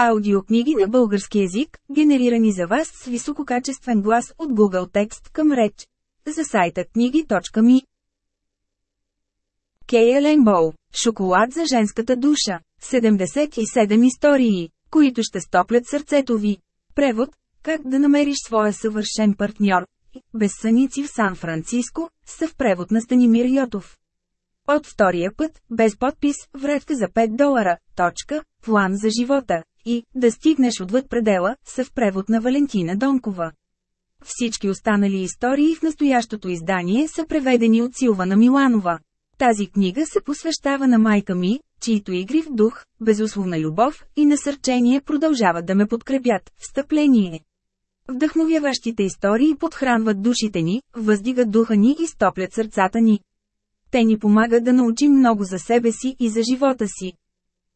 Аудиокниги на български език, генерирани за вас с висококачествен глас от Google Текст към реч. За сайта книги.ми Кейа Лейнбоу Шоколад за женската душа 77 истории, които ще стоплят сърцето ви. Превод Как да намериш своя съвършен партньор. Безсъници в Сан-Франциско, са в превод на Станимир Йотов. От втория път, без подпис, вредка за 5 долара, точка, план за живота, и «Да стигнеш отвъд предела» са в превод на Валентина Донкова. Всички останали истории в настоящото издание са преведени от Силвана Миланова. Тази книга се посвещава на майка ми, чието игри в дух, безусловна любов и насърчение продължават да ме подкрепят. Встъпление Вдъхновяващите истории подхранват душите ни, въздигат духа ни и стоплят сърцата ни. Те ни помагат да научим много за себе си и за живота си.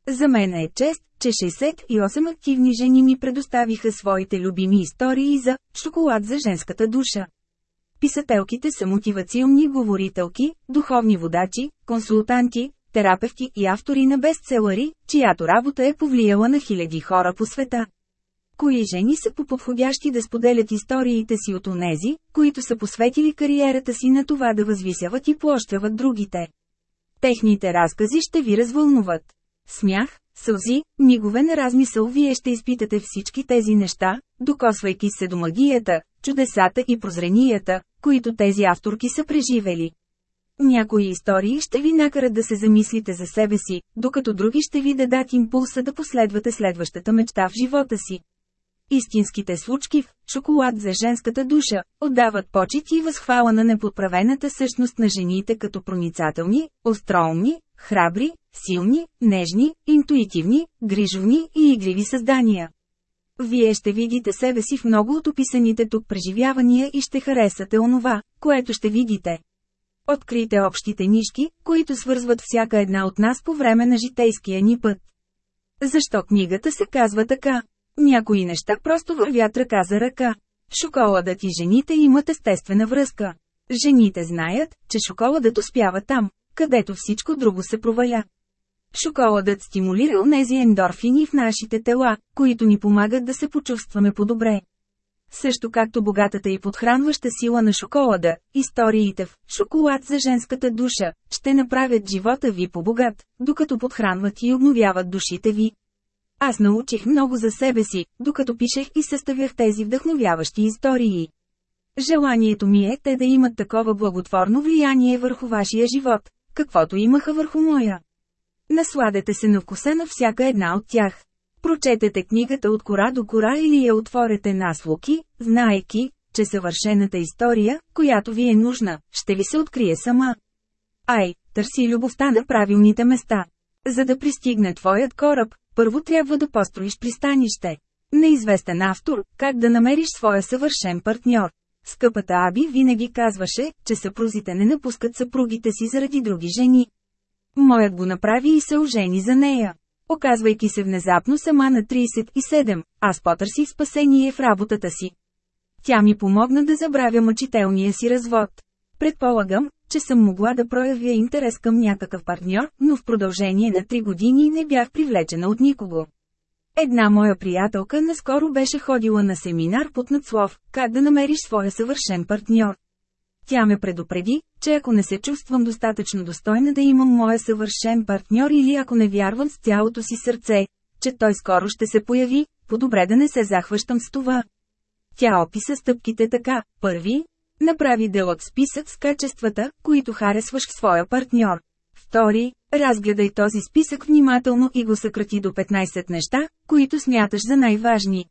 За мен е чест, че 68 активни жени ми предоставиха своите любими истории за «Шоколад за женската душа». Писателките са мотивационни говорителки, духовни водачи, консултанти, терапевти и автори на бестселъри, чиято работа е повлияла на хиляди хора по света. Кои жени са по-подходящи да споделят историите си от онези, които са посветили кариерата си на това да възвисяват и площават другите? Техните разкази ще ви развълнуват. Смях, сълзи, мигове на размисъл вие ще изпитате всички тези неща, докосвайки се до магията, чудесата и прозренията, които тези авторки са преживели. Някои истории ще ви накарат да се замислите за себе си, докато други ще ви дадат импулса да последвате следващата мечта в живота си. Истинските случки в «Шоколад за женската душа» отдават почет и възхвала на неподправената същност на жените като проницателни, остроумни, храбри, силни, нежни, интуитивни, грижовни и игриви създания. Вие ще видите себе си в много от описаните тук преживявания и ще харесате онова, което ще видите. Открийте общите нишки, които свързват всяка една от нас по време на житейския ни път. Защо книгата се казва така? Някои неща просто вървят ръка за ръка. Шоколадът и жените имат естествена връзка. Жените знаят, че шоколадът успява там, където всичко друго се проваля. Шоколадът стимулира онези ендорфини в нашите тела, които ни помагат да се почувстваме по-добре. Също както богатата и подхранваща сила на шоколада, историите в «Шоколад за женската душа» ще направят живота ви по-богат, докато подхранват и обновяват душите ви. Аз научих много за себе си, докато пишех и съставях тези вдъхновяващи истории. Желанието ми е те да имат такова благотворно влияние върху вашия живот, каквото имаха върху моя. Насладете се на вкуса на всяка една от тях. Прочетете книгата от кора до кора или я отворете наслуки, знаеки, че съвършената история, която ви е нужна, ще ви се открие сама. Ай, търси любовта на правилните места. За да пристигне твоят кораб, първо трябва да построиш пристанище. Неизвестен автор, как да намериш своя съвършен партньор. Скъпата Аби винаги казваше, че съпрузите не напускат съпругите си заради други жени. Моят го направи и се ожени за нея. Оказвайки се внезапно сама на 37, аз потърсих спасение в работата си. Тя ми помогна да забравя мъчителния си развод. Предполагам, че съм могла да проявя интерес към някакъв партньор, но в продължение на три години не бях привлечена от никого. Една моя приятелка наскоро беше ходила на семинар под надслов «Как да намериш своя съвършен партньор». Тя ме предупреди, че ако не се чувствам достатъчно достойна да имам моя съвършен партньор или ако не вярвам с цялото си сърце, че той скоро ще се появи, по-добре да не се захващам с това. Тя описа стъпките така. Първи, направи дълъг списък с качествата, които харесваш в своя партньор. Втори, разгледай този списък внимателно и го съкрати до 15 неща, които смяташ за най-важни.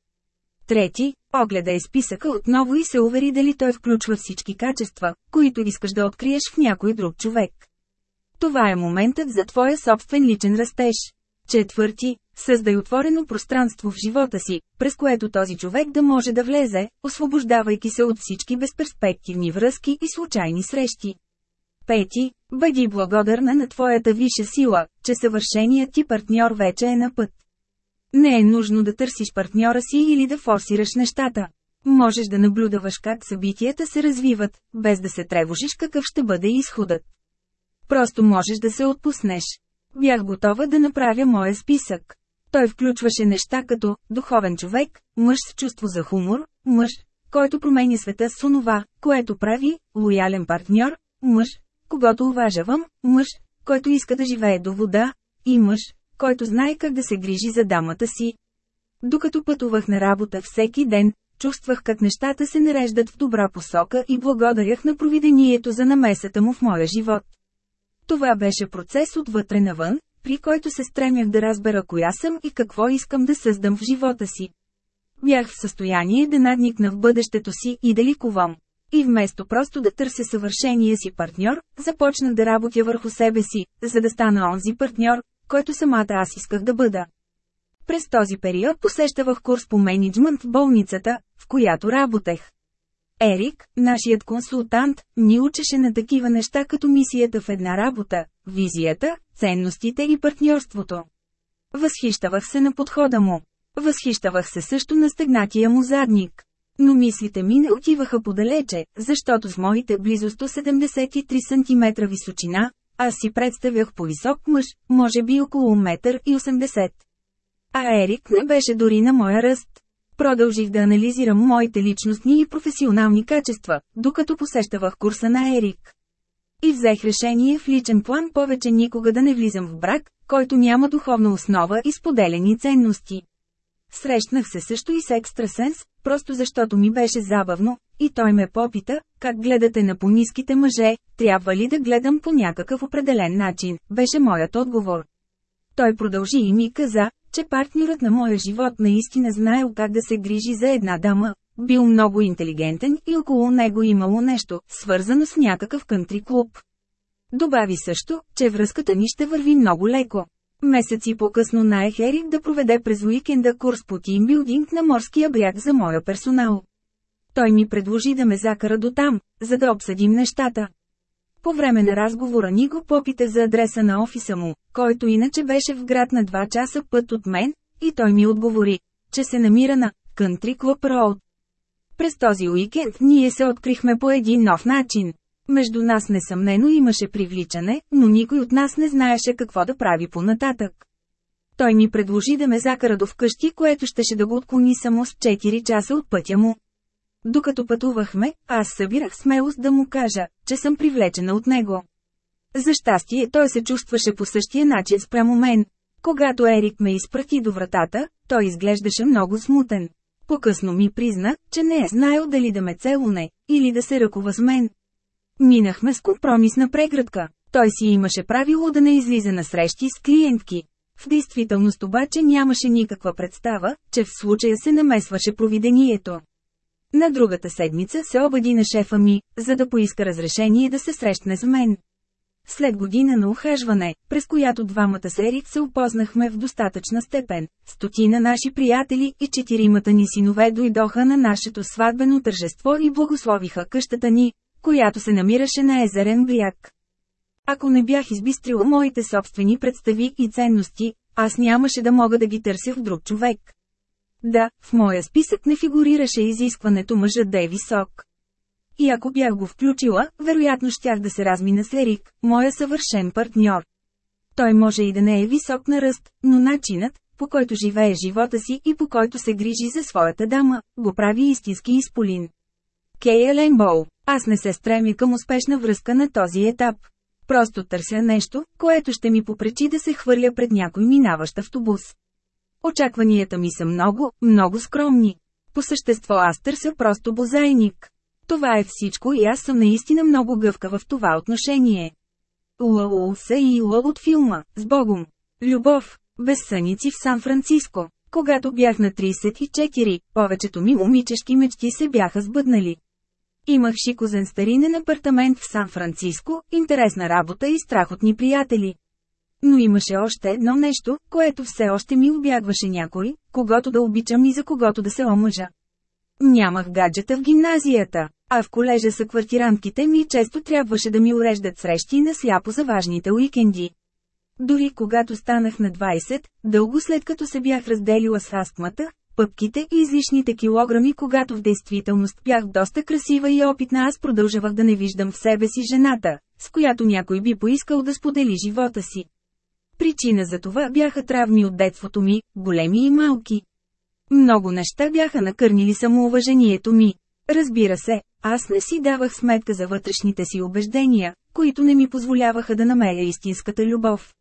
Трети, огледай списъка отново и се увери дали той включва всички качества, които искаш да откриеш в някой друг човек. Това е моментът за твоя собствен личен растеж. Четвърти, създай отворено пространство в живота си, през което този човек да може да влезе, освобождавайки се от всички безперспективни връзки и случайни срещи. Пети, бъди благодарна на твоята висша сила, че съвършеният ти партньор вече е на път. Не е нужно да търсиш партньора си или да форсираш нещата. Можеш да наблюдаваш как събитията се развиват, без да се тревожиш какъв ще бъде изходът. Просто можеш да се отпуснеш. Бях готова да направя моя списък. Той включваше неща като духовен човек, мъж с чувство за хумор, мъж, който променя света с онова, което прави, лоялен партньор, мъж, когато уважавам, мъж, който иска да живее до вода, и мъж, който знае как да се грижи за дамата си. Докато пътувах на работа всеки ден, чувствах как нещата се нареждат в добра посока и благодарях на провидението за намесата му в моя живот. Това беше процес отвътре навън, при който се стремях да разбера коя съм и какво искам да създам в живота си. Бях в състояние да надникна в бъдещето си и да ликувам. И вместо просто да търся съвършения си партньор, започнах да работя върху себе си, за да стана онзи партньор, който самата аз исках да бъда. През този период посещавах курс по менеджмент в болницата, в която работех. Ерик, нашият консултант, ни учеше на такива неща като мисията в една работа, визията, ценностите и партньорството. Възхищавах се на подхода му. Възхищавах се също на стегнатия му задник. Но мислите ми не отиваха подалече, защото с моите близо 173 см височина, аз си представях по-висок мъж, може би около 1,80 м. А Ерик не беше дори на моя ръст. Продължих да анализирам моите личностни и професионални качества, докато посещавах курса на Ерик. И взех решение в личен план повече никога да не влизам в брак, който няма духовна основа и споделени ценности. Срещнах се също и с екстрасенс, просто защото ми беше забавно, и той ме попита, как гледате на пониските мъже, трябва ли да гледам по някакъв определен начин, беше моят отговор. Той продължи и ми каза, че партньорът на моя живот наистина знаел как да се грижи за една дама, бил много интелигентен и около него имало нещо, свързано с някакъв кънтри клуб. Добави също, че връзката ни ще върви много леко. Месеци по-късно наех Ерик да проведе през уикенда курс по тимбилдинг на морския бряг за моя персонал. Той ми предложи да ме закара до там, за да обсъдим нещата. По време на разговора ни го попита за адреса на офиса му, който иначе беше в град на 2 часа път от мен, и той ми отговори, че се намира на Country Club Road. През този уикенд ние се открихме по един нов начин. Между нас несъмнено имаше привличане, но никой от нас не знаеше какво да прави понататък. Той ми предложи да ме закара до вкъщи, което щеше да го отклони само с 4 часа от пътя му. Докато пътувахме, аз събирах смелост да му кажа, че съм привлечена от него. За щастие той се чувстваше по същия начин спрямо мен. Когато Ерик ме изпрати до вратата, той изглеждаше много смутен. По-късно ми призна, че не е знаел дали да ме целуне, или да се ръкува с мен. Минахме с компромисна преградка. Той си имаше правило да не излиза на срещи с клиентки. В действителност обаче нямаше никаква представа, че в случая се намесваше провидението. На другата седмица се обади на шефа ми, за да поиска разрешение да се срещне с мен. След година на ухажване, през която двамата с Ерик се опознахме в достатъчна степен, стотина наши приятели и четиримата ни синове дойдоха на нашето сватбено тържество и благословиха къщата ни, която се намираше на езерен бряг. Ако не бях избистрила моите собствени представи и ценности, аз нямаше да мога да ги търся в друг човек. Да, в моя списък не фигурираше изискването мъжът да е висок. И ако бях го включила, вероятно щях да се размина с Ерик, моя съвършен партньор. Той може и да не е висок на ръст, но начинът, по който живее живота си и по който се грижи за своята дама, го прави истински изполин. Кей Ленбоу, аз не се стремя към успешна връзка на този етап. Просто търся нещо, което ще ми попречи да се хвърля пред някой минаващ автобус. Очакванията ми са много, много скромни. По същество аз търся просто бозайник. Това е всичко и аз съм наистина много гъвкава в това отношение. Уау са и Уау от филма, с Богом. Любов, безсъници в Сан-Франциско. Когато бях на 34, повечето ми момичешки мечти се бяха сбъднали. Имах шикозен старинен апартамент в Сан-Франциско, интересна работа и страхотни приятели. Но имаше още едно нещо, което все още ми обягваше някой, когато да обичам и за когото да се омъжа. Нямах гаджета в гимназията, а в колежа са квартирантките ми често трябваше да ми уреждат срещи на сляпо за важните уикенди. Дори когато станах на 20, дълго след като се бях разделила с астмата, пъпките и излишните килограми, когато в действителност бях доста красива и опитна, аз продължавах да не виждам в себе си жената, с която някой би поискал да сподели живота си. Причина за това бяха травми от детството ми, големи и малки. Много неща бяха накърнили самоуважението ми. Разбира се, аз не си давах сметка за вътрешните си убеждения, които не ми позволяваха да намеря истинската любов.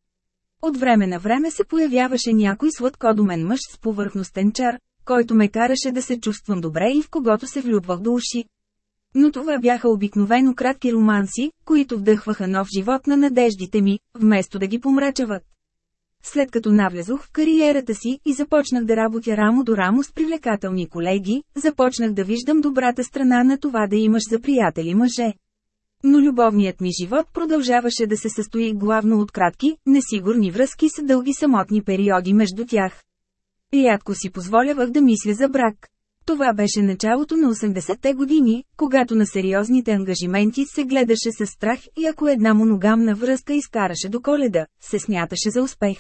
От време на време се появяваше някой сладкодумен мъж с повърхностен чар, който ме караше да се чувствам добре и в когото се влюбвах до уши. Но това бяха обикновено кратки романси, които вдъхваха нов живот на надеждите ми, вместо да ги помрачават. След като навлезох в кариерата си и започнах да работя рамо до рамо с привлекателни колеги, започнах да виждам добрата страна на това да имаш за приятели мъже. Но любовният ми живот продължаваше да се състои главно от кратки, несигурни връзки с дълги самотни периоди между тях. Рядко си позволявах да мисля за брак. Това беше началото на 80-те години, когато на сериозните ангажименти се гледаше с страх и ако една моногамна връзка изкараше до коледа, се смяташе за успех.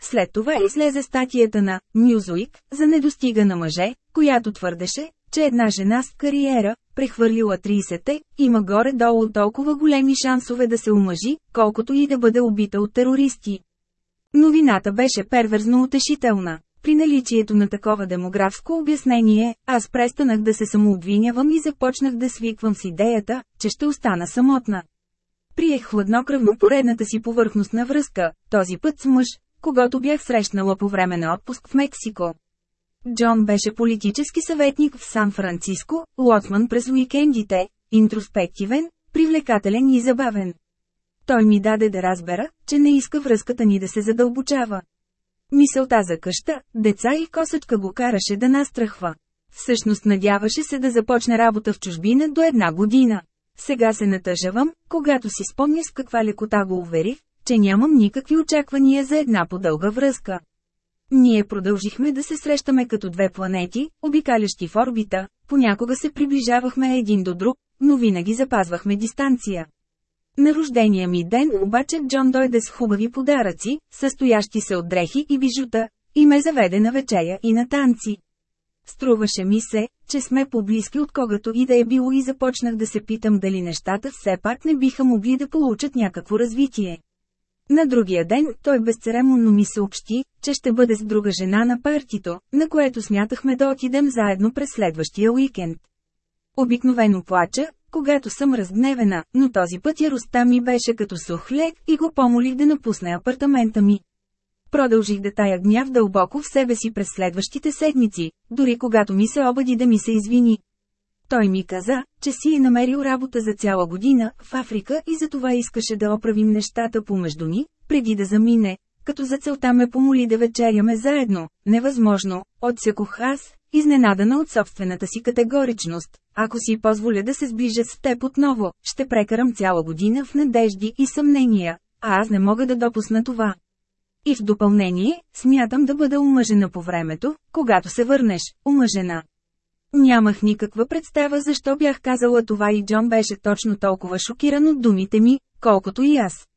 След това излезе статията на Newsweek за недостига на мъже, която твърдеше, че една жена с кариера, прехвърлила 30-те, има горе-долу толкова големи шансове да се омъжи, колкото и да бъде убита от терористи. Новината беше перверзно утешителна. При наличието на такова демографско обяснение, аз престанах да се самообвинявам и започнах да свиквам с идеята, че ще остана самотна. Приех хладнокръвно поредната си повърхностна връзка, този път с мъж, когато бях срещнала по време на отпуск в Мексико. Джон беше политически съветник в Сан-Франциско, лоцман през уикендите, интроспективен, привлекателен и забавен. Той ми даде да разбера, че не иска връзката ни да се задълбочава. Мисълта за къща, деца и косъчка го караше да настрахва. Всъщност надяваше се да започне работа в чужбина до една година. Сега се натъжавам, когато си спомня с каква лекота го уверих, че нямам никакви очаквания за една подълга връзка. Ние продължихме да се срещаме като две планети, обикалящи в орбита, понякога се приближавахме един до друг, но винаги запазвахме дистанция. На рождения ми ден обаче Джон дойде с хубави подаръци, състоящи се от дрехи и бижута, и ме заведе на вечеря и на танци. Струваше ми се, че сме по-близки от когато и да е било и започнах да се питам дали нещата все пак не биха могли да получат някакво развитие. На другия ден той безцеремонно ми съобщи, че ще бъде с друга жена на партито, на което смятахме да отидем заедно през следващия уикенд. Обикновено плача, когато съм разгневена, но този път яростта ми беше като сух лед и го помолих да напусне апартамента ми. Продължих да тая гняв дълбоко в себе си през следващите седмици, дори когато ми се обади да ми се извини. Той ми каза, че си е намерил работа за цяла година в Африка и затова искаше да оправим нещата помежду ни, преди да замине, като за целта ме помоли да вечеряме заедно. Невъзможно, отсекох аз, изненадана от собствената си категоричност. Ако си позволя да се сближа с теб отново, ще прекарам цяла година в надежди и съмнения, а аз не мога да допусна това. И в допълнение, смятам да бъда омъжена по времето, когато се върнеш, омъжена. Нямах никаква представа защо бях казала това и Джон беше точно толкова шокиран от думите ми, колкото и аз.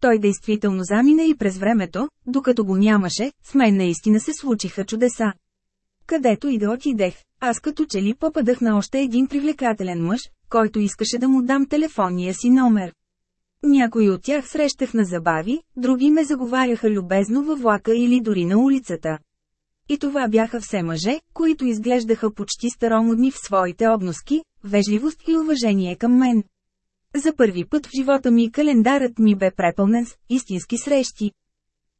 Той действително замина и през времето, докато го нямаше, с мен наистина се случиха чудеса. Където и да отидех, аз като че ли попадах на още един привлекателен мъж, който искаше да му дам телефонния си номер. Някои от тях срещах на забави, други ме заговаряха любезно във влака или дори на улицата. И това бяха все мъже, които изглеждаха почти старомодни в своите обноски, вежливост и уважение към мен. За първи път в живота ми календарът ми бе препълнен с истински срещи.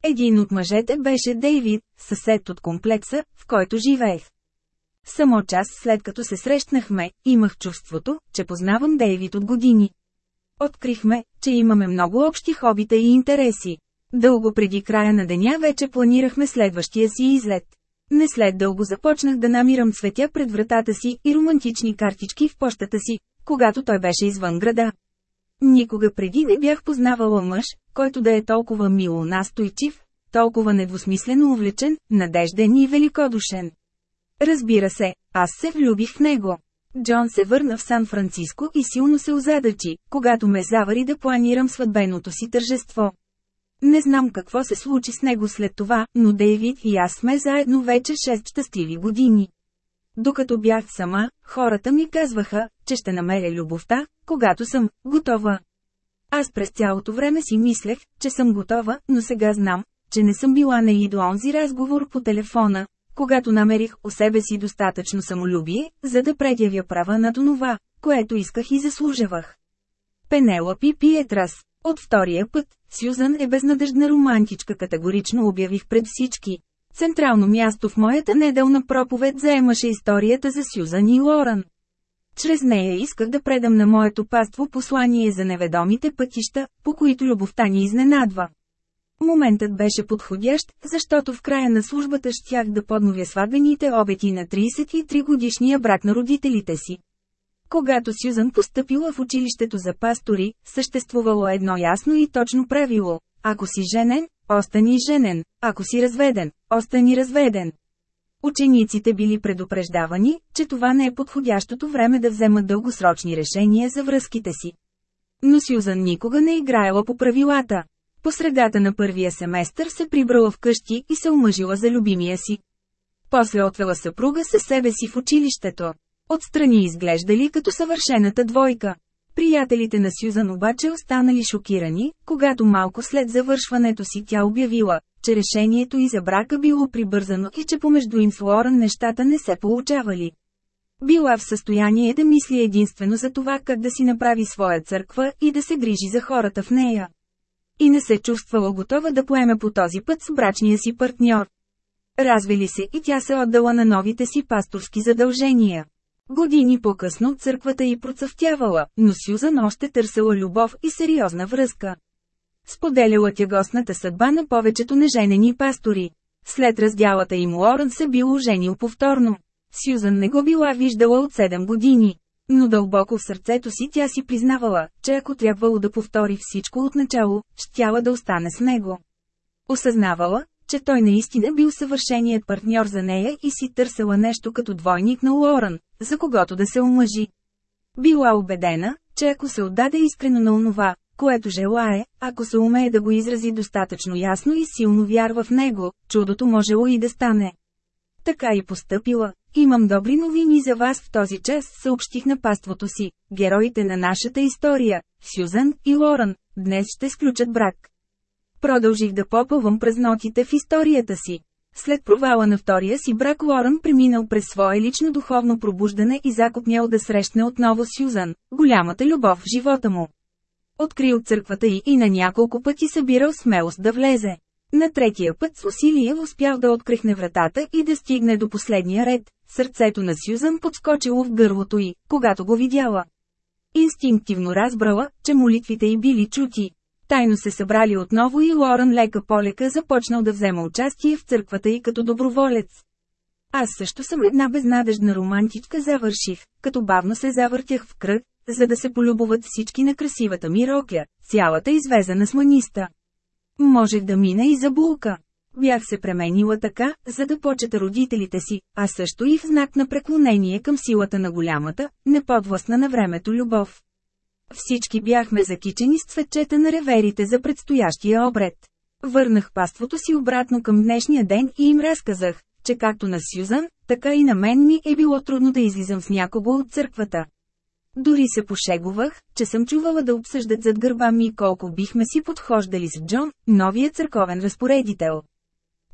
Един от мъжете беше Дейвид, съсед от комплекса, в който живеех. Само час след като се срещнахме, имах чувството, че познавам Дейвид от години. Открихме, че имаме много общи хобита и интереси. Дълго преди края на деня вече планирахме следващия си излет. Не след дълго започнах да намирам цветя пред вратата си и романтични картички в пощата си, когато той беше извън града. Никога преди не бях познавала мъж, който да е толкова мило настойчив, толкова недвусмислено увлечен, надежден и великодушен. Разбира се, аз се влюбих в него. Джон се върна в Сан-Франциско и силно се озадачи, когато ме завари да планирам сватбеното си тържество. Не знам какво се случи с него след това, но Дейвид и аз сме заедно вече 6 щастливи години. Докато бях сама, хората ми казваха, че ще намеря любовта, когато съм готова. Аз през цялото време си мислех, че съм готова, но сега знам, че не съм била на и до онзи разговор по телефона, когато намерих у себе си достатъчно самолюбие, за да предявя права на това, което исках и заслужавах. Пенелопи Пиетрас. От втория път, Сюзан е безнадежна романтичка категорично обявих пред всички. Централно място в моята неделна проповед заемаше историята за Сюзан и Лоран. Чрез нея исках да предам на моето паство послание за неведомите пътища, по които любовта ни изненадва. Моментът беше подходящ, защото в края на службата щях да подновя сватбените обети на 33 годишния брак на родителите си. Когато Сюзан постъпила в училището за пастори, съществувало едно ясно и точно правило – ако си женен, остани женен, ако си разведен, остани разведен. Учениците били предупреждавани, че това не е подходящото време да вземат дългосрочни решения за връзките си. Но Сюзан никога не играела по правилата. По средата на първия семестър се прибрала вкъщи и се омъжила за любимия си. После отвела съпруга със себе си в училището. Отстрани изглеждали като съвършената двойка. Приятелите на Сюзан обаче останали шокирани, когато малко след завършването си тя обявила, че решението и за брака било прибързано и че помежду им с Лоран нещата не се получавали. Била в състояние да мисли единствено за това как да си направи своя църква и да се грижи за хората в нея. И не се чувствала готова да поеме по този път с брачния си партньор. Развели се и тя се отдала на новите си пасторски задължения. Години по-късно църквата й процъфтявала, но Сюзан още търсила любов и сериозна връзка. Споделяла тягостната съдба на повечето неженени пастори. След раздялата им Лорен се бил оженил повторно. Сюзан не го била виждала от 7 години. Но дълбоко в сърцето си тя си признавала, че ако трябвало да повтори всичко от начало, щяла да остане с него. Осъзнавала, че той наистина бил съвършеният партньор за нея и си търсела нещо като двойник на Лоран, за когото да се омъжи. Била убедена, че ако се отдаде искрено на онова, което желае, ако се умее да го изрази достатъчно ясно и силно вярва в него, чудото можело и да стане. Така и постъпила. Имам добри новини за вас в този час, съобщих на паството си. Героите на нашата история, Сюзан и Лоран, днес ще сключат брак. Продължих да попълвам празнотите в историята си. След провала на втория си брак Лоран преминал през свое лично духовно пробуждане и закопнял да срещне отново Сюзан, голямата любов в живота му. Открил църквата й и на няколко пъти събирал смелост да влезе. На третия път с усилие успял да открехне вратата и да стигне до последния ред. Сърцето на Сюзан подскочило в гърлото й, когато го видяла. Инстинктивно разбрала, че молитвите й били чути. Тайно се събрали отново и Лоран лека полека започнал да взема участие в църквата и като доброволец. Аз също съм една безнадежна романтичка завърших, като бавно се завъртях в кръг, за да се полюбуват всички на красивата ми рокля, цялата извезена с маниста. Можех да мина и за булка. Бях се пременила така, за да почета родителите си, а също и в знак на преклонение към силата на голямата, неподвластна на времето любов. Всички бяхме закичени с цветчета на реверите за предстоящия обред. Върнах паството си обратно към днешния ден и им разказах, че както на Сюзан, така и на мен ми е било трудно да излизам с някого от църквата. Дори се пошегувах, че съм чувала да обсъждат зад гърба ми колко бихме си подхождали с Джон, новия църковен разпоредител.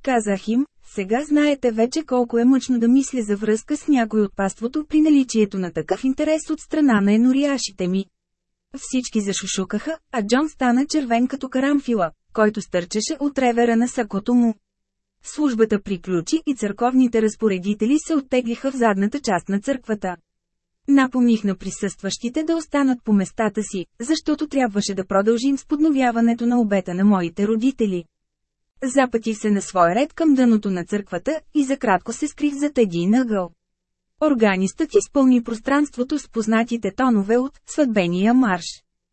Казах им, сега знаете вече колко е мъчно да мисля за връзка с някой от паството при наличието на такъв интерес от страна на енорияшите ми. Всички зашушукаха, а Джон стана червен като карамфила, който стърчеше от ревера на сакото му. Службата приключи и църковните разпоредители се оттеглиха в задната част на църквата. Напомних на присъстващите да останат по местата си, защото трябваше да продължим с подновяването на обета на моите родители. Запътих се на свой ред към дъното на църквата и за кратко се скрих зад един ъгъл. Органистът изпълни пространството с познатите тонове от «Сватбения марш».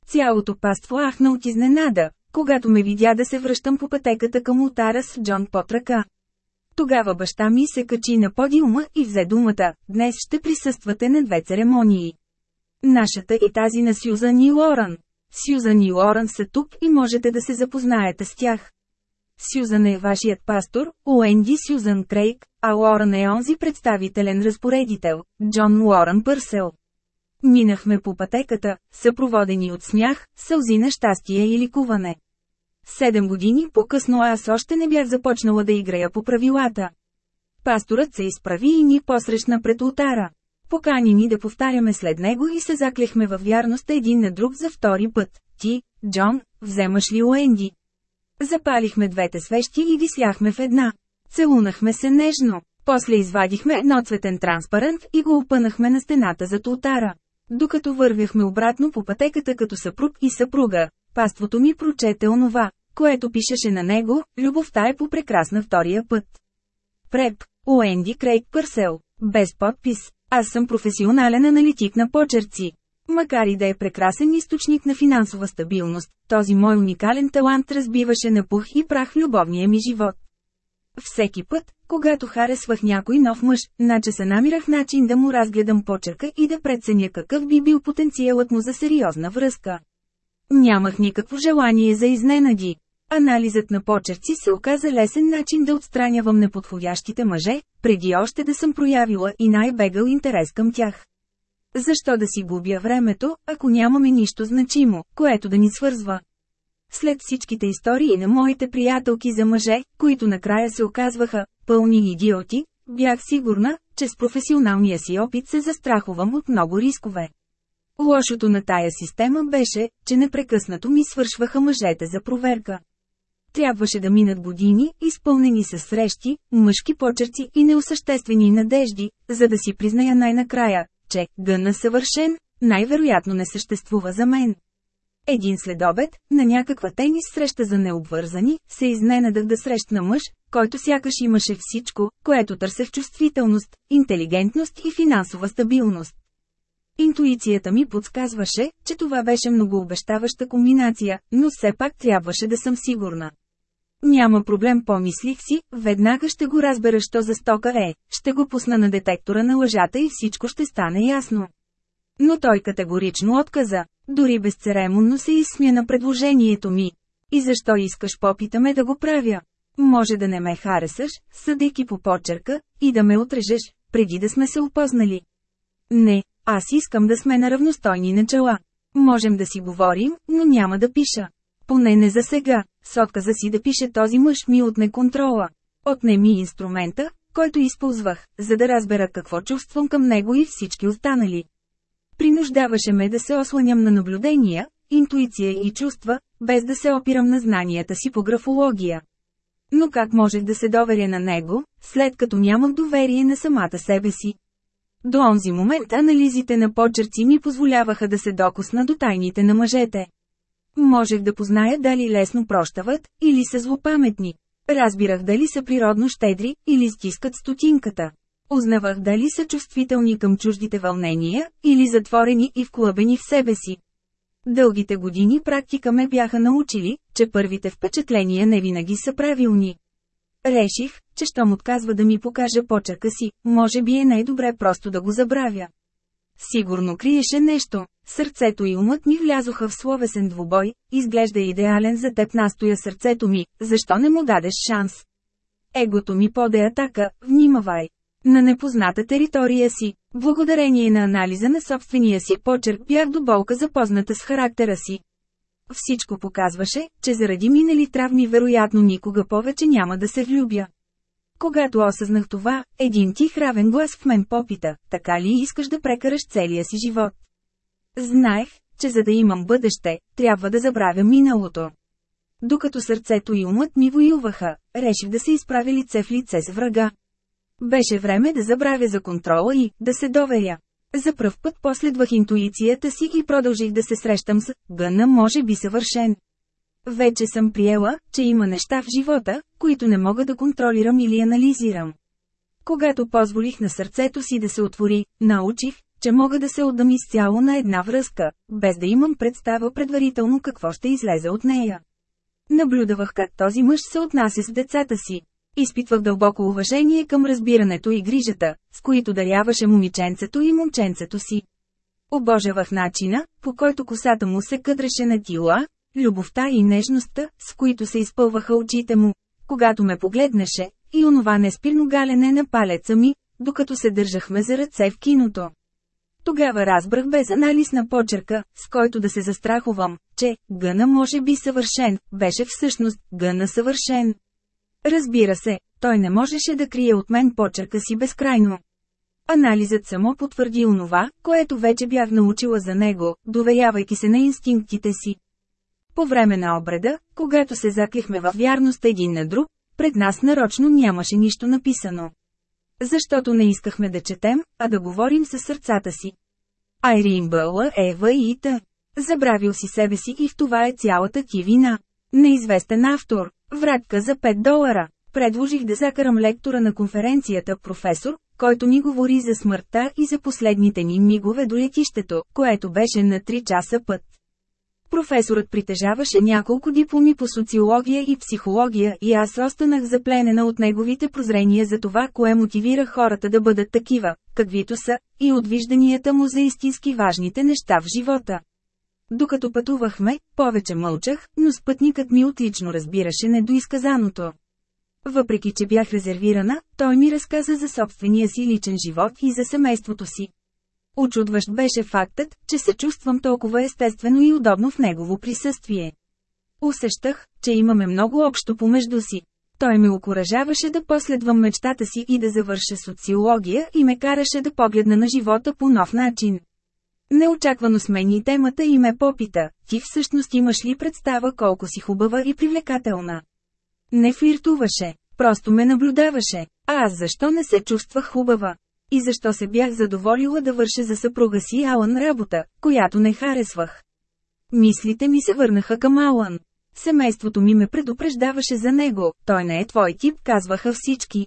Цялото паство ахна от изненада, когато ме видя да се връщам по пътеката към ултара с Джон под ръка. Тогава баща ми се качи на подиума и взе думата, днес ще присъствате на две церемонии. Нашата и тази на Сюзан и Лоран. Сюзан и Лоран са тук и можете да се запознаете с тях. Сюзан е вашият пастор, Уенди Сюзан Крейг, а Лоран е онзи представителен разпоредител, Джон Лоран Пърсел. Минахме по пътеката, съпроводени от смях, сълзи на щастие и ликуване. Седем години по-късно аз още не бях започнала да играя по правилата. Пасторът се изправи и ни посрещна пред ултара. Покани ни да повтаряме след него и се заклехме във вярност един на друг за втори път. Ти, Джон, вземаш ли Уенди? Запалихме двете свещи и висяхме в една. Целунахме се нежно. После извадихме едноцветен транспарант и го опънахме на стената за тултара. Докато вървяхме обратно по пътеката като съпруг и съпруга, паството ми прочете онова, което пишеше на него, любовта е по прекрасна втория път. Преп, Уенди Крейг Пърсел, без подпис, аз съм професионален аналитик на почерци. Макар и да е прекрасен източник на финансова стабилност, този мой уникален талант разбиваше на пух и прах любовния ми живот. Всеки път, когато харесвах някой нов мъж, наче се намирах начин да му разгледам почерка и да преценя какъв би бил потенциалът му за сериозна връзка. Нямах никакво желание за изненади. Анализът на почерци се оказа лесен начин да отстранявам неподходящите мъже, преди още да съм проявила и най-бегал интерес към тях. Защо да си губя времето, ако нямаме нищо значимо, което да ни свързва? След всичките истории на моите приятелки за мъже, които накрая се оказваха пълни идиоти, бях сигурна, че с професионалния си опит се застрахувам от много рискове. Лошото на тая система беше, че непрекъснато ми свършваха мъжете за проверка. Трябваше да минат години, изпълнени с срещи, мъжки почерци и неосъществени надежди, за да си призная най-накрая, че гъна съвършен, най-вероятно не съществува за мен. Един следобед, на някаква тенис среща за необвързани, се изненадах да срещна мъж, който сякаш имаше всичко, което търсех чувствителност, интелигентност и финансова стабилност. Интуицията ми подсказваше, че това беше многообещаваща комбинация, но все пак трябваше да съм сигурна. Няма проблем помислих си, веднага ще го разбера що за стока е, ще го пусна на детектора на лъжата и всичко ще стане ясно. Но той категорично отказа, дори безцеремонно се изсмя на предложението ми. И защо искаш попитаме да го правя? Може да не ме харесаш, съдейки по почерка, и да ме отрежеш, преди да сме се опознали. Не, аз искам да сме на равностойни начала. Можем да си говорим, но няма да пиша. Поне не за сега. С отказа си да пише този мъж ми отне контрола. Отне ми инструмента, който използвах, за да разбера какво чувствам към него и всички останали. Принуждаваше ме да се осланям на наблюдения, интуиция и чувства, без да се опирам на знанията си по графология. Но как можех да се доверя на него, след като нямах доверие на самата себе си? До онзи момент анализите на почерци ми позволяваха да се докосна до тайните на мъжете. Можех да позная дали лесно прощават, или са злопаметни. Разбирах дали са природно щедри, или стискат стотинката. Узнавах дали са чувствителни към чуждите вълнения, или затворени и вклъбени в себе си. Дългите години практика ме бяха научили, че първите впечатления не винаги са правилни. Реших, че щом отказва да ми покаже почерка си, може би е най-добре просто да го забравя. Сигурно криеше нещо. Сърцето и умът ми влязоха в словесен двубой, изглежда идеален за теб настоя сърцето ми, защо не му дадеш шанс? Егото ми поде атака, внимавай. На непозната територия си, благодарение на анализа на собствения си почерк бях до болка запозната с характера си. Всичко показваше, че заради минали травми вероятно никога повече няма да се влюбя. Когато осъзнах това, един тих равен глас в мен попита, така ли искаш да прекараш целия си живот? Знаех, че за да имам бъдеще, трябва да забравя миналото. Докато сърцето и умът ми воюваха, реших да се изправя лице в лице с врага. Беше време да забравя за контрола и да се доверя. За пръв път последвах интуицията си и продължих да се срещам с гъна може би съвършен. Вече съм приела, че има неща в живота, които не мога да контролирам или анализирам. Когато позволих на сърцето си да се отвори, научих, че мога да се отдам изцяло на една връзка, без да имам представа предварително какво ще излезе от нея. Наблюдавах как този мъж се отнася с децата си. Изпитвах дълбоко уважение към разбирането и грижата, с които даряваше момиченцето и момченцето си. Обожавах начина, по който косата му се къдреше на тила, любовта и нежността, с които се изпълваха очите му, когато ме погледнеше, и онова неспирно галене на палеца ми, докато се държахме за ръце в киното. Тогава разбрах без анализ на почерка, с който да се застраховам, че «гъна може би съвършен» беше всъщност «гъна съвършен». Разбира се, той не можеше да крие от мен почерка си безкрайно. Анализът само потвърди онова, което вече бях научила за него, доверявайки се на инстинктите си. По време на обреда, когато се заклихме във вярност един на друг, пред нас нарочно нямаше нищо написано. Защото не искахме да четем, а да говорим със сърцата си. Айрин Бълла, Ева и Ита. Забравил си себе си и в това е цялата ти вина. Неизвестен автор. Вратка за 5 долара. Предложих да закарам лектора на конференцията професор, който ни говори за смъртта и за последните ни мигове до летището, което беше на 3 часа път. Професорът притежаваше няколко дипломи по социология и психология и аз останах запленена от неговите прозрения за това кое мотивира хората да бъдат такива, каквито са, и от вижданията му за истински важните неща в живота. Докато пътувахме, повече мълчах, но спътникът ми отлично разбираше недоизказаното. Въпреки че бях резервирана, той ми разказа за собствения си личен живот и за семейството си. Очудващ беше фактът, че се чувствам толкова естествено и удобно в негово присъствие. Усещах, че имаме много общо помежду си. Той ме окоръжаваше да последвам мечтата си и да завърша социология и ме караше да погледна на живота по нов начин. Неочаквано смени темата и ме попита, ти всъщност имаш ли представа колко си хубава и привлекателна? Не флиртуваше, просто ме наблюдаваше, а аз защо не се чувствах хубава? И защо се бях задоволила да върша за съпруга си Алън работа, която не харесвах. Мислите ми се върнаха към Алън. Семейството ми ме предупреждаваше за него, той не е твой тип, казваха всички.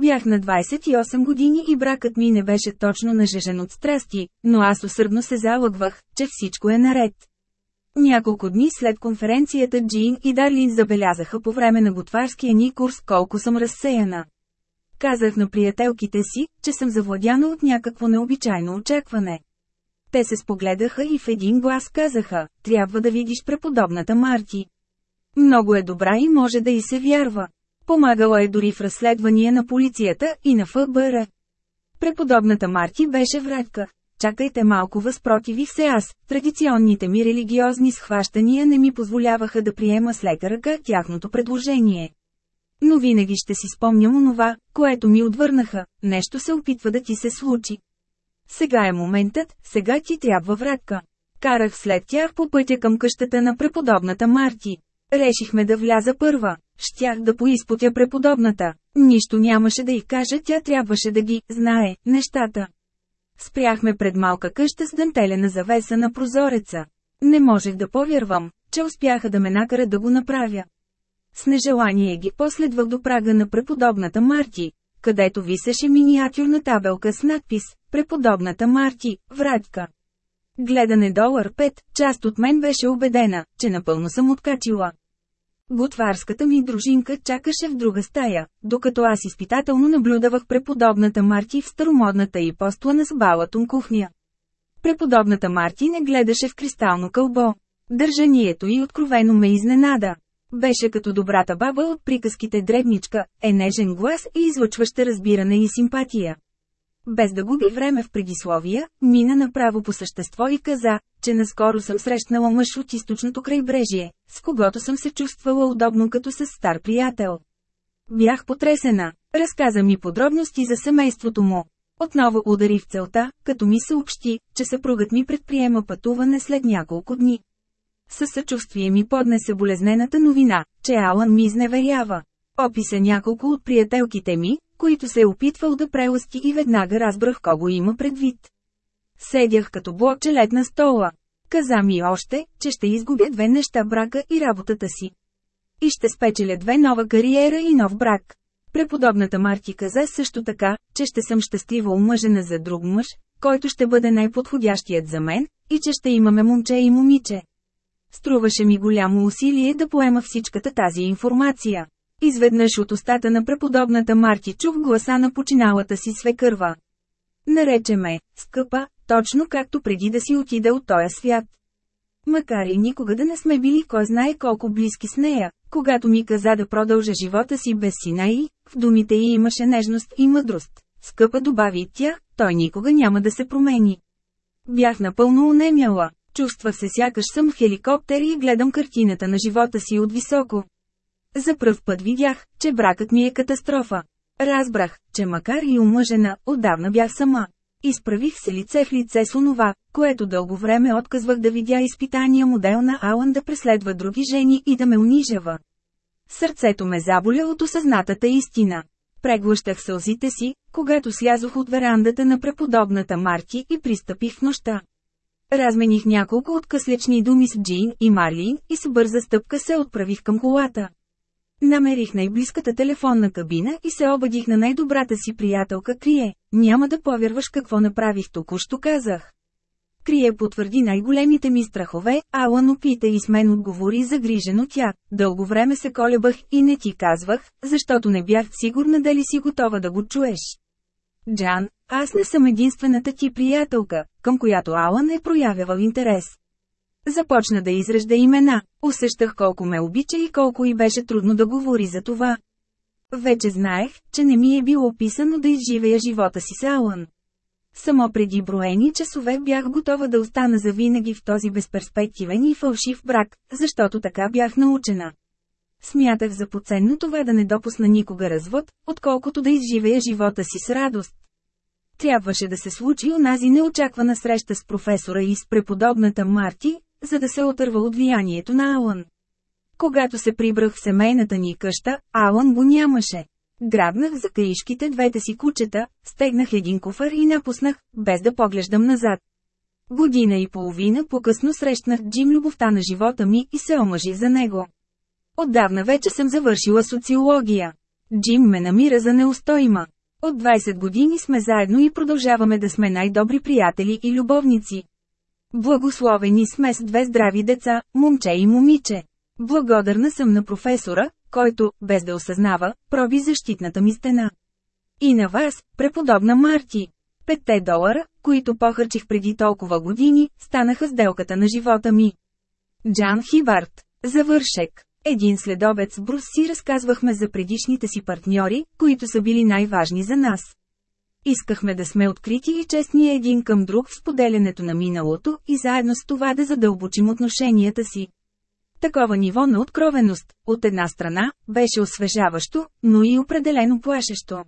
Бях на 28 години и бракът ми не беше точно нажежен от страсти, но аз усърдно се залъгвах, че всичко е наред. Няколко дни след конференцията Джин и Дарлин забелязаха по време на готварския ни курс колко съм разсеяна. Казах на приятелките си, че съм завладяна от някакво необичайно очакване. Те се спогледаха и в един глас казаха, трябва да видиш преподобната Марти. Много е добра и може да й се вярва. Помагала е дори в разследвания на полицията и на ФБР. Преподобната Марти беше вредка. Чакайте малко възпротивих се аз, традиционните ми религиозни схващания не ми позволяваха да приема с лека ръка тяхното предложение. Но винаги ще си спомням онова, което ми отвърнаха, нещо се опитва да ти се случи. Сега е моментът, сега ти трябва вратка. Карах след тях по пътя към къщата на преподобната Марти. Решихме да вляза първа. Щях да поизпотя преподобната. Нищо нямаше да й кажа, тя трябваше да ги знае нещата. Спряхме пред малка къща с дантелена завеса на прозореца. Не можех да повярвам, че успяха да ме накарат да го направя. С нежелание ги последвах до прага на преподобната Марти, където висеше миниатюрна табелка с надпис «Преподобната Марти, вратка». Гледане долар 5, част от мен беше убедена, че напълно съм откачила. Готварската ми дружинка чакаше в друга стая, докато аз изпитателно наблюдавах преподобната Марти в старомодната и постлана с балатон кухня. Преподобната Марти не гледаше в кристално кълбо. Държанието й откровено ме изненада. Беше като добрата баба от приказките дребничка, е нежен глас и излъчваща разбиране и симпатия. Без да губи време в предисловия, мина направо по същество и каза, че наскоро съм срещнала мъж от източното крайбрежие, с когото съм се чувствала удобно като с стар приятел. Бях потресена. Разказа ми подробности за семейството му. Отново удари в целта, като ми съобщи, че съпругът ми предприема пътуване след няколко дни. Със съчувствие ми поднесе болезнената новина, че Алън ми изневерява. Описа няколко от приятелките ми, които се е опитвал да преласти и веднага разбрах кого има предвид. Седях като блокчелет на стола. Каза ми още, че ще изгубя две неща брака и работата си. И ще спечеля две нова кариера и нов брак. Преподобната Марти каза също така, че ще съм щастлива омъжена за друг мъж, който ще бъде най-подходящият за мен, и че ще имаме момче и момиче. Струваше ми голямо усилие да поема всичката тази информация. Изведнъж от устата на преподобната Марти чух гласа на починалата си свекърва. Нарече ме, скъпа, точно както преди да си отида от този свят. Макар и никога да не сме били кой знае колко близки с нея, когато ми каза да продължа живота си без сина и, в думите й имаше нежност и мъдрост. Скъпа добави тя, той никога няма да се промени. Бях напълно унемяла. Чувствах се сякаш съм в хеликоптер и гледам картината на живота си от високо. За пръв път видях, че бракът ми е катастрофа. Разбрах, че макар и омъжена, отдавна бях сама. Изправих се лице в лице с онова, което дълго време отказвах да видя изпитания модел на Алън да преследва други жени и да ме унижава. Сърцето ме заболя от осъзнатата истина. Преглъщах сълзите си, когато слязох от верандата на преподобната Марти и пристъпих в нощта. Размених няколко откъслечни думи с Джин и Марлин и с бърза стъпка се отправих към колата. Намерих най-близката телефонна кабина и се обадих на най-добрата си приятелка Крие. Няма да повярваш какво направих току-що казах. Крие потвърди най-големите ми страхове, Алан опита и с мен отговори загрижено тя. Дълго време се колебах и не ти казвах, защото не бях сигурна дали си готова да го чуеш. Джан, аз не съм единствената ти приятелка, към която Алан е проявявал интерес. Започна да изрежда имена, усещах колко ме обича и колко и беше трудно да говори за това. Вече знаех, че не ми е било описано да изживея живота си с Алън. Само преди броени часове бях готова да остана завинаги в този безперспективен и фалшив брак, защото така бях научена. Смятах за поценно това да не допусна никога развод, отколкото да изживея живота си с радост. Трябваше да се случи онази неочаквана среща с професора и с преподобната Марти, за да се отърва от влиянието на Алън. Когато се прибрах в семейната ни къща, Алън го нямаше. Грабнах за каишките двете си кучета, стегнах един куфар и напуснах, без да поглеждам назад. Година и половина по-късно срещнах Джим любовта на живота ми и се омъжих за него. Отдавна вече съм завършила социология. Джим ме намира за неустоима. От 20 години сме заедно и продължаваме да сме най-добри приятели и любовници. Благословени сме с две здрави деца, момче и момиче. Благодарна съм на професора, който, без да осъзнава, проби защитната ми стена. И на вас, преподобна Марти. Петте долара, които похарчих преди толкова години, станаха сделката на живота ми. Джан Хибарт. Завършек. Един следобед с Брус си разказвахме за предишните си партньори, които са били най-важни за нас. Искахме да сме открити и честни един към друг в споделянето на миналото и заедно с това да задълбочим отношенията си. Такова ниво на откровеност, от една страна, беше освежаващо, но и определено плашещо.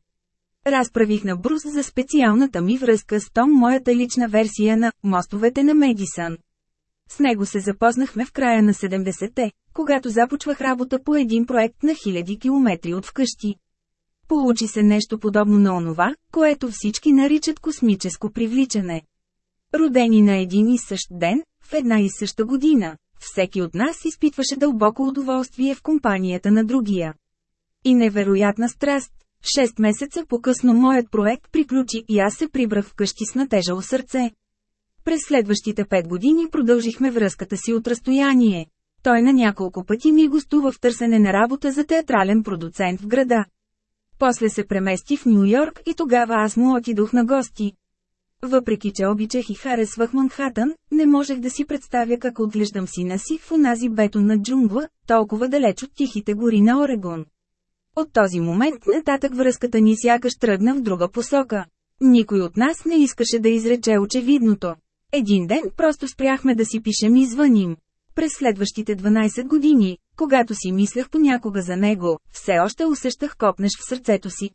Разправих на Брус за специалната ми връзка с Том моята лична версия на «Мостовете на Медисън». С него се запознахме в края на 70-те, когато започвах работа по един проект на хиляди километри от вкъщи. Получи се нещо подобно на онова, което всички наричат космическо привличане. Родени на един и същ ден, в една и съща година, всеки от нас изпитваше дълбоко удоволствие в компанията на другия. И невероятна страст. Шест месеца по-късно моят проект приключи и аз се прибрах вкъщи с натежало сърце. През следващите пет години продължихме връзката си от разстояние. Той на няколко пъти ми гостува в търсене на работа за театрален продуцент в града. После се премести в Нью Йорк и тогава аз му отидох на гости. Въпреки че обичах и харесвах Манхатън, не можех да си представя как отглеждам сина си в онази бетонна джунгла, толкова далеч от тихите гори на Орегон. От този момент нататък връзката ни сякаш тръгна в друга посока. Никой от нас не искаше да изрече очевидното. Един ден просто спряхме да си пишем и звъним. През следващите 12 години, когато си мислех понякога за него, все още усещах копнеш в сърцето си.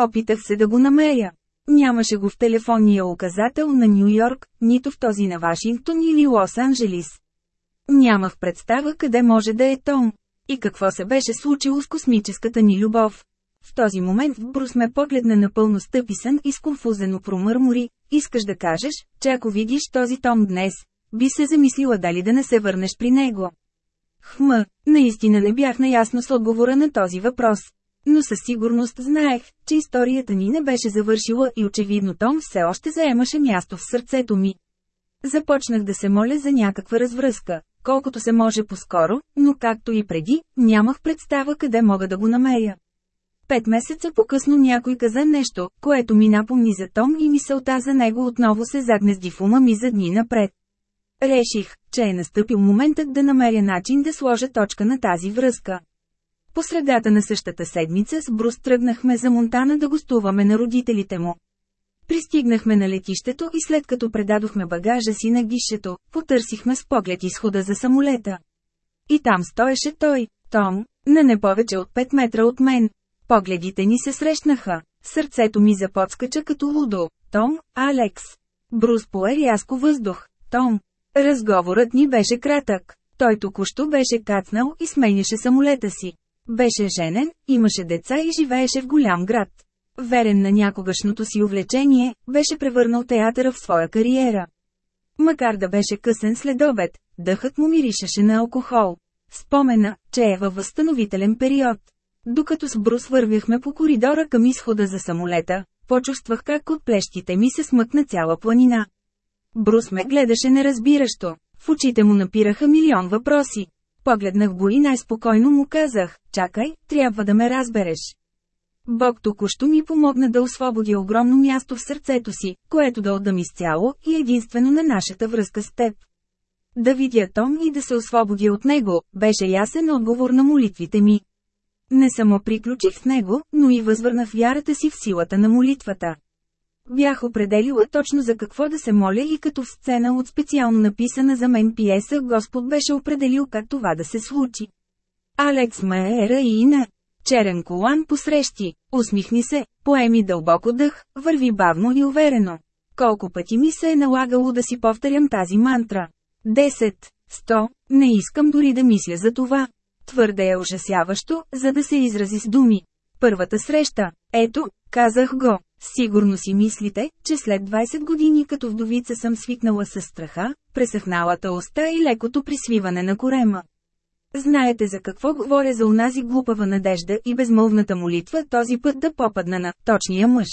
Опитах се да го намеря. Нямаше го в телефонния указател на Нью Йорк, нито в този на Вашингтон или Лос-Анджелис. Нямах представа къде може да е Том. И какво се беше случило с космическата ни любов. В този момент Брус ме погледна напълно стъписан и сконфузено промърмори. Искаш да кажеш, че ако видиш този Том днес, би се замислила дали да не се върнеш при него. Хм, наистина не бях наясно с отговора на този въпрос. Но със сигурност знаех, че историята ни не беше завършила и очевидно Том все още заемаше място в сърцето ми. Започнах да се моля за някаква развръзка, колкото се може по-скоро, но както и преди, нямах представа къде мога да го намеря. Пет месеца по-късно някой каза нещо, което ми напомни за Том и мисълта за него отново се загнезди в ума ми за дни напред. Реших, че е настъпил моментът да намеря начин да сложа точка на тази връзка. По средата на същата седмица с Брус тръгнахме за Монтана да гостуваме на родителите му. Пристигнахме на летището и след като предадохме багажа си на гишето, потърсихме с поглед изхода за самолета. И там стоеше той, Том, на не повече от 5 метра от мен. Погледите ни се срещнаха. Сърцето ми заподскача като лудо. Том, Алекс. Брус пое рязко въздух. Том. Разговорът ни беше кратък. Той току-що беше кацнал и сменяше самолета си. Беше женен, имаше деца и живееше в голям град. Верен на някогашното си увлечение, беше превърнал театъра в своя кариера. Макар да беше късен след обед, дъхът му миришеше на алкохол. Спомена, че е във възстановителен период. Докато с Брус вървяхме по коридора към изхода за самолета, почувствах как от плещите ми се смъкна цяла планина. Брус ме гледаше неразбиращо. В очите му напираха милион въпроси. Погледнах го и най-спокойно му казах, чакай, трябва да ме разбереш. Бог току-що ми помогна да освободи огромно място в сърцето си, което да отдам изцяло и единствено на нашата връзка с теб. Да видя Том и да се освободи от него, беше ясен отговор на молитвите ми. Не само приключих с него, но и възвърнах вярата си в силата на молитвата. Бях определила точно за какво да се моля и като в сцена от специално написана за мен пиеса Господ беше определил как това да се случи. Алекс Маера и Ина. Черен колан посрещи, усмихни се, поеми дълбоко дъх, върви бавно и уверено. Колко пъти ми се е налагало да си повторям тази мантра? 10, 100, не искам дори да мисля за това. Твърде е ужасяващо, за да се изрази с думи. Първата среща. Ето, казах го. Сигурно си мислите, че след 20 години като вдовица съм свикнала с страха, пресъхналата уста и лекото присвиване на корема. Знаете за какво говоря за унази глупава надежда и безмълвната молитва този път да попадна на точния мъж.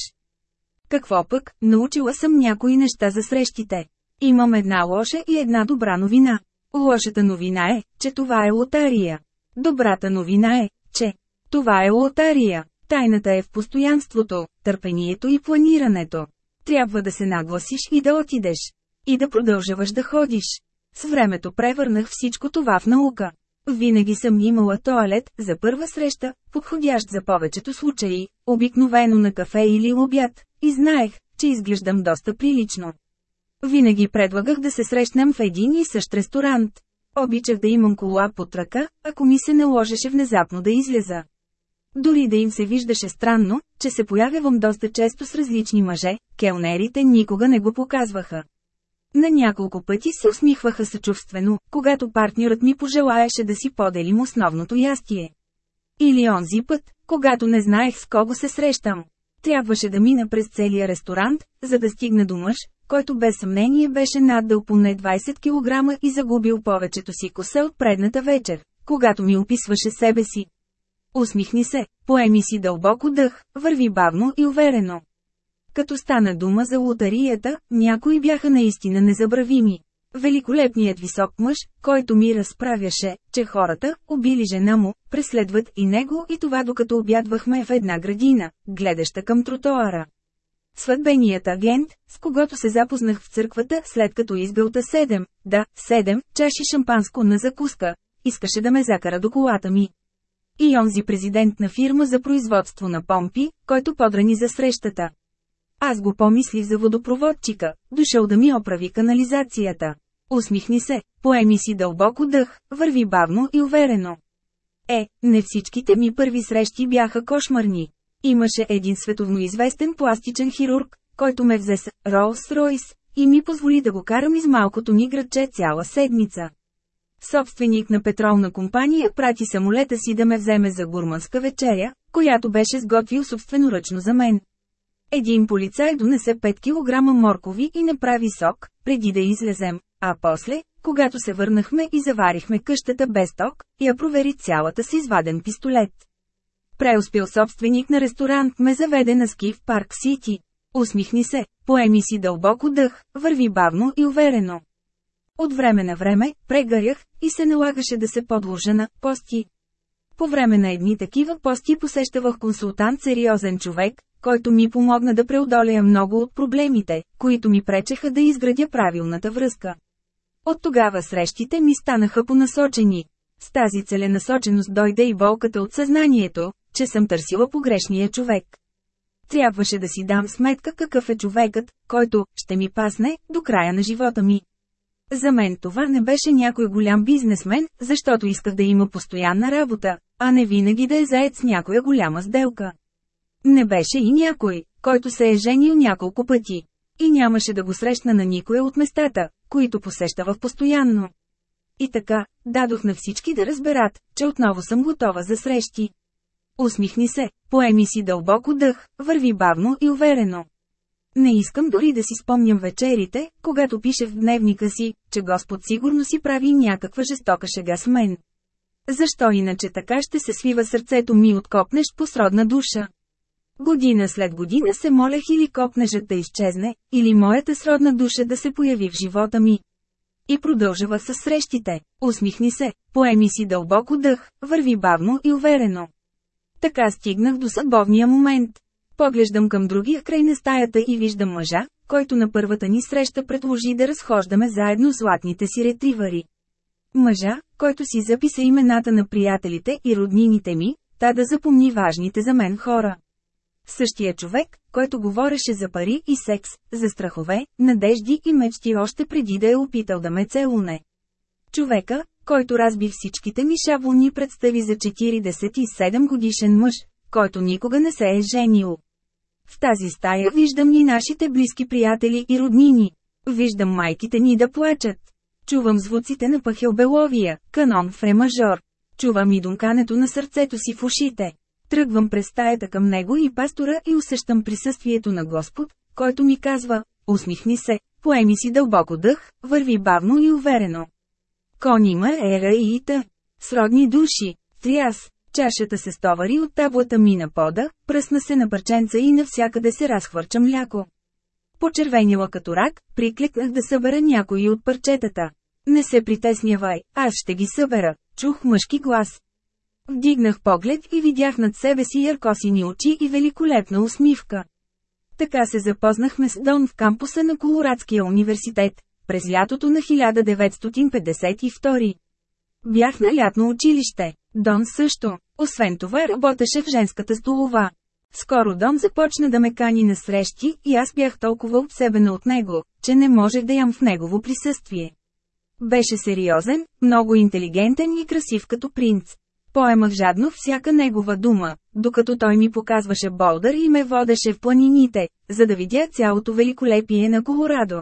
Какво пък, научила съм някои неща за срещите. Имам една лоша и една добра новина. Лошата новина е, че това е лотария. Добрата новина е, че това е лотария. Тайната е в постоянството, търпението и планирането. Трябва да се нагласиш и да отидеш. И да продължаваш да ходиш. С времето превърнах всичко това в наука. Винаги съм имала туалет за първа среща, подходящ за повечето случаи, обикновено на кафе или обяд, и знаех, че изглеждам доста прилично. Винаги предлагах да се срещнем в един и същ ресторант. Обичах да имам кола под ръка, ако ми се наложеше внезапно да излеза. Дори да им се виждаше странно, че се появявам доста често с различни мъже, келнерите никога не го показваха. На няколко пъти се усмихваха съчувствено, когато партньорът ми пожелаеше да си поделим основното ястие. Или онзи път, когато не знаех с кого се срещам. Трябваше да мина през целия ресторант, за да стигна до мъж, който без съмнение беше наддал поне 20 кг и загубил повечето си коса от предната вечер, когато ми описваше себе си. Усмихни се, поеми си дълбоко дъх, върви бавно и уверено. Като стана дума за лотарията, някои бяха наистина незабравими. Великолепният висок мъж, който ми разправяше, че хората, убили жена му, преследват и него и това докато обядвахме в една градина, гледаща към тротоара. Сватбеният агент, с когото се запознах в църквата след като избилта седем, да, седем, чаши шампанско на закуска, искаше да ме закара до колата ми. И онзи президент на фирма за производство на помпи, който подрани за срещата. Аз го помислих за водопроводчика, дошъл да ми оправи канализацията. Усмихни се, поеми си дълбоко дъх, върви бавно и уверено. Е, не всичките ми първи срещи бяха кошмарни. Имаше един световно известен пластичен хирург, който ме взе с Ролс-Ройс и ми позволи да го карам из малкото ни градче цяла седмица. Собственик на петролна компания прати самолета си да ме вземе за гурманска вечеря, която беше сготвил собственоръчно за мен. Един полицай донесе 5 кг моркови и направи сок, преди да излезем, а после, когато се върнахме и заварихме къщата без ток, я провери цялата с изваден пистолет. Преуспил собственик на ресторант ме заведе на ски в Парк Сити. Усмихни се, поеми си дълбоко дъх, върви бавно и уверено. От време на време, прегарях, и се налагаше да се подложа на пости. По време на едни такива пости посещавах консултант сериозен човек, който ми помогна да преодолея много от проблемите, които ми пречеха да изградя правилната връзка. От тогава срещите ми станаха понасочени. С тази целенасоченост дойде и болката от съзнанието, че съм търсила погрешния човек. Трябваше да си дам сметка какъв е човекът, който ще ми пасне до края на живота ми. За мен това не беше някой голям бизнесмен, защото исках да има постоянна работа, а не винаги да е заед с някоя голяма сделка. Не беше и някой, който се е женил няколко пъти. И нямаше да го срещна на никое от местата, които посещава постоянно. И така, дадох на всички да разберат, че отново съм готова за срещи. Усмихни се, поеми си дълбоко дъх, върви бавно и уверено. Не искам дори да си спомням вечерите, когато пише в дневника си, че Господ сигурно си прави някаква жестока шега с мен. Защо иначе така ще се свива сърцето ми от копнеш по сродна душа? Година след година се молех или копнежът да изчезне, или моята сродна душа да се появи в живота ми. И продължава с срещите. Усмихни се, поеми си дълбоко дъх, върви бавно и уверено. Така стигнах до съдбовния момент. Поглеждам към другия край на стаята и виждам мъжа, който на първата ни среща предложи да разхождаме заедно златните си ретривари. Мъжа, който си записа имената на приятелите и роднините ми, та да запомни важните за мен хора. Същия човек, който говореше за пари и секс, за страхове, надежди и мечти още преди да е опитал да ме целуне. Човека, който разби всичките ми шаблони представи за 47 годишен мъж, който никога не се е женил. В тази стая виждам и нашите близки приятели и роднини. Виждам майките ни да плачат. Чувам звуците на пахелбеловия, канон в ремажор. Чувам и дункането на сърцето си в ушите. Тръгвам през стаята към него и пастора и усещам присъствието на Господ, който ми казва, усмихни се, поеми си дълбоко дъх, върви бавно и уверено. Кон има ера и ита. Сродни души. Тряс. Чашата се стовари от таблата ми на пода, пръсна се на парченца и навсякъде се разхвърча мляко. Почервенила като рак, прикликнах да събера някои от парчетата. Не се притеснявай, аз ще ги събера, чух мъжки глас. Вдигнах поглед и видях над себе си яркосини очи и великолепна усмивка. Така се запознахме с Дон в кампуса на Колорадския университет, през лятото на 1952. Бях на лятно училище. Дон също. Освен това работеше в женската столова. Скоро Дон започна да ме кани на срещи и аз бях толкова обсебена от него, че не можех да ям в негово присъствие. Беше сериозен, много интелигентен и красив като принц. Поемах жадно всяка негова дума, докато той ми показваше Болдър и ме водеше в планините, за да видя цялото великолепие на Колорадо.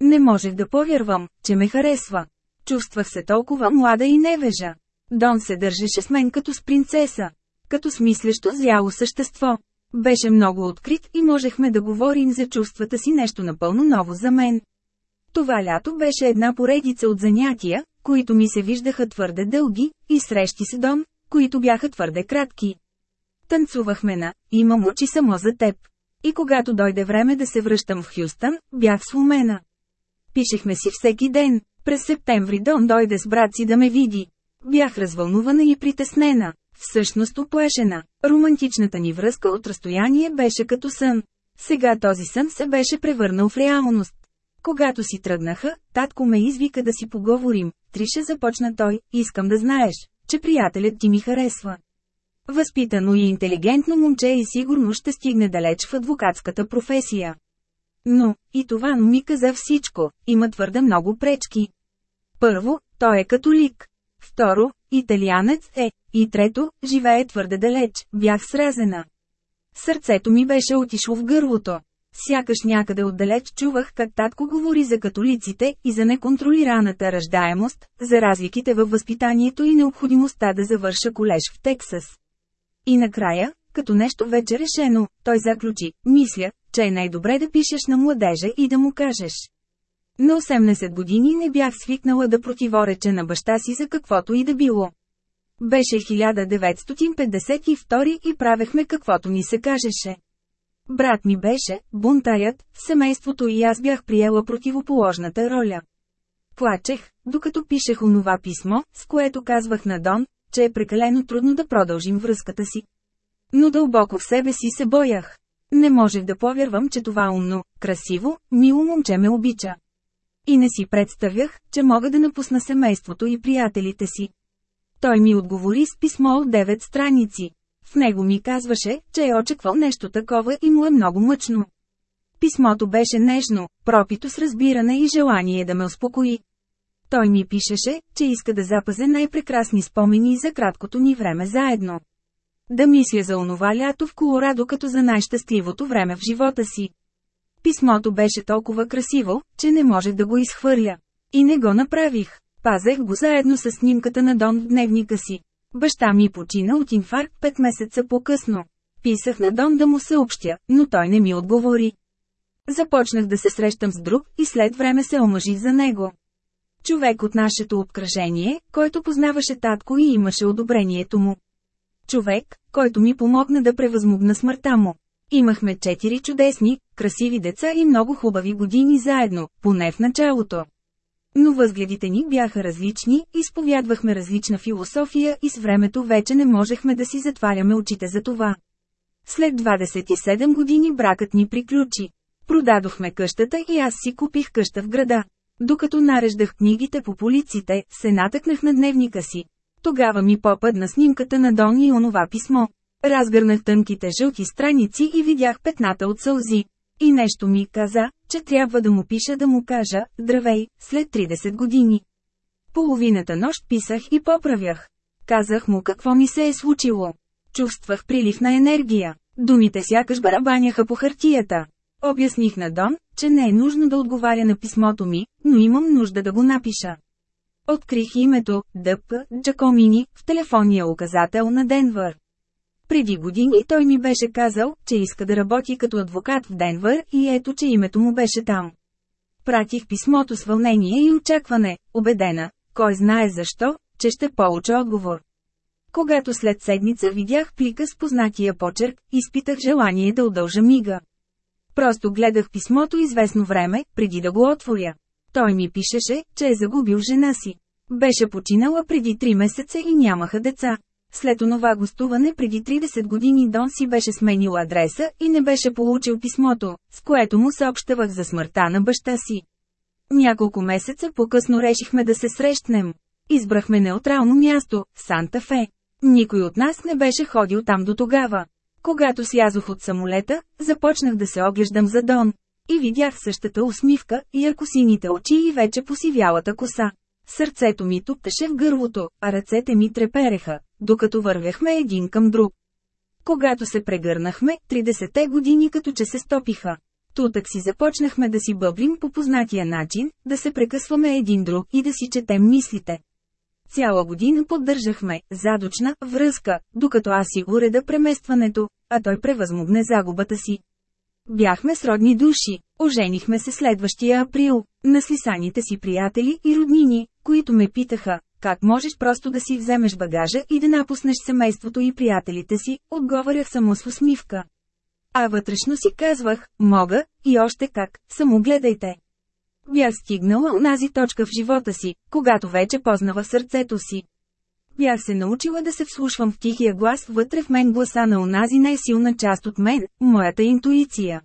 Не можех да повярвам, че ме харесва. Чувствах се толкова млада и невежа. Дон се държеше с мен като с принцеса. Като смислещо зяло същество. Беше много открит и можехме да говорим за чувствата си нещо напълно ново за мен. Това лято беше една поредица от занятия, които ми се виждаха твърде дълги, и срещи с Дон, които бяха твърде кратки. Танцувахме на «Имам очи само за теб». И когато дойде време да се връщам в Хюстън, бях сломена. Пишехме си всеки ден. През септември Дон дойде с брат си да ме види. Бях развълнувана и притеснена. Всъщност оплашена. Романтичната ни връзка от разстояние беше като сън. Сега този сън се беше превърнал в реалност. Когато си тръгнаха, татко ме извика да си поговорим. Трише започна той, искам да знаеш, че приятелят ти ми харесва. Възпитано и интелигентно момче и сигурно ще стигне далеч в адвокатската професия. Но, и това ми каза всичко, има твърде много пречки. Първо, той е католик. Второ, италианец е. И трето, живее твърде далеч, бях сразена. Сърцето ми беше отишло в гърлото. Сякаш някъде отдалеч чувах как татко говори за католиците и за неконтролираната ръждаемост, за разликите във възпитанието и необходимостта да завърша колеж в Тексас. И накрая, като нещо вече решено, той заключи, мисля, че е най-добре да пишеш на младежа и да му кажеш. На 18 години не бях свикнала да противореча на баща си за каквото и да било. Беше 1952 и правехме каквото ни се кажеше. Брат ми беше, бунтарят, семейството и аз бях приела противоположната роля. Плачех, докато пишех онова писмо, с което казвах на Дон, че е прекалено трудно да продължим връзката си. Но дълбоко в себе си се боях. Не можех да повярвам, че това умно, красиво, мило момче ме обича. И не си представях, че мога да напусна семейството и приятелите си. Той ми отговори с писмо от 9 страници. В него ми казваше, че е очаквал нещо такова и му е много мъчно. Писмото беше нежно, пропито с разбиране и желание да ме успокои. Той ми пишеше, че иска да запазе най-прекрасни спомени за краткото ни време заедно. Да мисля за онова лято в Колорадо като за най-щастливото време в живота си. Писмото беше толкова красиво, че не можех да го изхвърля. И не го направих. Пазех го заедно с снимката на Дон в дневника си. Баща ми почина от инфаркт 5 месеца по-късно. Писах на Дон да му съобщя, но той не ми отговори. Започнах да се срещам с друг и след време се омъжих за него. Човек от нашето обкръжение, който познаваше татко и имаше одобрението му. Човек, който ми помогна да превъзмогна смъртта му. Имахме четири чудесни, красиви деца и много хубави години заедно, поне в началото. Но възгледите ни бяха различни, изповядвахме различна философия и с времето вече не можехме да си затваряме очите за това. След 27 години бракът ни приключи. Продадохме къщата и аз си купих къща в града. Докато нареждах книгите по полиците, се натъкнах на дневника си. Тогава ми попадна снимката на Дон и онова писмо. Разгърнах тънките жълти страници и видях петната от сълзи. И нещо ми каза, че трябва да му пиша да му кажа, здравей, след 30 години. Половината нощ писах и поправях. Казах му какво ми се е случило. Чувствах прилив на енергия. Думите сякаш барабаняха по хартията. Обясних на Дон, че не е нужно да отговаря на писмото ми, но имам нужда да го напиша. Открих името, ДП, Джакомини, в телефонния указател на Денвър. Преди години той ми беше казал, че иска да работи като адвокат в Денвър и ето че името му беше там. Пратих писмото с вълнение и очакване, убедена, кой знае защо, че ще получа отговор. Когато след седмица видях плика с познатия почерк, изпитах желание да удължа мига. Просто гледах писмото известно време, преди да го отворя. Той ми пишеше, че е загубил жена си. Беше починала преди 3 месеца и нямаха деца. След онова гостуване преди 30 години Дон си беше сменил адреса и не беше получил писмото, с което му съобщавах за смъртта на баща си. Няколко месеца по-късно решихме да се срещнем. Избрахме неутрално място – Санта Фе. Никой от нас не беше ходил там до тогава. Когато слязох от самолета, започнах да се оглеждам за Дон. И видях същата усмивка, яркосините очи и вече посивялата коса. Сърцето ми туптеше в гърлото, а ръцете ми трепереха, докато вървяхме един към друг. Когато се прегърнахме, 30-те години като че се стопиха. Тутък си започнахме да си бъблим по познатия начин, да се прекъсваме един друг и да си четем мислите. Цяла година поддържахме задочна връзка, докато аз си уреда преместването, а той превъзмогне загубата си. Бяхме сродни души, оженихме се следващия април, на слисаните си приятели и роднини, които ме питаха, как можеш просто да си вземеш багажа и да напуснеш семейството и приятелите си, отговарях само с усмивка. А вътрешно си казвах, мога, и още как, само гледайте. Бях стигнала унази точка в живота си, когато вече познава сърцето си. Бях се научила да се вслушвам в тихия глас вътре в мен гласа на унази най-силна част от мен, моята интуиция.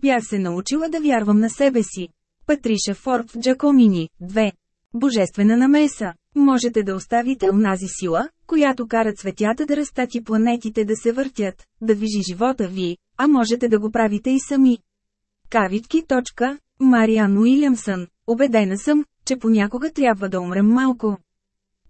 Бях се научила да вярвам на себе си. Патриша Форд в Джакомини, 2. Божествена намеса. Можете да оставите унази сила, която кара цветята да растат и планетите да се въртят, да движи живота ви, а можете да го правите и сами. Кавитки. Мариан Уилямсън, убедена съм, че понякога трябва да умрем малко.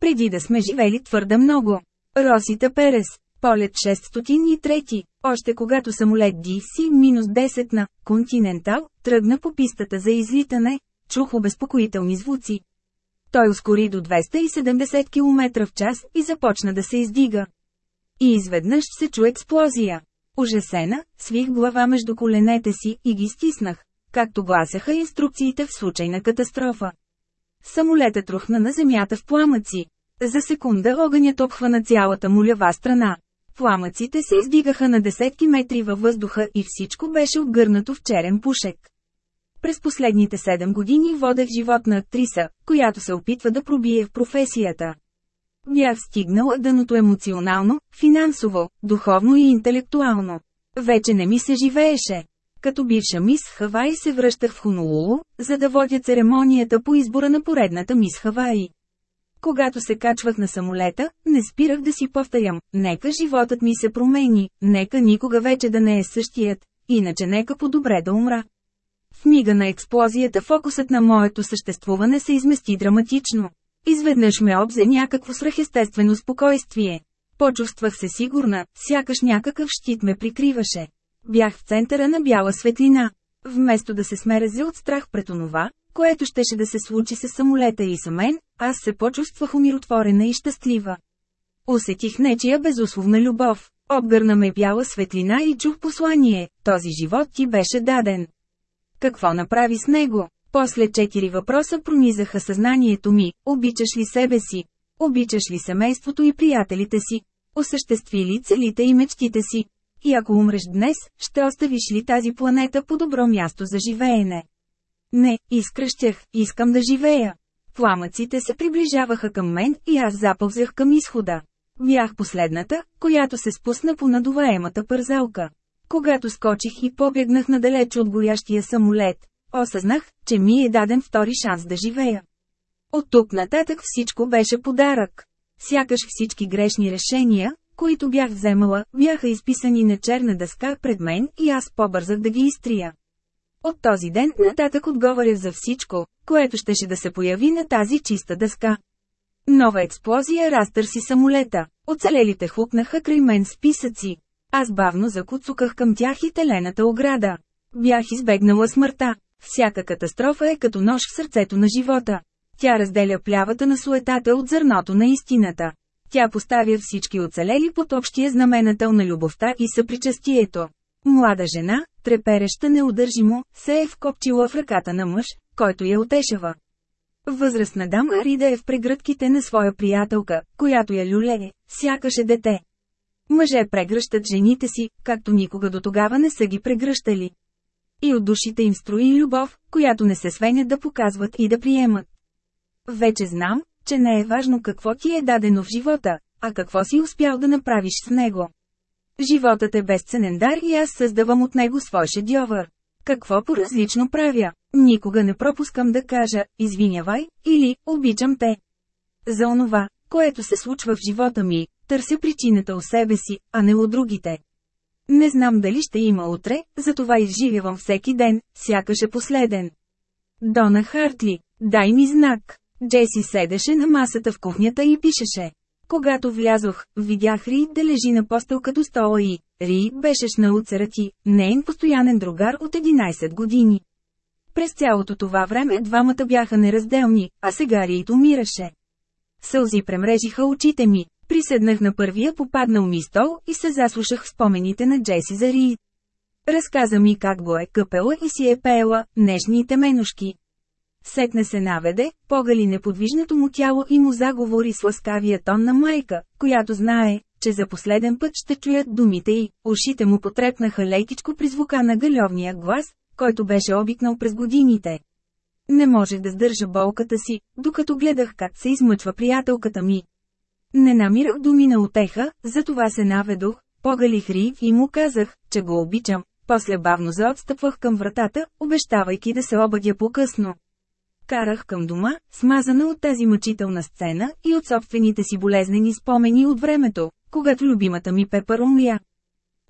Преди да сме живели твърде много. Росита Перес, полет 603, още когато самолет DC-10 на Континентал тръгна по пистата за излитане, чух обезпокоителни звуци. Той ускори до 270 км в час и започна да се издига. И изведнъж се чу експлозия. Ужасена, свих глава между коленете си и ги стиснах, както гласяха инструкциите в случай на катастрофа. Самолетът рухна на земята в пламъци. За секунда огънят обхвана цялата му лява страна. Пламъците се издигаха на десетки метри във въздуха и всичко беше отгърнато в черен пушек. През последните седем години водех живот на актриса, която се опитва да пробие в професията. Бях стигнала дъното емоционално, финансово, духовно и интелектуално. Вече не ми се живееше. Като бивша мис Хавай се връщах в Хонолулу, за да водя церемонията по избора на поредната мис Хавай. Когато се качвах на самолета, не спирах да си повторям, нека животът ми се промени, нека никога вече да не е същият, иначе нека по-добре да умра. В мига на експлозията фокусът на моето съществуване се измести драматично. Изведнъж ме обзе някакво свръхестествено спокойствие. Почувствах се сигурна, сякаш някакъв щит ме прикриваше. Бях в центъра на бяла светлина. Вместо да се смерези от страх пред онова, което щеше да се случи с самолета и с мен, аз се почувствах умиротворена и щастлива. Усетих нечия безусловна любов. Обгърна ме бяла светлина и чух послание, този живот ти беше даден. Какво направи с него? После четири въпроса пронизаха съзнанието ми, обичаш ли себе си? Обичаш ли семейството и приятелите си? Осъществи ли целите и мечтите си? И ако умреш днес, ще оставиш ли тази планета по добро място за живеене? Не, изкръщях, искам да живея. Пламъците се приближаваха към мен и аз запълзях към изхода. Бях последната, която се спусна по надуваемата пързалка. Когато скочих и побегнах надалеч от горящия самолет, осъзнах, че ми е даден втори шанс да живея. От тук нататък всичко беше подарък. Сякаш всички грешни решения, които бях вземала, бяха изписани на черна дъска пред мен и аз побързах да ги изтрия. От този ден нататък отговаря за всичко, което щеше да се появи на тази чиста дъска. Нова експлозия разтърси самолета. Оцелелите хукнаха край мен списъци. Аз бавно закуцуках към тях и телената ограда. Бях избегнала смъртта. Всяка катастрофа е като нож в сърцето на живота. Тя разделя плявата на суетата от зърното на истината. Тя поставя всички оцелели под общия знаменател на любовта и съпричастието. Млада жена, трепереща неудържимо, се е вкопчила в ръката на мъж, който я отешава. Възрастна дама рида е в прегръдките на своя приятелка, която я люлее, сякаше дете. Мъже прегръщат жените си, както никога до тогава не са ги прегръщали. И от душите им строи любов, която не се свенят да показват и да приемат. Вече знам, че не е важно какво ти е дадено в живота, а какво си успял да направиш с него. Животът е безценен дар и аз създавам от него свой шедьовър. Какво по-различно правя? Никога не пропускам да кажа, извинявай, или, обичам те. За онова, което се случва в живота ми, търся причината у себе си, а не у другите. Не знам дали ще има утре, затова изживявам всеки ден, сякаш е последен. Дона Хартли, дай ми знак. Джеси седеше на масата в кухнята и пишеше. Когато влязох, видях Ри да лежи на постелка до стола и Ри беше шнауцерът нейн постоянен другар от 11 години. През цялото това време двамата бяха неразделни, а сега Рид умираше. Сълзи премрежиха очите ми, приседнах на първия попаднал ми стол и се заслушах в спомените на Джеси за Рид. Разказа ми как го е къпела и си е пеела нежните менушки. Сетне се наведе, погали неподвижното му тяло и му заговори с ласкавия тон на майка, която знае, че за последен път ще чуят думите й. Ушите му потрепнаха лекичко при звука на галевния глас, който беше обикнал през годините. Не можех да сдържа болката си, докато гледах как се измъчва приятелката ми. Не намирах думи на отеха, затова се наведох, погалих Рив и му казах, че го обичам. После бавно заотстъпвах към вратата, обещавайки да се обадя по-късно. Карах към дома, смазана от тази мъчителна сцена и от собствените си болезнени спомени от времето, когато любимата ми Пепър умря.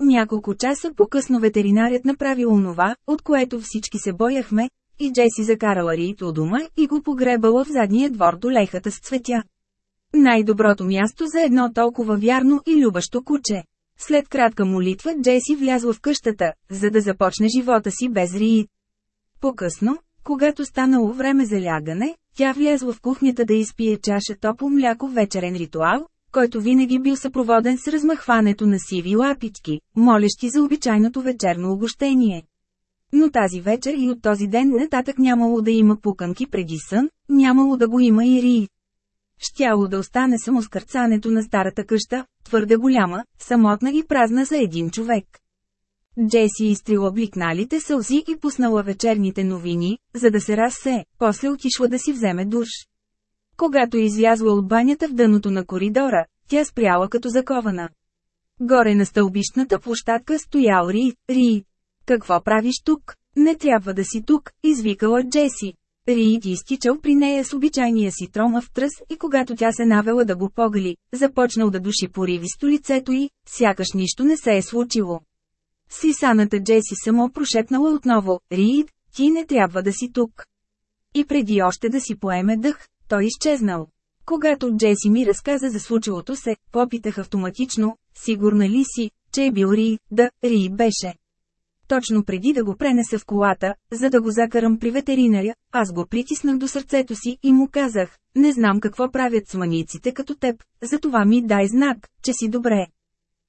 Няколко часа по-късно ветеринарят направи онова, от което всички се бояхме, и Джеси закарала Рит у дома и го погребала в задния двор до лехата с цветя. Най-доброто място за едно толкова вярно и любащо куче. След кратка молитва Джеси влязла в къщата, за да започне живота си без Рит. По-късно, когато станало време за лягане, тя влезла в кухнята да изпие чаша топло мляко вечерен ритуал, който винаги бил съпроводен с размахването на сиви лапички, молещи за обичайното вечерно огощение. Но тази вечер и от този ден нататък нямало да има пуканки преди сън, нямало да го има и рии. Щяло да остане само скърцането на старата къща, твърде голяма, самотна и празна за един човек. Джеси изтрила бликналите сълзи и пуснала вечерните новини, за да се разсе, после отишла да си вземе душ. Когато излязла от банята в дъното на коридора, тя спряла като закована. Горе на стълбищната площадка стоял Ри, Ри. Какво правиш тук? Не трябва да си тук, извикала Джеси. Рид изтичал при нея с обичайния си тромав тръс и когато тя се навела да го погали, започнал да души поривисто лицето й, сякаш нищо не се е случило. Сисаната Джеси само прошепнала отново, Рид, ти не трябва да си тук. И преди още да си поеме дъх, той изчезнал. Когато Джеси ми разказа за случилото се, попитах автоматично, сигурна ли си, че е бил Ри, да, Ри беше. Точно преди да го пренеса в колата, за да го закарам при ветеринаря, аз го притиснах до сърцето си и му казах, не знам какво правят сманиците като теб, затова ми дай знак, че си добре.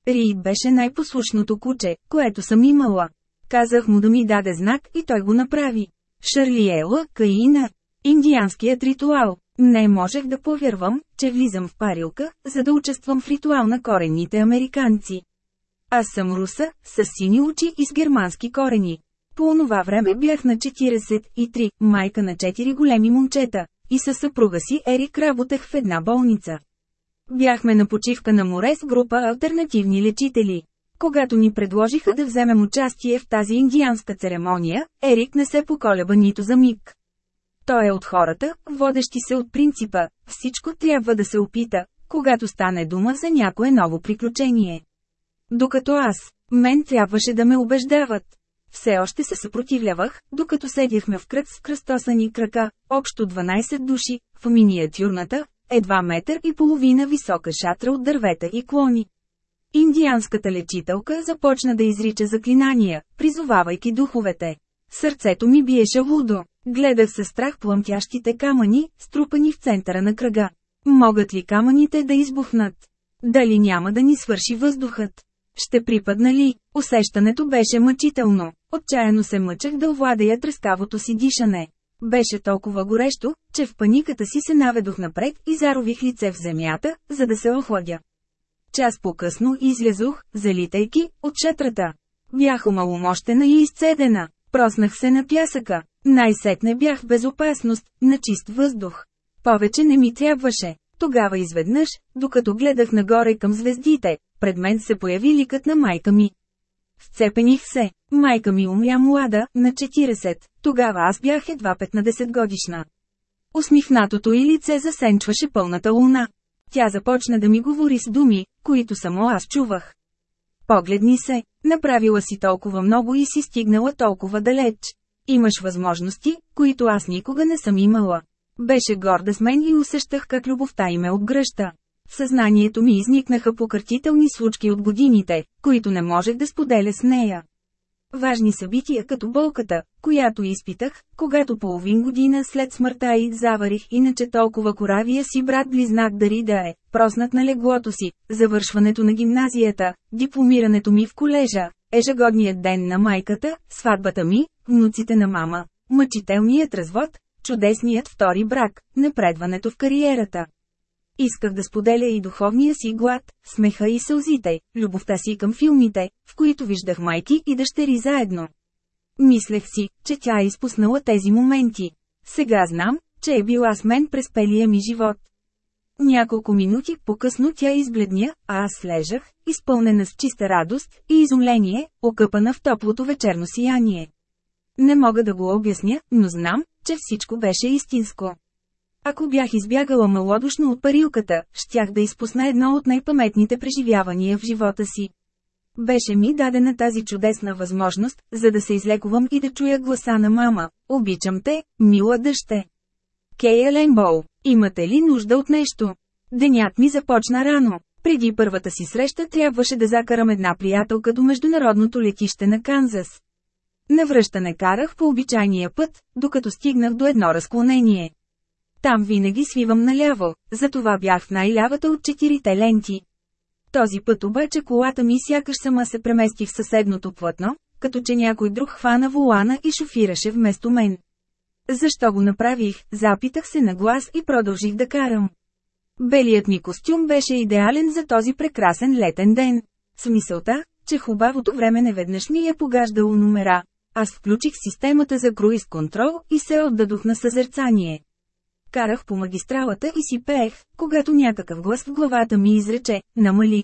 Ри беше най-послушното куче, което съм имала. Казах му да ми даде знак и той го направи. Шарлиела, Каина. Индианският ритуал. Не можех да повярвам, че влизам в парилка, за да участвам в ритуал на коренните американци. Аз съм руса, с сини очи и с германски корени. По онова време бях на 43, майка на 4 големи момчета, и със съпруга си Ерик работех в една болница. Бяхме на почивка на море с група альтернативни лечители. Когато ни предложиха да вземем участие в тази индианска церемония, Ерик не се поколеба нито за миг. Той е от хората, водещи се от принципа, всичко трябва да се опита, когато стане дума за някое ново приключение. Докато аз, мен трябваше да ме убеждават. Все още се съпротивлявах, докато седяхме в кръг с кръстосани крака, общо 12 души, в миниатюрната, едва метър и половина висока шатра от дървета и клони. Индианската лечителка започна да изрича заклинания, призовавайки духовете. Сърцето ми биеше лудо. Гледах със страх пламтящите камъни, струпани в центъра на кръга. Могат ли камъните да избухнат? Дали няма да ни свърши въздухът? Ще припадна ли? Усещането беше мъчително. Отчаяно се мъчах да овладея трескавото си дишане. Беше толкова горещо, че в паниката си се наведох напред и зарових лице в земята, за да се охладя. Час по-късно излязох, залитайки, от шатрата. Бях умаломощена и изцедена. Проснах се на пясъка. Най-сетне бях в безопасност, на чист въздух. Повече не ми трябваше. Тогава изведнъж, докато гледах нагоре към звездите, пред мен се появи ликът на майка ми. Вцепених се. Майка ми умря млада, на 40, тогава аз бях едва 15 годишна. Усмихнатото и лице засенчваше пълната луна. Тя започна да ми говори с думи, които само аз чувах. Погледни се, направила си толкова много и си стигнала толкова далеч. Имаш възможности, които аз никога не съм имала. Беше горда с мен и усещах как любовта им ме обгръща. В съзнанието ми изникнаха покъртителни случки от годините, които не можех да споделя с нея. Важни събития като болката, която изпитах, когато половин година след смъртта и заварих иначе толкова коравия си брат-близнак дари да е, проснат на леглото си, завършването на гимназията, дипломирането ми в колежа, ежегодният ден на майката, сватбата ми, внуците на мама, мъчителният развод, чудесният втори брак, напредването в кариерата. Исках да споделя и духовния си глад, смеха и сълзите, любовта си към филмите, в които виждах майки и дъщери заедно. Мислех си, че тя е изпуснала тези моменти. Сега знам, че е била с мен през пелия ми живот. Няколко минути по-късно тя избледня, а аз лежах, изпълнена с чиста радост и изумление, окъпана в топлото вечерно сияние. Не мога да го обясня, но знам, че всичко беше истинско. Ако бях избягала малодушно от парилката, щях да изпусна едно от най-паметните преживявания в живота си. Беше ми дадена тази чудесна възможност, за да се излекувам и да чуя гласа на мама. Обичам те, мила дъще. Кея Лембоу, имате ли нужда от нещо? Денят ми започна рано. Преди първата си среща трябваше да закарам една приятелка до международното летище на Канзас. Навръщане карах по обичайния път, докато стигнах до едно разклонение. Там винаги свивам наляво, затова бях в най-лявата от четирите ленти. Този път обаче колата ми сякаш сама се премести в съседното плътно, като че някой друг хвана волана и шофираше вместо мен. Защо го направих, запитах се на глас и продължих да карам. Белият ми костюм беше идеален за този прекрасен летен ден. С мисълта, че хубавото време неведнъж ми е погаждало номера. Аз включих системата за круиз контрол и се отдадох на съзерцание. Карах по магистралата и си пеех, когато някакъв глас в главата ми изрече, намали.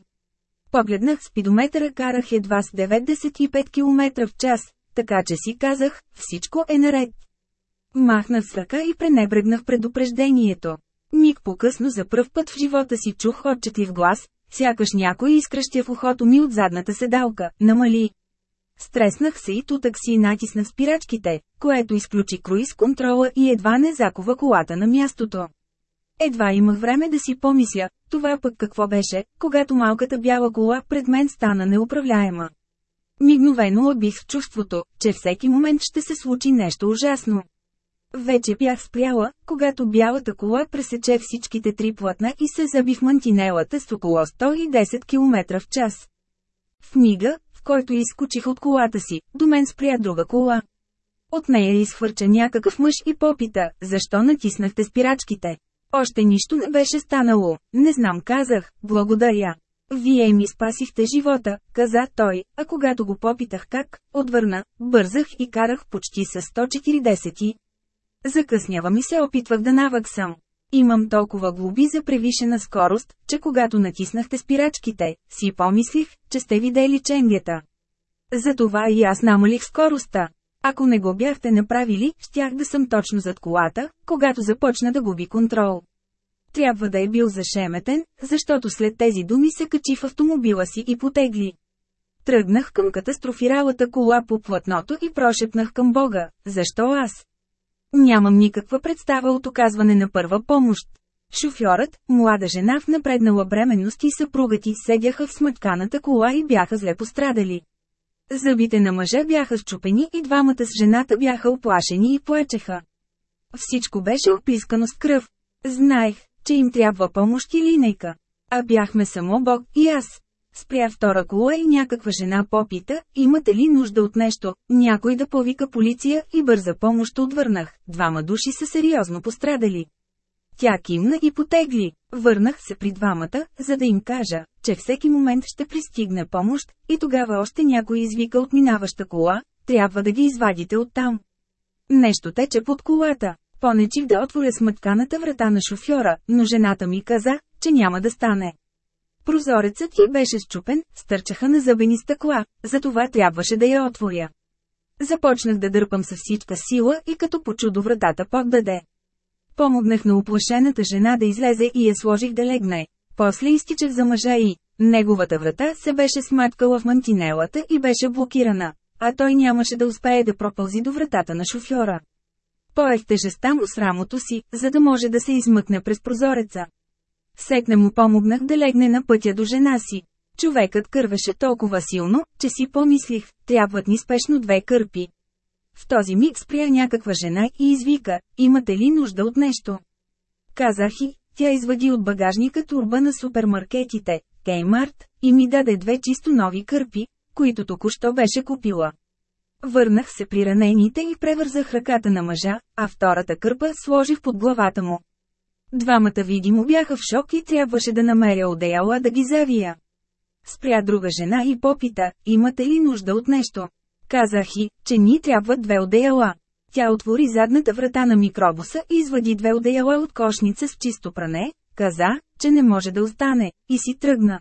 Погледнах спидометъра карах едва с 95 км в час, така че си казах, всичко е наред. Махнах с ръка и пренебрегнах предупреждението. Миг по-късно за пръв път в живота си чух отчетлив глас, сякаш някой изкръщя в ухото ми от задната седалка, намали. Стреснах се и тутък си натиснах спирачките, което изключи круиз контрола и едва не закова колата на мястото. Едва имах време да си помисля, това пък какво беше, когато малката бяла кола пред мен стана неуправляема. Мигновено отбих в чувството, че всеки момент ще се случи нещо ужасно. Вече бях спряла, когато бялата кола пресече всичките три платна и се заби в мантинелата с около 110 км в час. В мига, в който изкочих от колата си, до мен спря друга кола. От нея изхвърча някакъв мъж и попита, защо натиснахте спирачките. Още нищо не беше станало, не знам казах, благодаря. Вие ми спасихте живота, каза той, а когато го попитах как, отвърна, бързах и карах почти с 140. Закъснява ми се опитвах да наваксам. Имам толкова глуби за превишена скорост, че когато натиснахте спирачките, си помислих, че сте видели ченгета. Затова и аз намалих скоростта. Ако не го бяхте направили, щях да съм точно зад колата, когато започна да губи контрол. Трябва да е бил зашеметен, защото след тези думи се качи в автомобила си и потегли. Тръгнах към катастрофиралата кола по платното и прошепнах към Бога, защо аз? Нямам никаква представа от оказване на първа помощ. Шофьорът, млада жена в напреднала бременност и съпругът й седяха в смътканата кола и бяха зле пострадали. Зъбите на мъжа бяха щупени и двамата с жената бяха оплашени и плачеха. Всичко беше опискано с кръв. Знаех, че им трябва помощ и линейка. А бяхме само Бог и аз. Спря втора кола и някаква жена попита, имате ли нужда от нещо, някой да повика полиция и бърза помощ отвърнах, двама души са сериозно пострадали. Тя кимна и потегли. Върнах се при двамата, за да им кажа, че всеки момент ще пристигне помощ, и тогава още някой извика от минаваща кола, трябва да ги извадите оттам. Нещо тече под колата. Понечих да отворя смътканата врата на шофьора, но жената ми каза, че няма да стане. Прозорецът ти беше щупен, стърчаха на зъбени стъкла, затова трябваше да я отворя. Започнах да дърпам със всичка сила и като по чудо вратата поддаде. Помогнах на оплашената жена да излезе и я сложих да легне. После изтичах за мъжа и неговата врата се беше сматкала в мантинелата и беше блокирана, а той нямаше да успее да пропълзи до вратата на шофьора. Поех тежестта му с рамото си, за да може да се измъкне през прозореца. Секне му помогнах да легне на пътя до жена си. Човекът кървеше толкова силно, че си помислих, трябват ни спешно две кърпи. В този миг спря някаква жена и извика, имате ли нужда от нещо? Казах и, тя извади от багажника турба на супермаркетите, Кеймарт, и ми даде две чисто нови кърпи, които току-що беше купила. Върнах се при ранените и превързах ръката на мъжа, а втората кърпа сложих под главата му. Двамата видимо бяха в шок и трябваше да намеря одеяла да ги завия. Спря друга жена и попита, имате ли нужда от нещо? Казах и, че ни трябва две одеяла. Тя отвори задната врата на микробуса и извади две одеяла от кошница с чисто пране, каза, че не може да остане, и си тръгна.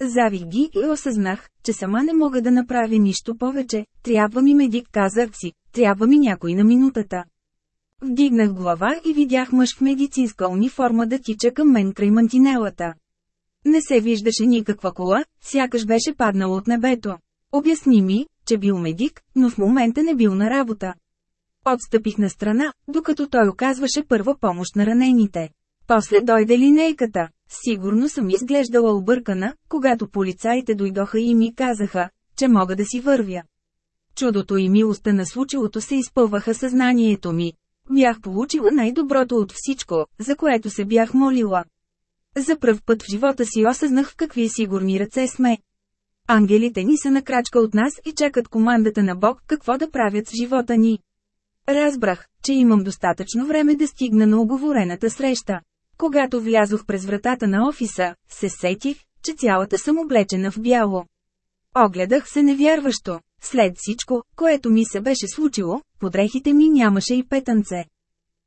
Завих ги и осъзнах, че сама не мога да направя нищо повече, трябва ми медик казах си, трябва ми някой на минутата. Вдигнах глава и видях мъж в медицинска униформа да тича към мен край мантинелата. Не се виждаше никаква кола, сякаш беше паднал от небето. Обясни ми, че бил медик, но в момента не бил на работа. Отстъпих на страна, докато той оказваше първа помощ на ранените. После дойде линейката. Сигурно съм изглеждала объркана, когато полицаите дойдоха и ми казаха, че мога да си вървя. Чудото и милостта на случилото се изпълваха съзнанието ми. Бях получила най-доброто от всичко, за което се бях молила. За пръв път в живота си осъзнах в какви сигурни ръце сме. Ангелите ни са на крачка от нас и чакат командата на Бог какво да правят с живота ни. Разбрах, че имам достатъчно време да стигна на оговорената среща. Когато влязох през вратата на офиса, се сетих, че цялата съм облечена в бяло. Огледах се невярващо. След всичко, което ми се беше случило, под рехите ми нямаше и петънце.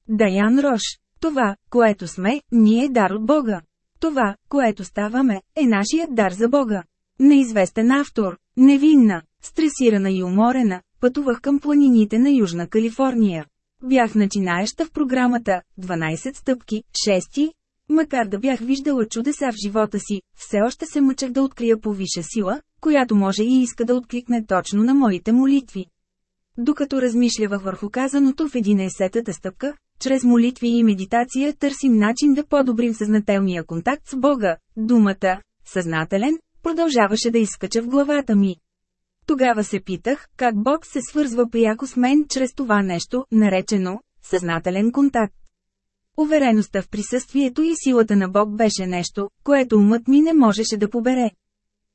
Даян Рош. Това, което сме, ни е дар от Бога. Това, което ставаме, е нашият дар за Бога. Неизвестен автор, невинна, стресирана и уморена, пътувах към планините на Южна Калифорния. Бях начинаеща в програмата, 12 стъпки, 6. Макар да бях виждала чудеса в живота си, все още се мъчах да открия повиша сила, която може и иска да откликне точно на моите молитви. Докато размишлявах върху казаното в 11-та стъпка, чрез молитви и медитация търсим начин да подобрим съзнателния контакт с Бога, думата, съзнателен, продължаваше да изскача в главата ми. Тогава се питах, как Бог се свързва прияко с мен чрез това нещо, наречено съзнателен контакт. Увереността в присъствието и силата на Бог беше нещо, което умът ми не можеше да побере.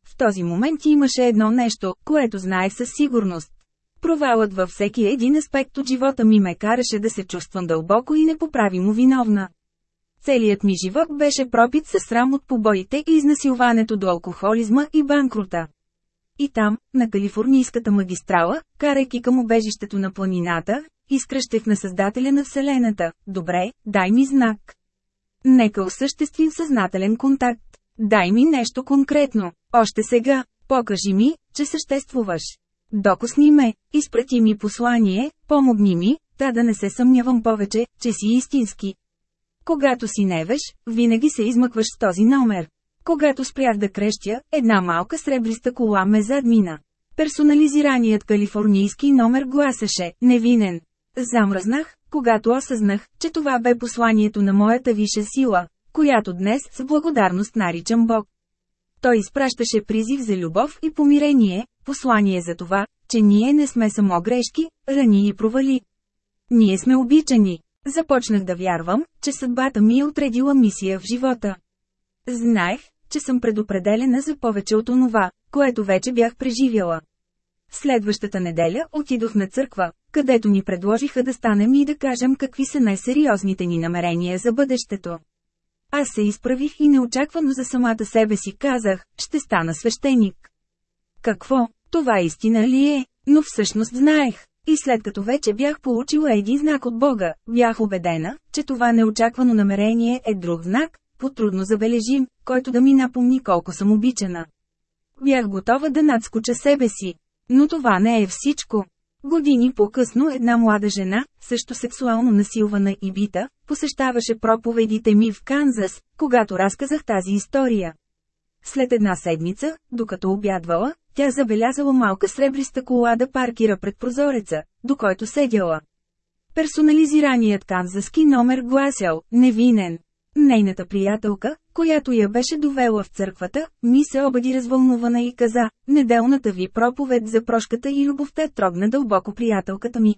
В този момент имаше едно нещо, което знаех със сигурност. Провалът във всеки един аспект от живота ми ме караше да се чувствам дълбоко и непоправимо виновна. Целият ми живот беше пропит със срам от побоите и изнасилването до алкохолизма и банкрута. И там, на калифорнийската магистрала, карайки към обежището на планината, изкръщех на Създателя на Вселената, добре, дай ми знак. Нека осъществим съзнателен контакт. Дай ми нещо конкретно. Още сега, покажи ми, че съществуваш. Докосни ме, изпрати ми послание, помогни ми, та да не се съмнявам повече, че си истински. Когато си невеш, винаги се измъкваш с този номер. Когато спрях да крещя, една малка сребриста кола ме задмина. Персонализираният калифорнийски номер гласеше «Невинен». Замръзнах, когато осъзнах, че това бе посланието на моята виша сила, която днес с благодарност наричам Бог. Той изпращаше призив за любов и помирение, послание за това, че ние не сме само грешки, рани и провали. Ние сме обичани. Започнах да вярвам, че съдбата ми е отредила мисия в живота. Знаех, че съм предопределена за повече от онова, което вече бях преживяла. Следващата неделя отидох на църква, където ни предложиха да станем и да кажем какви са най-сериозните ни намерения за бъдещето. Аз се изправих и неочаквано за самата себе си казах, ще стана свещеник. Какво, това истина ли е? Но всъщност знаех. И след като вече бях получила един знак от Бога, бях убедена, че това неочаквано намерение е друг знак, потрудно забележим, който да ми напомни колко съм обичана. Бях готова да надскоча себе си. Но това не е всичко. Години по-късно една млада жена, също сексуално насилвана и бита, посещаваше проповедите ми в Канзас, когато разказах тази история. След една седмица, докато обядвала, тя забелязала малка сребриста кола да паркира пред прозореца, до който седяла. Персонализираният канзаски номер гласял «Невинен». Нейната приятелка, която я беше довела в църквата, ми се обади развълнувана и каза, неделната ви проповед за прошката и любовта трогна дълбоко приятелката ми.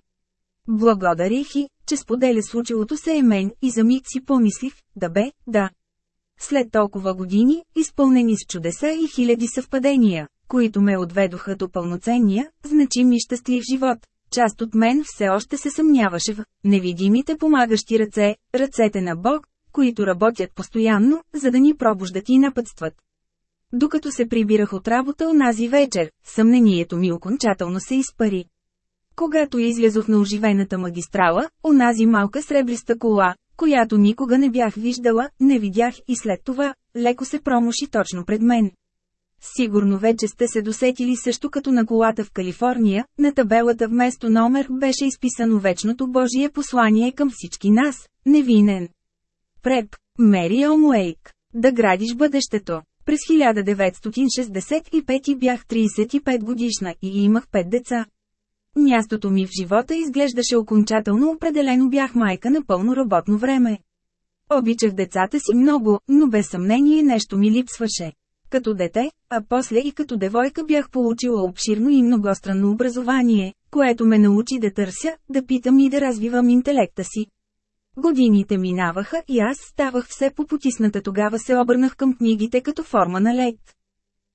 Благодарих и, че споделя случилото се е мен и за миг си помислих, да бе, да. След толкова години, изпълнени с чудеса и хиляди съвпадения, които ме отведоха до пълноценния, значим и щастлив живот, част от мен все още се съмняваше в невидимите помагащи ръце, ръцете на Бог, които работят постоянно, за да ни пробуждат и напътстват. Докато се прибирах от работа онази вечер, съмнението ми окончателно се изпари. Когато излязох на оживената магистрала, онази малка сребриста кола, която никога не бях виждала, не видях и след това, леко се промуши точно пред мен. Сигурно вече сте се досетили също като на колата в Калифорния, на табелата вместо номер беше изписано вечното Божие послание към всички нас, невинен. Преп, Мери Омуейк. Да градиш бъдещето. През 1965 бях 35 годишна и имах 5 деца. Мястото ми в живота изглеждаше окончателно определено бях майка на пълно работно време. Обичах децата си много, но без съмнение нещо ми липсваше. Като дете, а после и като девойка бях получила обширно и многостранно образование, което ме научи да търся, да питам и да развивам интелекта си. Годините минаваха и аз ставах все по-потисната тогава се обърнах към книгите като форма на лед.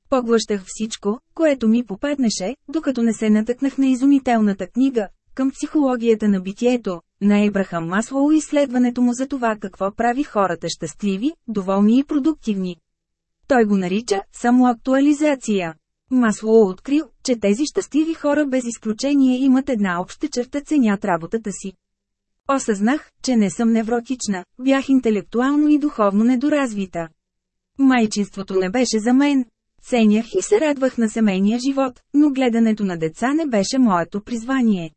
Поглъщах всичко, което ми попаднеше, докато не се натъкнах на изумителната книга, към психологията на битието, на Ебрахам Маслоу изследването му за това какво прави хората щастливи, доволни и продуктивни. Той го нарича самоактуализация. Маслоу открил, че тези щастливи хора без изключение имат една обща черта ценят работата си. Осъзнах, че не съм невротична, бях интелектуално и духовно недоразвита. Майчинството не беше за мен. Ценях и се радвах на семейния живот, но гледането на деца не беше моето призвание.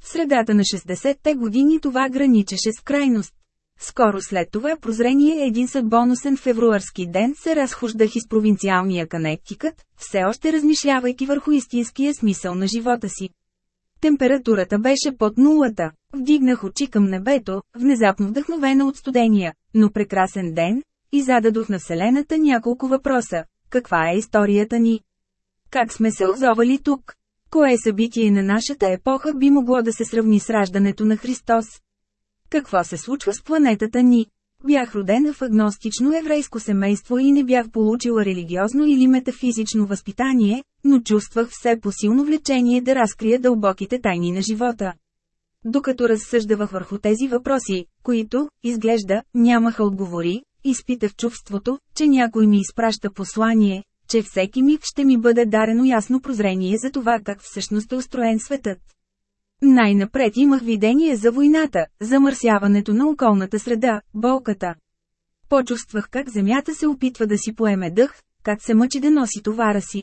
В средата на 60-те години това граничеше с крайност. Скоро след това прозрение един съдбоносен февруарски ден се разхождах из провинциалния Канектикът, все още размишлявайки върху истинския смисъл на живота си. Температурата беше под нулата. Вдигнах очи към небето, внезапно вдъхновена от студения, но прекрасен ден, и зададох на Вселената няколко въпроса. Каква е историята ни? Как сме се озовали тук? Кое събитие на нашата епоха би могло да се сравни с раждането на Христос? Какво се случва с планетата ни? Бях родена в агностично еврейско семейство и не бях получила религиозно или метафизично възпитание, но чувствах все по-силно влечение да разкрия дълбоките тайни на живота. Докато разсъждавах върху тези въпроси, които, изглежда, нямаха отговори, изпитах чувството, че някой ми изпраща послание, че всеки миг ще ми бъде дарено ясно прозрение за това как всъщност е устроен светът. Най-напред имах видение за войната, замърсяването на околната среда, болката. Почувствах как земята се опитва да си поеме дъх, как се мъчи да носи товара си.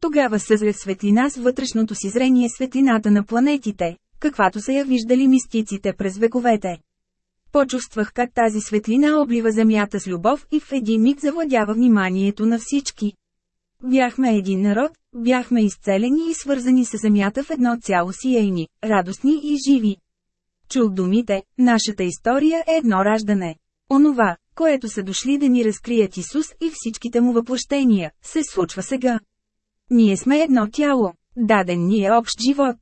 Тогава съзрях светлина с вътрешното си зрение светлината на планетите, каквато са я виждали мистиците през вековете. Почувствах как тази светлина облива земята с любов и в един миг завладява вниманието на всички. Бяхме един народ, бяхме изцелени и свързани с земята в едно цяло сияйни, радостни и живи. Чул думите, нашата история е едно раждане. Онова, което са дошли да ни разкрият Исус и всичките му въплъщения, се случва сега. Ние сме едно тяло, даден ни е общ живот.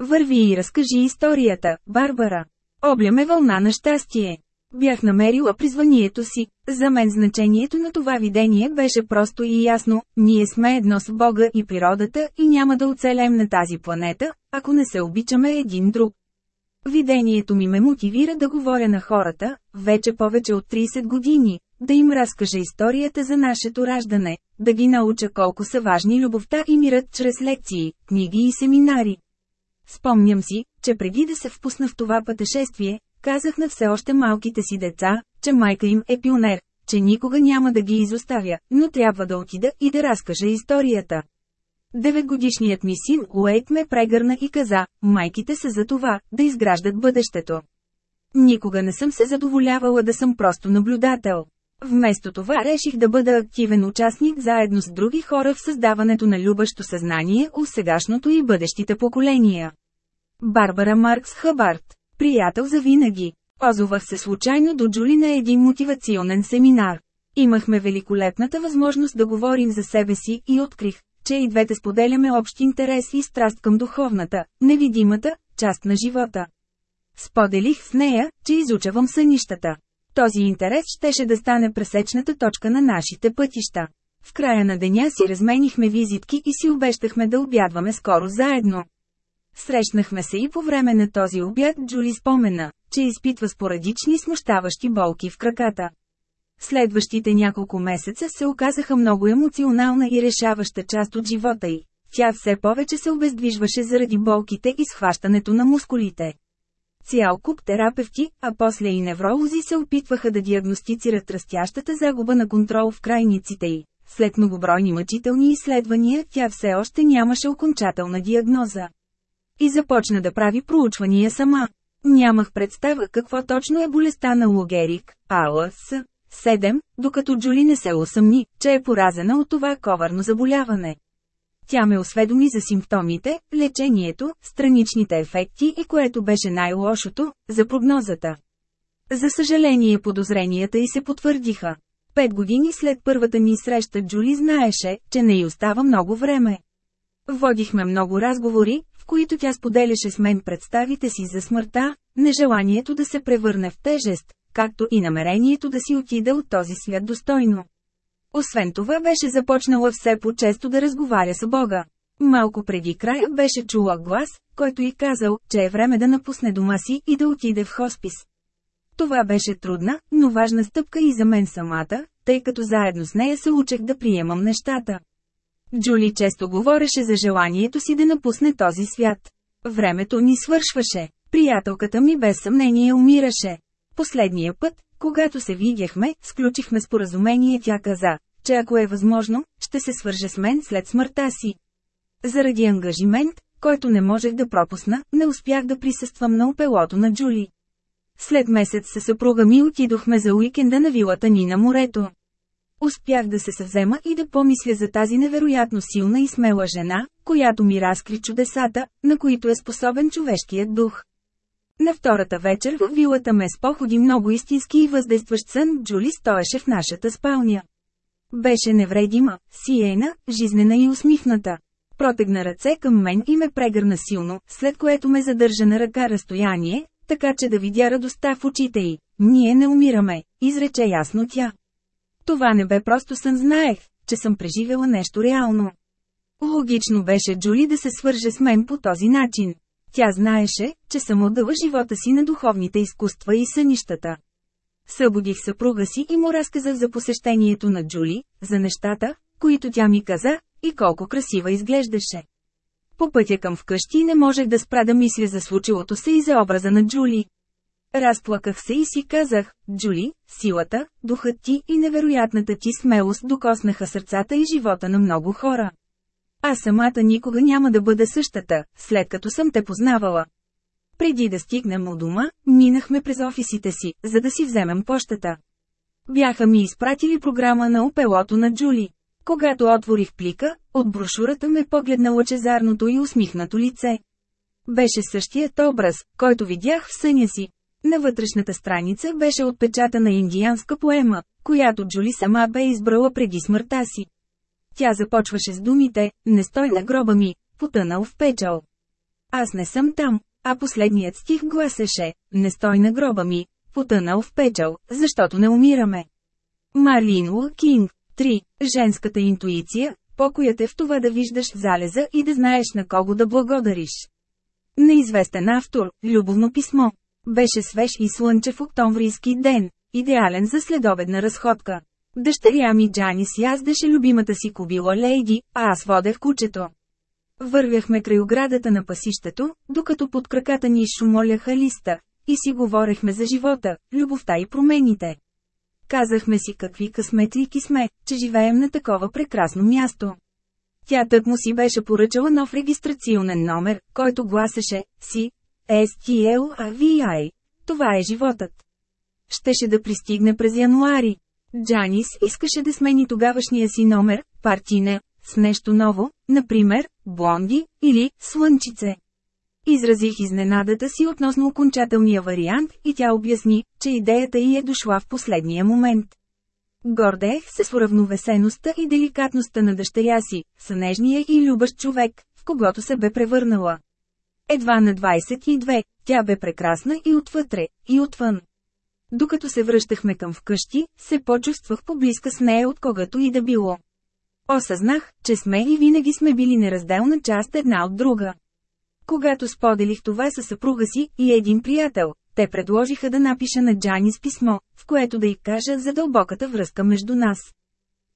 Върви и разкажи историята, Барбара. Обляме вълна на щастие. Бях намерила призванието си. За мен значението на това видение беше просто и ясно, ние сме едно с Бога и природата и няма да оцелем на тази планета, ако не се обичаме един друг. Видението ми ме мотивира да говоря на хората, вече повече от 30 години, да им разкажа историята за нашето раждане, да ги науча колко са важни любовта и мирът чрез лекции, книги и семинари. Спомням си, че преди да се впусна в това пътешествие, казах на все още малките си деца, че майка им е пионер, че никога няма да ги изоставя, но трябва да отида и да разкажа историята. Деветгодишният ми син Уейт ме прегърна и каза, майките са за това, да изграждат бъдещето. Никога не съм се задоволявала да съм просто наблюдател. Вместо това реших да бъда активен участник заедно с други хора в създаването на любащо съзнание у сегашното и бъдещите поколения. Барбара Маркс Хабарт. Приятел за винаги. Озовах се случайно до Джули на един мотивационен семинар. Имахме великолепната възможност да говорим за себе си и открих, че и двете споделяме общ интерес и страст към духовната, невидимата, част на живота. Споделих с нея, че изучавам сънищата. Този интерес щеше да стане пресечната точка на нашите пътища. В края на деня си разменихме визитки и си обещахме да обядваме скоро заедно. Срещнахме се и по време на този обяд Джули спомена, че изпитва спорадични смущаващи болки в краката. Следващите няколко месеца се оказаха много емоционална и решаваща част от живота й. Тя все повече се обездвижваше заради болките и схващането на мускулите. Цял куп терапевти, а после и невролози се опитваха да диагностицират растящата загуба на контрол в крайниците й. След многобройни мъчителни изследвания тя все още нямаше окончателна диагноза. И започна да прави проучвания сама. Нямах представа какво точно е болестта на Логерик, АЛС. 7, докато Джули не се усъмни, че е поразена от това коварно заболяване. Тя ме осведоми за симптомите, лечението, страничните ефекти и което беше най-лошото, за прогнозата. За съжаление подозренията й се потвърдиха. Пет години след първата ни среща Джули знаеше, че не й остава много време. Водихме много разговори, в които тя споделяше с мен представите си за смъртта, нежеланието да се превърне в тежест, както и намерението да си отида от този свят достойно. Освен това беше започнала все по-често да разговаря с Бога. Малко преди края беше чула глас, който й казал, че е време да напусне дома си и да отиде в хоспис. Това беше трудна, но важна стъпка и за мен самата, тъй като заедно с нея се учех да приемам нещата. Джули често говореше за желанието си да напусне този свят. Времето ни свършваше. Приятелката ми без съмнение умираше. Последния път, когато се видяхме, сключихме споразумение тя каза, че ако е възможно, ще се свърже с мен след смъртта си. Заради ангажимент, който не можех да пропусна, не успях да присъствам на опелото на Джули. След месец със съпруга ми отидохме за уикенда на вилата ни на морето. Успях да се съвзема и да помисля за тази невероятно силна и смела жена, която ми разкри чудесата, на които е способен човешкият дух. На втората вечер в вилата ме споходи много истински и въздействащ сън, Джули стоеше в нашата спалня. Беше невредима, сиена, жизнена и усмихната. Протегна ръце към мен и ме прегърна силно, след което ме задържа на ръка разстояние, така че да видя радостта в очите й. Ние не умираме, изрече ясно тя. Това не бе просто сън знаех, че съм преживела нещо реално. Логично беше Джули да се свърже с мен по този начин. Тя знаеше, че съм отдала живота си на духовните изкуства и сънищата. Събудих съпруга си и му разказах за посещението на Джули, за нещата, които тя ми каза, и колко красива изглеждаше. По пътя към вкъщи не можех да спра да мисля за случилото се и за образа на Джули. Разплаках се и си казах, Джули, силата, духът ти и невероятната ти смелост докоснаха сърцата и живота на много хора. Аз самата никога няма да бъда същата, след като съм те познавала. Преди да стигнем от дома, минахме през офисите си, за да си вземем пощата. Бяха ми изпратили програма на опелото на Джули. Когато отворих плика, от брошурата ме погледна лъчезарното и усмихнато лице. Беше същият образ, който видях в съня си. На вътрешната страница беше отпечатана индианска поема, която Джули сама бе избрала преди смъртта си. Тя започваше с думите, не стой на гроба ми, потънал в печал. Аз не съм там, а последният стих гласеше, не стой на гроба ми, потънал в печал, защото не умираме. Марлин Лу Кинг 3. Женската интуиция, покоят е в това да виждаш залеза и да знаеш на кого да благодариш. Неизвестен автор, любовно писмо. Беше свеж и слънчев октомврийски ден, идеален за следобедна разходка. Дъщеря ми Джани си яздеше любимата си кобила Лейди, а аз водех кучето. Вървяхме край оградата на пасището, докато под краката ни шумоляха листа, и си говорехме за живота, любовта и промените. Казахме си какви късметлики сме, че живеем на такова прекрасно място. Тя тък му си беше поръчала нов регистрационен номер, който гласеше си STLAVI. Това е животът. Щеше да пристигне през януари. Джанис искаше да смени тогавашния си номер, партина, с нещо ново, например, блонди или слънчице. Изразих изненадата си относно окончателния вариант и тя обясни, че идеята й е дошла в последния момент. Гордеех се с уравновесеността и деликатността на дъщеря си, сънежния и любащ човек, в когото се бе превърнала. Едва на 22, тя бе прекрасна и отвътре, и отвън. Докато се връщахме към вкъщи, се почувствах поблизка с нея от когато и да било. Осъзнах, че сме и винаги сме били неразделна част една от друга. Когато споделих това със съпруга си и един приятел, те предложиха да напиша на Джанис писмо, в което да й кажа за дълбоката връзка между нас.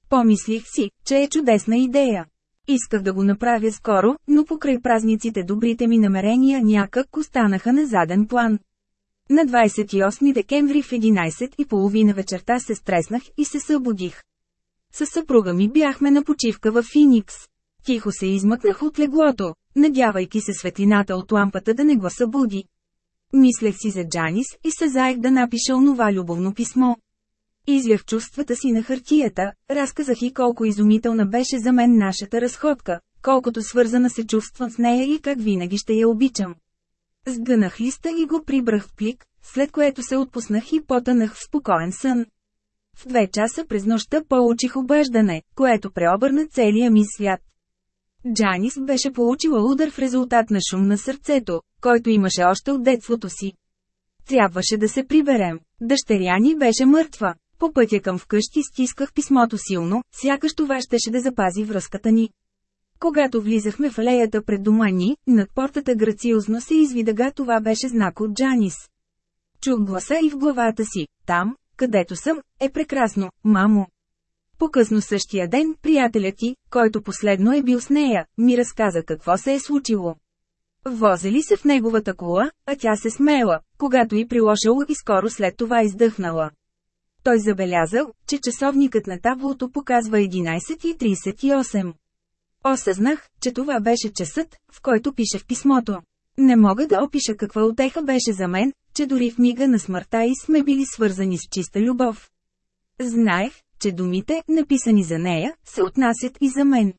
Помислих си, че е чудесна идея. Исках да го направя скоро, но покрай празниците добрите ми намерения някак останаха на заден план. На 28 декември в 11.30 вечерта се стреснах и се събудих. Със съпруга ми бяхме на почивка в Финикс. Тихо се измъкнах от леглото, надявайки се светлината от лампата да не го събуди. Мислех си за Джанис и се заех да напиша онова любовно писмо. Излях чувствата си на хартията, разказах и колко изумителна беше за мен нашата разходка, колкото свързана се чувствам с нея и как винаги ще я обичам. Сгънах листа и го прибрах в плик, след което се отпуснах и потънах в спокоен сън. В две часа през нощта получих обаждане, което преобърна целия ми свят. Джанис беше получила удар в резултат на шум на сърцето, който имаше още от детството си. Трябваше да се приберем. Дъщеря ни беше мъртва. По пътя към вкъщи стисках писмото силно, сякаш това щеше да запази връзката ни. Когато влизахме в алеята пред дома ни, над портата грациозно се извидага това беше знак от Джанис. Чух гласа и в главата си, там, където съм, е прекрасно, мамо. По-късно същия ден, приятелят ти, който последно е бил с нея, ми разказа какво се е случило. Возели се в неговата кола, а тя се смела, когато и прилошало и скоро след това издъхнала. Той забелязал, че часовникът на таблото показва 11.38. Осъзнах, че това беше часът, в който пише в писмото. Не мога да опиша каква отеха беше за мен, че дори в мига на смъртта и сме били свързани с чиста любов. Знаех, че думите, написани за нея, се отнасят и за мен.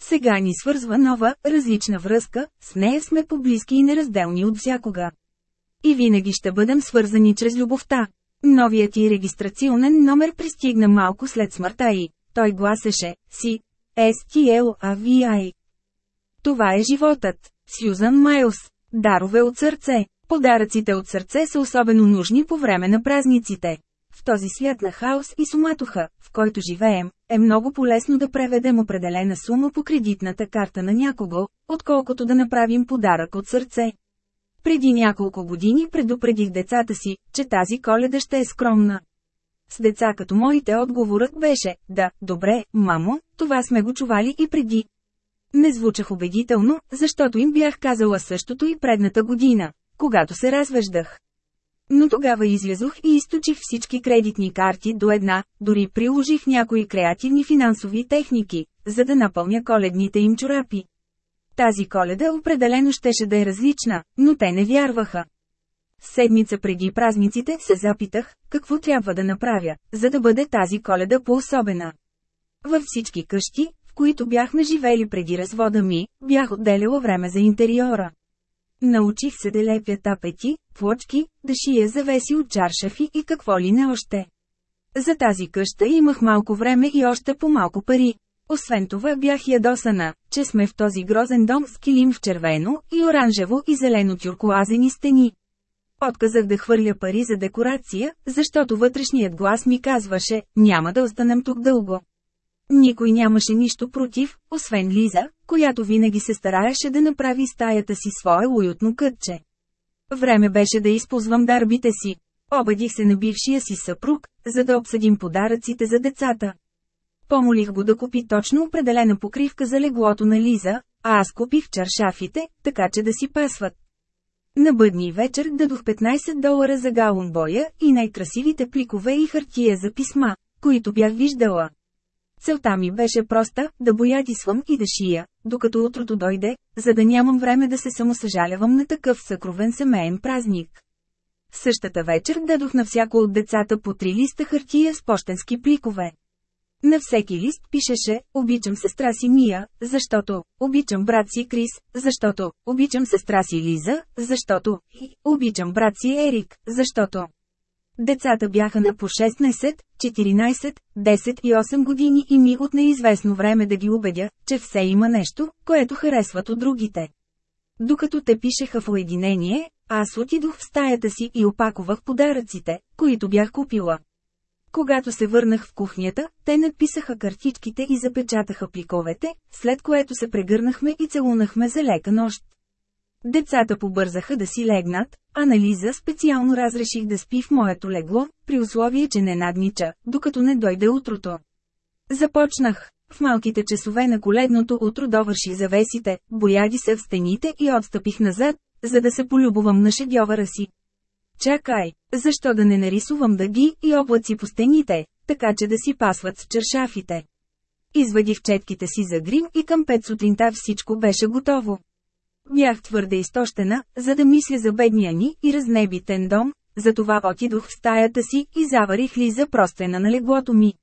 Сега ни свързва нова, различна връзка, с нея сме поблизки и неразделни от всякога. И винаги ще бъдем свързани чрез любовта. Новият и регистрационен номер пристигна малко след смъртта и той гласеше си STLAVI. Това е животът. Сюзан Майлс. Дарове от сърце. Подаръците от сърце са особено нужни по време на празниците. В този свят на хаос и суматоха, в който живеем, е много полезно да преведем определена сума по кредитната карта на някого, отколкото да направим подарък от сърце. Преди няколко години предупредих децата си, че тази коледа ще е скромна. С деца като моите отговорът беше, да, добре, мамо, това сме го чували и преди. Не звучах убедително, защото им бях казала същото и предната година, когато се развеждах. Но тогава излязох и източих всички кредитни карти до една, дори приложих някои креативни финансови техники, за да напълня коледните им чорапи. Тази коледа определено щеше да е различна, но те не вярваха. Седмица преди празниците се запитах, какво трябва да направя, за да бъде тази коледа по-особена. Във всички къщи, в които бяхме живели преди развода ми, бях отделяла време за интериора. Научих се да лепя тапети, плочки, да шия завеси от чаршафи и какво ли не още. За тази къща имах малко време и още по-малко пари. Освен това бях ядосана, че сме в този грозен дом с килим в червено и оранжево и зелено тюркоазени стени. Отказах да хвърля пари за декорация, защото вътрешният глас ми казваше, няма да останем тук дълго. Никой нямаше нищо против, освен Лиза, която винаги се стараеше да направи стаята си свое уютно кътче. Време беше да използвам дарбите си. Обадих се на бившия си съпруг, за да обсъдим подаръците за децата. Помолих го да купи точно определена покривка за леглото на Лиза, а аз купих чаршафите, така че да си пасват. На бъдни вечер дадох 15 долара за галон боя и най-красивите пликове и хартия за писма, които бях виждала. Целта ми беше проста, да боядисвам и да шия, докато утрото дойде, за да нямам време да се самосъжалявам на такъв съкровен семейен празник. Същата вечер дадох на всяко от децата по три листа хартия с почтенски пликове. На всеки лист пишеше «Обичам сестра си Мия, защото, обичам брат си Крис, защото, обичам сестра си Лиза, защото, обичам брат си Ерик, защото». Децата бяха на по 16, 14, 10 и 8 години и ми от неизвестно време да ги убедя, че все има нещо, което харесват от другите. Докато те пишеха в уединение, аз отидох в стаята си и опаковах подаръците, които бях купила. Когато се върнах в кухнята, те написаха картичките и запечатаха пликовете, след което се прегърнахме и целунахме за лека нощ. Децата побързаха да си легнат, а на Лиза специално разреших да спи в моето легло, при условие, че не наднича, докато не дойде утрото. Започнах. В малките часове на коледното утро довърши завесите, бояди се в стените и отстъпих назад, за да се полюбувам на шедьовъра си. Чакай, защо да не нарисувам дъги и облаци по стените, така че да си пасват с чершафите? Извадих четките си за грим и към пет сутринта всичко беше готово. Бях твърде изтощена, за да мисля за бедния ни и разнебитен дом, затова отидох в стаята си и заварих ли за простена на леглото ми.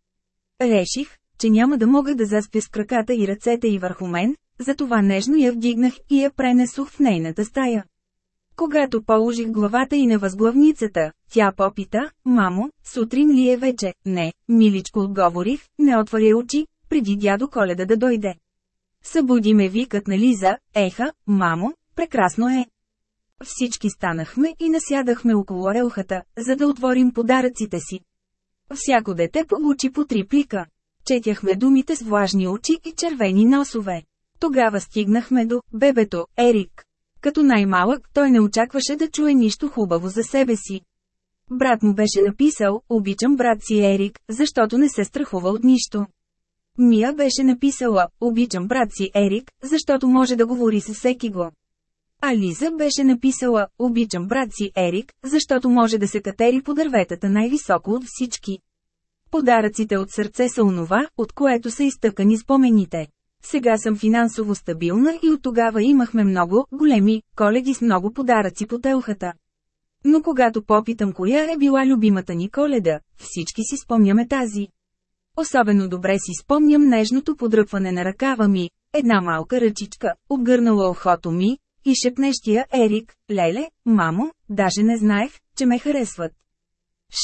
Реших, че няма да мога да заспя с краката и ръцете и върху мен, затова нежно я вдигнах и я пренесох в нейната стая. Когато положих главата и на възглавницата, тя попита, мамо, сутрин ли е вече? Не, миличко отговорих, не отваря очи, преди дядо Коледа да дойде. Събуди ме викът на Лиза, еха, мамо, прекрасно е. Всички станахме и насядахме около елхата, за да отворим подаръците си. Всяко дете получи по три плика. Четяхме думите с влажни очи и червени носове. Тогава стигнахме до бебето, Ерик. Като най-малък, той не очакваше да чуе нищо хубаво за себе си. Брат му беше написал, обичам брат си Ерик, защото не се страхува от нищо. Мия беше написала, обичам брат си Ерик, защото може да говори с всеки го. А Лиза беше написала, обичам брат си Ерик, защото може да се катери по дърветата най-високо от всички. Подаръците от сърце са онова, от което са изтъкани спомените. Сега съм финансово стабилна и от тогава имахме много, големи, коледи с много подаръци по телхата. Но когато попитам коя е била любимата ни коледа, всички си спомняме тази. Особено добре си спомням нежното подръпване на ръкава ми, една малка ръчичка, обгърнала ухото ми, и шепнещия Ерик, леле, мамо, даже не знаех, че ме харесват.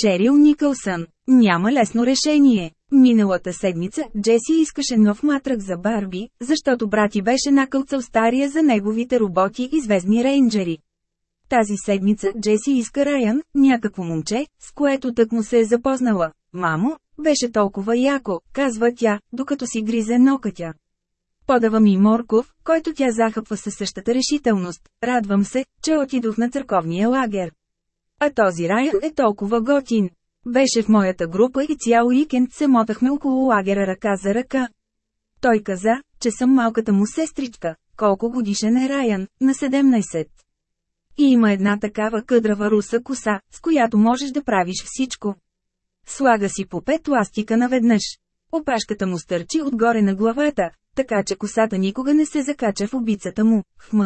Шерил Никълсън, няма лесно решение. Миналата седмица Джеси искаше нов матрак за Барби, защото брати беше накълцал стария за неговите роботи и звездни рейнджери. Тази седмица Джеси иска Райан, някакво момче, с което тък му се е запознала. Мамо, беше толкова яко, казва тя, докато си гризе нокътя. Подава ми морков, който тя захъпва със същата решителност. Радвам се, че отидох на църковния лагер. А този Райан е толкова готин. Беше в моята група и цял уикенд се мотахме около лагера ръка за ръка. Той каза, че съм малката му сестричка, колко годишен е Райан, на 17. И има една такава къдрава руса коса, с която можеш да правиш всичко. Слага си по пет ластика наведнъж. Опашката му стърчи отгоре на главата, така че косата никога не се закача в обицата му, хм.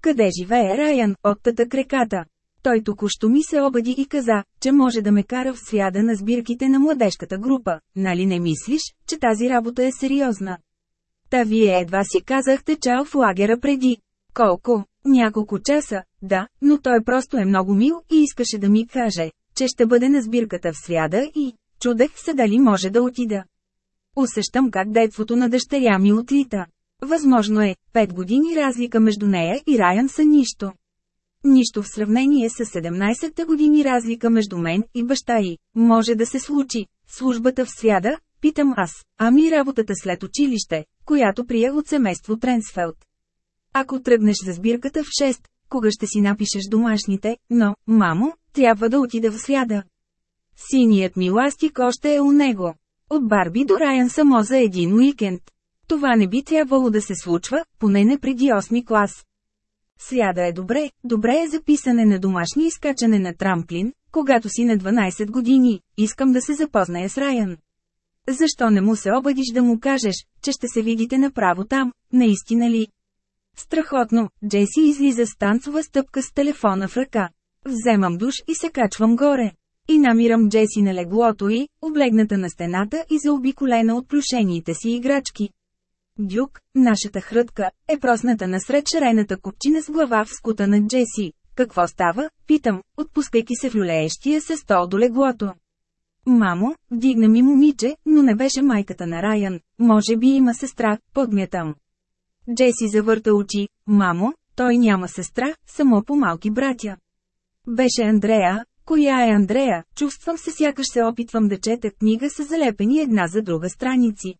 Къде живее Райан, оттата креката? Той току-що ми се обади и каза, че може да ме кара в свяда на сбирките на младежката група. Нали не мислиш, че тази работа е сериозна? Та вие едва си казахте чао в лагера преди. Колко? Няколко часа, да, но той просто е много мил и искаше да ми каже, че ще бъде на сбирката в свяда и... Чудех се дали може да отида. Усещам как детството на дъщеря ми отлита. Възможно е, пет години разлика между нея и Райан са нищо. Нищо в сравнение с 17-те години разлика между мен и баща й. Може да се случи. Службата в свяда, питам аз, ами работата след училище, която приех от семейство Тренсфелд. Ако тръгнеш за сбирката в 6, кога ще си напишеш домашните, но, мамо, трябва да отида в свяда. Синият ми ластик още е у него. От Барби до Райан само за един уикенд. Това не би трябвало да се случва, поне не преди 8 клас. Сряда е добре, добре е записане на домашни изкачане на трамплин, когато си на 12 години, искам да се запозная с Райан. Защо не му се обадиш да му кажеш, че ще се видите направо там, наистина ли? Страхотно, Джеси излиза с танцова стъпка с телефона в ръка. Вземам душ и се качвам горе. И намирам Джеси на леглото и, облегната на стената и заобиколена от плюшените си играчки. Дюк, нашата хрътка, е просната насред шарената купчина с глава в скута на Джеси. Какво става? Питам, отпускайки се в люлеещия се стол до леглото. Мамо, вдигна ми момиче, но не беше майката на Райан. Може би има сестра, подмятам. Джеси завърта очи. Мамо, той няма сестра, само по малки братя. Беше Андрея. Коя е Андрея? Чувствам се сякаш се опитвам да чета книга с залепени една за друга страници.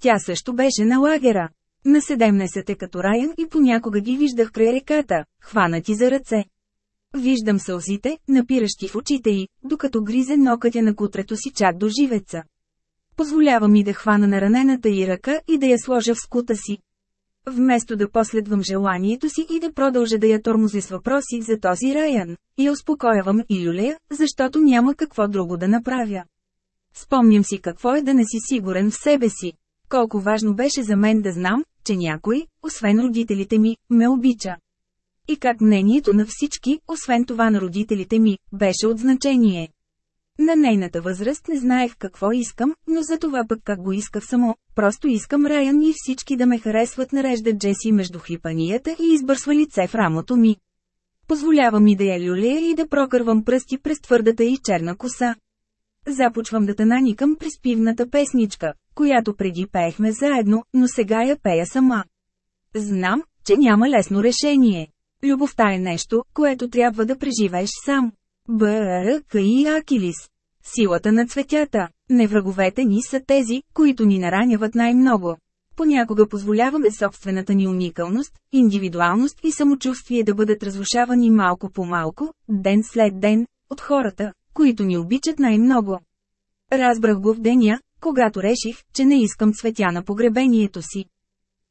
Тя също беше на лагера. На 17 е като Райан и понякога ги виждах край реката, хванати за ръце. Виждам сълзите, напиращи в очите й, докато гризе нокътя на кутрето си чак до живеца. Позволява ми да хвана на ранената й ръка и да я сложа в скута си. Вместо да последвам желанието си и да продължа да я тормози с въпроси за този Райан, и успокоявам и Юлия, защото няма какво друго да направя. Спомням си какво е да не си сигурен в себе си. Колко важно беше за мен да знам, че някой, освен родителите ми, ме обича. И как мнението на всички, освен това на родителите ми, беше от значение. На нейната възраст не знаех какво искам, но за това пък как го исках само, просто искам Райан и всички да ме харесват нарежда Джеси между хлипанията и избърсва лице в рамото ми. Позволява ми да я люлея и да прокървам пръсти през твърдата и черна коса. Започвам да тананикам през пивната песничка, която преди пеехме заедно, но сега я пея сама. Знам, че няма лесно решение. Любовта е нещо, което трябва да преживееш сам. БРК и Акилис. Силата на цветята. Не враговете ни са тези, които ни нараняват най-много. Понякога позволяваме собствената ни уникалност, индивидуалност и самочувствие да бъдат разрушавани малко по малко, ден след ден, от хората, които ни обичат най-много. Разбрах го в деня, когато реших, че не искам цветя на погребението си.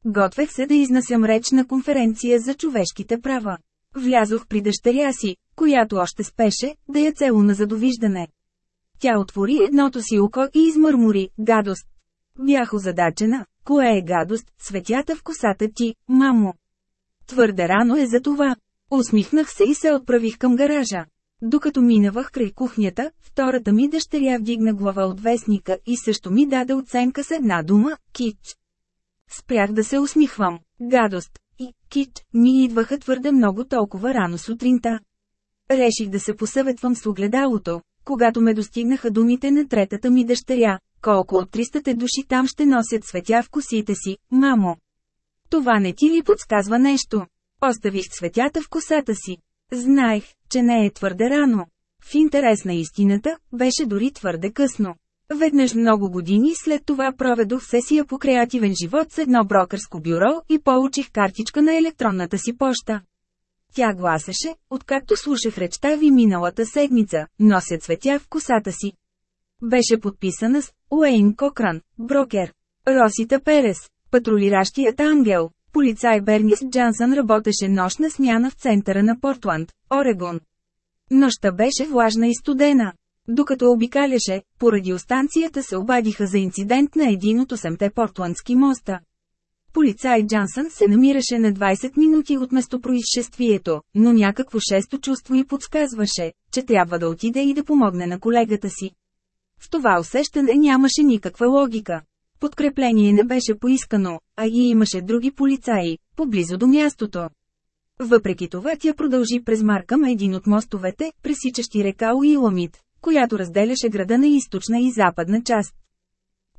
Готвех се да изнасям реч на конференция за човешките права. Влязох при дъщеря си, която още спеше, да я целуна за довиждане. Тя отвори едното си око и измърмори, гадост. Бях озадачена, кое е гадост, светята в косата ти, мамо. Твърде рано е за това. Усмихнах се и се отправих към гаража. Докато минавах край кухнята, втората ми дъщеря вдигна глава от вестника и също ми даде оценка с една дума – кич. Спрях да се усмихвам. Гадост и кич ми идваха твърде много толкова рано сутринта. Реших да се посъветвам с огледалото, когато ме достигнаха думите на третата ми дъщеря, колко от 300 души там ще носят светя в косите си, мамо. Това не ти ли подсказва нещо? Оставих цветята в косата си. Знаех, че не е твърде рано. В интерес на истината, беше дори твърде късно. Веднъж много години след това проведох сесия по креативен живот с едно брокърско бюро и получих картичка на електронната си поща. Тя гласеше, откакто слушах речта ви миналата седмица, нося цветя в косата си. Беше подписана с Уейн Кокран, брокер. Росита Перес, патрулиращият ангел. Полицай Бернис Джансън работеше нощна смяна в центъра на Портланд, Орегон. Нощта беше влажна и студена. Докато обикаляше, по радиостанцията се обадиха за инцидент на един от 8-те портландски моста. Полицай Джансън се намираше на 20 минути от местопроизшествието, но някакво шесто чувство и подсказваше, че трябва да отиде и да помогне на колегата си. В това усещане нямаше никаква логика. Подкрепление не беше поискано, а и имаше други полицаи, поблизо до мястото. Въпреки това тя продължи през Маркъм един от мостовете, пресичащи река Уиламит, която разделяше града на източна и западна част.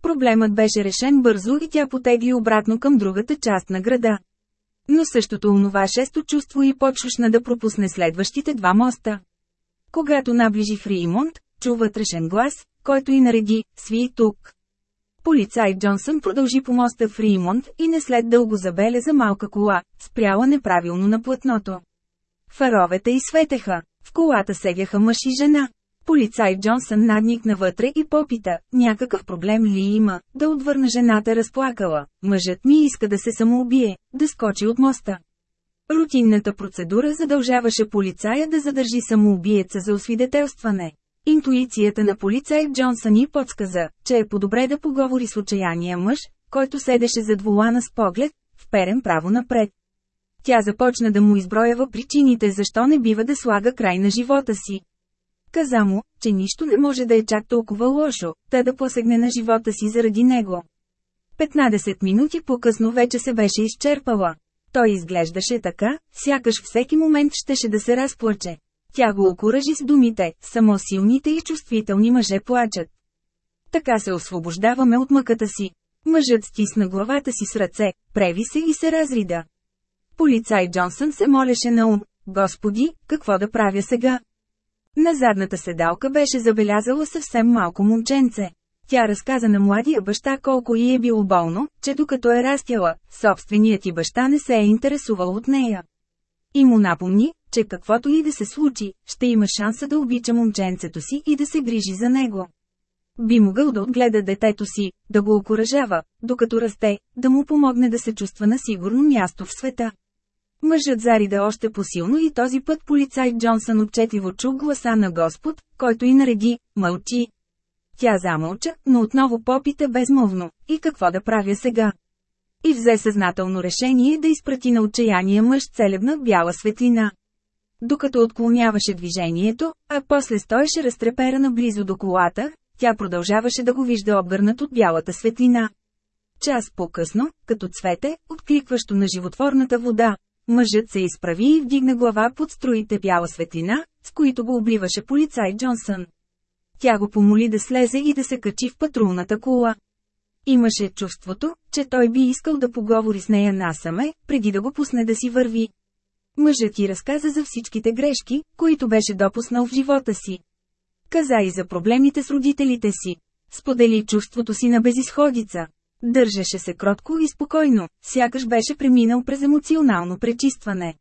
Проблемът беше решен бързо и тя потегли обратно към другата част на града. Но същото онова шесто чувство и почушна да пропусне следващите два моста. Когато наближи Фримонт, чу вътрешен глас, който и нареди, сви тук. Полицай Джонсън продължи по моста в Римонт и не след дълго забеляза малка кола, спряла неправилно на платното. Фаровете изсветеха. В колата седяха мъж и жена. Полицай Джонсън надникна вътре и попита, някакъв проблем ли има, да отвърна жената разплакала. Мъжът ми иска да се самоубие, да скочи от моста. Рутинната процедура задължаваше полицая да задържи самоубиеца за освидетелстване. Интуицията на полицай Джонсън и подсказа, че е по-добре да поговори с отчаяния мъж, който седеше зад вулана с поглед, вперен право напред. Тя започна да му изброява причините защо не бива да слага край на живота си. Каза му, че нищо не може да е чак толкова лошо, та да посегне на живота си заради него. 15 минути по-късно вече се беше изчерпала. Той изглеждаше така, сякаш всеки момент щеше да се разплаче. Тя го окуражи с думите, само силните и чувствителни мъже плачат. Така се освобождаваме от мъката си. Мъжът стисна главата си с ръце, преви се и се разрида. Полицай Джонсън се молеше на ум. Господи, какво да правя сега? На задната седалка беше забелязала съвсем малко момченце. Тя разказа на младия баща колко й е било болно, че докато е растяла, собственият ти баща не се е интересувал от нея. И му напомни, че каквото и да се случи, ще има шанса да обича момченцето си и да се грижи за него. Би могъл да отгледа детето си, да го окоръжава, докато расте, да му помогне да се чувства на сигурно място в света. Мъжът зарида още посилно и този път полицай Джонсън отчетливо чу гласа на Господ, който и нареди «Мълчи». Тя замълча, но отново попита безмълвно «И какво да правя сега?» И взе съзнателно решение да изпрати на отчаяния мъж целебна бяла светлина. Докато отклоняваше движението, а после стоеше разтреперана близо до колата, тя продължаваше да го вижда обгърнат от бялата светлина. Час по-късно, като цвете, откликващо на животворната вода, мъжът се изправи и вдигна глава под струите бяла светлина, с които го обливаше полицай Джонсън. Тя го помоли да слезе и да се качи в патрулната кола. Имаше чувството, че той би искал да поговори с нея насаме, преди да го пусне да си върви. Мъжът ти разказа за всичките грешки, които беше допуснал в живота си. Каза и за проблемите с родителите си. Сподели чувството си на безисходица. Държеше се кротко и спокойно, сякаш беше преминал през емоционално пречистване.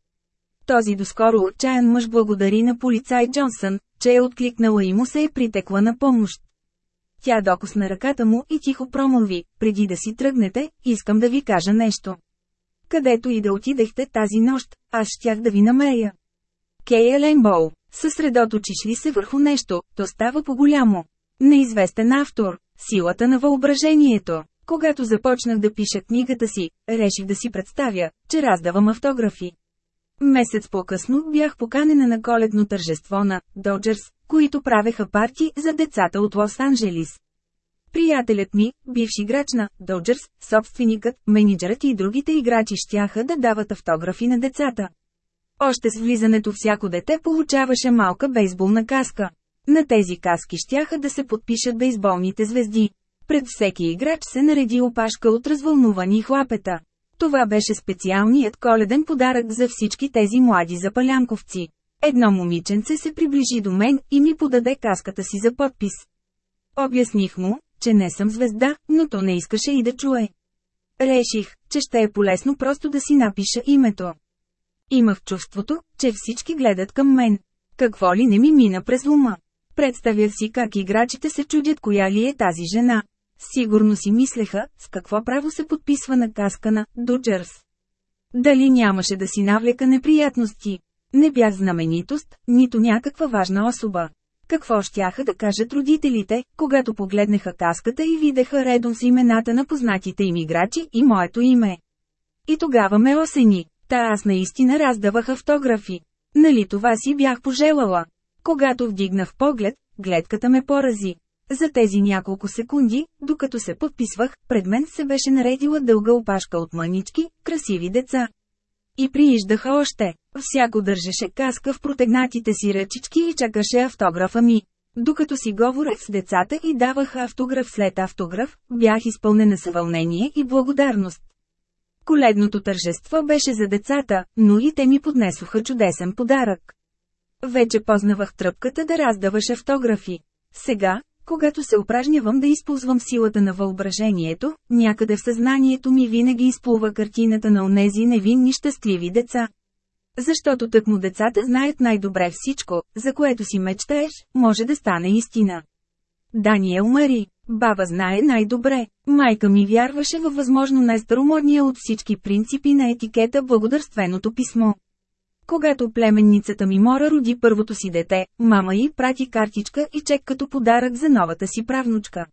Този доскоро отчаян мъж благодари на полицай Джонсън, че е откликнала и му се е притекла на помощ. Тя докосна ръката му и тихо промълви, преди да си тръгнете, искам да ви кажа нещо. Където и да отидехте тази нощ, аз щях да ви намеря. Кея Ленбоу, съсредоточиш ли се върху нещо, то става по-голямо. Неизвестен автор, силата на въображението. Когато започнах да пиша книгата си, реших да си представя, че раздавам автографи. Месец по-късно бях поканена на коледно тържество на Доджерс, които правеха парти за децата от Лос-Анджелис. Приятелят ми, бивш играч на Доджерс, собственикът, менеджерът и другите играчи щяха да дават автографи на децата. Още с влизането всяко дете получаваше малка бейсболна каска. На тези каски щяха да се подпишат бейсболните звезди. Пред всеки играч се нареди опашка от развълнувани хлапета. Това беше специалният коледен подарък за всички тези млади запалянковци. Едно момиченце се приближи до мен и ми подаде каската си за подпис. Обясних му, че не съм звезда, но то не искаше и да чуе. Реших, че ще е полезно просто да си напиша името. Имах чувството, че всички гледат към мен. Какво ли не ми мина през ума? Представях си как играчите се чудят коя ли е тази жена. Сигурно си мислеха, с какво право се подписва на каска на «Доджерс». Дали нямаше да си навлека неприятности? Не бях знаменитост, нито някаква важна особа. Какво щяха да кажат родителите, когато погледнаха каската и видеха редом с имената на познатите им играчи и моето име? И тогава ме осени. Та аз наистина раздавах автографи. Нали това си бях пожелала? Когато вдигнах поглед, гледката ме порази. За тези няколко секунди, докато се подписвах, пред мен се беше наредила дълга опашка от мънички, красиви деца. И прииждаха още. Всяко държеше каска в протегнатите си ръчички и чакаше автографа ми. Докато си говорех с децата и давах автограф след автограф, бях изпълнена с вълнение и благодарност. Коледното тържество беше за децата, но и те ми поднесоха чудесен подарък. Вече познавах тръпката да раздаваш автографи. Сега, когато се упражнявам да използвам силата на въображението, някъде в съзнанието ми винаги изплува картината на онези невинни щастливи деца. Защото тъкмо децата знаят най-добре всичко, за което си мечтаеш, може да стане истина. Даниел Мари, баба знае най-добре, майка ми вярваше във възможно най-старомодния от всички принципи на етикета благодарственото писмо. Когато племенницата ми Мора роди първото си дете, мама й прати картичка и чек като подарък за новата си правнучка.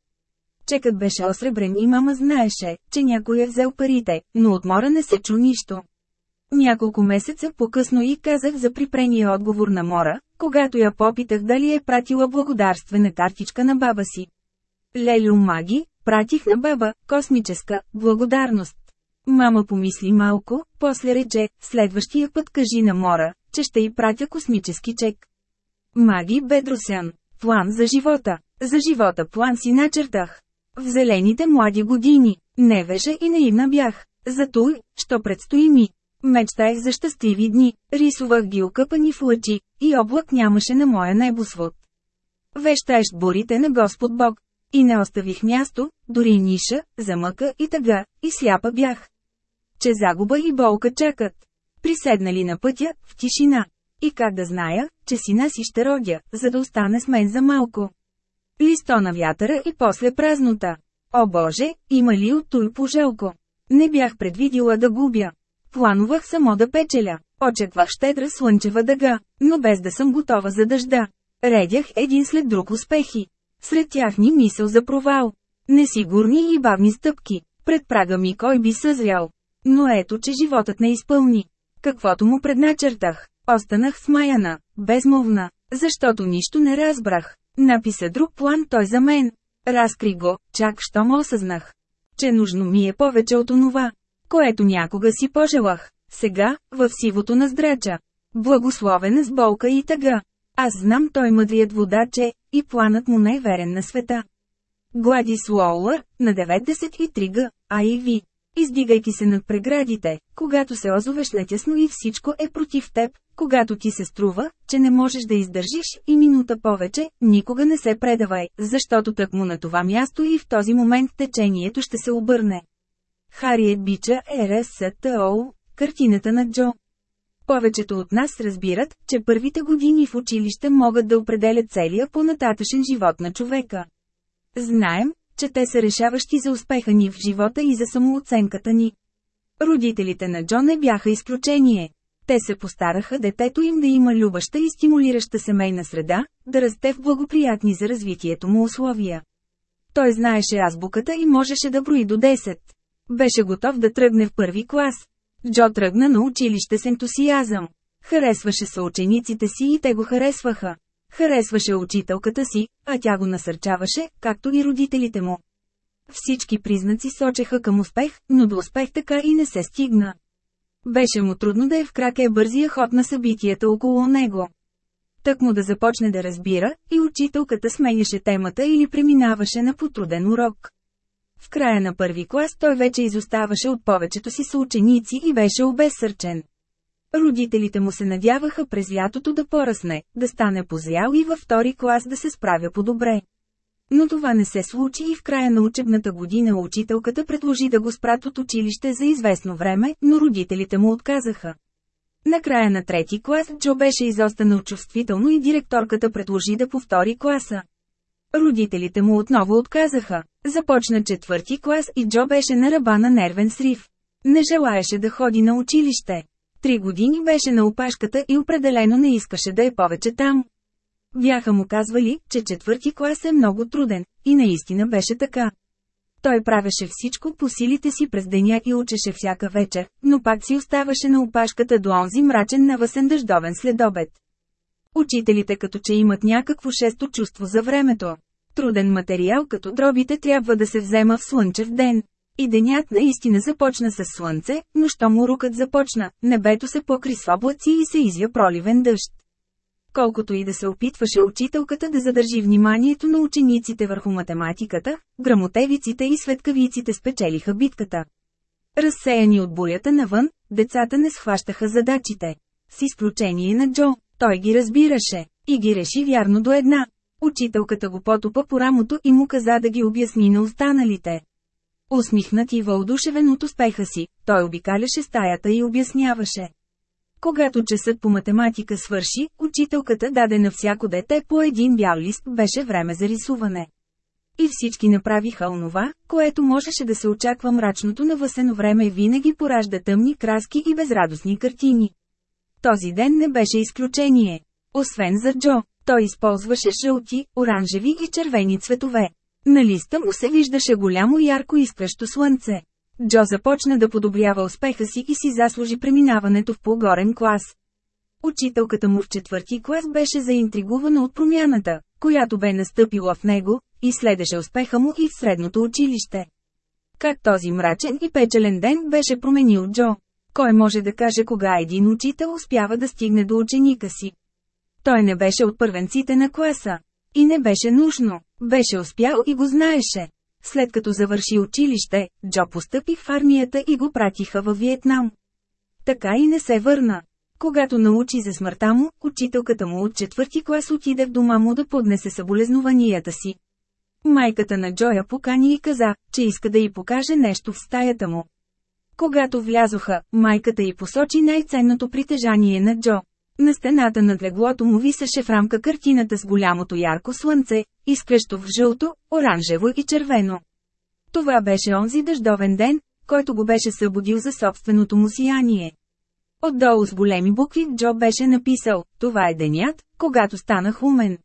Чекът беше осребрен и мама знаеше, че някой е взел парите, но от Мора не се чу нищо. Няколко месеца по-късно и казах за припрения отговор на Мора, когато я попитах дали е пратила благодарствена картичка на баба си. Лелю Маги, пратих на баба, космическа, благодарност. Мама помисли малко, после рече, следващия път кажи на Мора, че ще й пратя космически чек. Маги Бедросян. План за живота. За живота план си начертах. В зелените млади години. Невежа и наивна бях. Зато, що предстои ми. Мечтаех за щастливи дни, рисувах ги окъпани в лъчи, и облак нямаше на моя небосвод. Вещаещ борите на Господ Бог. И не оставих място, дори ниша, за мъка и тъга, и сляпа бях че загуба и болка чакат. Приседнали на пътя, в тишина. И как да зная, че сина си ще родя, за да остане с мен за малко. Листо на вятъра и после празнота. О боже, има ли от той пожелко? Не бях предвидила да губя. Планувах само да печеля. Очаквах щедра слънчева дъга, но без да съм готова за дъжда. Редях един след друг успехи. Сред тях ни мисъл за провал. Несигурни и бавни стъпки. Пред прага ми кой би съзрял. Но ето, че животът не изпълни. Каквото му предначертах. Останах смаяна, безмолвна, защото нищо не разбрах. Написа друг план той за мен. Разкри го, чак що му осъзнах. Че нужно ми е повече от онова, което някога си пожелах. Сега, в сивото на здрача. Благословена с болка и тъга. Аз знам той мъдрият водаче, и планът му най-верен на света. Глади Слоулър, на 93 г, а и ви издигайки се над преградите, когато се озовеш натясно и всичко е против теб, когато ти се струва, че не можеш да издържиш и минута повече, никога не се предавай, защото тъкмо на това място и в този момент течението ще се обърне. Хариет Бича РСТО, картината на Джо. Повечето от нас разбират, че първите години в училище могат да определят целия по-нататъчен живот на човека. Знаем, че те са решаващи за успеха ни в живота и за самооценката ни. Родителите на Джон не бяха изключение. Те се постараха детето им да има любаща и стимулираща семейна среда, да расте в благоприятни за развитието му условия. Той знаеше азбуката и можеше да брои до 10. Беше готов да тръгне в първи клас. Джо тръгна на училище с ентусиазъм. Харесваше съучениците си и те го харесваха. Харесваше учителката си, а тя го насърчаваше, както и родителите му. Всички признаци сочеха към успех, но до успех така и не се стигна. Беше му трудно да е в краке бързия ход на събитията около него. Тък му да започне да разбира, и учителката сменяше темата или преминаваше на потруден урок. В края на първи клас той вече изоставаше от повечето си съученици и беше обезсърчен. Родителите му се надяваха през лятото да порасне, да стане позрял и във втори клас да се справя по-добре. Но това не се случи и в края на учебната година учителката предложи да го спрат от училище за известно време, но родителите му отказаха. Накрая на трети клас Джо беше изостанал чувствително и директорката предложи да повтори класа. Родителите му отново отказаха. Започна четвърти клас и Джо беше на ръба на нервен срив. Не желаеше да ходи на училище. Три години беше на опашката и определено не искаше да е повече там. Бяха му казвали, че четвърти клас е много труден, и наистина беше така. Той правеше всичко по силите си през деня и учеше всяка вечер, но пак си оставаше на опашката до онзи мрачен навъсен дъждовен следобед. Учителите като че имат някакво шесто чувство за времето. Труден материал като дробите трябва да се взема в слънчев ден. И денят наистина започна с слънце, но що му рукът започна, небето се покри с облаци и се извя проливен дъжд. Колкото и да се опитваше учителката да задържи вниманието на учениците върху математиката, грамотевиците и светкавиците спечелиха битката. Разсеяни от бурята навън, децата не схващаха задачите. С изключение на Джо, той ги разбираше, и ги реши вярно до една. Учителката го потопа по рамото и му каза да ги обясни на останалите. Усмихнат и въодушевен от успеха си, той обикаляше стаята и обясняваше. Когато часът по математика свърши, учителката даде на всяко дете по един бял лист, беше време за рисуване. И всички направиха онова, което можеше да се очаква мрачното навъсено време винаги поражда тъмни краски и безрадостни картини. Този ден не беше изключение. Освен за Джо, той използваше жълти, оранжеви и червени цветове. На листа му се виждаше голямо ярко искащо слънце. Джо започна да подобрява успеха си и си заслужи преминаването в по-горен клас. Учителката му в четвърти клас беше заинтригувана от промяната, която бе настъпила в него, и следеше успеха му и в средното училище. Как този мрачен и печелен ден беше променил Джо? Кой може да каже кога един учител успява да стигне до ученика си? Той не беше от първенците на класа. И не беше нужно. Беше успял и го знаеше. След като завърши училище, Джо постъпи в армията и го пратиха във Виетнам. Така и не се върна. Когато научи за смъртта му, учителката му от четвърти клас отиде в дома му да поднесе съболезнованията си. Майката на Джоя покани и каза, че иска да й покаже нещо в стаята му. Когато влязоха, майката й посочи най-ценното притежание на Джо. На стената над леглото му висеше в рамка картината с голямото ярко слънце, изкрещо в жълто, оранжево и червено. Това беше онзи дъждовен ден, който го беше събудил за собственото му сияние. Отдолу с големи букви Джо беше написал, това е денят, когато станах умен.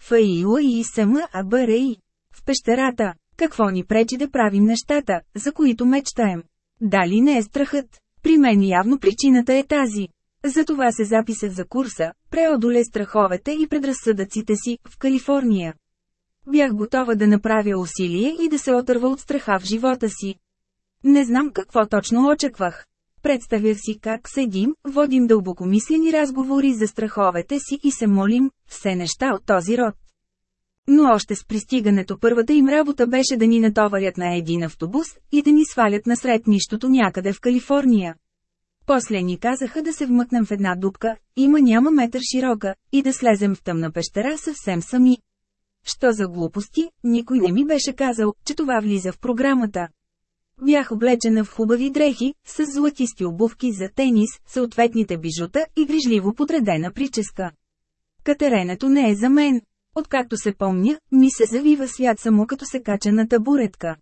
Фаила и Сама Абарей. В пещерата, какво ни пречи да правим нещата, за които мечтаем? Дали не е страхът? При мен явно причината е тази. Затова се записах за курса, преодоле страховете и предразсъдъците си, в Калифорния. Бях готова да направя усилие и да се отърва от страха в живота си. Не знам какво точно очаквах. Представях си как седим, водим дълбокомислени разговори за страховете си и се молим, все неща от този род. Но още с пристигането първата им работа беше да ни натоварят на един автобус и да ни свалят насред нищото някъде в Калифорния. После ни казаха да се вмъкнем в една дупка, има няма метър широка, и да слезем в тъмна пещера съвсем сами. Що за глупости, никой не ми беше казал, че това влиза в програмата. Бях облечена в хубави дрехи, с златисти обувки за тенис, съответните бижута и грижливо подредена прическа. Катеренето не е за мен. Откакто се помня, ми се завива свят само като се кача на табуретка.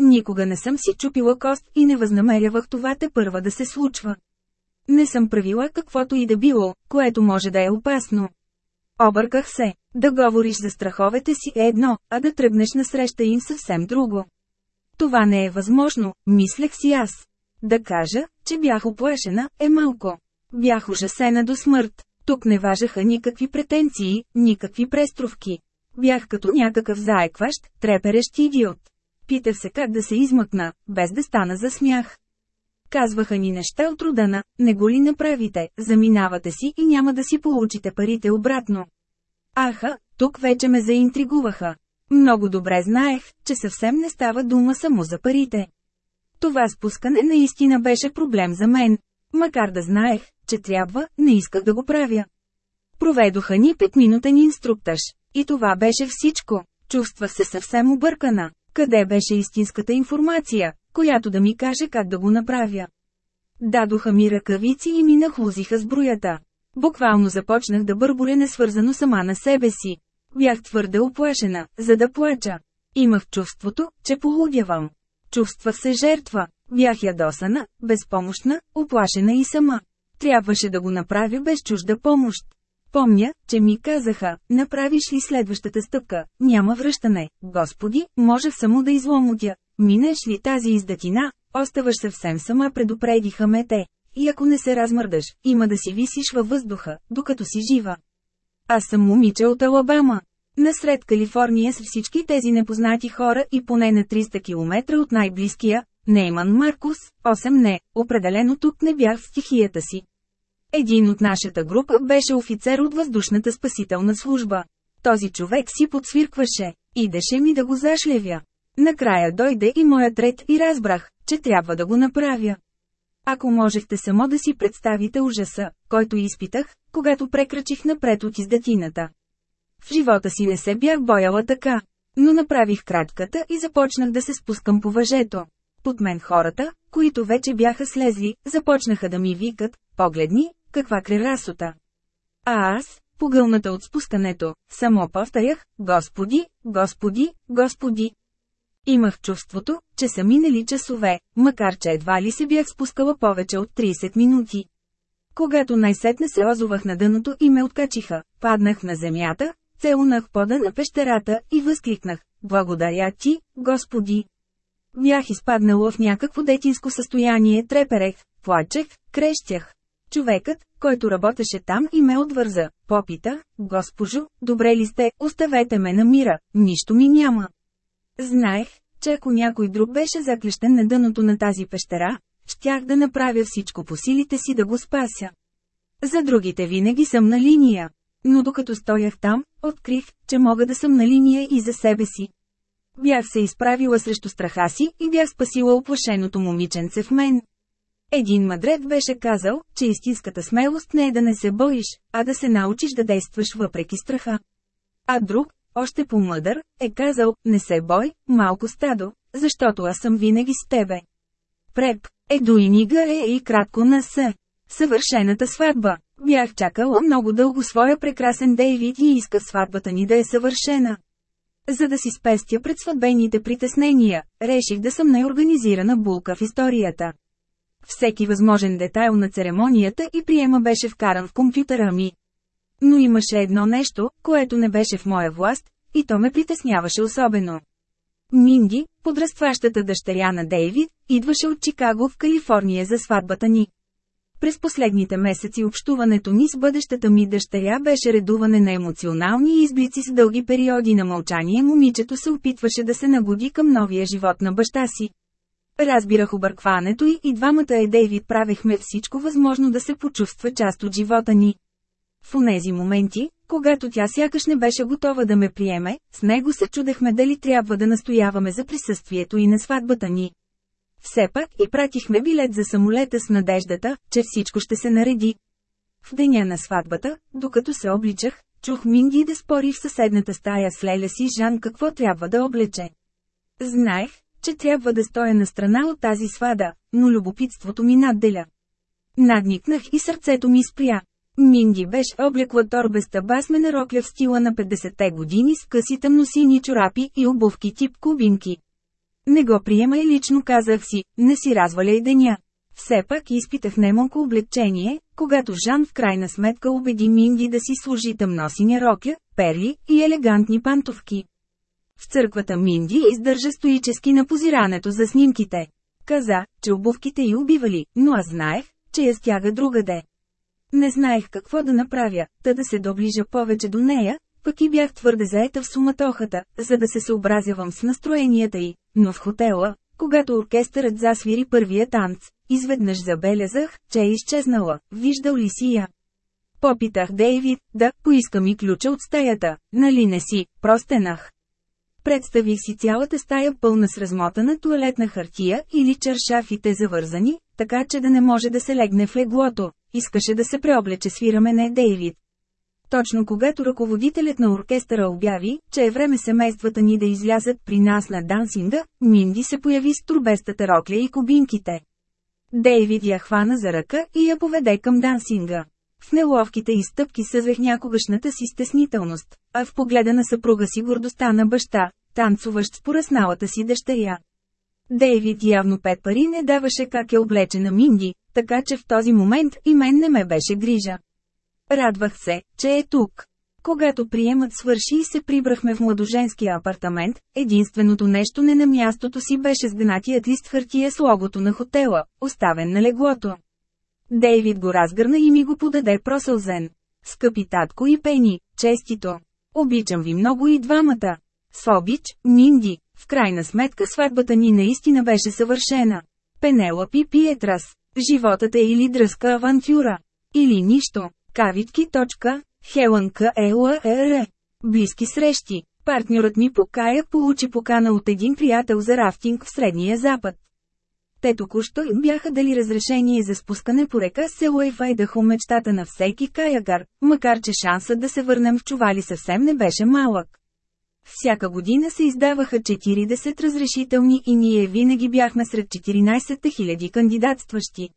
Никога не съм си чупила кост и не възнамерявах това те първа да се случва. Не съм правила каквото и да било, което може да е опасно. Обърках се. Да говориш за страховете си е едно, а да тръгнеш на среща им съвсем друго. Това не е възможно, мислех си аз. Да кажа, че бях оплашена, е малко. Бях ужасена до смърт. Тук не важаха никакви претенции, никакви престровки. Бях като някакъв заекващ, треперещ идиот. Питах се как да се измъкна, без да стана за смях. Казваха ни неща от родана, не го ли направите, заминавате си и няма да си получите парите обратно. Аха, тук вече ме заинтригуваха. Много добре знаех, че съвсем не става дума само за парите. Това спускане наистина беше проблем за мен. Макар да знаех, че трябва, не исках да го правя. Проведоха ни петминутен инструктаж. И това беше всичко. Чувствах се съвсем объркана. Къде беше истинската информация, която да ми каже как да го направя? Дадоха ми ръкавици и ми нахлузиха с броята. Буквално започнах да бърболя несвързано сама на себе си. Бях твърде оплашена, за да плача. Имах чувството, че полудявам. Чувствах се жертва. Бях ядосана, безпомощна, оплашена и сама. Трябваше да го направя без чужда помощ. Помня, че ми казаха, направиш ли следващата стъпка, няма връщане, Господи, можех само да изломотя. Минеш ли тази издатина, оставаш съвсем сама предупредиха ме те. И ако не се размърдаш, има да си висиш във въздуха, докато си жива. Аз съм момиче от Алабама. Насред Калифорния с всички тези непознати хора и поне на 300 км от най-близкия, Нейман Маркус, 8 не, определено тук не бях в стихията си. Един от нашата група беше офицер от въздушната спасителна служба. Този човек си подсвиркваше, идеше ми да го зашлевя. Накрая дойде и моят ред и разбрах, че трябва да го направя. Ако можехте само да си представите ужаса, който изпитах, когато прекрачих напред от издатината. В живота си не се бях бояла така, но направих кратката и започнах да се спускам по въжето. Под мен хората, които вече бяха слезли, започнаха да ми викат, погледни, каква крерасота. А аз, погълната от спускането, само повторях, Господи, Господи, Господи. Имах чувството, че са минали часове, макар че едва ли се бях спускала повече от 30 минути. Когато най-сетне се озовах на дъното и ме откачиха, паднах на земята, целунах пода на пещерата и възкликнах, благодаря ти, Господи. Бях изпаднала в някакво детинско състояние, треперех, плачех, крещях. Човекът, който работеше там и ме отвърза, попита, госпожо, добре ли сте, оставете ме на мира, нищо ми няма. Знаех, че ако някой друг беше заклещен на дъното на тази пещера, щях да направя всичко по силите си да го спася. За другите винаги съм на линия. Но докато стоях там, открих, че мога да съм на линия и за себе си. Бях се изправила срещу страха си и бях спасила оплашеното момиченце в мен. Един мъдрец беше казал, че истинската смелост не е да не се боиш, а да се научиш да действаш въпреки страха. А друг, още по-мъдър, е казал, не се бой, малко стадо, защото аз съм винаги с тебе. Преп, Едуинига е и кратко на С. Съвършената сватба. Бях чакала много дълго своя прекрасен Дейвид и иска сватбата ни да е съвършена. За да си спестя пред сватбените притеснения, реших да съм най-организирана булка в историята. Всеки възможен детайл на церемонията и приема беше вкаран в компютъра ми. Но имаше едно нещо, което не беше в моя власт, и то ме притесняваше особено. Минди, подрастващата дъщеря на Дейвид, идваше от Чикаго в Калифорния за сватбата ни. През последните месеци общуването ни с бъдещата ми дъщеря беше редуване на емоционални изблици с дълги периоди на мълчание. Момичето се опитваше да се нагоди към новия живот на баща си. Разбирах объркването и и двамата е Дейвид правехме всичко възможно да се почувства част от живота ни. В онези моменти, когато тя сякаш не беше готова да ме приеме, с него се чудехме дали трябва да настояваме за присъствието и на сватбата ни. Все пак и пратихме билет за самолета с надеждата, че всичко ще се нареди. В деня на сватбата, докато се обличах, чух Минди да спори в съседната стая с Леля си Жан какво трябва да облече. Знаех, че трябва да стоя на страна от тази свада, но любопитството ми надделя. Надникнах и сърцето ми спря. Минди беше облекла торбеста басмена рокля в стила на 50-те години с къси тъмносини чорапи и обувки тип кубинки. Не го приемай лично казах си, не си разваляй деня. Все пак изпитах немалко облегчение, когато Жан в крайна сметка убеди Минди да си служи тъмносиня рокля, перли и елегантни пантовки. В църквата Минди издържа стоически на позирането за снимките. Каза, че обувките й убивали, но аз знаех, че я стяга другаде. Не знаех какво да направя, та да се доближа повече до нея, пък и бях твърде заета в суматохата, за да се съобразявам с настроенията й, но в хотела, когато оркестърът засвири първия танц, изведнъж забелязах, че е изчезнала, виждал ли си я? Попитах Дейвид, да, поиска ми ключа от стаята, нали не си, простенах. Представих си цялата стая пълна с размотана туалетна хартия или чершафите завързани, така че да не може да се легне в леглото. Искаше да се преоблече свираме не Дейвид. Точно когато ръководителят на оркестъра обяви, че е време семействата ни да излязат при нас на дансинга, Минди се появи с турбестата рокля и кубинките. Дейвид я хвана за ръка и я поведе към дансинга. В неловките изстъпки съзвех някогашната си стеснителност, а в погледа на съпруга си гордостта на баща, танцуващ с поръсналата си дъщеря. Дейвид явно пет пари не даваше как е облечена Минди, така че в този момент и мен не ме беше грижа. Радвах се, че е тук. Когато приемът свърши и се прибрахме в младоженския апартамент, единственото нещо не на мястото си беше сгнатият лист хартия с логото на хотела, оставен на леглото. Дейвид го разгърна и ми го подаде просълзен. Скъпи татко и Пени, честито. Обичам ви много и двамата. С обич, Минди, в крайна сметка сватбата ни наистина беше съвършена. Пенелопи Пиетрас. Животът е или дръзка авантюра. Или нищо. Кавички. Точка. Хелън К.Е.Л.Р. Близки срещи. Партньорът ми по Кая получи покана от един приятел за рафтинг в Средния Запад. Те току-що им бяха дали разрешение за спускане по река Селуей в Айдахо мечтата на всеки каягар, макар че шансът да се върнем в чували съвсем не беше малък. Всяка година се издаваха 40 разрешителни и ние винаги бяхме сред 14 000 кандидатстващи.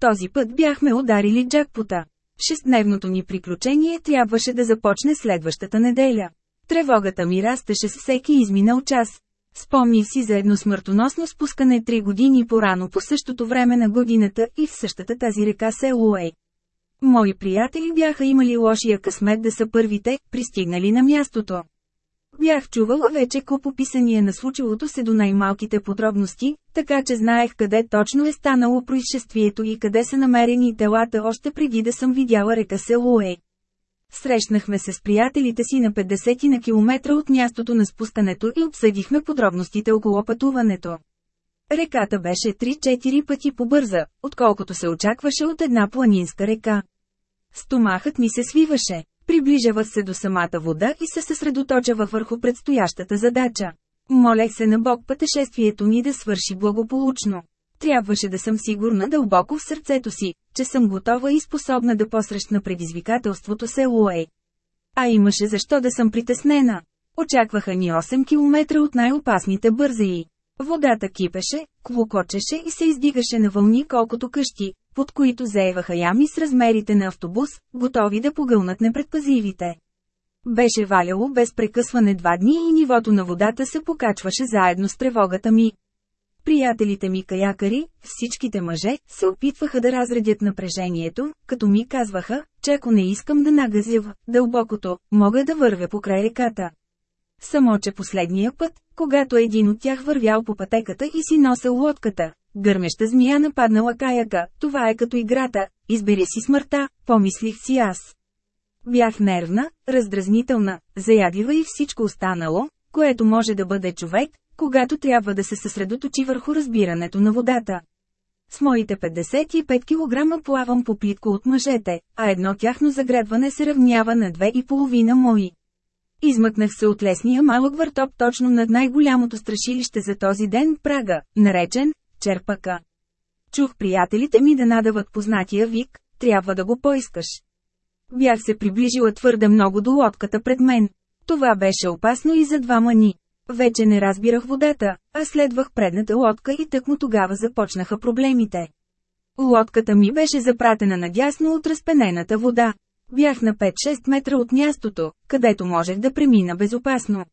Този път бяхме ударили джакпота. Шестдневното ни приключение трябваше да започне следващата неделя. Тревогата ми растеше с всеки изминал час. Спомних си за едно смъртоносно спускане три години по-рано по същото време на годината и в същата тази река Селуей. Мои приятели бяха имали лошия късмет да са първите, пристигнали на мястото. Бях чувал вече куп описания на случилото се до най-малките подробности, така че знаех къде точно е станало происшествието и къде са намерени телата още преди да съм видяла река Селуей. Срещнахме се с приятелите си на 50 на километра от мястото на спускането и обсъдихме подробностите около пътуването. Реката беше 3-4 пъти побърза, отколкото се очакваше от една планинска река. Стомахът ми се свиваше. Приближава се до самата вода и се съсредоточава върху предстоящата задача. Молех се на Бог пътешествието ни да свърши благополучно. Трябваше да съм сигурна дълбоко в сърцето си, че съм готова и способна да посрещна предизвикателството Селуей. А имаше защо да съм притеснена. Очакваха ни 8 км от най-опасните бързаи. Водата кипеше, клокочеше и се издигаше на вълни колкото къщи, под които заеваха ями с размерите на автобус, готови да погълнат непредпазивите. Беше валяло без прекъсване два дни и нивото на водата се покачваше заедно с тревогата ми. Приятелите ми каякари, всичките мъже, се опитваха да разредят напрежението, като ми казваха, че ако не искам да нагазя в дълбокото, мога да вървя покрай реката. Само че последния път, когато един от тях вървял по пътеката и си носел лодката, гърмеща змия нападнала каяка, това е като играта, избери си смъртта, помислих си аз. Бях нервна, раздразнителна, заядлива и всичко останало, което може да бъде човек, когато трябва да се съсредоточи върху разбирането на водата. С моите 55 кг плавам по плитко от мъжете, а едно тяхно загребване се равнява на 2,5 мои. Измъкнах се от лесния малък въртоп точно над най-голямото страшилище за този ден Прага, наречен Черпака. Чух приятелите ми да надават познатия вик, трябва да го поискаш. Бях се приближила твърде много до лодката пред мен. Това беше опасно и за двама ни. Вече не разбирах водата, а следвах предната лодка и тъкмо тогава започнаха проблемите. Лодката ми беше запратена надясно от разпенената вода. Бях на 5-6 метра от мястото, където можех да премина безопасно.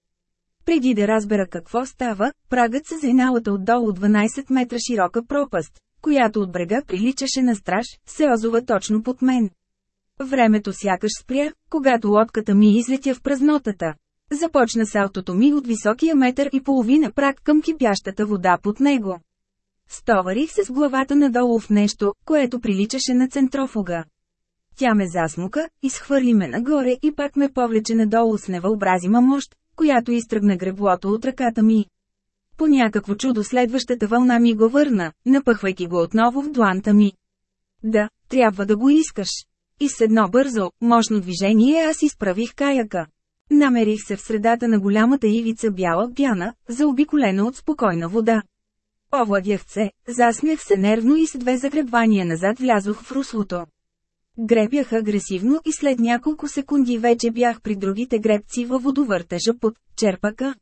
Преди да разбера какво става, прагът се зайналата отдолу 12 метра широка пропаст, която от брега приличаше на страж, се озова точно под мен. Времето сякаш спря, когато лодката ми излетя в празнотата. Започна салтото ми от високия метър и половина прак към кипящата вода под него. Стоварих се с главата надолу в нещо, което приличаше на центрофуга. Тя ме засмука, изхвърли ме нагоре и пак ме повлече надолу с невъобразима мощ, която изтръгна греблото от ръката ми. По някакво чудо следващата вълна ми го върна, напъхвайки го отново в дланта ми. Да, трябва да го искаш. И с едно бързо, мощно движение аз изправих каяка. Намерих се в средата на голямата ивица бяла пяна, заобиколена от спокойна вода. Овладях се, засмях се нервно и с две загребвания назад влязох в руслото. Гребях агресивно и след няколко секунди вече бях при другите гребци във водовъртежа под черпака.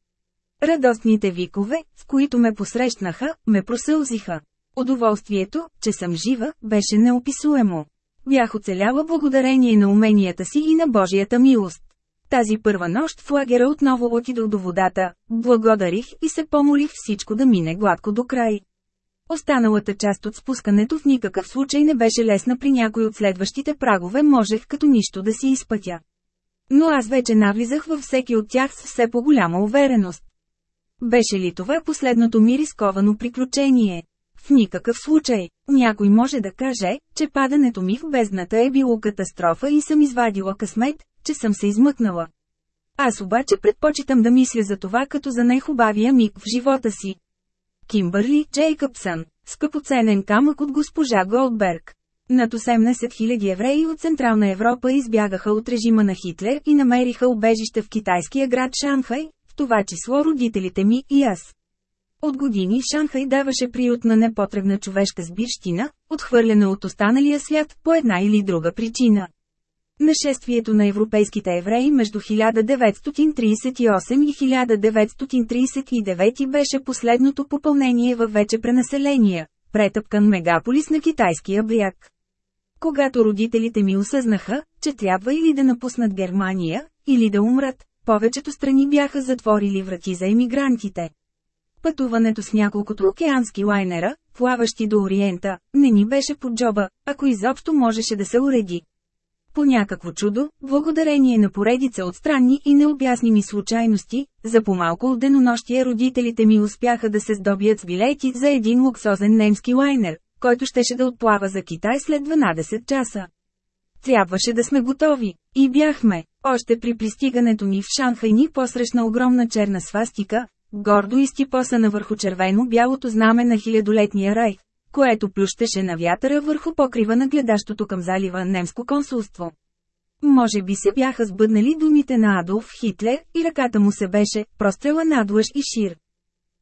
Радостните викове, с които ме посрещнаха, ме просълзиха. Удоволствието, че съм жива, беше неописуемо. Бях оцеляла благодарение на уменията си и на Божията милост. Тази първа нощ в лагера отново отидох до водата, благодарих и се помолих всичко да мине гладко до край. Останалата част от спускането в никакъв случай не беше лесна при някой от следващите прагове можех като нищо да си изпътя. Но аз вече навлизах във всеки от тях с все по-голяма увереност. Беше ли това последното ми рисковано приключение? В никакъв случай. Някой може да каже, че падането ми в бездната е било катастрофа и съм извадила късмет, че съм се измъкнала. Аз обаче предпочитам да мисля за това като за най-хубавия миг в живота си. Кимбърли Джейкъбсън, скъпоценен камък от госпожа Голдберг. Над 18 000 евреи от Централна Европа избягаха от режима на Хитлер и намериха убежище в китайския град Шанхай, в това число родителите ми и аз. От години Шанхай даваше приют на непотребна човешка сбирщина, отхвърлена от останалия свят по една или друга причина. Нашествието на европейските евреи между 1938 и 1939 беше последното попълнение във вече пренаселения, претъпкан мегаполис на китайския бряг. Когато родителите ми осъзнаха, че трябва или да напуснат Германия, или да умрат, повечето страни бяха затворили врати за емигрантите. Пътуването с няколкото океански лайнера, плаващи до Ориента, не ни беше под джоба, ако изобщо можеше да се уреди. По някакво чудо, благодарение на поредица от странни и необясними случайности, за по-малко от денонощие родителите ми успяха да се здобият с билети за един луксозен немски лайнер, който щеше да отплава за Китай след 12 часа. Трябваше да сме готови. И бяхме. Още при пристигането ни в Шанхай ни посрещна огромна черна свастика, гордо изтипосана върху червено-бялото знаме на хилядолетния рай, което плющеше на вятъра върху покрива на гледащото към залива немско консулство. Може би се бяха сбъднали думите на Адолф Хитлер и ръката му се беше прострела надлъж и шир.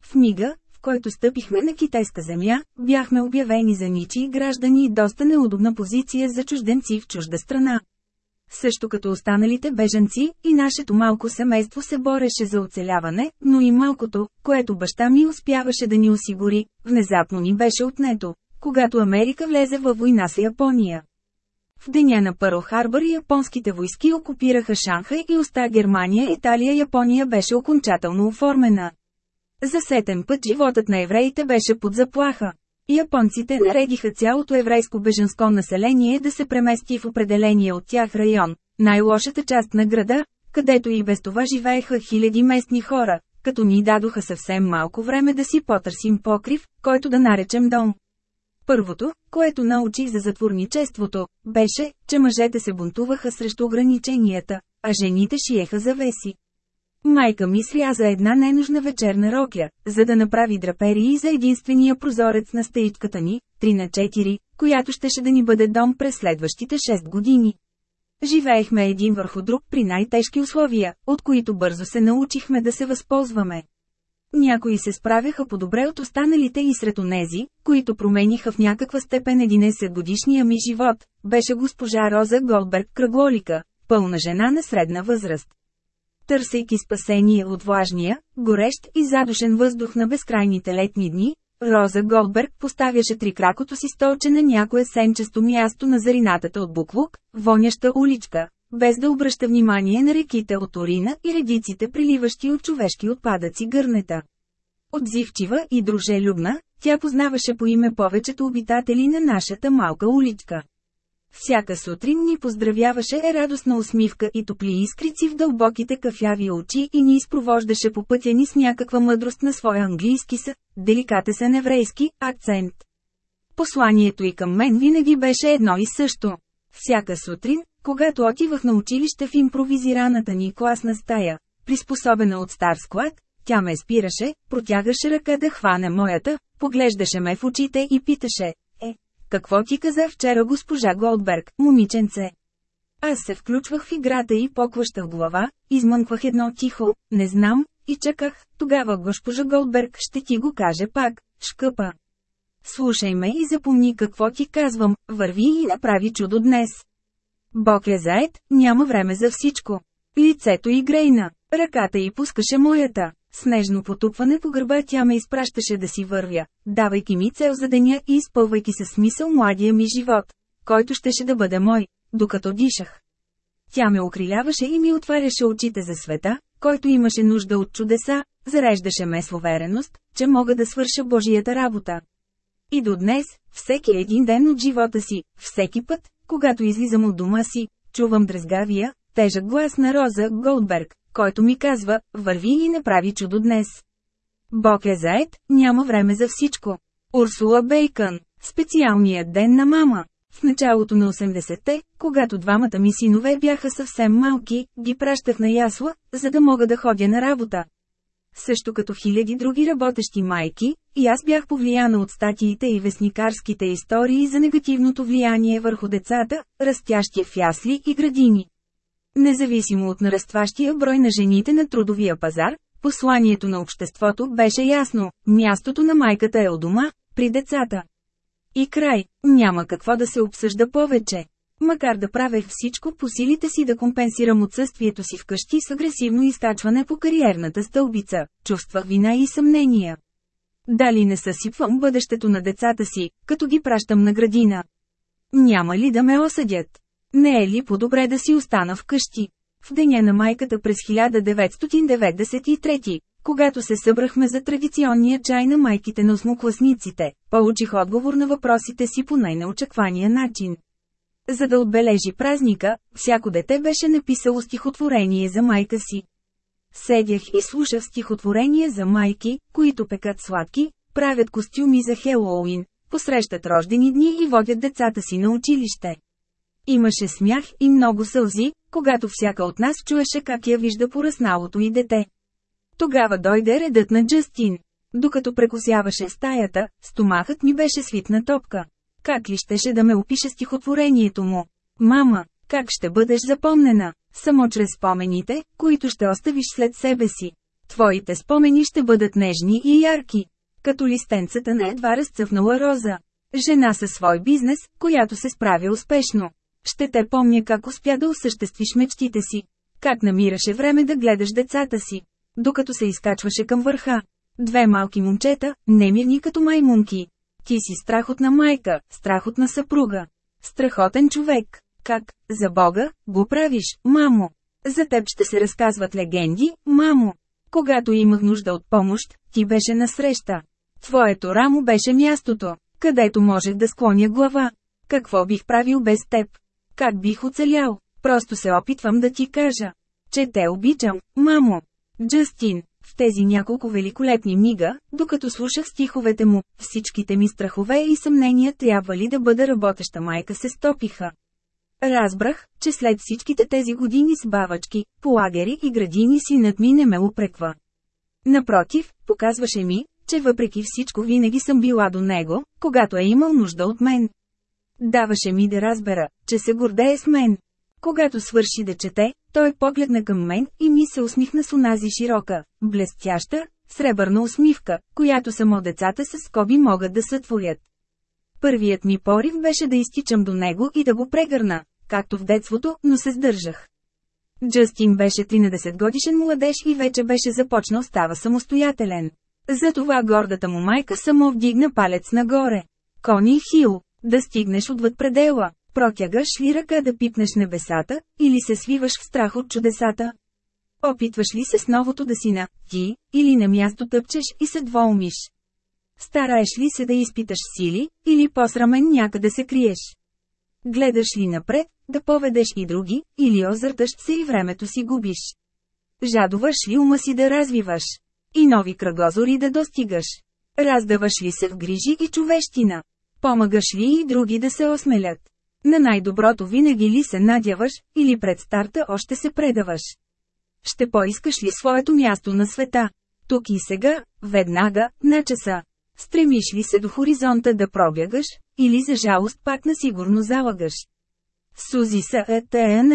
В мига, в който стъпихме на китайска земя, бяхме обявени за ничи граждани и доста неудобна позиция за чужденци в чужда страна. Също като останалите бежанци, и нашето малко семейство се бореше за оцеляване, но и малкото, което баща ми успяваше да ни осигури, внезапно ни беше отнето, когато Америка влезе във война с Япония. В деня на Пърл Харбър японските войски окупираха Шанхай и оста Германия Италия Япония беше окончателно оформена. За сетен път животът на евреите беше под заплаха. Японците наредиха цялото еврейско беженско население да се премести в определения от тях район, най-лошата част на града, където и без това живееха хиляди местни хора, като ни дадоха съвсем малко време да си потърсим покрив, който да наречем дом. Първото, което научих за затворничеството, беше, че мъжете се бунтуваха срещу ограниченията, а жените шиеха завеси. Майка ми сряза една ненужна вечерна рокля, за да направи драперии за единствения прозорец на стаичката ни, 3 на 4, която щеше да ни бъде дом през следващите 6 години. Живеехме един върху друг при най-тежки условия, от които бързо се научихме да се възползваме. Някои се справяха по-добре от останалите и сред онези, които промениха в някаква степен 11 годишния ми живот, беше госпожа Роза Голберг Кръглолика, пълна жена на средна възраст. Търсейки спасение от влажния, горещ и задушен въздух на безкрайните летни дни, Роза Голберг поставяше трикракото си столче на някое сенчесто място на заринатата от буклук, воняща уличка, без да обръща внимание на реките от урина и редиците приливащи от човешки отпадъци гърнета. Отзивчива и дружелюбна, тя познаваше по име повечето обитатели на нашата малка уличка. Всяка сутрин ни поздравяваше е радостна усмивка и топли искрици в дълбоките кафяви очи и ни изпровождаше по пътя ни с някаква мъдрост на своя английски са, деликатесен еврейски, акцент. Посланието и към мен винаги беше едно и също. Всяка сутрин, когато отивах на училище в импровизираната ни класна стая, приспособена от стар склад, тя ме спираше, протягаше ръка да хване моята, поглеждаше ме в очите и питаше, какво ти каза вчера госпожа Голдберг, момиченце? Аз се включвах в играта и покващах глава, измънквах едно тихо, не знам, и чаках, тогава госпожа Голдберг ще ти го каже пак, шкъпа. Слушай ме и запомни какво ти казвам, върви и направи чудо днес. Бог е заед, няма време за всичко. Лицето й грейна, ръката й пускаше моята. Снежно потупване по гърба тя ме изпращаше да си вървя, давайки ми цел за деня и изпълвайки със смисъл младия ми живот, който щеше да бъде мой, докато дишах. Тя ме окриляваше и ми отваряше очите за света, който имаше нужда от чудеса, зареждаше ме с увереност, че мога да свърша Божията работа. И до днес, всеки един ден от живота си, всеки път, когато излизам от дома си, чувам дрезгавия, тежък глас на Роза Голдберг, който ми казва, върви и направи чудо днес. Бог е заед, няма време за всичко. Урсула Бейкън, специалният ден на мама. В началото на 80-те, когато двамата ми синове бяха съвсем малки, ги пращах на ясла, за да мога да ходя на работа. Също като хиляди други работещи майки, и аз бях повлияна от статиите и вестникарските истории за негативното влияние върху децата, растящи в ясли и градини. Независимо от нарастващия брой на жените на трудовия пазар, посланието на обществото беше ясно – мястото на майката е у дома, при децата. И край, няма какво да се обсъжда повече. Макар да правех всичко по силите си да компенсирам отсъствието си вкъщи с агресивно изкачване по кариерната стълбица, чувствах вина и съмнения. Дали не съсипвам бъдещето на децата си, като ги пращам на градина? Няма ли да ме осъдят? Не е ли по-добре да си остана вкъщи? В деня на майката през 1993, когато се събрахме за традиционния чай на майките на осмокласниците, получих отговор на въпросите си по най-неочаквания начин. За да отбележи празника, всяко дете беше написало стихотворение за майка си. Седях и слушах стихотворение за майки, които пекат сладки, правят костюми за Хелоуин, посрещат рождени дни и водят децата си на училище. Имаше смях и много сълзи, когато всяка от нас чуеше как я вижда поръсналото и дете. Тогава дойде редът на Джастин. Докато прекусяваше стаята, стомахът ми беше свитна топка. Как ли щеше да ме опише стихотворението му? Мама, как ще бъдеш запомнена? Само чрез спомените, които ще оставиш след себе си. Твоите спомени ще бъдат нежни и ярки. Като листенцата на едва разцъфнала роза. Жена със свой бизнес, която се справя успешно. Ще те помня как успя да осъществиш мечтите си. Как намираше време да гледаш децата си. Докато се изкачваше към върха. Две малки момчета, немирни като маймунки. Ти си страхотна майка, страхотна съпруга. Страхотен човек. Как, за Бога, го правиш, мамо? За теб ще се разказват легенди, мамо. Когато имах нужда от помощ, ти беше насреща. Твоето рамо беше мястото, където можех да склоня глава. Какво бих правил без теб? Как бих оцелял? Просто се опитвам да ти кажа, че те обичам, мамо. Джастин, в тези няколко великолепни мига, докато слушах стиховете му, всичките ми страхове и съмнения трябва ли да бъда работеща майка се стопиха. Разбрах, че след всичките тези години с бавачки, по лагери и градини синът ми не ме упреква. Напротив, показваше ми, че въпреки всичко винаги съм била до него, когато е имал нужда от мен. Даваше ми да разбера, че се гордее с мен. Когато свърши да чете, той погледна към мен и ми се усмихна с онази широка, блестяща, сребърна усмивка, която само децата с скоби могат да сътворят. Първият ми порив беше да изтичам до него и да го прегърна, както в детството, но се сдържах. Джастин беше 13 годишен младеж и вече беше започнал става самостоятелен. Затова гордата му майка само вдигна палец нагоре. Кони Хил, да стигнеш отвъд предела, протягаш ли ръка да пипнеш небесата, или се свиваш в страх от чудесата? Опитваш ли се с новото да си на «ти» или на място тъпчеш и се двоумиш? Стараеш ли се да изпиташ сили, или посрамен някъде се криеш? Гледаш ли напред, да поведеш и други, или озърташ се и времето си губиш? Жадуваш ли ума си да развиваш? И нови кръгозори да достигаш? Раздаваш ли се в грижи и човещина? Помагаш ли и други да се осмелят? На най-доброто винаги ли се надяваш, или пред старта още се предаваш? Ще поискаш ли своето място на света? Тук и сега, веднага, на часа. Стремиш ли се до хоризонта да пробягаш, или за жалост пак на сигурно залагаш? Сузи са ЕТН.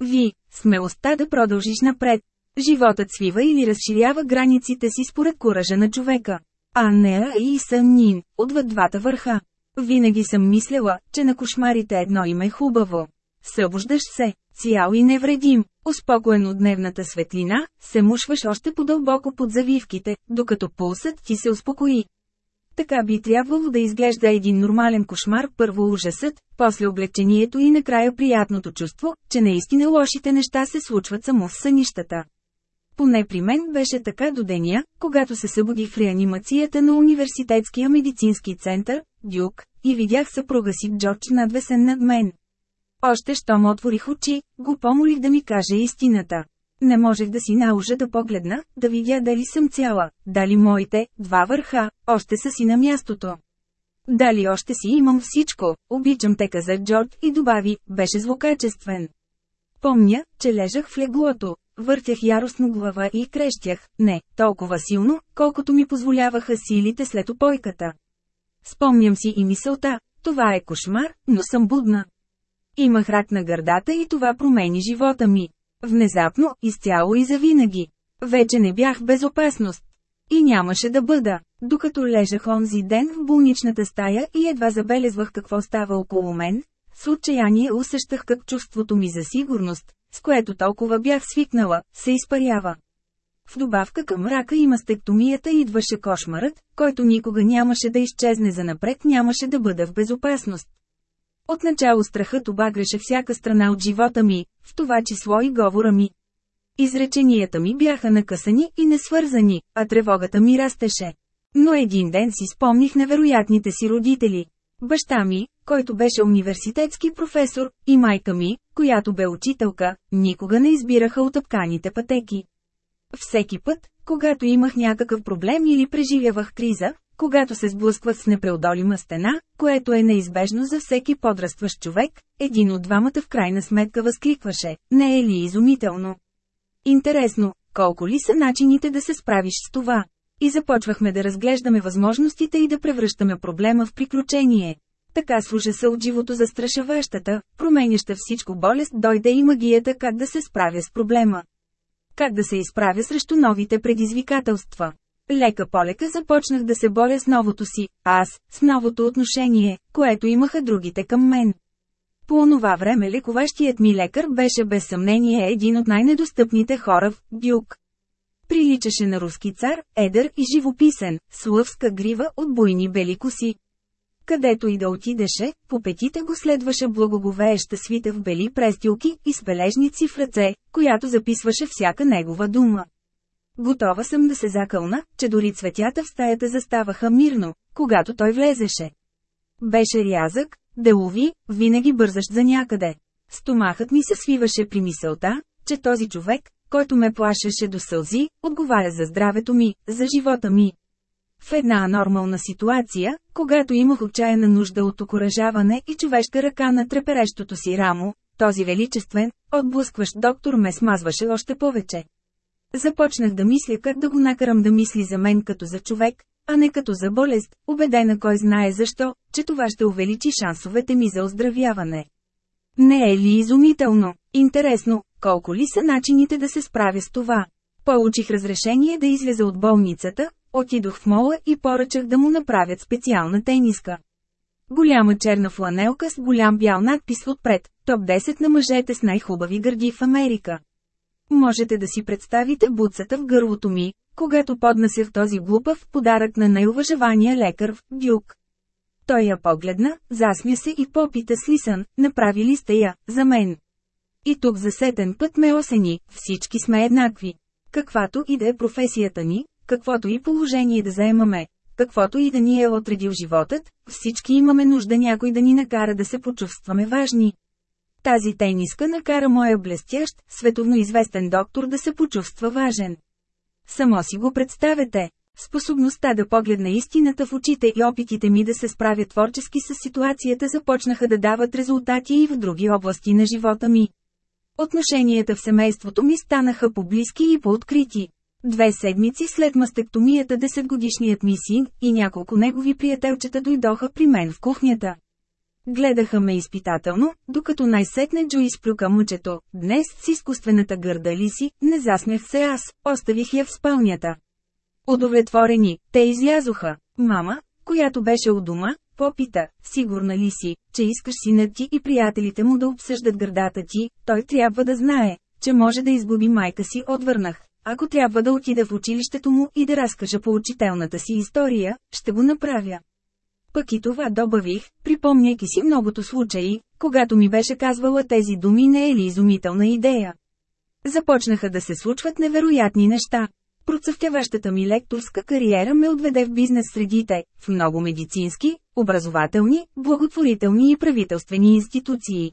Ви, смелостта да продължиш напред. Животът свива или разширява границите си според куража на човека. А не и съмнин, отвъд двата върха. Винаги съм мислела, че на кошмарите едно име е хубаво. Събуждаш се, цял и невредим, успокоен от дневната светлина, се мушваш още по-дълбоко под завивките, докато пулсът ти се успокои. Така би трябвало да изглежда един нормален кошмар, първо ужасът, после облегчението и накрая приятното чувство, че наистина лошите неща се случват само в сънищата. Поне при мен беше така до деня, когато се събудих в реанимацията на университетския медицински център, Дюк, и видях съпруга си Джордж надвесен над мен. Още щом отворих очи, го помолих да ми каже истината. Не можех да си наужа да погледна, да видя дали съм цяла, дали моите, два върха, още са си на мястото. Дали още си имам всичко, обичам те каза Джордж и добави, беше злокачествен. Помня, че лежах в леглото, въртях яростно глава и крещях, не, толкова силно, колкото ми позволяваха силите след опойката. Спомням си и мисълта, това е кошмар, но съм будна. Имах рак на гърдата и това промени живота ми. Внезапно, изцяло и завинаги. Вече не бях безопасност. И нямаше да бъда. Докато лежах онзи ден в болничната стая и едва забелезвах какво става около мен, с отчаяние усещах как чувството ми за сигурност, с което толкова бях свикнала, се изпарява. В добавка към рака и мастектомията идваше кошмарът, който никога нямаше да изчезне за напред, нямаше да бъда в безопасност. Отначало страхът обагреше всяка страна от живота ми, в това число и говора ми. Изреченията ми бяха накъсани и несвързани, а тревогата ми растеше. Но един ден си спомних невероятните си родители. Баща ми, който беше университетски професор, и майка ми, която бе учителка, никога не избираха отъпканите пътеки. Всеки път, когато имах някакъв проблем или преживявах криза, когато се сблъсквах с непреодолима стена, което е неизбежно за всеки подрастващ човек, един от двамата в крайна сметка възкликваше, не е ли изумително? Интересно, колко ли са начините да се справиш с това? И започвахме да разглеждаме възможностите и да превръщаме проблема в приключение. Така с ужаса от живото застрашаващата, променяща всичко болест дойде и магията как да се справя с проблема. Как да се изправя срещу новите предизвикателства. Лека полека започнах да се боря с новото си, аз, с новото отношение, което имаха другите към мен. По онова време лекуващият ми лекар беше без съмнение един от най-недостъпните хора в Дюк. Приличаше на руски цар, едър и живописен, с лъвска грива от буйни бели коси. Където и да отидеше, по петите го следваше благоговееща свита в бели престилки и с бележници в ръце, която записваше всяка негова дума. Готова съм да се закълна, че дори цветята в стаята заставаха мирно, когато той влезеше. Беше рязък, делови, винаги бързащ за някъде. Стомахът ми се свиваше при мисълта, че този човек, който ме плашеше до сълзи, отговаря за здравето ми, за живота ми. В една нормална ситуация, когато имах отчаяна нужда от окоръжаване и човешка ръка на треперещото си рамо, този величествен, отблъскващ доктор ме смазваше още повече. Започнах да мисля как да го накарам да мисли за мен като за човек, а не като за болест, убедена кой знае защо, че това ще увеличи шансовете ми за оздравяване. Не е ли изумително? Интересно, колко ли са начините да се справя с това? Получих разрешение да излеза от болницата, отидох в мола и поръчах да му направят специална тениска. Голяма черна фланелка с голям бял надпис отпред, топ 10 на мъжете с най-хубави гърди в Америка. Можете да си представите буцата в гърлото ми, когато поднасях този глупав подарък на най-уважавания лекар в Дюк. Той я погледна, засмя се и попита с лисън, направи ли сте я, за мен. И тук за сетен път ме осени, всички сме еднакви. Каквато и да е професията ни, каквото и положение да заемаме, каквото и да ни е отредил животът, всички имаме нужда някой да ни накара да се почувстваме важни. Тази тениска накара моя блестящ, световно известен доктор да се почувства важен. Само си го представете. Способността да погледна истината в очите и опитите ми да се справя творчески с ситуацията започнаха да дават резултати и в други области на живота ми. Отношенията в семейството ми станаха по-близки и по-открити. Две седмици след мастектомията десетгодишният ми син и няколко негови приятелчета дойдоха при мен в кухнята. Гледаха ме изпитателно, докато най-сетне Джо изплюка мъчето. Днес с изкуствената гърда ли си, не засмях се аз, оставих я в спалнята. Удовлетворени, те излязоха. Мама, която беше у дома, попита, сигурна ли си, че искаш синът ти и приятелите му да обсъждат гърдата ти, той трябва да знае, че може да изгуби майка си, отвърнах. Ако трябва да отида в училището му и да разкажа по учителната си история, ще го направя. Пък и това добавих, припомняйки си многото случаи, когато ми беше казвала тези думи не е ли изумителна идея. Започнаха да се случват невероятни неща. Процъфтяващата ми лекторска кариера ме отведе в бизнес средите, в много медицински, образователни, благотворителни и правителствени институции.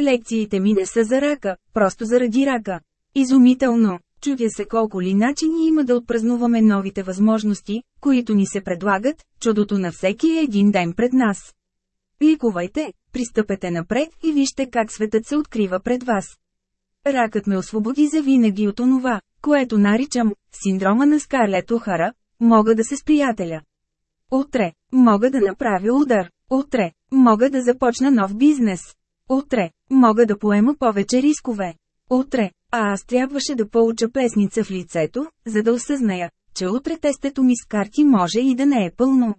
Лекциите ми не са за рака, просто заради рака. Изумително! Чудя се колко ли начини има да отпразнуваме новите възможности, които ни се предлагат, чудото на всеки е един ден пред нас. Ликувайте, пристъпете напред и вижте как светът се открива пред вас. Ракът ме освободи за винаги от онова, което наричам синдрома на Скарлет Охара, мога да се сприятеля. Утре, мога да направя удар. Утре, мога да започна нов бизнес. Утре, мога да поема повече рискове. Утре, а аз трябваше да получа плесница в лицето, за да осъзная, че утре тестето ми с карти може и да не е пълно.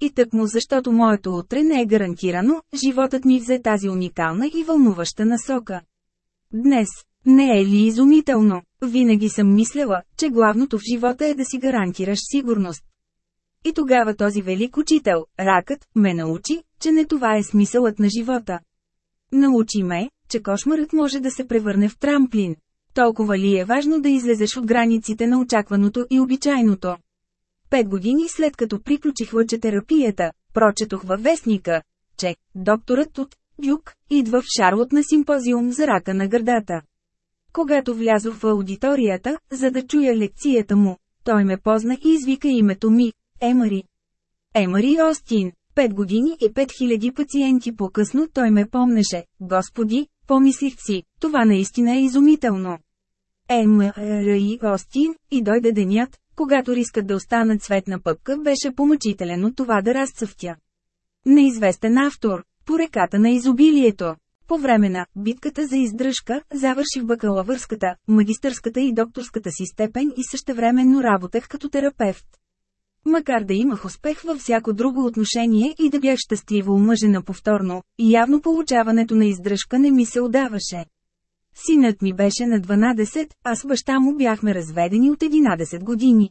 И тъкмо защото моето утре не е гарантирано, животът ми взе тази уникална и вълнуваща насока. Днес, не е ли изумително? Винаги съм мисляла, че главното в живота е да си гарантираш сигурност. И тогава този велик учител, ракът, ме научи, че не това е смисълът на живота. Научи ме, че кошмарът може да се превърне в трамплин. Толкова ли е важно да излезеш от границите на очакваното и обичайното? Пет години след като приключих лъчетерапията, прочетох във вестника, че докторът от Дюк идва в Шарлот на симпозиум за рака на гърдата. Когато влязох в аудиторията, за да чуя лекцията му, той ме позна и извика името ми – Емари. Емари Остин. Пет години и пет хиляди пациенти по-късно той ме помнеше. Господи, помислих си, това наистина е изумително. Емари Остин, и дойде денят, когато рискът да остана цветна пъпка беше помъчителен от това да разцъфтя. Неизвестен автор, по реката на изобилието. По време на битката за издръжка, завърших бакалавърската, магистърската и докторската си степен и същевременно работех като терапевт. Макар да имах успех във всяко друго отношение и да бях щастливо омъжена повторно, явно получаването на издръжка не ми се отдаваше. Синът ми беше на 12, а с баща му бяхме разведени от 11 години.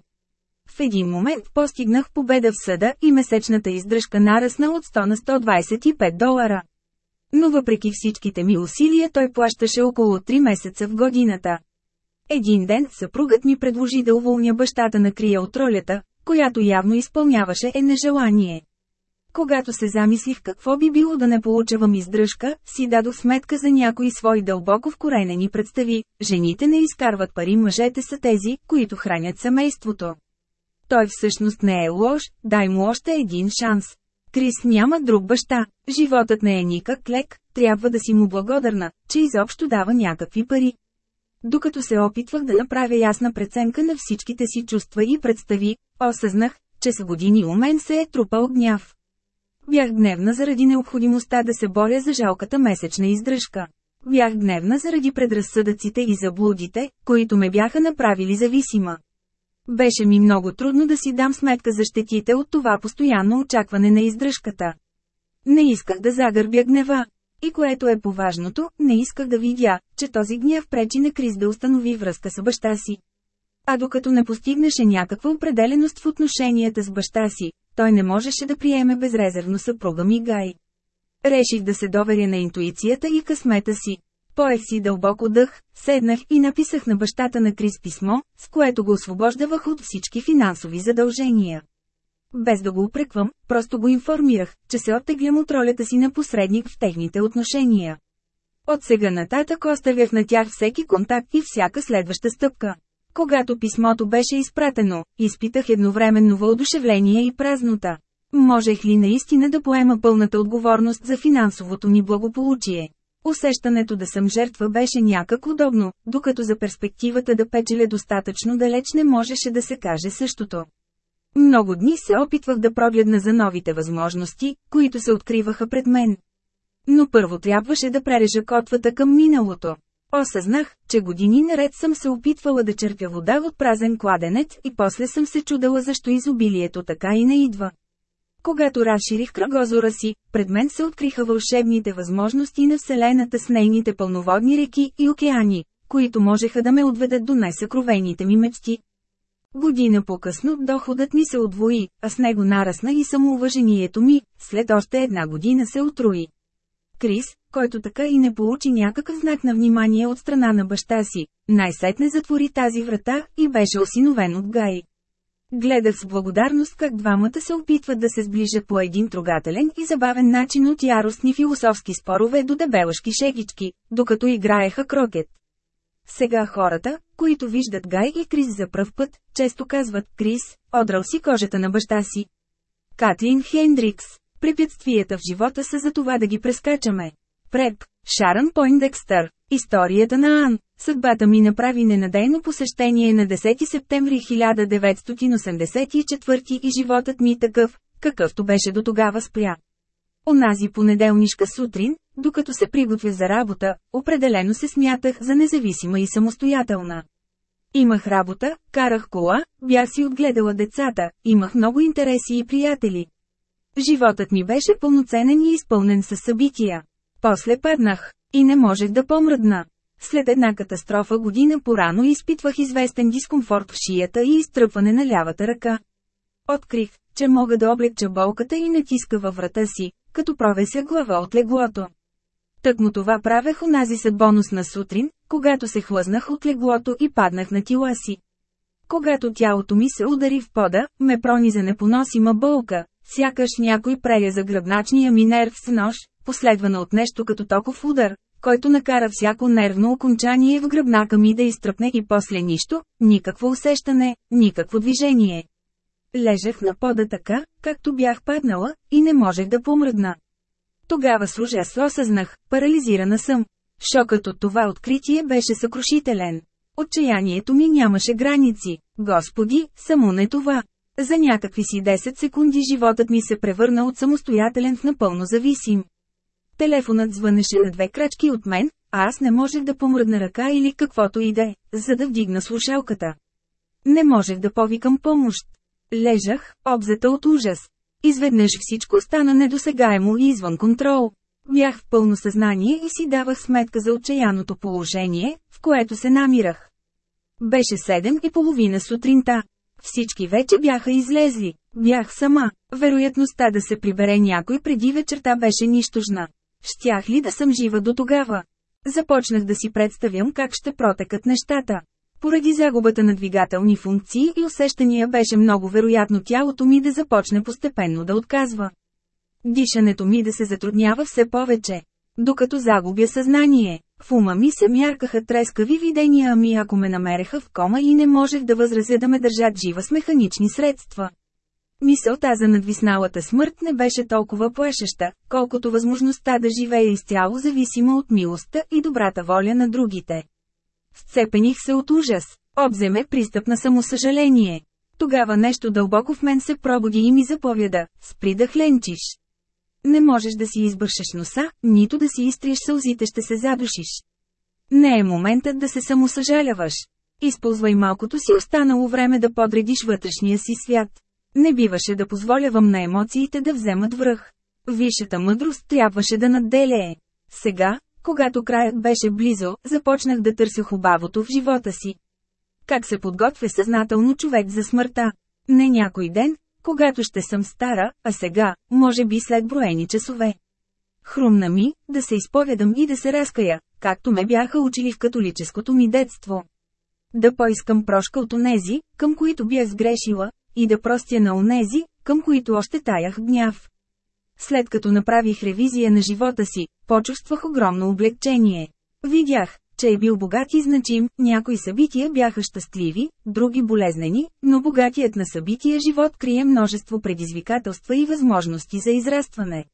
В един момент постигнах победа в съда и месечната издръжка нарасна от 100 на 125 долара. Но въпреки всичките ми усилия той плащаше около 3 месеца в годината. Един ден съпругът ми предложи да уволня бащата на крия от ролята, която явно изпълняваше е нежелание. Когато се замислих какво би било да не получавам издръжка, си дадох сметка за някои свои дълбоко вкоренени представи. Жените не изкарват пари, мъжете са тези, които хранят семейството. Той всъщност не е лош, дай му още един шанс. Крис няма друг баща, животът не е никак лек, трябва да си му благодарна, че изобщо дава някакви пари. Докато се опитвах да направя ясна преценка на всичките си чувства и представи, осъзнах, че с години у мен се е трупал гняв. Бях гневна заради необходимостта да се боря за жалката месечна издръжка. Бях гневна заради предразсъдъците и заблудите, които ме бяха направили зависима. Беше ми много трудно да си дам сметка за щетите от това постоянно очакване на издръжката. Не исках да загърбя гнева. И което е поважното, не исках да видя, че този гняв пречи на Крис да установи връзка с баща си. А докато не постигнеше някаква определеност в отношенията с баща си, той не можеше да приеме безрезервно съпруга ми Гай. Реших да се доверя на интуицията и късмета си. Поех си дълбоко дъх, седнах и написах на бащата на Крис писмо, с което го освобождавах от всички финансови задължения. Без да го упреквам, просто го информирах, че се оттеглям от ролята си на посредник в техните отношения. От сега нататък оставях на тях всеки контакт и всяка следваща стъпка. Когато писмото беше изпратено, изпитах едновременно въодушевление и празнота. Можех ли наистина да поема пълната отговорност за финансовото ни благополучие? Усещането да съм жертва беше някак удобно, докато за перспективата да печеля достатъчно далеч не можеше да се каже същото. Много дни се опитвах да прогледна за новите възможности, които се откриваха пред мен. Но първо трябваше да прережа котвата към миналото. Осъзнах, че години наред съм се опитвала да черпя вода от празен кладенец и после съм се чудала защо изобилието така и не идва. Когато разширих кръгозора си, пред мен се откриха вълшебните възможности на Вселената с нейните пълноводни реки и океани, които можеха да ме отведат до най-съкровените ми мечти. Година по-късно доходът ми се отвои, а с него нарасна и самоуважението ми, след още една година се отруи. Крис, който така и не получи някакъв знак на внимание от страна на баща си, най-сетне затвори тази врата и беше осиновен от Гай. Гледах с благодарност как двамата се опитват да се сближат по един трогателен и забавен начин от яростни философски спорове до дебелашки шегички, докато играеха крокет. Сега хората, които виждат Гай и Крис за пръв път, често казват «Крис, одрал си кожата на баща си». Катлин Хендрикс Препятствията в живота са за това да ги прескачаме. Преп, Шарън Пойндекстър, историята на Ан. Съдбата ми направи ненадейно посещение на 10 септември 1984 и животът ми такъв, какъвто беше до тогава спря. Онази понеделнишка сутрин, докато се приготвя за работа, определено се смятах за независима и самостоятелна. Имах работа, карах кола, бях си отгледала децата, имах много интереси и приятели. Животът ми беше пълноценен и изпълнен със събития. После паднах. И не можех да помръдна. След една катастрофа година порано изпитвах известен дискомфорт в шията и изтръпване на лявата ръка. Открих, че мога да облегча болката и натиска във врата си, като провеся глава от леглото. Тъкмо това правех онази съдбоносна сутрин, когато се хлъзнах от леглото и паднах на тила си. Когато тялото ми се удари в пода, ме прониза непоносима болка, Сякаш някой преряза гръбначния ми нерв с нож, последвана от нещо като токов удар, който накара всяко нервно окончание в гръбнака ми да изтръпне и после нищо, никакво усещане, никакво движение. Лежах на пода така, както бях паднала, и не можех да помръдна. Тогава с ужас осъзнах, парализирана съм. Шокът от това откритие беше съкрушителен. Отчаянието ми нямаше граници. Господи, само не това. За някакви си 10 секунди животът ми се превърна от самостоятелен в напълно зависим. Телефонът звънеше на две крачки от мен, а аз не можех да помръдна ръка или каквото и да е, за да вдигна слушалката. Не можех да повикам помощ. Лежах, обзета от ужас. Изведнъж всичко стана недосегаемо и извън контрол. Бях в пълно съзнание и си давах сметка за отчаяното положение, в което се намирах. Беше седем и половина сутринта. Всички вече бяха излезли. Бях сама. Вероятността да се прибере някой преди вечерта беше нищожна. Щях ли да съм жива до тогава? Започнах да си представям как ще протекат нещата. Поради загубата на двигателни функции и усещания беше много вероятно тялото ми да започне постепенно да отказва. Дишането ми да се затруднява все повече. Докато загубя съзнание, в ума ми се мяркаха трескави видения ами ако ме намереха в кома и не можех да възразя да ме държат жива с механични средства. Мисълта за надвисналата смърт не беше толкова плашеща, колкото възможността да живея изцяло зависима от милостта и добрата воля на другите. Сцепених се от ужас, обземе пристъп на самосъжаление. Тогава нещо дълбоко в мен се пробуди и ми заповяда, спри да хленчиш. Не можеш да си избършеш носа, нито да си изтриеш сълзите ще се задушиш. Не е моментът да се самосъжаляваш. Използвай малкото си останало време да подредиш вътрешния си свят. Не биваше да позволявам на емоциите да вземат връх. Висшата мъдрост трябваше да надделее. Сега, когато краят беше близо, започнах да търся хубавото в живота си. Как се подготвя съзнателно човек за смъртта? Не някой ден, когато ще съм стара, а сега, може би след броени часове. Хрумна ми, да се изповядам и да се разкая, както ме бяха учили в католическото ми детство. Да поискам прошка от онези, към които бях сгрешила, и да простя на онези, към които още таях гняв. След като направих ревизия на живота си, почувствах огромно облегчение. Видях, че е бил богат и значим, някои събития бяха щастливи, други болезнени, но богатият на събития живот крие множество предизвикателства и възможности за израстване.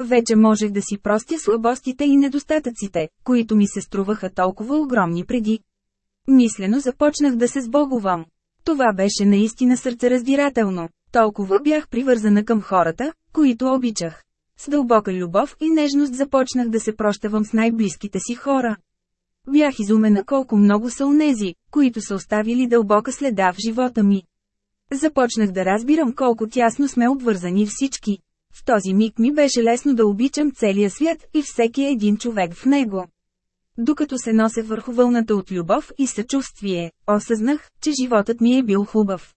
Вече можех да си простя слабостите и недостатъците, които ми се струваха толкова огромни преди. Мислено започнах да се сбогувам. Това беше наистина сърцераздирателно. Толкова бях привързана към хората, които обичах. С дълбока любов и нежност започнах да се прощавам с най-близките си хора. Бях изумена колко много са онези, които са оставили дълбока следа в живота ми. Започнах да разбирам колко тясно сме обвързани всички. В този миг ми беше лесно да обичам целия свят и всеки един човек в него. Докато се нося върху вълната от любов и съчувствие, осъзнах, че животът ми е бил хубав.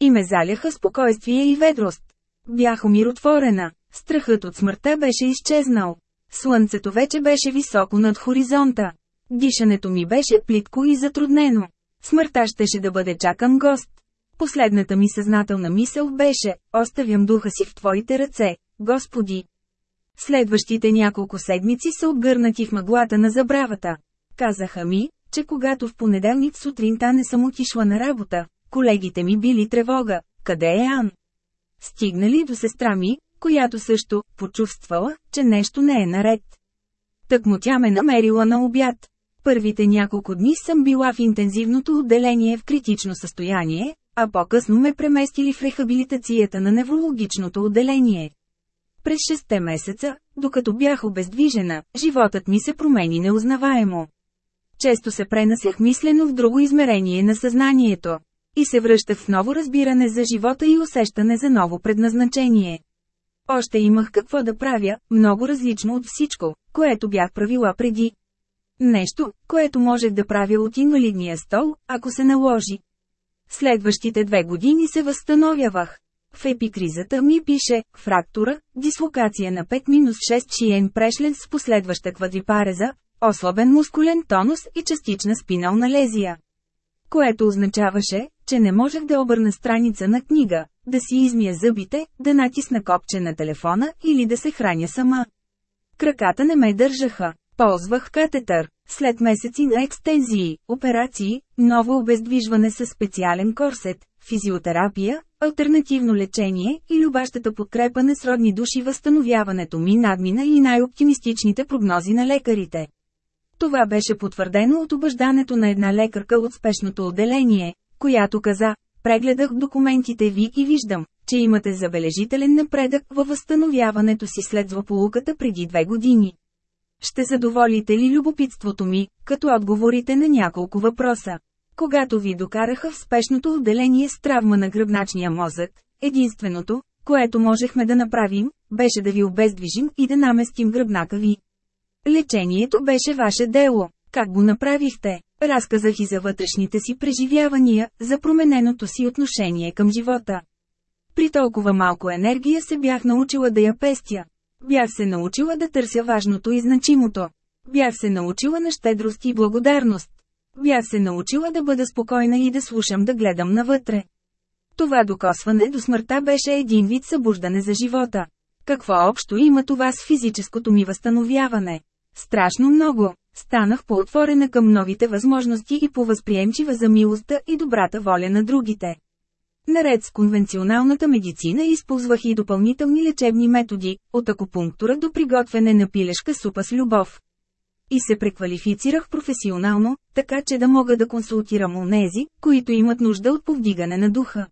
И ме заляха спокойствие и ведрост. Бях умиротворена, страхът от смъртта беше изчезнал. Слънцето вече беше високо над хоризонта. Дишането ми беше плитко и затруднено. Смъртта щеше да бъде чакан гост. Последната ми съзнателна мисъл беше, оставям духа си в Твоите ръце, Господи. Следващите няколко седмици са обгърнати в мъглата на забравата. Казаха ми, че когато в понеделник сутринта не съм отишла на работа, колегите ми били тревога, къде е Ан? Стигнали до сестра ми, която също почувствала, че нещо не е наред. Так му тя ме намерила на обяд. Първите няколко дни съм била в интензивното отделение в критично състояние, а по-късно ме преместили в рехабилитацията на неврологичното отделение. През 6 месеца, докато бях обездвижена, животът ми се промени неузнаваемо. Често се пренасях мислено в друго измерение на съзнанието. И се връщах в ново разбиране за живота и усещане за ново предназначение. Още имах какво да правя, много различно от всичко, което бях правила преди. Нещо, което можех да правя от инвалидния стол, ако се наложи. Следващите две години се възстановявах. В епикризата ми пише фрактура, дислокация на 5-6 шиен прешлен с последваща квадрипареза, ослабен мускулен тонус и частична спинална лезия. Което означаваше, че не можех да обърна страница на книга, да си измия зъбите, да натисна копче на телефона или да се храня сама. Краката не ме държаха. Ползвах катетър. След месеци на екстензии, операции, ново обездвижване с специален корсет, физиотерапия, альтернативно лечение и любащата подкрепа на сродни души възстановяването ми надмина и най-оптимистичните прогнози на лекарите. Това беше потвърдено от обаждането на една лекарка от спешното отделение, която каза, прегледах документите ви и виждам, че имате забележителен напредък във възстановяването си след злополуката преди две години. Ще задоволите ли любопитството ми, като отговорите на няколко въпроса? Когато ви докараха в спешното отделение с травма на гръбначния мозък, единственото, което можехме да направим, беше да ви обездвижим и да наместим гръбнака ви. Лечението беше ваше дело. Как го направихте? Разказах и за вътрешните си преживявания, за промененото си отношение към живота. При толкова малко енергия се бях научила да я пестя. Бях се научила да търся важното и значимото. Бях се научила на щедрост и благодарност. Бях се научила да бъда спокойна и да слушам да гледам навътре. Това докосване до смъртта беше един вид събуждане за живота. Какво общо има това с физическото ми възстановяване? Страшно много. Станах по-отворена към новите възможности и по-възприемчива за милостта и добрата воля на другите. Наред с конвенционалната медицина използвах и допълнителни лечебни методи, от акупунктура до приготвяне на пилешка супа с любов. И се преквалифицирах професионално, така че да мога да консултирам онези, които имат нужда от повдигане на духа.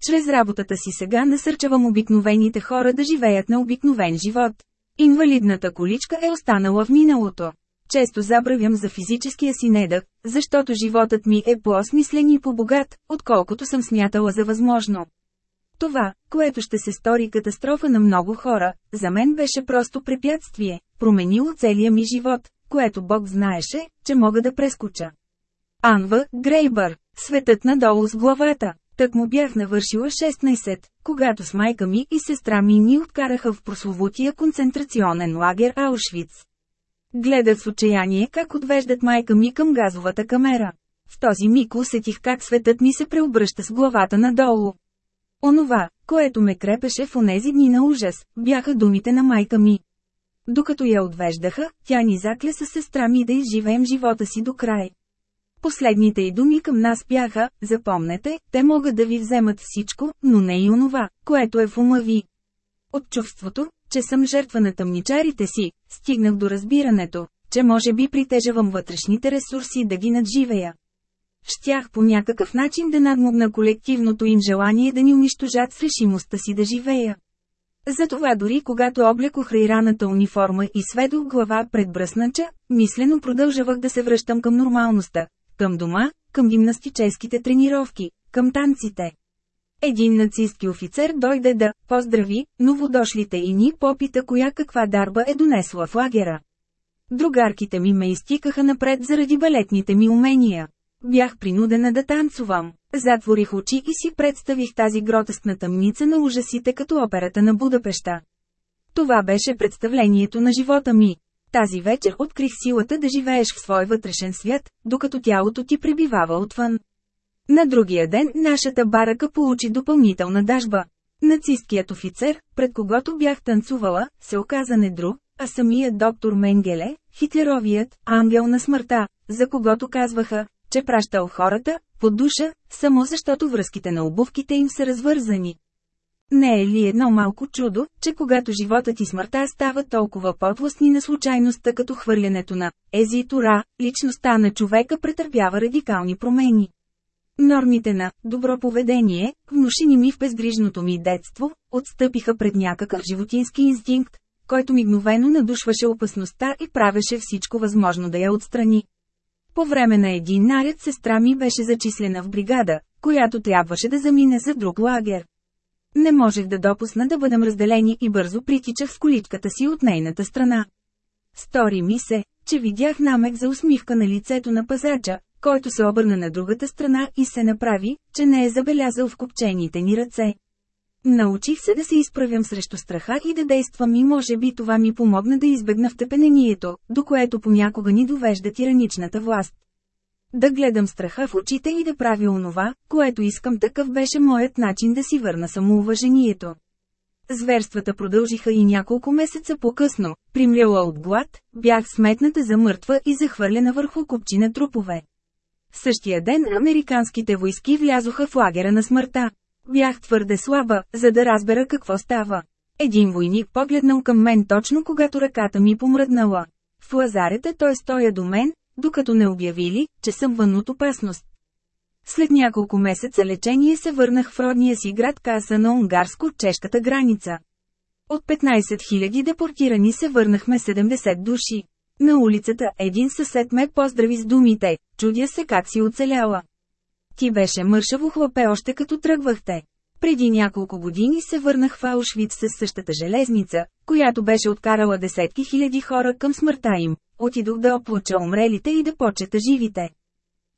Чрез работата си сега насърчавам обикновените хора да живеят на обикновен живот. Инвалидната количка е останала в миналото. Често забравям за физическия си недък, защото животът ми е по-осмислен и по-богат, отколкото съм смятала за възможно. Това, което ще се стори катастрофа на много хора, за мен беше просто препятствие, променило целия ми живот, което Бог знаеше, че мога да прескоча. Анва, Грейбър, светът надолу с главата. Так му бях навършила 16, когато с майка ми и сестра ми ни откараха в прословутия концентрационен лагер Аушвиц. Гледах с отчаяние как отвеждат майка ми към газовата камера. В този миг усетих как светът ми се преобръща с главата надолу. Онова, което ме крепеше в онези дни на ужас, бяха думите на майка ми. Докато я отвеждаха, тя ни закля с сестра ми да изживеем живота си до край. Последните й думи към нас бяха, запомнете, те могат да ви вземат всичко, но не и онова, което е в ума ви. От чувството, че съм жертва на тъмничарите си, стигнах до разбирането, че може би притежавам вътрешните ресурси да ги надживея. Щях по някакъв начин да надмогна колективното им желание да ни унищожат с решимостта си да живея. Затова дори когато облекох рейраната униформа и сведох глава пред бръснача, мислено продължавах да се връщам към нормалността, към дома, към гимнастическите тренировки, към танците. Един нацистски офицер дойде да поздрави новодошлите и ни попита коя каква дарба е донесла в лагера. Другарките ми ме изтикаха напред заради балетните ми умения. Бях принудена да танцувам. Затворих очи и си представих тази гротескна тъмница на ужасите като операта на Будапешта. Това беше представлението на живота ми. Тази вечер открих силата да живееш в свой вътрешен свят, докато тялото ти пребивава отвън. На другия ден нашата барака получи допълнителна дажба. Нацисткият офицер, пред когото бях танцувала, се оказа не друг, а самият доктор Менгеле, хитлеровият ангел на смъртта, за когото казваха, че пращал хората, по душа, само защото връзките на обувките им са развързани. Не е ли едно малко чудо, че когато животът и смъртта става толкова подвластни на случайността като хвърлянето на езитура, личността на човека претърпява радикални промени. Нормите на добро поведение, внушени ми в безгрижното ми детство, отстъпиха пред някакъв животински инстинкт, който мигновено надушваше опасността и правеше всичко възможно да я отстрани. По време на един наряд сестра ми беше зачислена в бригада, която трябваше да замине за друг лагер. Не можех да допусна да бъдем разделени и бързо притичах с количката си от нейната страна. Стори ми се, че видях намек за усмивка на лицето на пазача, който се обърна на другата страна и се направи, че не е забелязал в копчените ни ръце. Научих се да се изправям срещу страха и да действам и може би това ми помогна да избегна втепенението, до което понякога ни довежда тираничната власт. Да гледам страха в очите и да правя онова, което искам такъв беше моят начин да си върна самоуважението. Зверствата продължиха и няколко месеца по-късно, примляла от глад, бях сметната за мъртва и захвърлена върху купчина трупове. Същия ден американските войски влязоха в лагера на смъртта. Бях твърде слаба, за да разбера какво става. Един войник погледнал към мен точно когато ръката ми помръднала. В лазарета той стоя до мен, докато не обявили, че съм вън от опасност. След няколко месеца лечение се върнах в родния си град Каса на унгарско-чешката граница. От 15 000 депортирани се върнахме 70 души. На улицата един съсед ме поздрави с думите, чудя се как си оцеляла. Ти беше мършаво хлапе още като тръгвахте. Преди няколко години се върнах в Аушвиц с същата железница, която беше откарала десетки хиляди хора към смъртта им. Отидох да оплача умрелите и да почета живите.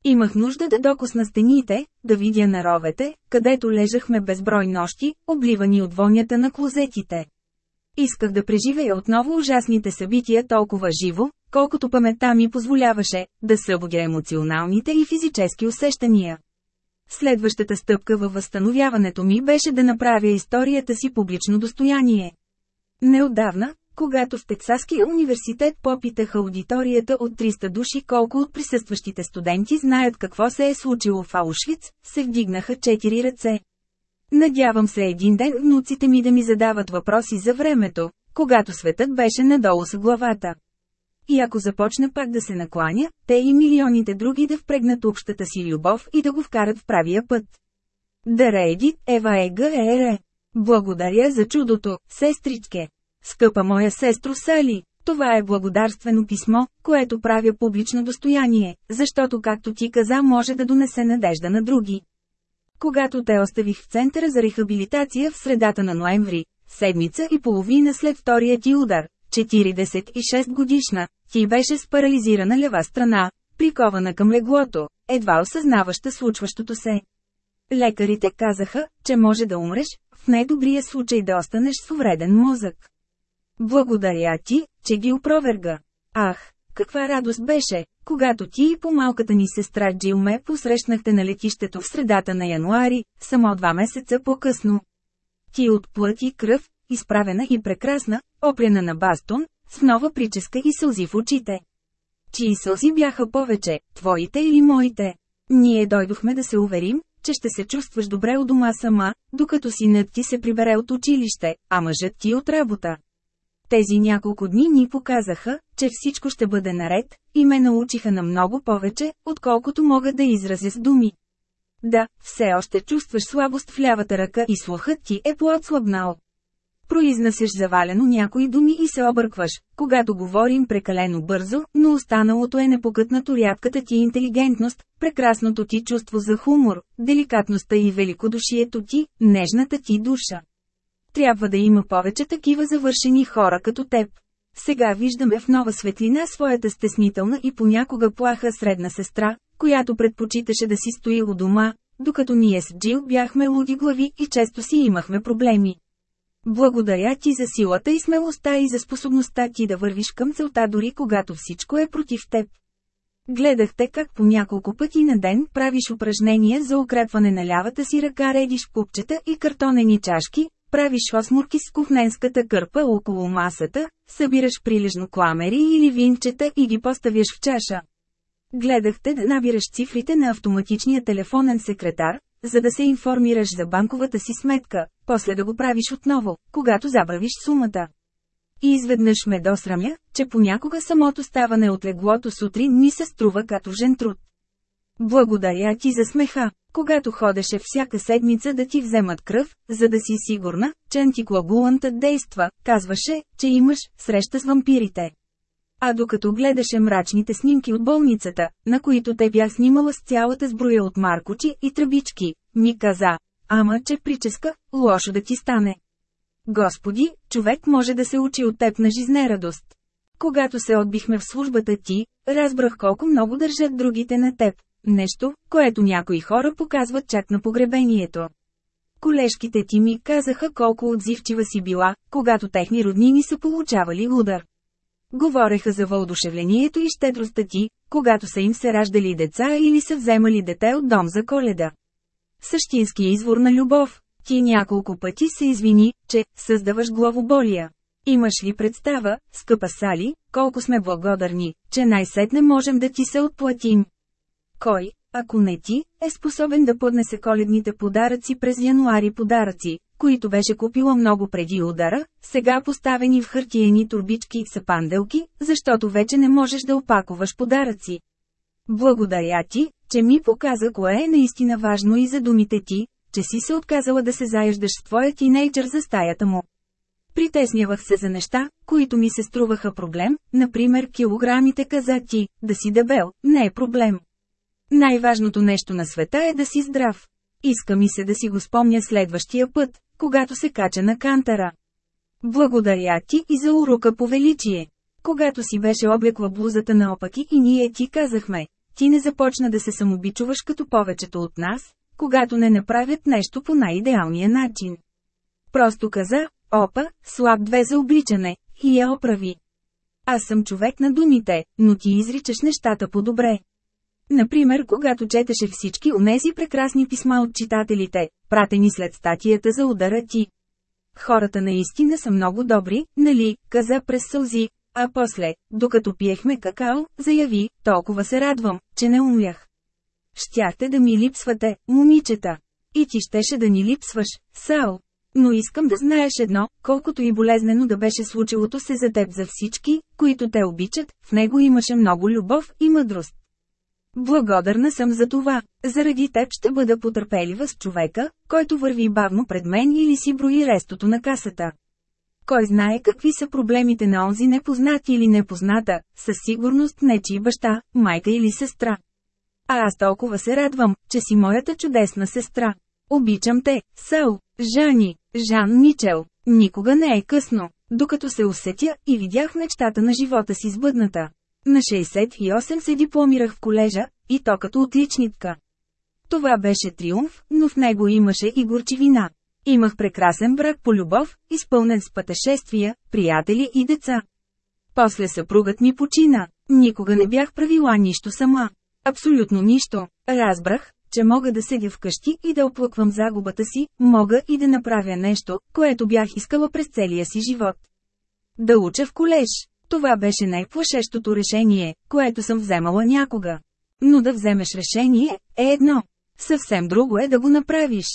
Имах нужда да докосна стените, да видя наровете, където лежахме безброй нощи, обливани от вонята на клозетите. Исках да преживея отново ужасните събития толкова живо, колкото паметта ми позволяваше, да събудя емоционалните и физически усещания. Следващата стъпка във възстановяването ми беше да направя историята си публично достояние. Неодавна, когато в Тексаския университет попитах аудиторията от 300 души колко от присъстващите студенти знаят какво се е случило в Аушвиц, се вдигнаха четири ръце. Надявам се един ден внуците ми да ми задават въпроси за времето, когато светът беше надолу с главата. И ако започна пак да се накланя, те и милионите други да впрегнат общата си любов и да го вкарат в правия път. Дарейди, Ева Ега Ере. Благодаря за чудото, сестричке. Скъпа моя сестро Сали, това е благодарствено писмо, което правя публично достояние, защото както ти каза може да донесе надежда на други. Когато те оставих в центъра за рехабилитация в средата на ноември, седмица и половина след втория ти удар, 46 годишна, ти беше с парализирана лева страна, прикована към леглото, едва осъзнаваща случващото се. Лекарите казаха, че може да умреш, в най-добрия случай да останеш с увреден мозък. Благодаря ти, че ги опроверга. Ах, каква радост беше, когато ти и по-малката ни сестра Джил ме посрещнахте на летището в средата на януари, само два месеца по-късно. Ти от плът и кръв, изправена и прекрасна, опрена на бастон, с нова прическа и сълзи в очите. Чии сълзи бяха повече, твоите или моите? Ние дойдохме да се уверим, че ще се чувстваш добре у дома сама, докато синът ти се прибере от училище, а мъжът ти от работа. Тези няколко дни ни показаха, че всичко ще бъде наред, и ме научиха на много повече, отколкото мога да изразя с думи. Да, все още чувстваш слабост в лявата ръка и слухът ти е поотслабнал. Произнасяш завалено някои думи и се объркваш, когато говорим прекалено бързо, но останалото е непокътнато рядката ти интелигентност, прекрасното ти чувство за хумор, деликатността и великодушието ти, нежната ти душа. Трябва да има повече такива завършени хора като теб. Сега виждаме в нова светлина своята стеснителна и понякога плаха средна сестра, която предпочиташе да си стои у дома, докато ние с Джил бяхме луди глави и често си имахме проблеми. Благодаря ти за силата и смелостта и за способността ти да вървиш към целта дори когато всичко е против теб. Гледахте как по няколко пъти на ден правиш упражнения за укрепване на лявата си ръка, редиш купчета и картонени чашки, правиш осмурки с кухненската кърпа около масата, събираш прилежно кламери или винчета и ги поставяш в чаша. Гледахте да набираш цифрите на автоматичния телефонен секретар, за да се информираш за банковата си сметка, после да го правиш отново, когато забравиш сумата. И изведнъж ме досрамя, че понякога самото ставане от леглото сутрин ми се струва като жен труд. Благодаря ти за смеха, когато ходеше всяка седмица да ти вземат кръв, за да си сигурна, че антикоагулантът действа, казваше, че имаш среща с вампирите. А докато гледаше мрачните снимки от болницата, на които те бях снимала с цялата сброя от маркочи и тръбички, ми каза, ама че прическа, лошо да ти стане. Господи, човек може да се учи от теб на жизнерадост. Когато се отбихме в службата ти, разбрах колко много държат другите на теб. Нещо, което някои хора показват чак на погребението. Колежките ти ми казаха колко отзивчива си била, когато техни роднини са получавали удар. Говореха за въодушевлението и щедростта ти, когато са им се раждали деца или са вземали дете от дом за коледа. Същински извор на любов. Ти няколко пъти се извини, че създаваш главоболия. Имаш ли представа, скъпа Сали, колко сме благодарни, че най-сетне можем да ти се отплатим? Кой, ако не ти, е способен да поднесе коледните подаръци през януари подаръци, които беше купила много преди удара, сега поставени в хартиени турбички са панделки, защото вече не можеш да опакуваш подаръци. Благодаря ти, че ми показа кое е наистина важно и за думите ти, че си се отказала да се заяждаш с твоя тинейджър за стаята му. Притеснявах се за неща, които ми се струваха проблем, например килограмите каза ти, да си дебел, не е проблем. Най-важното нещо на света е да си здрав. Иска ми се да си го спомня следващия път, когато се кача на кантара. Благодаря ти и за урока по величие. Когато си беше облекла блузата наопаки и ние ти казахме, ти не започна да се самобичуваш като повечето от нас, когато не направят нещо по най-идеалния начин. Просто каза, опа, слаб две за обличане, и я оправи. Аз съм човек на думите, но ти изричаш нещата по-добре. Например, когато четеше всички онези прекрасни писма от читателите, пратени след статията за удара ти. Хората наистина са много добри, нали, каза през сълзи, а после, докато пиехме какао, заяви, толкова се радвам, че не умлях. Щяхте да ми липсвате, момичета. И ти щеше да ни липсваш, Сао. Но искам да знаеш едно, колкото и болезнено да беше случилото се за теб за всички, които те обичат, в него имаше много любов и мъдрост. Благодарна съм за това. Заради теб ще бъда потърпелива с човека, който върви бавно пред мен или си брои рестото на касата. Кой знае какви са проблемите на онзи непознат или непозната, със сигурност нечи баща, майка или сестра. А аз толкова се радвам, че си моята чудесна сестра. Обичам те, Съл, Жани, Жан Мичел. Никога не е късно, докато се усетя и видях мечтата на живота си сбъдната. На 68 се дипломирах в колежа, и то като отличнитка. Това беше триумф, но в него имаше и горчивина. Имах прекрасен брак по любов, изпълнен с пътешествия, приятели и деца. После съпругът ми почина. Никога не бях правила нищо сама. Абсолютно нищо. Разбрах, че мога да седя вкъщи и да оплъквам загубата си, мога и да направя нещо, което бях искала през целия си живот. Да уча в колеж. Това беше най-плашещото решение, което съм вземала някога. Но да вземеш решение, е едно. Съвсем друго е да го направиш.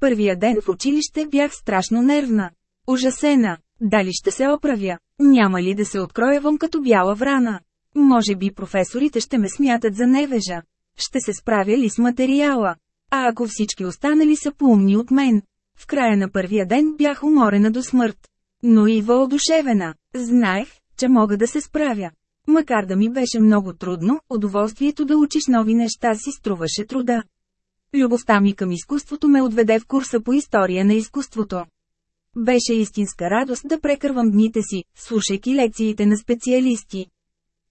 Първия ден в училище бях страшно нервна. Ужасена. Дали ще се оправя? Няма ли да се откроявам като бяла врана? Може би професорите ще ме смятат за невежа. Ще се справя ли с материала? А ако всички останали са поумни от мен? В края на първия ден бях уморена до смърт. Но и въодушевена. Знаех, че мога да се справя. Макар да ми беше много трудно, удоволствието да учиш нови неща си струваше труда. Любовта ми към изкуството ме отведе в курса по история на изкуството. Беше истинска радост да прекървам дните си, слушайки лекциите на специалисти.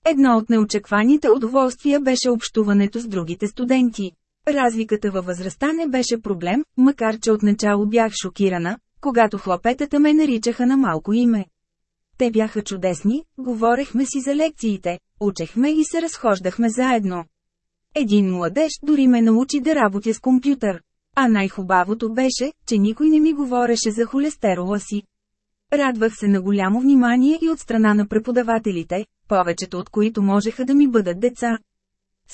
Едно от неочекваните удоволствия беше общуването с другите студенти. Разликата във възрастта не беше проблем, макар че отначало бях шокирана, когато хлопетата ме наричаха на малко име. Те бяха чудесни, говорехме си за лекциите, учехме и се разхождахме заедно. Един младеж дори ме научи да работя с компютър. А най-хубавото беше, че никой не ми говореше за холестерола си. Радвах се на голямо внимание и от страна на преподавателите, повечето от които можеха да ми бъдат деца.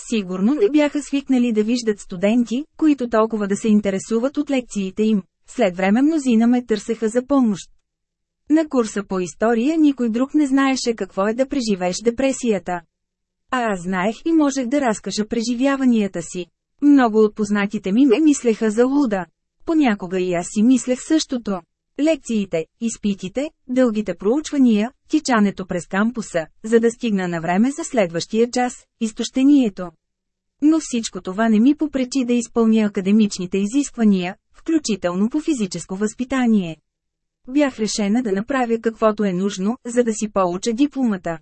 Сигурно не бяха свикнали да виждат студенти, които толкова да се интересуват от лекциите им. След време мнозина ме търсеха за помощ. На курса по история никой друг не знаеше какво е да преживееш депресията. А аз знаех и можех да разкажа преживяванията си. Много от познатите ми ме мислеха за луда. Понякога и аз си мислех същото. Лекциите, изпитите, дългите проучвания, тичането през кампуса, за да стигна на време за следващия час, изтощението. Но всичко това не ми попречи да изпълня академичните изисквания, включително по физическо възпитание. Бях решена да направя каквото е нужно, за да си получа дипломата.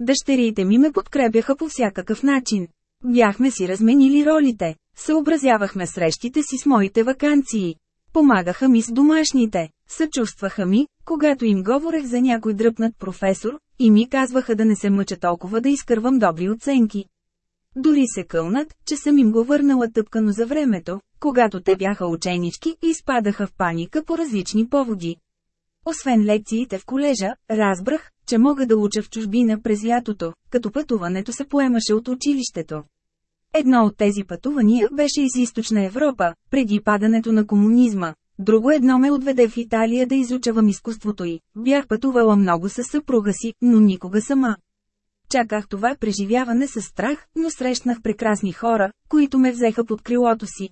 Дъщерите ми ме подкрепяха по всякакъв начин. Бяхме си разменили ролите, съобразявахме срещите си с моите вакансии. Помагаха ми с домашните, съчувстваха ми, когато им говорех за някой дръпнат професор, и ми казваха да не се мъча толкова да изкървам добри оценки. Дори се кълнат, че съм им го върнала тъпкано за времето, когато те бяха ученички и изпадаха в паника по различни поводи. Освен лекциите в колежа, разбрах, че мога да уча в чужбина през лятото, като пътуването се поемаше от училището. Едно от тези пътувания беше из източна Европа, преди падането на комунизма. Друго едно ме отведе в Италия да изучавам изкуството й. Бях пътувала много със съпруга си, но никога сама. Чаках това преживяване с страх, но срещнах прекрасни хора, които ме взеха под крилото си.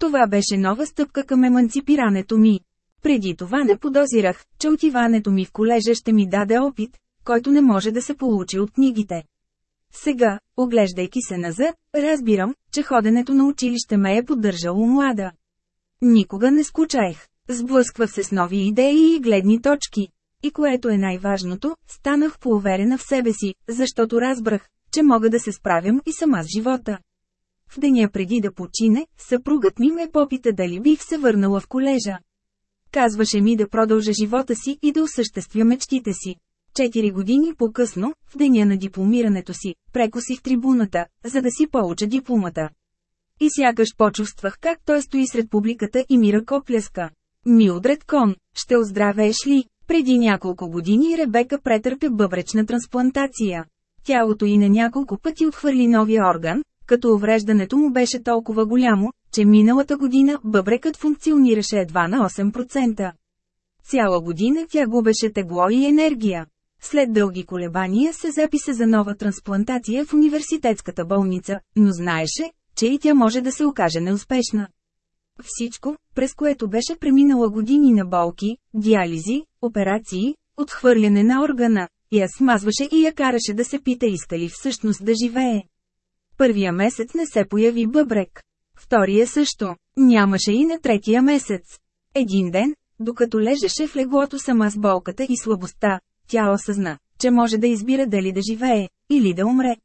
Това беше нова стъпка към еманципирането ми. Преди това не подозирах, че отиването ми в колежа ще ми даде опит, който не може да се получи от книгите. Сега, оглеждайки се назад, разбирам, че ходенето на училище ме е поддържало млада. Никога не скучаех. Сблъсквах се с нови идеи и гледни точки. И което е най-важното, станах поуверена в себе си, защото разбрах, че мога да се справям и сама с живота. В деня преди да почине, съпругът ми ме попита дали бих се върнала в колежа. Казваше ми да продължа живота си и да осъществя мечтите си. Четири години по-късно, в деня на дипломирането си, прекосих трибуната, за да си получа дипломата. И сякаш почувствах как той стои сред публиката и ми ръкопляска. Милдред Кон, ще оздравееш ли? Преди няколко години Ребека претърпя бъбречна трансплантация. Тялото й на няколко пъти отхвърли новия орган, като увреждането му беше толкова голямо, че миналата година бъбрекът функционираше едва на 8%. Цяла година тя губеше тегло и енергия. След дълги колебания се записа за нова трансплантация в университетската болница, но знаеше, че и тя може да се окаже неуспешна. Всичко, през което беше преминала години на болки, диализи, операции, отхвърляне на органа, я смазваше и я караше да се пита иска ли всъщност да живее. Първия месец не се появи бъбрек. Втория също. Нямаше и на третия месец. Един ден, докато лежеше в леглото сама с болката и слабостта, тя осъзна, че може да избира дали да живее, или да умре.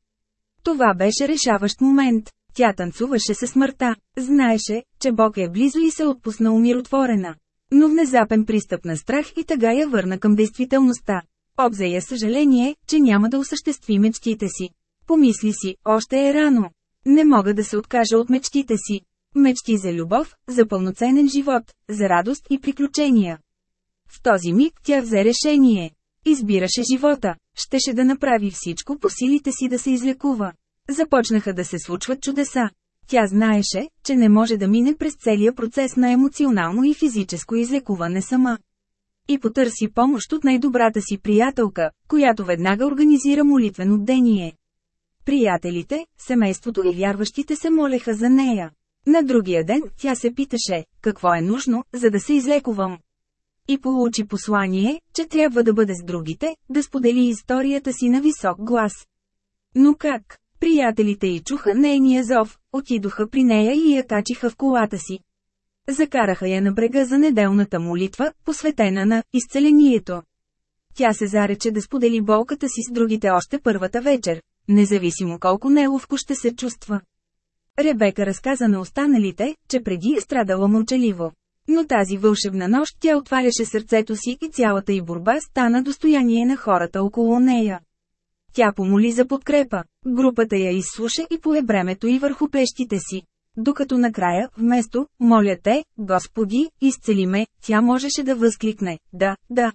Това беше решаващ момент. Тя танцуваше със смъртта. Знаеше, че Бог е близо и се отпусна умиротворена. Но внезапен пристъп на страх и тъга я върна към действителността. Обзея съжаление, че няма да осъществи мечтите си. Помисли си, още е рано. Не мога да се откажа от мечтите си. Мечти за любов, за пълноценен живот, за радост и приключения. В този миг тя взе решение. Избираше живота, щеше да направи всичко по силите си да се излекува. Започнаха да се случват чудеса. Тя знаеше, че не може да мине през целия процес на емоционално и физическо излекуване сама. И потърси помощ от най-добрата си приятелка, която веднага организира молитвено бдение. Приятелите, семейството и вярващите се молеха за нея. На другия ден тя се питаше, какво е нужно, за да се излекувам. И получи послание, че трябва да бъде с другите, да сподели историята си на висок глас. Но как? Приятелите й чуха нейния зов, отидоха при нея и я качиха в колата си. Закараха я на брега за неделната молитва, посветена на изцелението. Тя се зарече да сподели болката си с другите още първата вечер, независимо колко неловко ще се чувства. Ребека разказа на останалите, че преди е страдала мълчаливо. Но тази вълшебна нощ тя отваряше сърцето си и цялата й борба стана достояние на хората около нея. Тя помоли за подкрепа. Групата я изслуша и пое бремето и върху плещите си. Докато накрая, вместо, моля те, Господи, изцели ме, тя можеше да възкликне, да, да.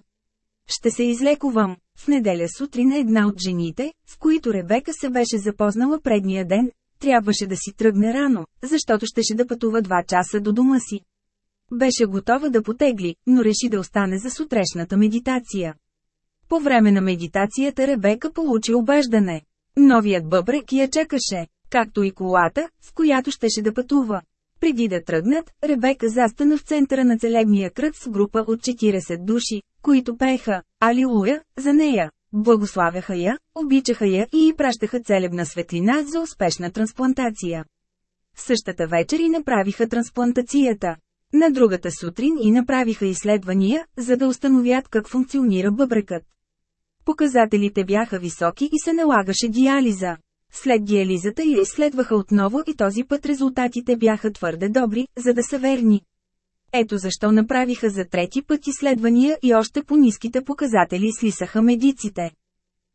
Ще се излекувам. В неделя сутрин една от жените, с които Ребека се беше запознала предния ден, трябваше да си тръгне рано, защото щеше да пътува два часа до дома си. Беше готова да потегли, но реши да остане за сутрешната медитация. По време на медитацията Ребека получи обеждане. Новият бъбрек я чакаше, както и колата, с която щеше да пътува. Преди да тръгнат, Ребека застана в центъра на целебния кръг с група от 40 души, които пееха «Алилуя» за нея, благославяха я, обичаха я и пращаха целебна светлина за успешна трансплантация. Същата вечер и направиха трансплантацията. На другата сутрин и направиха изследвания, за да установят как функционира бъбрекът. Показателите бяха високи и се налагаше диализа. След диализата я изследваха отново и този път резултатите бяха твърде добри, за да са верни. Ето защо направиха за трети път изследвания и още по ниските показатели слисаха медиците.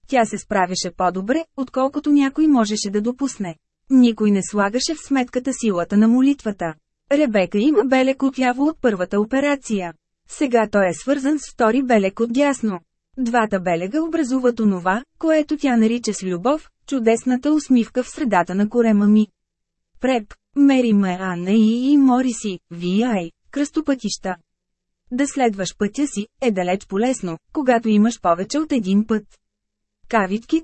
Тя се справяше по-добре, отколкото някой можеше да допусне. Никой не слагаше в сметката силата на молитвата. Ребека има белек отляво от първата операция. Сега той е свързан с втори белек от дясно. Двата белега образуват онова, което тя нарича с любов, чудесната усмивка в средата на корема ми. Преп, Мери Ме Анна и и Мориси, Виай, кръстопътища. Да следваш пътя си, е далеч полезно, когато имаш повече от един път. Кавитки.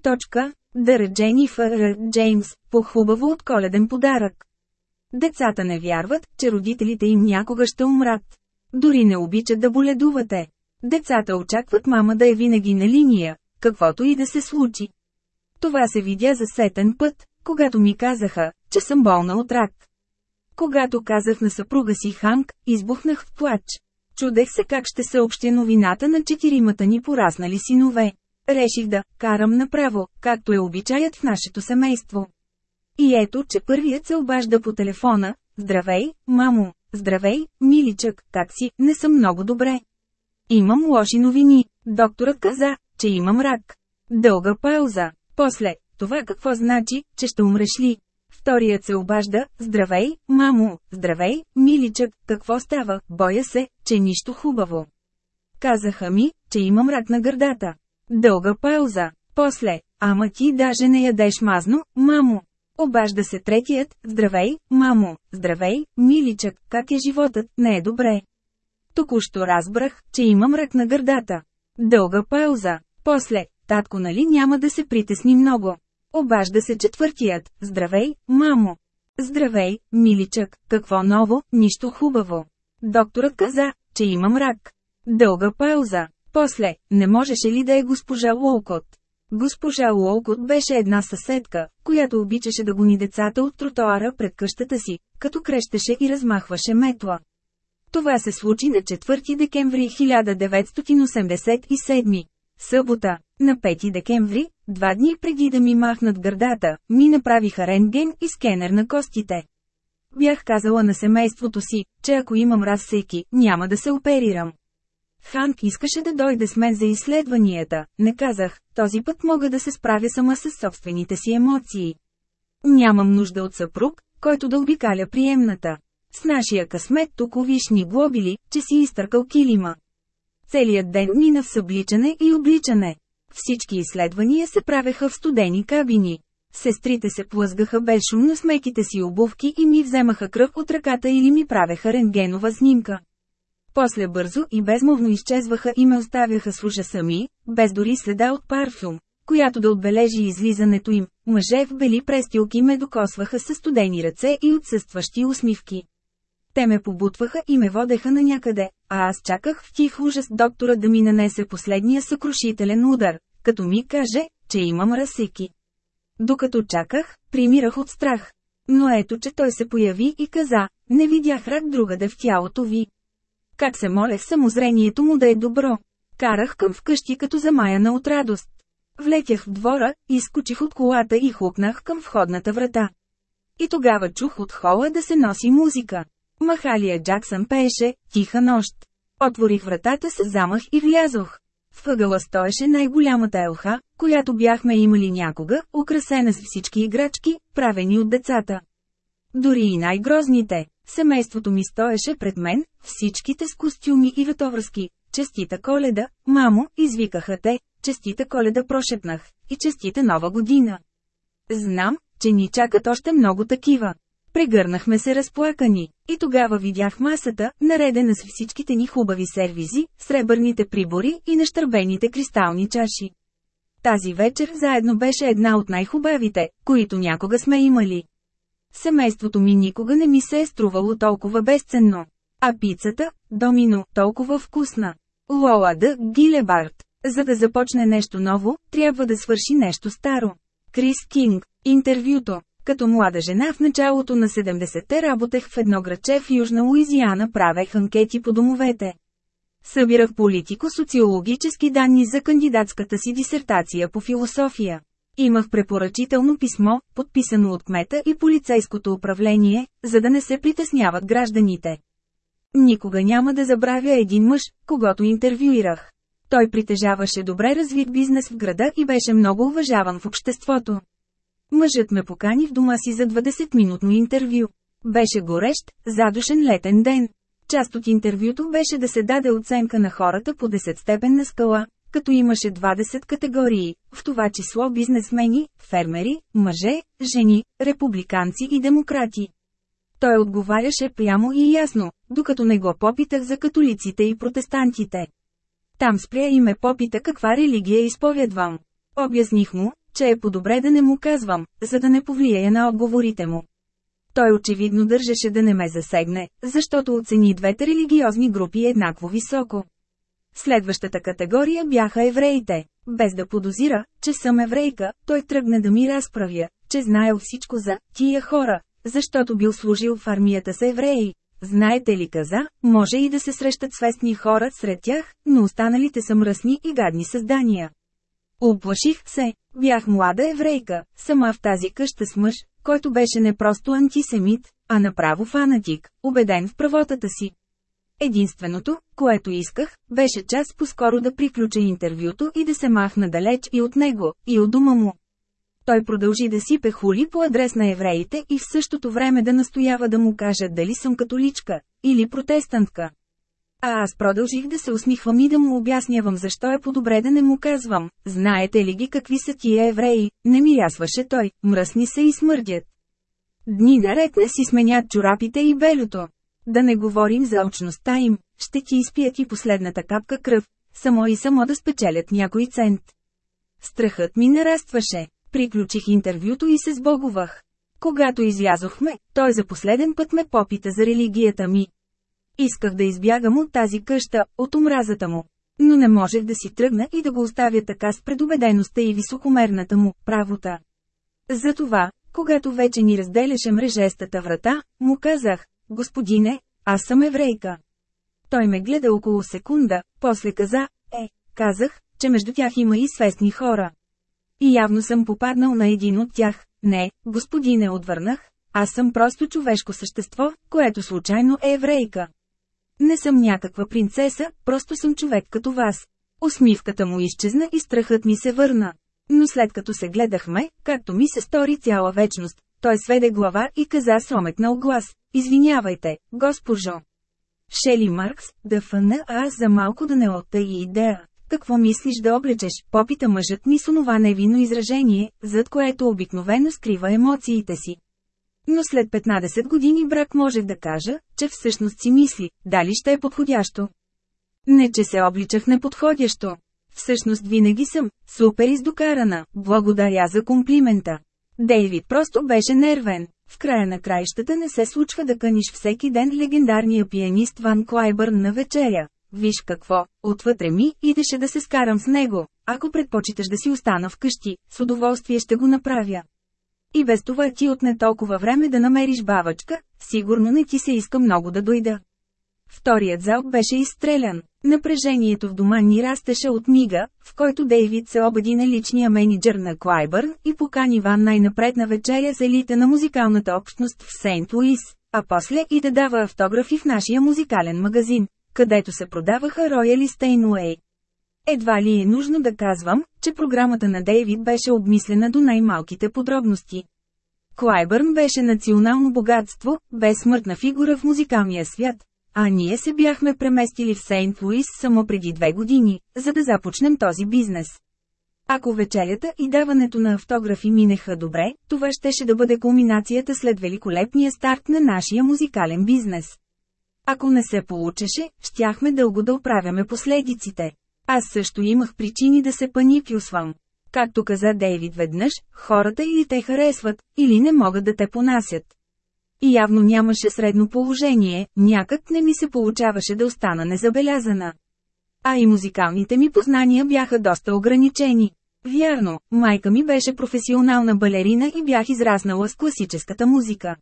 Дър Дженифър Джеймс, по-хубаво от коледен подарък. Децата не вярват, че родителите им някога ще умрат. Дори не обичат да боледувате. Децата очакват мама да е винаги на линия, каквото и да се случи. Това се видя за сетен път, когато ми казаха, че съм болна от рак. Когато казах на съпруга си Ханк, избухнах в плач. Чудех се как ще съобщя новината на четиримата ни пораснали синове. Реших да карам направо, както е обичаят в нашето семейство. И ето, че първият се обажда по телефона. Здравей, мамо, здравей, миличък, как си, не съм много добре. Имам лоши новини. Докторът каза, че имам рак. Дълга пауза. После, това какво значи, че ще умреш ли? Вторият се обажда, здравей, мамо, здравей, миличък, какво става, боя се, че нищо хубаво. Казаха ми, че имам рак на гърдата. Дълга пауза. После, ама ти даже не ядеш мазно, мамо. Обажда се третият, здравей, мамо, здравей, миличък, как е животът, не е добре. Току-що разбрах, че имам рък на гърдата. Дълга пауза. После, татко нали няма да се притесни много. Обажда се четвъртият, здравей, мамо. Здравей, миличък, какво ново, нищо хубаво. Докторът каза, че имам рак. Дълга пауза. После, не можеше ли да е госпожа Лоукот? Госпожа Уолкот беше една съседка, която обичаше да гони децата от тротоара пред къщата си, като крещеше и размахваше метла. Това се случи на 4 декември 1987. Събота, на 5 декември, два дни преди да ми махнат гърдата, ми направиха рентген и скенер на костите. Бях казала на семейството си, че ако имам разсеки, няма да се оперирам. Ханк искаше да дойде с мен за изследванията, не казах, този път мога да се справя сама с собствените си емоции. Нямам нужда от съпруг, който да обикаля приемната. С нашия късмет тук вишни глобили, че си изтъркал килима. Целият ден мина в събличане и обличане. Всички изследвания се правеха в студени кабини. Сестрите се плъзгаха безшумно с меките си обувки и ми вземаха кръв от ръката или ми правеха рентгенова снимка. После бързо и безмовно изчезваха и ме оставяха с ужаса ми, без дори следа от парфюм, която да отбележи излизането им. Мъже в бели престилки ме докосваха с студени ръце и отсъстващи усмивки. Те ме побутваха и ме водеха на някъде, а аз чаках в тих ужас доктора да ми нанесе последния съкрушителен удар, като ми каже, че имам разсеки. Докато чаках, примирах от страх. Но ето, че той се появи и каза, не видях рак другаде в тялото ви. Как се молех самозрението му да е добро. Карах към вкъщи като замаяна от радост. Влетях в двора, изкочих от колата и хукнах към входната врата. И тогава чух от хола да се носи музика. Махалия Джаксън пееше «Тиха нощ». Отворих вратата с замах и влязох. В ъгъла стоеше най-голямата елха, която бяхме имали някога, украсена с всички играчки, правени от децата. Дори и най-грозните. Семейството ми стоеше пред мен, всичките с костюми и ветовръзки. Честита коледа, мамо, извикаха те, честита коледа прошепнах, и честита нова година. Знам, че ни чакат още много такива. Прегърнахме се разплакани, и тогава видях масата, наредена с всичките ни хубави сервизи, сребърните прибори и нащърбените кристални чаши. Тази вечер заедно беше една от най-хубавите, които някога сме имали. Семейството ми никога не ми се е струвало толкова безценно. А пицата, домино, толкова вкусна. Лола Д. Гилебард. За да започне нещо ново, трябва да свърши нещо старо. Крис Кинг. Интервюто. Като млада жена в началото на 70-те работех в едно градче в Южна Луизиана правех анкети по домовете. Събирах политико-социологически данни за кандидатската си дисертация по философия. Имах препоръчително писмо, подписано от кмета и полицейското управление, за да не се притесняват гражданите. Никога няма да забравя един мъж, когато интервюирах. Той притежаваше добре развит бизнес в града и беше много уважаван в обществото. Мъжът ме покани в дома си за 20-минутно интервю. Беше горещ, задушен летен ден. Част от интервюто беше да се даде оценка на хората по 10-степенна скала, като имаше 20 категории, в това число бизнесмени, фермери, мъже, жени, републиканци и демократи. Той отговаряше прямо и ясно, докато не го попитах за католиците и протестантите. Там спря и ме попита каква религия изповядвам. Обясних му, че е по-добре да не му казвам, за да не повлияе на отговорите му. Той очевидно държеше да не ме засегне, защото оцени двете религиозни групи еднакво високо. Следващата категория бяха евреите. Без да подозира, че съм еврейка, той тръгна да ми разправя, че знаел всичко за тия хора, защото бил служил в армията с евреи. Знаете ли каза, може и да се срещат свестни хора сред тях, но останалите са мръсни и гадни създания. Оплаших се, бях млада еврейка, сама в тази къща с мъж, който беше не просто антисемит, а направо фанатик, убеден в правотата си. Единственото, което исках, беше час по-скоро да приключа интервюто и да се махна далеч и от него, и от дома му. Той продължи да сипе хули по адрес на евреите и в същото време да настоява да му кажа дали съм католичка, или протестантка. А аз продължих да се усмихвам и да му обяснявам защо е по-добре да не му казвам. Знаете ли ги какви са тия евреи? Не ми ясваше той, мръсни се и смърдят. Дни наред не си сменят чорапите и белюто. Да не говорим за очността им, ще ти изпият и последната капка кръв, само и само да спечелят някой цент. Страхът ми нарастваше. Приключих интервюто и се сбогувах. Когато излязохме, той за последен път ме попита за религията ми. Исках да избягам от тази къща, от омразата му. Но не можех да си тръгна и да го оставя така с предубедеността и високомерната му правота. Затова, когато вече ни разделяше мрежестата врата, му казах, Господине, аз съм еврейка. Той ме гледа около секунда, после каза, е, казах, че между тях има и свестни хора. И явно съм попаднал на един от тях. Не, господине отвърнах, аз съм просто човешко същество, което случайно е еврейка. Не съм някаква принцеса, просто съм човек като вас. Усмивката му изчезна и страхът ми се върна. Но след като се гледахме, както ми се стори цяла вечност, той сведе глава и каза с омекнал глас. Извинявайте, госпожо. Шели Маркс, да фъна аз за малко да не оттаи идея. Какво мислиш да облечеш, попита мъжът ми с онова невинно изражение, зад което обикновено скрива емоциите си. Но след 15 години брак може да кажа, че всъщност си мисли, дали ще е подходящо. Не че се обличах неподходящо. Всъщност винаги съм, супер издокарана, благодаря за комплимента. Дейвид просто беше нервен. В края на краищата не се случва да каниш всеки ден легендарния пианист Ван Клайбърн на вечеря. Виж какво, отвътре ми идеше да се скарам с него. Ако предпочиташ да си остана вкъщи, с удоволствие ще го направя. И без това ти отне толкова време да намериш бабачка, сигурно не ти се иска много да дойда. Вторият залп беше изстрелян. Напрежението в дома ни растеше от мига, в който Дейвид се обади на личния менеджер на Клайбърн и покани Ван най-напред на вечеря с елита на музикалната общност в Сейнт Луис, а после и да дава автографи в нашия музикален магазин, където се продаваха рояли Стейнуей. Едва ли е нужно да казвам, че програмата на Дейвид беше обмислена до най-малките подробности. Клайбърн беше национално богатство, безсмъртна фигура в музикалния свят, а ние се бяхме преместили в Сейнт Луис само преди две години, за да започнем този бизнес. Ако вечерята и даването на автографи минеха добре, това щеше да бъде кулминацията след великолепния старт на нашия музикален бизнес. Ако не се получеше, щяхме дълго да оправяме последиците. Аз също имах причини да се паникюсвам. Както каза Дейвид веднъж, хората или те харесват, или не могат да те понасят. И явно нямаше средно положение, някак не ми се получаваше да остана незабелязана. А и музикалните ми познания бяха доста ограничени. Вярно, майка ми беше професионална балерина и бях израснала с класическата музика.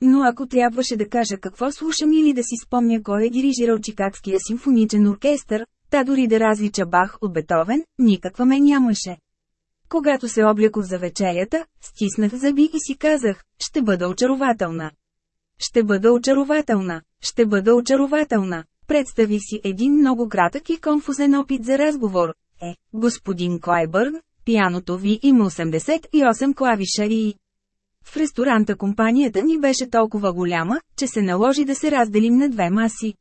Но ако трябваше да кажа какво слушам или да си спомня кой е дирижирал Чикагския симфоничен оркестър, та дори да различа Бах от Бетовен, никаква ме нямаше. Когато се облякох за вечерята, стиснах зъби и си казах, ще бъда очарователна. Ще бъда очарователна, ще бъда очарователна. Представих си един много кратък и конфузен опит за разговор. Е, господин Клайбърн, пианото ви има 88 клавиша и... В ресторанта компанията ни беше толкова голяма, че се наложи да се разделим на две маси.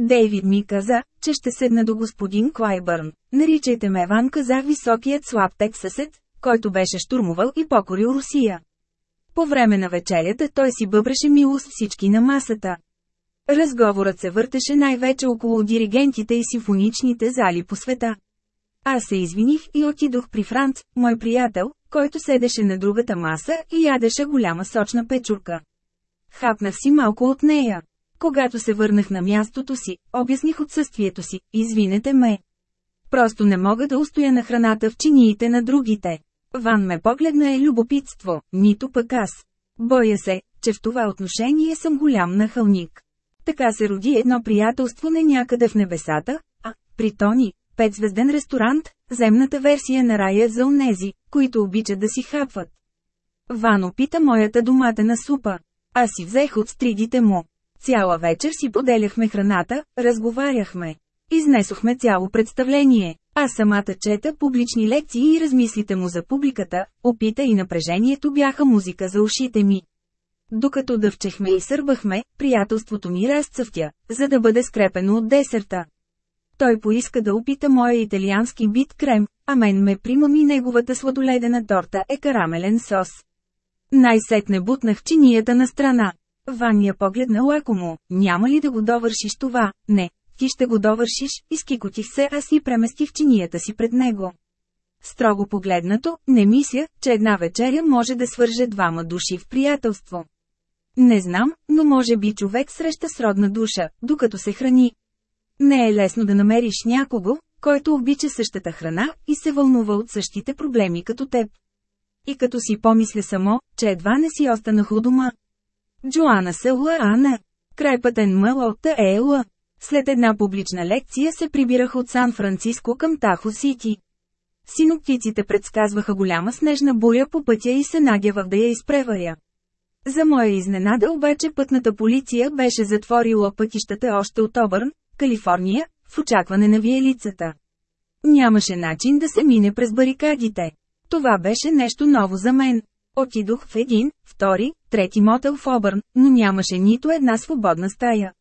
Дейвид ми каза, че ще седна до господин Клайбърн. Наричайте ме Ван каза високият слаб тексасец, който беше штурмувал и покорил Русия. По време на вечерята той си бъбреше милост всички на масата. Разговорът се въртеше най-вече около диригентите и симфоничните зали по света. Аз се извиних и отидох при Франц, мой приятел, който седеше на другата маса и ядеше голяма сочна печурка. Хапнах си малко от нея. Когато се върнах на мястото си, обясних отсъствието си, извинете ме. Просто не мога да устоя на храната в чиниите на другите. Ван ме погледна е любопитство, нито пък аз. Боя се, че в това отношение съм голям нахълник. Така се роди едно приятелство не някъде в небесата, а, при Тони, петзвезден ресторант, земната версия на рая за онези, които обичат да си хапват. Ван опита моята доматена супа. Аз си взех от стридите му. Цяла вечер си поделяхме храната, разговаряхме. Изнесохме цяло представление. А самата чета публични лекции и размислите му за публиката, опита и напрежението бяха музика за ушите ми. Докато дъвчехме и сърбахме, приятелството ми разцъфтя, за да бъде скрепено от десерта. Той поиска да опита моя италиански бит крем, а мен ме примами неговата сладоледена торта е карамелен сос. Най-сетне бутнах чинията на страна. Ваня погледна лакомо, няма ли да го довършиш това? Не, ти ще го довършиш, изкикотих се, аз и преместих чинията си пред него. Строго погледнато, не мисля, че една вечеря може да свърже двама души в приятелство. Не знам, но може би човек среща сродна душа, докато се храни. Не е лесно да намериш някого, който обича същата храна и се вълнува от същите проблеми като теб. И като си помисля само, че едва не си останах у дома. Джоана Селла Ана. Край пътен Мълота Ела. След една публична лекция се прибирах от Сан-Франциско към Тахо Сити. Синоптиците предсказваха голяма снежна буря по пътя и се надявах да я изпреваря. За моя изненада обаче пътната полиция беше затворила пътищата още от Обърн, Калифорния, в очакване на виелицата. Нямаше начин да се мине през барикадите. Това беше нещо ново за мен. Отидох в един, втори, трети мотел в Обърн, но нямаше нито една свободна стая.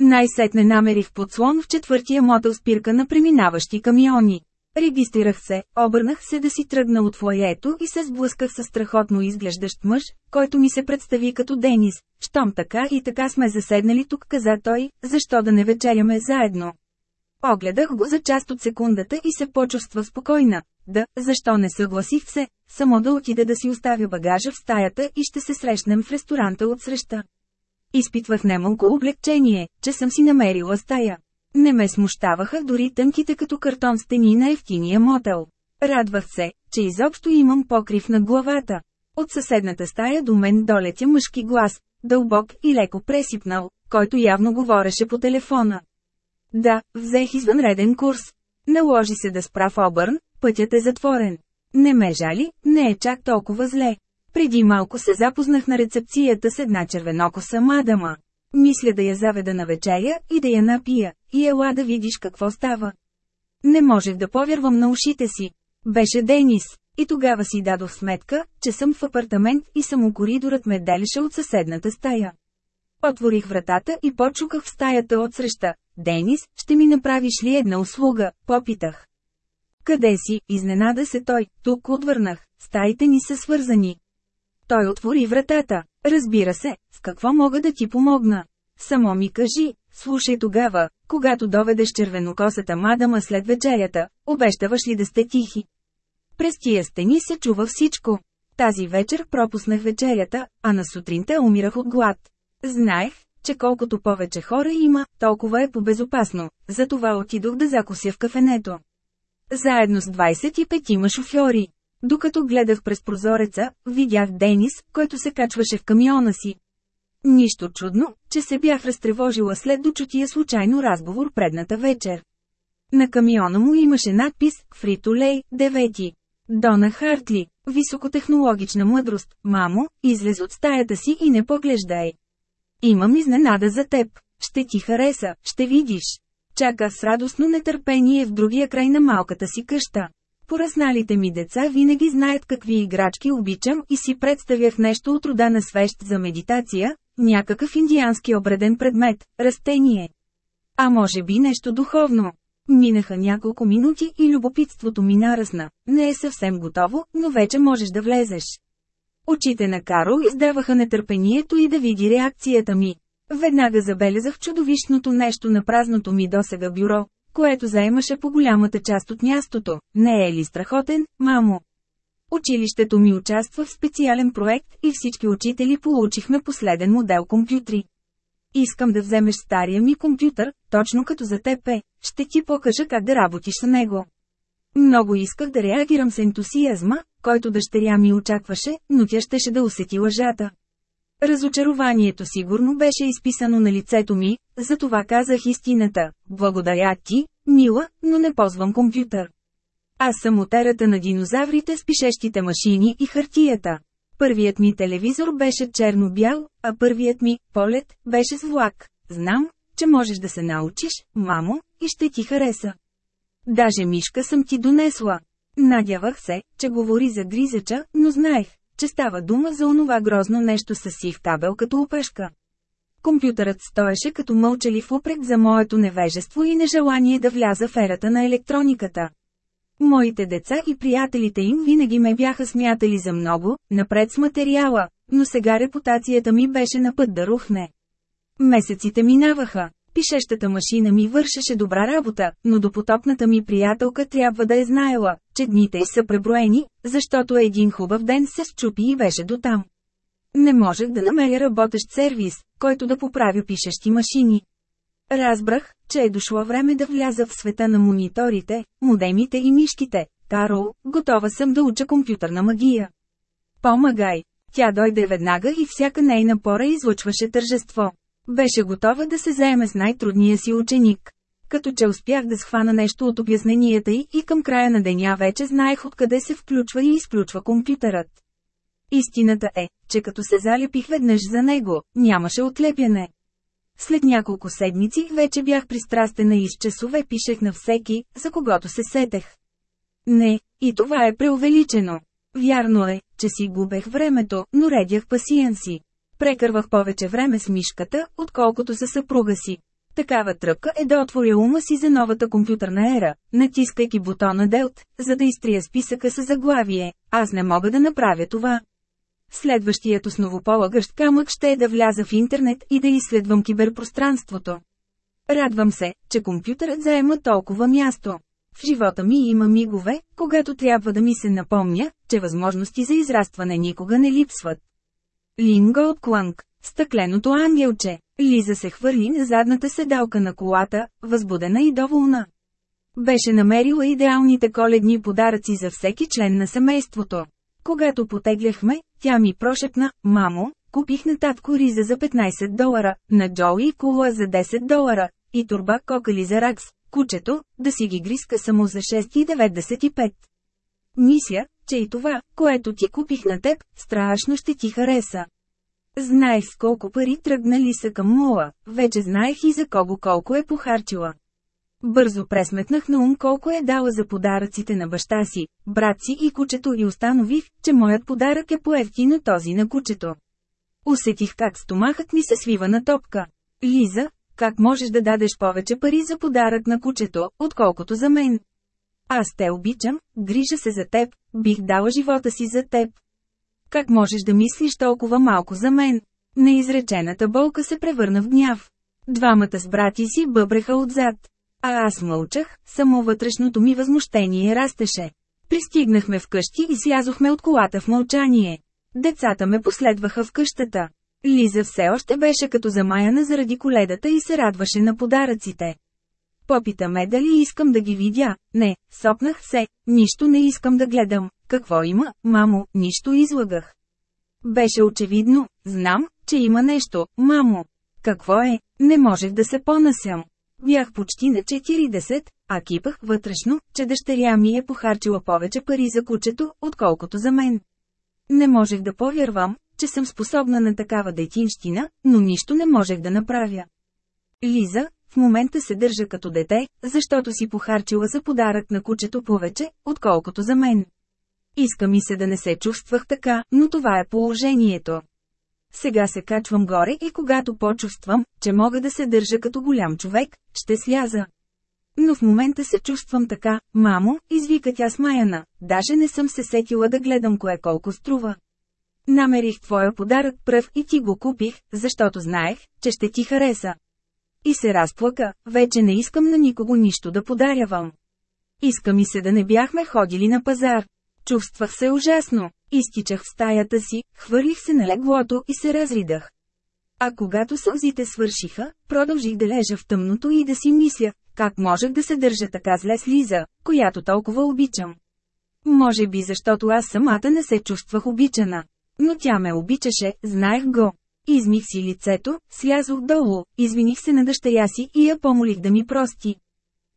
Най-сетне намерих подслон в четвъртия мотел спирка на преминаващи камиони. Регистрирах се, обърнах се да си тръгна от флоето и се сблъсках с страхотно изглеждащ мъж, който ми се представи като Денис. Щом така и така сме заседнали тук, каза той, защо да не вечеряме заедно. Огледах го за част от секундата и се почувства спокойна. Да, защо не съгласих се, само да отида да си оставя багажа в стаята и ще се срещнем в ресторанта от среща. Изпитвах немалко облегчение, че съм си намерила стая. Не ме смущаваха дори тънките като картон стени на ефтиния мотел. Радвах се, че изобщо имам покрив на главата. От съседната стая до мен долетя мъжки глас, дълбок и леко пресипнал, който явно говореше по телефона. Да, взех извънреден курс. Наложи се да спра в обърн, пътят е затворен. Не ме жали, не е чак толкова зле. Преди малко се запознах на рецепцията с една червенокоса мадама. Мисля да я заведа на вечеря и да я напия, и ела да видиш какво става. Не можех да повярвам на ушите си. Беше Денис. И тогава си дадох сметка, че съм в апартамент и само коридорът ме делеше от съседната стая. Отворих вратата и почуках в стаята от среща. Денис, ще ми направиш ли една услуга? Попитах. Къде си? Изненада се той. Тук отвърнах. Стаите ни са свързани. Той отвори вратата. Разбира се, с какво мога да ти помогна? Само ми кажи, слушай тогава, когато доведеш червенокосата мадама след вечерята, обещаваш ли да сте тихи? През тия стени се чува всичко. Тази вечер пропуснах вечерята, а на сутринта умирах от глад. Знаех, че колкото повече хора има, толкова е по-безопасно, затова отидох да закуся в кафенето. Заедно с 25 има шофьори. Докато гледах през прозореца, видях Денис, който се качваше в камиона си. Нищо чудно, че се бях разтревожила след дочутия случайно разговор предната вечер. На камиона му имаше надпис «Фритолей, 9». Дона Хартли, високотехнологична мъдрост, мамо, излез от стаята си и не поглеждай. Имам изненада за теб. Ще ти хареса, ще видиш. Чака с радостно нетърпение в другия край на малката си къща. Порасналите ми деца винаги знаят какви играчки обичам и си представях нещо от рода на свещ за медитация, някакъв индиански обреден предмет, растение. А може би нещо духовно. Минаха няколко минути и любопитството ми нарасна. Не е съвсем готово, но вече можеш да влезеш. Очите на Карл издаваха нетърпението и да види реакцията ми. Веднага забелязах чудовищното нещо на празното ми досега бюро, което заемаше по голямата част от мястото. Не е ли страхотен, мамо? Училището ми участва в специален проект и всички учители получихме последен модел компютри. Искам да вземеш стария ми компютър, точно като за ТП, ще ти покажа как да работиш с него. Много исках да реагирам с ентусиазма, който дъщеря ми очакваше, но тя щеше да усети лъжата. Разочарованието сигурно беше изписано на лицето ми, затова казах истината. Благодаря ти, мила, но не ползвам компютър. Аз съм от ерата на динозаврите с пишещите машини и хартията. Първият ми телевизор беше черно-бял, а първият ми полет беше с влак. Знам, че можеш да се научиш, мамо, и ще ти хареса. Даже мишка съм ти донесла. Надявах се, че говори за гризача, но знаех, че става дума за онова грозно нещо с сив табел като опешка. Компютърът стоеше като мълчалив упрек за моето невежество и нежелание да вляза в ерата на електрониката. Моите деца и приятелите им винаги ме бяха смятали за много, напред с материала, но сега репутацията ми беше на път да рухне. Месеците минаваха. Пишещата машина ми вършеше добра работа, но допотопната ми приятелка трябва да е знаела, че дните са преброени, защото един хубав ден се счупи и беше до там. Не можех да намеря работещ сервис, който да поправя пишещи машини. Разбрах, че е дошло време да вляза в света на мониторите, модемите и мишките. Карол, готова съм да уча компютърна магия. Помагай! Тя дойде веднага и всяка нейна пора излъчваше тържество. Беше готова да се заеме с най-трудния си ученик. Като че успях да схвана нещо от обясненията й и към края на деня вече знаех откъде се включва и изключва компютърът. Истината е, че като се залепих веднъж за него, нямаше отлепяне. След няколко седмици вече бях пристрастена и с часове пишех на всеки, за когото се сетех. Не, и това е преувеличено. Вярно е, че си губех времето, но редях пасиенси. Прекървах повече време с мишката, отколкото със съпруга си. Такава тръпка е да отворя ума си за новата компютърна ера, натискайки бутона Делт, за да изтрия списъка с заглавие. Аз не мога да направя това. Следващият основополагащ камък ще е да вляза в интернет и да изследвам киберпространството. Радвам се, че компютърът заема толкова място. В живота ми има мигове, когато трябва да ми се напомня, че възможности за израстване никога не липсват. Лин Голдкланг, стъкленото ангелче, Лиза се хвърли на задната седалка на колата, възбудена и доволна. Беше намерила идеалните коледни подаръци за всеки член на семейството. Когато потегляхме, тя ми прошепна, мамо, купих на татко риза за 15 долара, на Джои кула за 10 долара, и турба кокали за ракс, кучето, да си ги гриска само за 6,95. Мисля, че и това, което ти купих на теб, страшно ще ти хареса. Знаех с колко пари тръгнали са към мула, вече знаех и за кого колко е похарчила. Бързо пресметнах на ум колко е дала за подаръците на баща си, брат си и кучето и установих, че моят подарък е на този на кучето. Усетих как стомахът ми се свива на топка. Лиза, как можеш да дадеш повече пари за подарък на кучето, отколкото за мен? Аз те обичам, грижа се за теб, бих дала живота си за теб. Как можеш да мислиш толкова малко за мен? Неизречената болка се превърна в гняв. Двамата с брати си бъбреха отзад. А аз мълчах, само вътрешното ми възмущение растеше. Пристигнахме вкъщи и слязохме от колата в мълчание. Децата ме последваха в къщата. Лиза все още беше като замаяна заради коледата и се радваше на подаръците. Попита ме дали искам да ги видя. Не, сопнах се, нищо не искам да гледам. Какво има, мамо, нищо излагах. Беше очевидно, знам, че има нещо, мамо. Какво е, не можех да се понасям. Бях почти на 40, а кипах вътрешно, че дъщеря ми е похарчила повече пари за кучето, отколкото за мен. Не можех да повярвам, че съм способна на такава детинщина, но нищо не можех да направя. Лиза, в момента се държа като дете, защото си похарчила за подарък на кучето повече, отколкото за мен. Иска ми се да не се чувствах така, но това е положението. Сега се качвам горе и когато почувствам, че мога да се държа като голям човек, ще сляза. Но в момента се чувствам така, мамо, извика тя смаяна, даже не съм се сетила да гледам кое колко струва. Намерих твоя подарък пръв и ти го купих, защото знаех, че ще ти хареса. И се разплака, вече не искам на никого нищо да подарявам. Иска ми се да не бяхме ходили на пазар. Чувствах се ужасно. Изтичах в стаята си, хвърлих се на леглото и се разридах. А когато сълзите свършиха, продължих да лежа в тъмното и да си мисля, как можех да се държа така зле с Лиза, която толкова обичам. Може би защото аз самата не се чувствах обичана. Но тя ме обичаше, знаех го. Измих си лицето, слязох долу, извиних се на дъщеря си и я помолих да ми прости.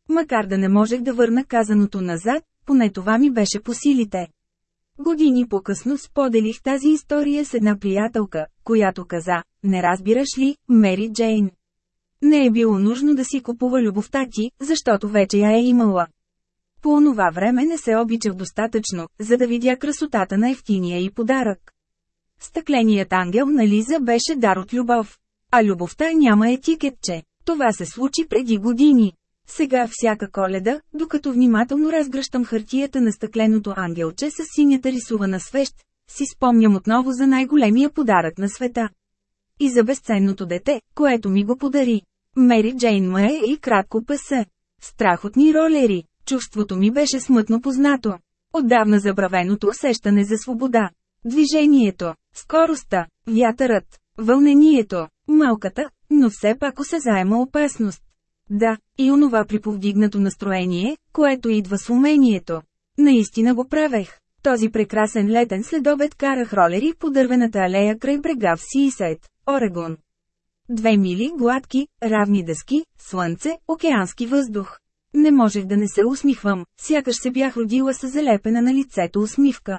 Макар да не можех да върна казаното назад, поне това ми беше по силите. Години по-късно споделих тази история с една приятелка, която каза, не разбираш ли, Мери Джейн. Не е било нужно да си купува любовта ти, защото вече я е имала. По онова време не се обичах достатъчно, за да видя красотата на ефтиния и подарък. Стъкленият ангел на Лиза беше дар от любов. А любовта няма етикетче. Това се случи преди години. Сега всяка коледа, докато внимателно разгръщам хартията на стъкленото ангелче с синята рисувана свещ, си спомням отново за най-големия подарък на света. И за безценното дете, което ми го подари. Мери Джейн Мае и кратко песе. Страхотни ролери. Чувството ми беше смътно познато. Отдавна забравеното усещане за свобода. Движението, скоростта, вятърът, вълнението, малката, но все пак осезаема опасност. Да, и онова при повдигнато настроение, което идва с умението. Наистина го правех. Този прекрасен летен следобед карах ролери по дървената алея край брега в Сисет, Орегон. Две мили, гладки, равни дъски, слънце, океански въздух. Не можех да не се усмихвам, сякаш се бях родила с залепена на лицето усмивка.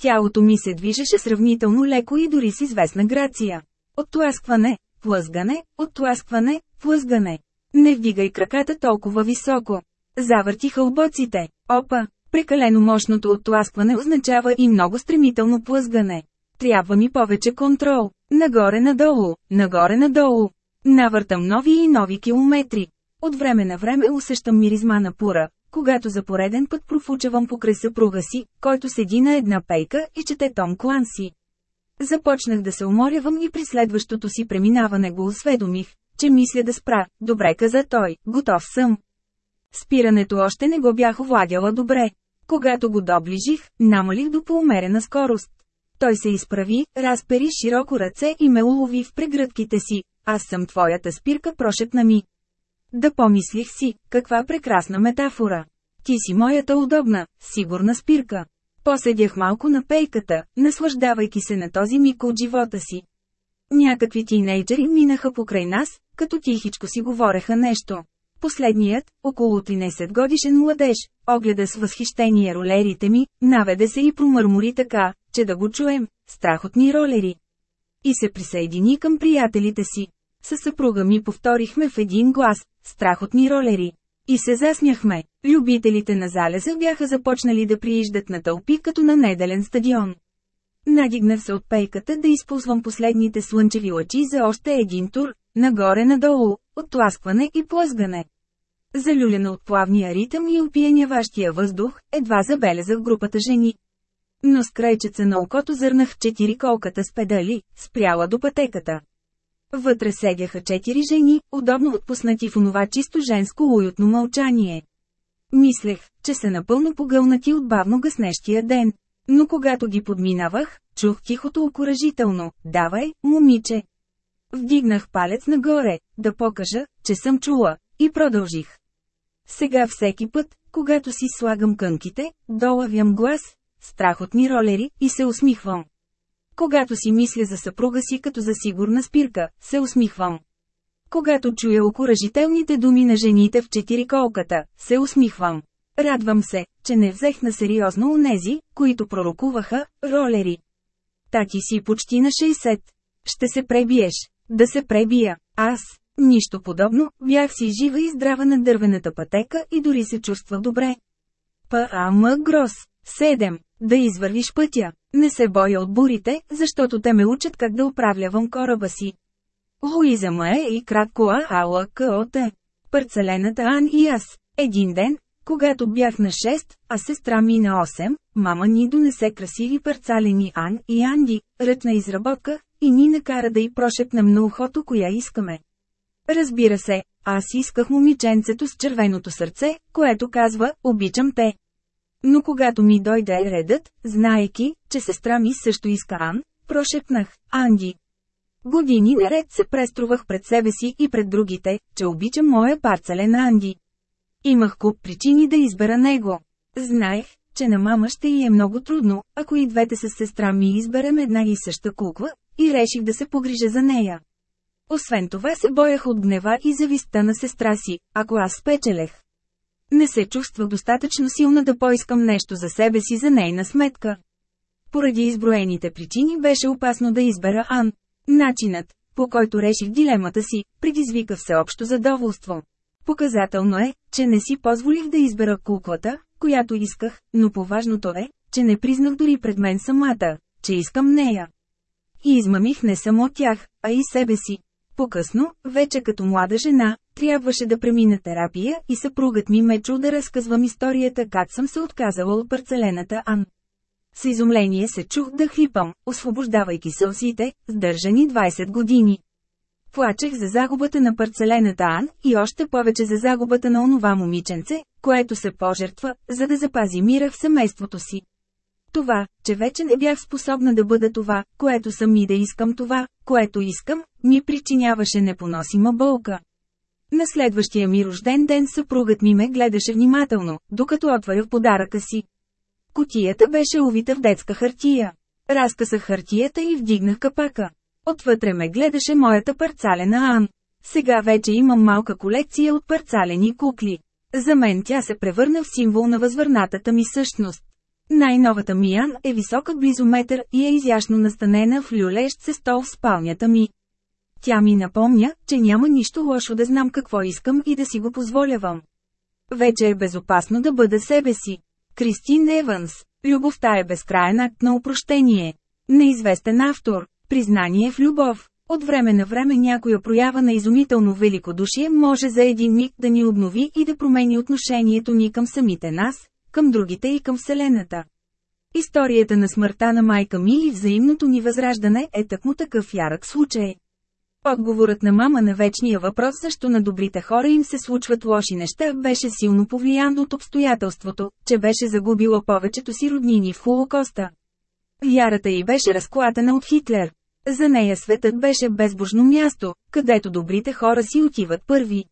Тялото ми се движеше сравнително леко и дори с известна грация. Оттласкване, плъзгане, оттласкване, плъзгане. Не вдигай краката толкова високо. Завърти хълбоците. Опа, прекалено мощното оттласкване означава и много стремително плъзгане. Трябва ми повече контрол. Нагоре-надолу, нагоре-надолу. Навъртам нови и нови километри. От време на време усещам миризма на пура, когато за пореден път профучавам покрай съпруга си, който седи на една пейка и чете Том Кланси. Започнах да се уморявам и при следващото си преминаване го осведомих, че мисля да спра. Добре каза той, готов съм. Спирането още не го бях овладяла добре. Когато го доближих, намалих до поумерена скорост. Той се изправи, разпери широко ръце и ме улови в прегръдките си. Аз съм твоята спирка, прошепна ми. Да помислих си, каква прекрасна метафора. Ти си моята удобна, сигурна спирка. Поседях малко на пейката, наслаждавайки се на този миг от живота си. Някакви тинейджери минаха покрай нас, като тихичко си говореха нещо. Последният, около 13 годишен младеж, огледа с възхищение ролерите ми, наведе се и промърмори така, че да го чуем, страхотни ролери. И се присъедини към приятелите си. Със съпруга ми повторихме в един глас, страхотни ролери. И се засмяхме. Любителите на залеза бяха започнали да прииждат на тълпи като на неделен стадион. Надигнах се от пейката да използвам последните слънчеви лъчи за още един тур, нагоре-надолу, оттласкване и плъзгане. Залюлена от плавния ритъм и опияняващия въздух, едва забелязах групата жени. Но с крайчеца на окото зърнах четири колката с педали, спряла до пътеката. Вътре седяха четири жени, удобно отпуснати в онова чисто женско уютно мълчание. Мислех, че се напълно погълнати от бавно гаснещия ден. Но когато ги подминавах, чух тихото окоръжително «Давай, момиче!» Вдигнах палец нагоре, да покажа, че съм чула, и продължих. Сега всеки път, когато си слагам кънките, долавям глас, страхотни ролери, и се усмихвам. Когато си мисля за съпруга си като за сигурна спирка, се усмихвам. Когато чуя окоръжителните думи на жените в четириколката, се усмихвам. Радвам се, че не взех на сериозно унези, които пророкуваха, ролери. Таки си почти на 60. Ще се пребиеш. Да се пребия. Аз. Нищо подобно, бях си жива и здрава на дървената пътека и дори се чувствах добре. П.А.М. Грос. 7. Да извървиш пътя. Не се боя от бурите, защото те ме учат как да управлявам кораба си. Луиза Ма е и кратко АЛКОТ. Парцелената Ан и аз. Един ден, когато бях на 6, а сестра ми на 8, мама ни донесе красиви парцалени Ан и Анди, ръчна изработка, и ни накара да й прошепнем на ухото коя искаме. Разбира се, аз исках момиченцето с червеното сърце, което казва «Обичам те». Но когато ми дойде редът, знаеки, че сестра ми също иска Ан, прошепнах «Анди». Години наред се преструвах пред себе си и пред другите, че обичам моя парцелен Анди. Имах куп причини да избера него. Знаех, че на мама ще й е много трудно, ако и двете с сестра ми изберем една и съща кукла, и реших да се погрижа за нея. Освен това се боях от гнева и завистта на сестра си, ако аз спечелех. Не се чувствах достатъчно силна да поискам нещо за себе си за нейна сметка. Поради изброените причини беше опасно да избера Ан. Начинът, по който реших дилемата си, предизвика всеобщо задоволство. Показателно е, че не си позволих да избера куклата, която исках, но поважното е, че не признах дори пред мен самата, че искам нея. И измамих не само тях, а и себе си. По-късно, вече като млада жена, трябваше да премина терапия и съпругът ми ме чу да разказвам историята как съм се отказала от парцелената Ан. С изумление се чух да хлипам, освобождавайки сълзите, сдържани 20 години. Плачех за загубата на парцелената Ан и още повече за загубата на онова момиченце, което се пожертва, за да запази мира в семейството си. Това, че вече не бях способна да бъда това, което съм и да искам това, което искам, ми причиняваше непоносима болка. На следващия ми рожден ден съпругът ми ме гледаше внимателно, докато отваря подаръка си. Котията беше увита в детска хартия. Разкъсах хартията и вдигнах капака. Отвътре ме гледаше моята парцалена Ан. Сега вече имам малка колекция от парцалени кукли. За мен тя се превърна в символ на възвърнатата ми същност. Най-новата Миян е висока близо метър и е изящно настанена в люлещ се стол в спалнята ми. Тя ми напомня, че няма нищо лошо да знам какво искам и да си го позволявам. Вече е безопасно да бъда себе си. Кристин Еванс. Любовта е безкрайен акт на упрощение. Неизвестен автор. Признание в любов. От време на време някоя проява на изумително великодушие може за един миг да ни обнови и да промени отношението ни към самите нас, към другите и към Вселената. Историята на смъртта на майка ми и взаимното ни възраждане е такмо такъв ярък случай. Отговорът на мама на вечния въпрос защо на добрите хора им се случват лоши неща беше силно повлиян от обстоятелството, че беше загубила повечето си роднини в Холокоста. Вярата й беше разклатена от Хитлер. За нея светът беше безбожно място, където добрите хора си отиват първи.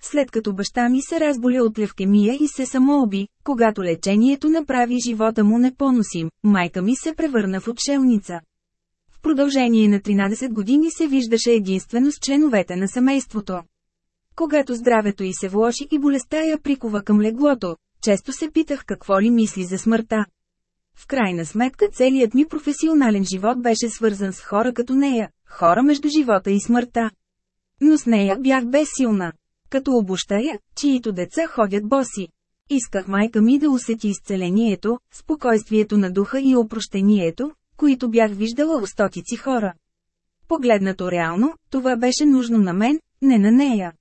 След като баща ми се разболя от левкемия и се самооби, когато лечението направи живота му непоносим, майка ми се превърна в отшелница. Продължение на 13 години се виждаше единствено с членовете на семейството. Когато здравето й се влоши и болестта я прикова към леглото, често се питах какво ли мисли за смъртта. В крайна сметка целият ми професионален живот беше свързан с хора като нея, хора между живота и смъртта. Но с нея бях безсилна. Като обощая, чието деца ходят боси. Исках майка ми да усети изцелението, спокойствието на духа и опрощението, които бях виждала у стотици хора. Погледнато реално, това беше нужно на мен, не на нея.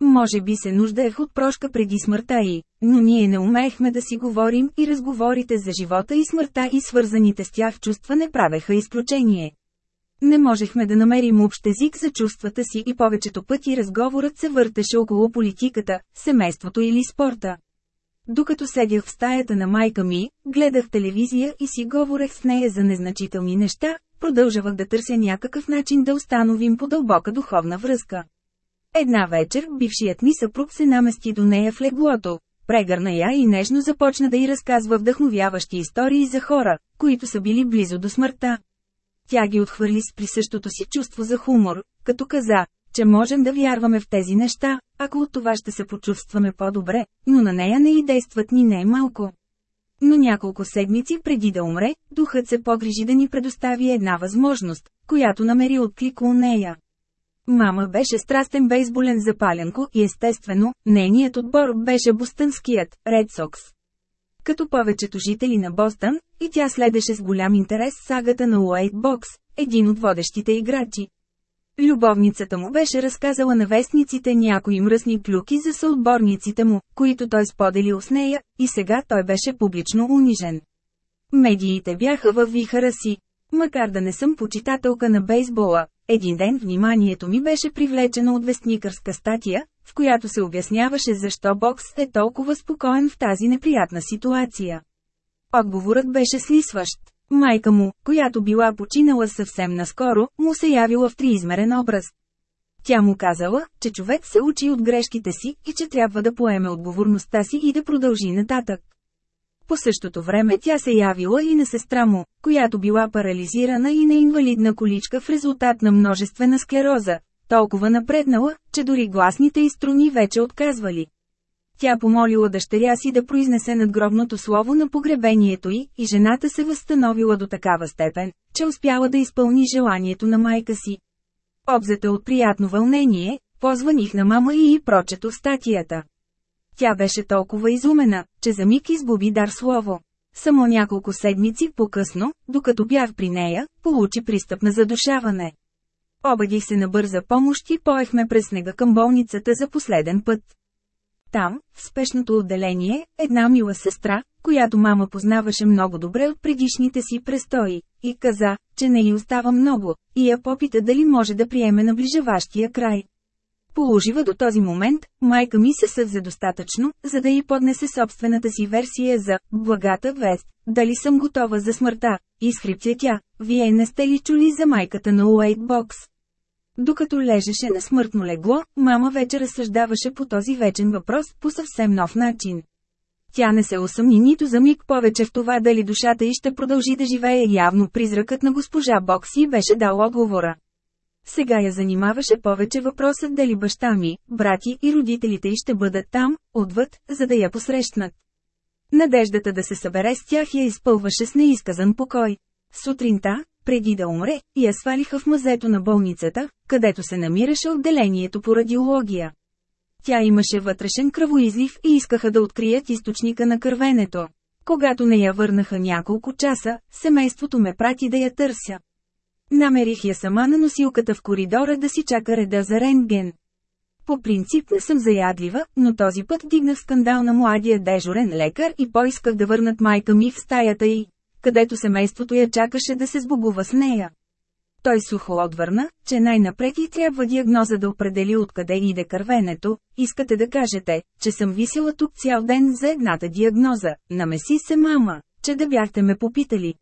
Може би се нуждаех от прошка преди смъртта й, но ние не умеехме да си говорим и разговорите за живота и смъртта и свързаните с тях чувства не правеха изключение. Не можехме да намерим общ език за чувствата си и повечето пъти разговорът се въртеше около политиката, семейството или спорта. Докато седях в стаята на майка ми, гледах телевизия и си говорех с нея за незначителни неща, продължавах да търся някакъв начин да установим по-дълбока духовна връзка. Една вечер бившият ми съпруг се намести до нея в леглото, прегърна я и нежно започна да й разказва вдъхновяващи истории за хора, които са били близо до смъртта. Тя ги отхвърли с присъщото си чувство за хумор, като каза, че можем да вярваме в тези неща, ако от това ще се почувстваме по-добре, но на нея не и действат ни не малко. Но няколко седмици преди да умре, духът се погрижи да ни предостави една възможност, която намери отклик у нея. Мама беше страстен бейсболен запаленко и естествено, нейният отбор беше бостънският, Ред Сокс. Като повечето жители на Бостън, и тя следеше с голям интерес сагата на Уайт Бокс, един от водещите играчи. Любовницата му беше разказала на вестниците някои мръсни плюки за съотборниците му, които той споделил с нея, и сега той беше публично унижен. Медиите бяха във вихара си. Макар да не съм почитателка на бейсбола, един ден вниманието ми беше привлечено от вестникърска статия, в която се обясняваше защо бокс е толкова спокоен в тази неприятна ситуация. Отговорът беше слисващ. Майка му, която била починала съвсем наскоро, му се явила в триизмерен образ. Тя му казала, че човек се учи от грешките си и че трябва да поеме отговорността си и да продължи нататък. По същото време тя се явила и на сестра му, която била парализирана и на инвалидна количка в резултат на множествена склероза, толкова напреднала, че дори гласните и струни вече отказвали. Тя помолила дъщеря си да произнесе надгробното слово на погребението й, и жената се възстановила до такава степен, че успяла да изпълни желанието на майка си. Обзета от приятно вълнение, позваних на мама и и прочето статията. Тя беше толкова изумена, че за миг изгуби дар слово. Само няколко седмици по-късно, докато бях при нея, получи пристъп на задушаване. Обадих се на бърза помощ и поехме през снега към болницата за последен път. Там, в спешното отделение, една мила сестра, която мама познаваше много добре от предишните си престои, и каза, че не й остава много, и я попита дали може да приеме наближаващия край. Положива до този момент, майка ми се съвзе достатъчно, за да й поднесе собствената си версия за «благата вест», дали съм готова за смъртта, изхриптя тя, вие не сте ли чули за майката на Уейт Бокс? Докато лежеше на смъртно легло, мама вече разсъждаваше по този вечен въпрос по съвсем нов начин. Тя не се усъмни нито за миг повече в това дали душата й ще продължи да живее явно призракът на госпожа Бокси беше дал отговора. Сега я занимаваше повече въпросът дали баща ми, брати и родителите й ще бъдат там, отвъд, за да я посрещнат. Надеждата да се събере с тях я изпълваше с неизказан покой. Сутринта, преди да умре, я свалиха в мазето на болницата, където се намираше отделението по радиология. Тя имаше вътрешен кръвоизлив и искаха да открият източника на кървенето. Когато не я върнаха няколко часа, семейството ме прати да я търся. Намерих я сама на носилката в коридора да си чака реда за рентген. По принцип не съм заядлива, но този път дигнах скандал на младия дежурен лекар и поисках да върнат майка ми в стаята й, където семейството я чакаше да се сбогува с нея. Той сухо отвърна, че най-напред и трябва диагноза да определи откъде иде кървенето. Искате да кажете, че съм висела тук цял ден за едната диагноза. Намеси се мама, че да бяхте ме попитали.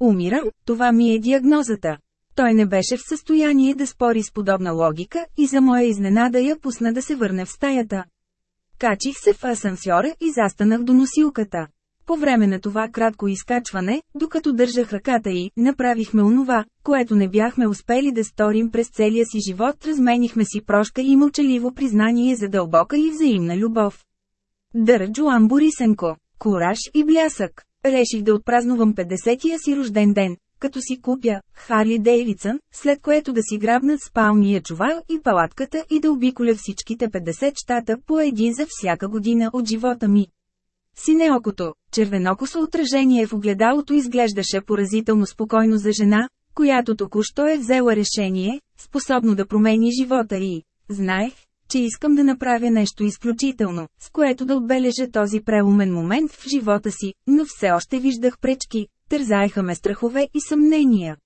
Умирам, това ми е диагнозата. Той не беше в състояние да спори с подобна логика и за моя изненада я пусна да се върне в стаята. Качих се в асансьора и застанах до носилката. По време на това кратко изкачване, докато държах ръката й, направихме онова, което не бяхме успели да сторим през целия си живот, разменихме си прошка и мълчаливо признание за дълбока и взаимна любов. Дъра Джоан Борисенко, кураж и блясък. Реших да отпразнувам 50-я си рожден ден, като си купя Харли Дейвидсън, след което да си грабнат спалния чувал и палатката и да обиколя всичките 50 щата по един за всяка година от живота ми. Синеокото, червенокосо отражение в огледалото изглеждаше поразително спокойно за жена, която току-що е взела решение, способно да промени живота и знаех, че искам да направя нещо изключително, с което да отбележа този преумен момент в живота си, но все още виждах пречки, тързаеха ме страхове и съмнения.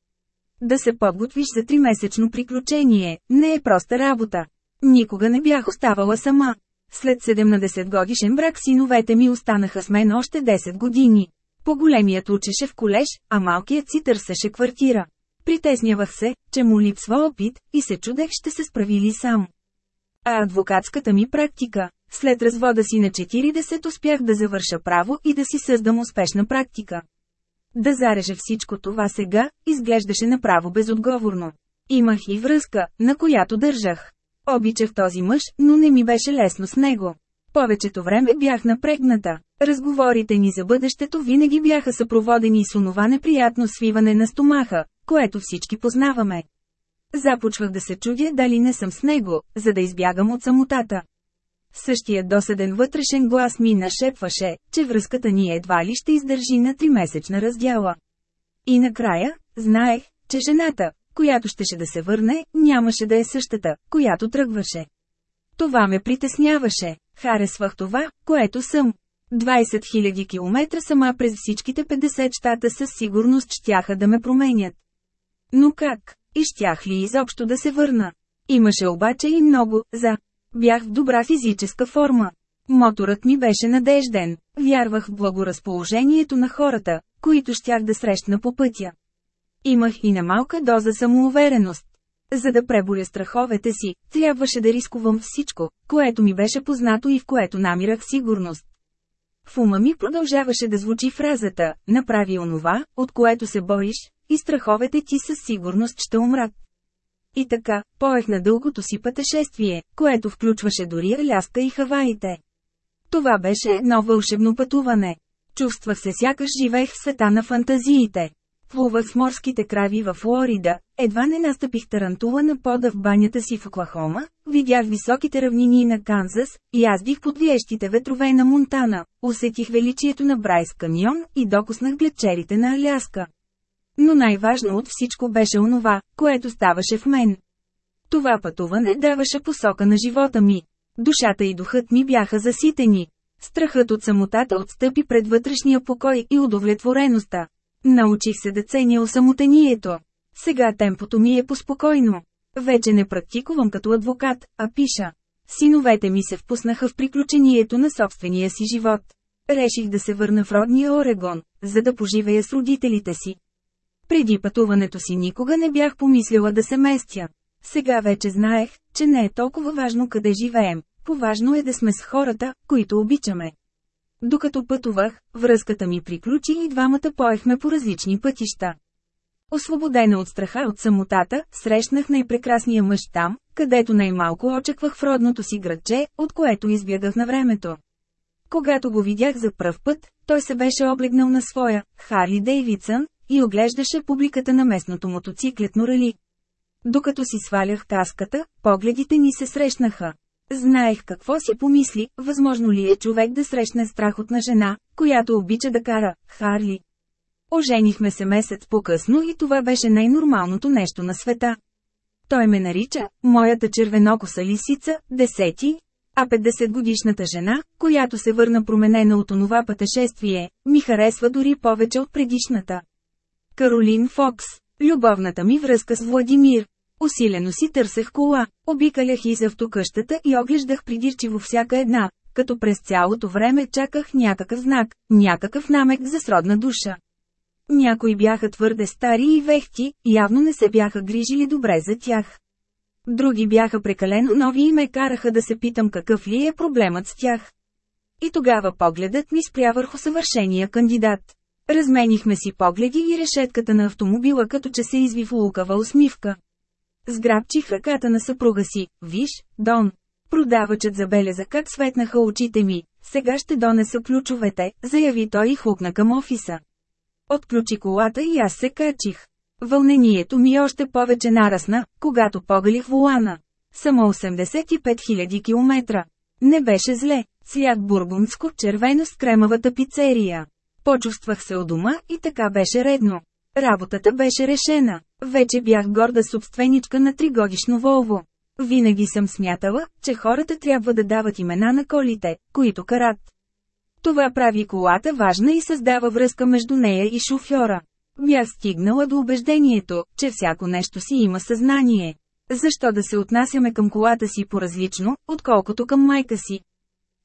Да се подготвиш за тримесечно приключение, не е проста работа. Никога не бях оставала сама. След 17 годишен брак синовете ми останаха с мен още 10 години. По-големият учеше в колеж, а малкият си търсеше квартира. Притеснявах се, че му липсва опит, и се чудех ще се справи ли сам. А адвокатската ми практика. След развода си на 40 успях да завърша право и да си създам успешна практика. Да зарежа всичко това сега, изглеждаше направо безотговорно. Имах и връзка, на която държах. Обичах този мъж, но не ми беше лесно с него. Повечето време бях напрегната. Разговорите ни за бъдещето винаги бяха съпроводени с онова неприятно свиване на стомаха, което всички познаваме. Започвах да се чудя дали не съм с него, за да избягам от самотата. Същия досъден вътрешен глас ми нашепваше, че връзката ни едва ли ще издържи на тримесечна раздяла. И накрая, знаех, че жената, която щеше да се върне, нямаше да е същата, която тръгваше. Това ме притесняваше. Харесвах това, което съм. 20 000 км сама през всичките 50 щата със сигурност щяха да ме променят. Но как? И щях ли изобщо да се върна? Имаше обаче и много «за». Бях в добра физическа форма. Моторът ми беше надежден. Вярвах в благоразположението на хората, които щях да срещна по пътя. Имах и немалка доза самоувереност. За да преборя страховете си, трябваше да рискувам всичко, което ми беше познато и в което намирах сигурност. В ума ми продължаваше да звучи фразата «Направи онова, от което се боиш, и страховете ти със сигурност ще умрат». И така, поех на дългото си пътешествие, което включваше дори Аляска и Хаваите. Това беше едно вълшебно пътуване. Чувствах се сякаш живеех в света на фантазиите. Плувах с морските крави в Флорида, едва не настъпих тарантула на пода в банята си в Оклахома, видях високите равнини на Канзас, бих под виещите ветрове на Монтана, усетих величието на Брайс каньон и докоснах гледчерите на Аляска. Но най-важно от всичко беше онова, което ставаше в мен. Това пътуване даваше посока на живота ми. Душата и духът ми бяха заситени. Страхът от самотата отстъпи пред вътрешния покой и удовлетвореността. Научих се да ценя осамотението. Сега темпото ми е поспокойно. Вече не практикувам като адвокат, а пиша. Синовете ми се впуснаха в приключението на собствения си живот. Реших да се върна в родния Орегон, за да поживея с родителите си. Преди пътуването си никога не бях помислила да се местя. Сега вече знаех, че не е толкова важно къде живеем, поважно е да сме с хората, които обичаме. Докато пътувах, връзката ми приключи и двамата поехме по различни пътища. Освободена от страха от самотата, срещнах най-прекрасния мъж там, където най-малко очаквах в родното си градче, от което избягах на времето. Когато го видях за пръв път, той се беше облегнал на своя Харли Дейвидсън и оглеждаше публиката на местното мотоциклетно рали. Докато си свалях каската, погледите ни се срещнаха. Знаех какво си помисли, възможно ли е човек да срещне страхотна жена, която обича да кара Харли. Оженихме се месец по-късно и това беше най-нормалното нещо на света. Той ме нарича, моята червенокоса лисица, десети, а 50-годишната жена, която се върна променена от онова пътешествие, ми харесва дори повече от предишната. Каролин Фокс. Любовната ми връзка с Владимир. Усилено си търсех кола, обикалях из автокъщата и оглеждах придирчиво всяка една, като през цялото време чаках някакъв знак, някакъв намек за сродна душа. Някои бяха твърде стари и вехти, явно не се бяха грижили добре за тях. Други бяха прекалено нови и ме караха да се питам какъв ли е проблемът с тях. И тогава погледът ми спря върху съвършения кандидат. Разменихме си погледи и решетката на автомобила като че се изви в лукава усмивка. Сграбчих ръката на съпруга си, виж, Дон. Продавачът забеляза как светнаха очите ми. Сега ще донеса ключовете, заяви той и хукна към офиса. Отключи колата и аз се качих. Вълнението ми още повече нарасна, когато погалих волана. Само 85 000 км. Не беше зле, цвят бургундско червено с кремавата пицерия. Почувствах се у дома и така беше редно. Работата беше решена. Вече бях горда собственичка на тригодишно Волво. Винаги съм смятала, че хората трябва да дават имена на колите, които карат. Това прави колата важна и създава връзка между нея и шофьора. Бях стигнала до убеждението, че всяко нещо си има съзнание. Защо да се отнасяме към колата си по-различно, отколкото към майка си?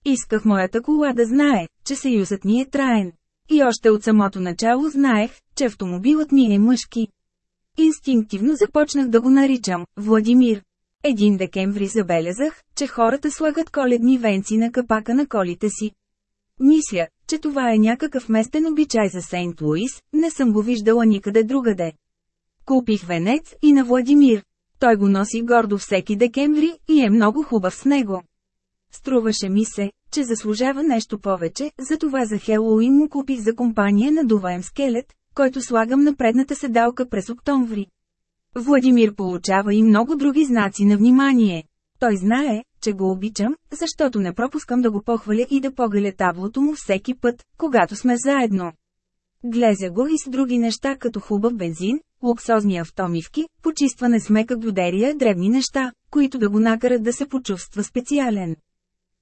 Исках моята кола да знае, че съюзът ни е траен. И още от самото начало знаех, че автомобилът ми е мъжки. Инстинктивно започнах да го наричам Владимир. Един декември забелязах, че хората слагат коледни венци на капака на колите си. Мисля, че това е някакъв местен обичай за Сейнт Луис, не съм го виждала никъде другаде. Купих венец и на Владимир. Той го носи гордо всеки декември и е много хубав с него. Струваше ми се, че заслужава нещо повече, затова за Хелоуин му купих за компания на дуваем скелет, който слагам на предната седалка през октомври. Владимир получава и много други знаци на внимание. Той знае, че го обичам, защото не пропускам да го похваля и да погаля таблото му всеки път, когато сме заедно. Глезя го и с други неща като хубав бензин, луксозни автомивки, почистване с мека глюдерия, древни неща, които да го накарат да се почувства специален.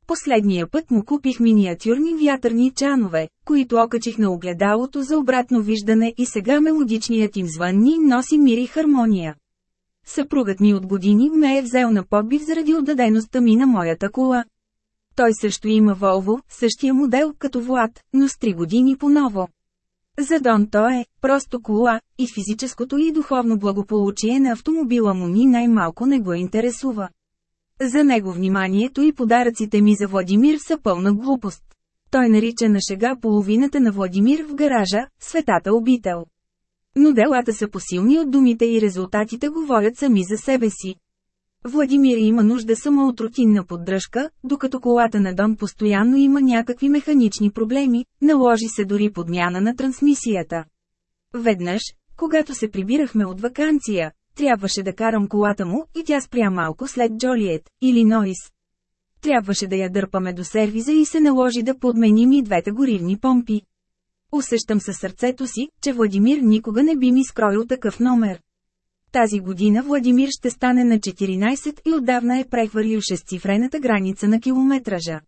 Последния път му купих миниатюрни вятърни чанове, които окачих на огледалото за обратно виждане и сега мелодичният им звън ни носи мир и хармония. Съпругът ми от години ме е взел на подбив заради отдадеността ми на моята кола. Той също има Волво, същия модел като Влад, но с три години по-ново. За Дон то е просто кола, и физическото и духовно благополучие на автомобила му ни най-малко не го интересува. За него вниманието и подаръците ми за Владимир са пълна глупост. Той нарича на шега половината на Владимир в гаража, светата обител. Но делата са посилни от думите и резултатите говорят сами за себе си. Владимир има нужда само от рутинна поддръжка, докато колата на Дон постоянно има някакви механични проблеми, наложи се дори подмяна на трансмисията. Веднъж, когато се прибирахме от вакансия, трябваше да карам колата му и тя спря малко след Джолиет, или Нойс. Трябваше да я дърпаме до сервиза и се наложи да подменим и двете горивни помпи. Усещам със сърцето си, че Владимир никога не би ми скроил такъв номер. Тази година Владимир ще стане на 14 и отдавна е прехвърлил шестцифрената граница на километража.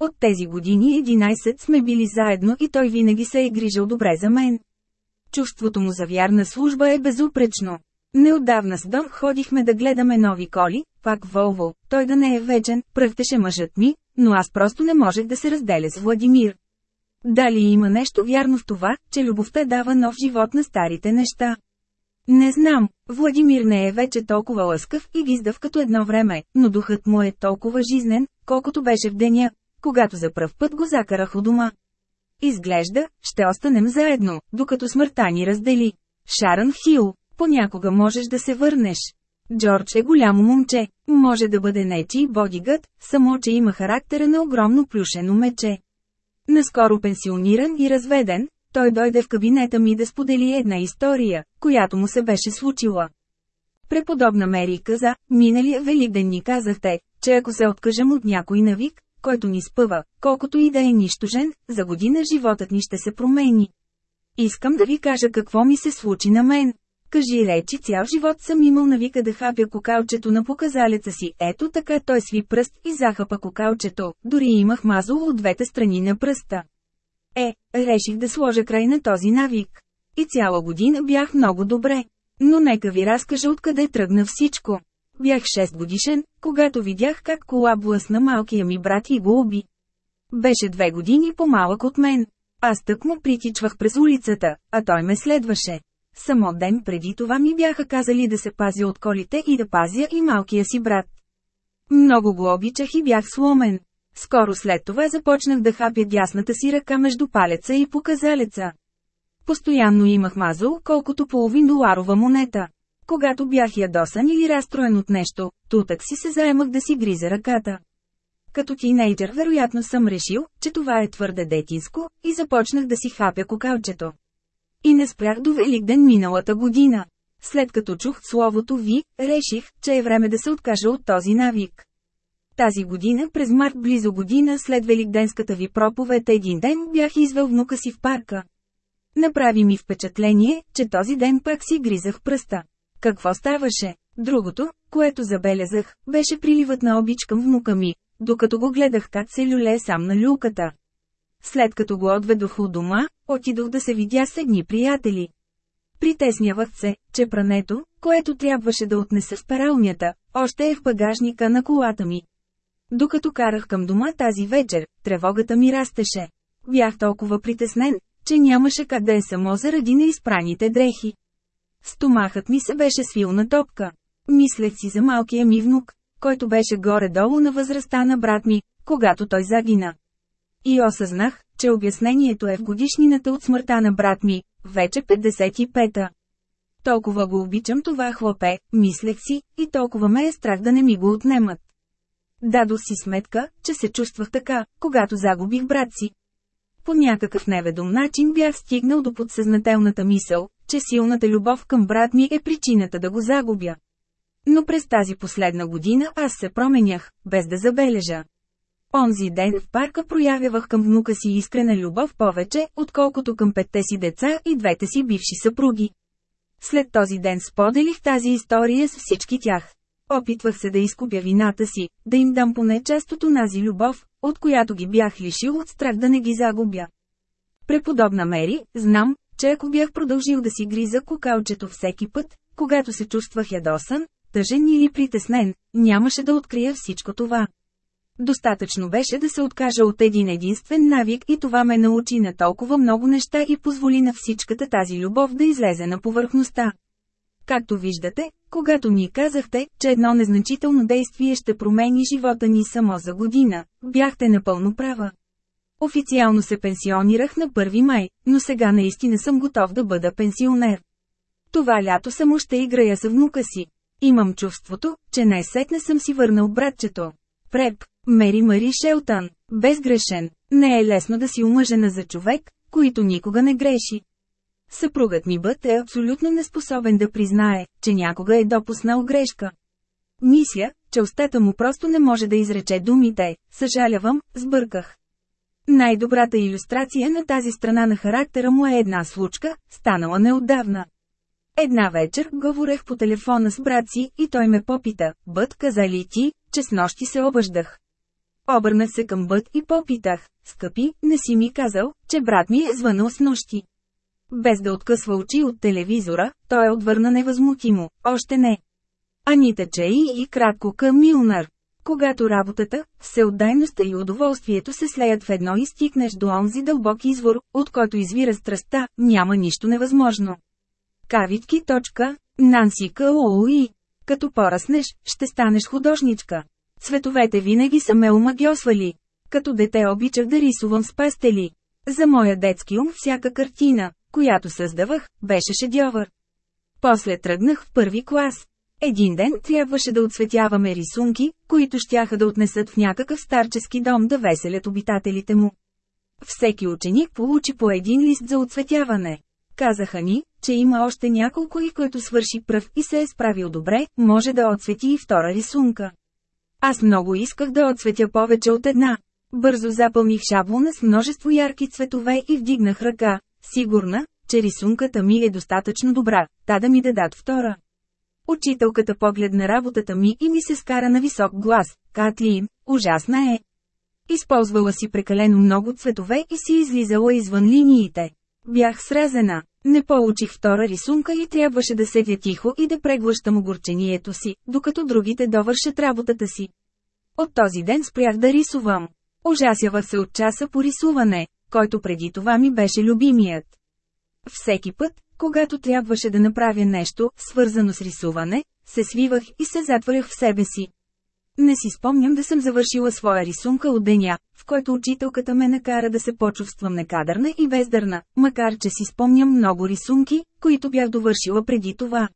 От тези години 11 сме били заедно и той винаги се е грижал добре за мен. Чувството му за вярна служба е безупречно. Неотдавна с Дон ходихме да гледаме нови коли, пак Волво, той да не е вечен, пръвтеше мъжът ми, но аз просто не можех да се разделя с Владимир. Дали има нещо вярно в това, че любовта дава нов живот на старите неща? Не знам, Владимир не е вече толкова лъскав и гиздав като едно време, но духът му е толкова жизнен, колкото беше в деня, когато за пръв път го закарах у дома. Изглежда, ще останем заедно, докато смъртта ни раздели. Шарън Хил, понякога можеш да се върнеш. Джордж е голямо момче, може да бъде нечи и бодигът, само че има характера на огромно плюшено мече. Наскоро пенсиониран и разведен, той дойде в кабинета ми да сподели една история, която му се беше случила. Преподобна Мери каза, миналия великден ни казахте, че ако се откажем от някой навик, който ни спъва, колкото и да е нищожен, за година животът ни ще се промени. Искам да ви кажа какво ми се случи на мен. Кажи речи цял живот съм имал навика да хапя кокалчето на показалеца си, ето така той сви пръст и захапа кокалчето, дори имах мазало от двете страни на пръста. Е, реших да сложа край на този навик. И цяла година бях много добре. Но нека ви разкажа откъде тръгна всичко. Бях 6 годишен, когато видях как кола блъсна малкия ми брат и го уби. Беше две години по-малък от мен. Аз тък му притичвах през улицата, а той ме следваше. Само ден преди това ми бяха казали да се пазя от колите и да пазя и малкия си брат. Много го обичах и бях сломен. Скоро след това започнах да хапя дясната си ръка между палеца и показалеца. Постоянно имах мазъл, колкото половин доларова монета. Когато бях ядосан или разстроен от нещо, тутък си се заемах да си гриза ръката. Като тинейджър вероятно съм решил, че това е твърде детинско, и започнах да си хапя кокалчето. И не спрях до Великден миналата година. След като чух словото ви, реших, че е време да се откажа от този навик. Тази година през март близо година след Великденската ви проповед един ден бях извел внука си в парка. Направи ми впечатление, че този ден пак си гризах пръста. Какво ставаше? Другото, което забелязах, беше приливът на обич към внука ми, докато го гледах как се люле сам на люлката. След като го отведох у дома, отидох да се видя с едни приятели. Притеснявах се, че прането, което трябваше да отнеса в пералнята, още е в багажника на колата ми. Докато карах към дома тази вечер, тревогата ми растеше. Бях толкова притеснен, че нямаше как да е само заради неизпраните дрехи. Стомахът ми се беше свил на топка. Мислех си за малкия ми внук, който беше горе-долу на възрастта на брат ми, когато той загина. И осъзнах, че обяснението е в годишнината от смъртта на брат ми, вече 55-та. Толкова го обичам това хлопе, мислех си, и толкова ме е страх да не ми го отнемат. Дадох си сметка, че се чувствах така, когато загубих брат си. По някакъв неведом начин бях стигнал до подсъзнателната мисъл, че силната любов към брат ми е причината да го загубя. Но през тази последна година аз се променях, без да забележа. Онзи ден в парка проявявах към внука си искрена любов повече, отколкото към петте си деца и двете си бивши съпруги. След този ден споделих тази история с всички тях. Опитвах се да изкупя вината си, да им дам поне част от онази любов, от която ги бях лишил от страх да не ги загубя. Преподобна Мери, знам, че ако бях продължил да си гриза кокалчето всеки път, когато се чувствах ядосан, тъжен или притеснен, нямаше да открия всичко това. Достатъчно беше да се откажа от един единствен навик и това ме научи на толкова много неща и позволи на всичката тази любов да излезе на повърхността. Както виждате, когато ни казахте, че едно незначително действие ще промени живота ни само за година, бяхте напълно права. Официално се пенсионирах на 1 май, но сега наистина съм готов да бъда пенсионер. Това лято само ще играя с внука си. Имам чувството, че най-сетне съм си върнал братчето. Преп, Мери Мари Шелтън, безгрешен. Не е лесно да си омъжена за човек, който никога не греши. Съпругът ми Бът е абсолютно неспособен да признае, че някога е допуснал грешка. Мисля, че устата му просто не може да изрече думите, съжалявам, сбърках. Най-добрата иллюстрация на тази страна на характера му е една случка, станала неотдавна. Една вечер говорех по телефона с брат си и той ме попита, Бът каза ли ти, че с нощи се обаждах. Обърнах се към Бът и попитах, скъпи, не си ми казал, че брат ми е звънал с нощи. Без да откъсва очи от телевизора, той отвърна невъзмутимо, още не. Анита Чей и кратко към Милнар. Когато работата, всеотдайността и удоволствието се слеят в едно и стикнеш до онзи дълбок извор, от който извира страстта, няма нищо невъзможно. Кавитки. Точка, Нанси Калоуи. Като поръснеш, ще станеш художничка. Цветовете винаги са ме омагьосвали. Като дете обичах да рисувам с пастели. За моя детски ум всяка картина, която създавах, беше шедьовър. После тръгнах в първи клас. Един ден трябваше да отсветяваме рисунки, които щяха да отнесат в някакъв старчески дом да веселят обитателите му. Всеки ученик получи по един лист за оцветяване. Казаха ни, че има още няколко и който свърши пръв и се е справил добре, може да отсвети и втора рисунка. Аз много исках да отсветя повече от една. Бързо запълних шаблона с множество ярки цветове и вдигнах ръка, сигурна, че рисунката ми е достатъчно добра, та да ми дадат втора. Учителката погледна работата ми и ми се скара на висок глас. Катлин, ужасна е. Използвала си прекалено много цветове и си излизала извън линиите. Бях сразена. Не получих втора рисунка и трябваше да седя тихо и да преглъщам огорчението си, докато другите довършат работата си. От този ден спрях да рисувам. Ужасявах се от часа по рисуване, който преди това ми беше любимият. Всеки път, когато трябваше да направя нещо, свързано с рисуване, се свивах и се затворях в себе си. Не си спомням да съм завършила своя рисунка от деня, в който учителката ме накара да се почувствам некадърна и бездърна, макар че си спомням много рисунки, които бях довършила преди това.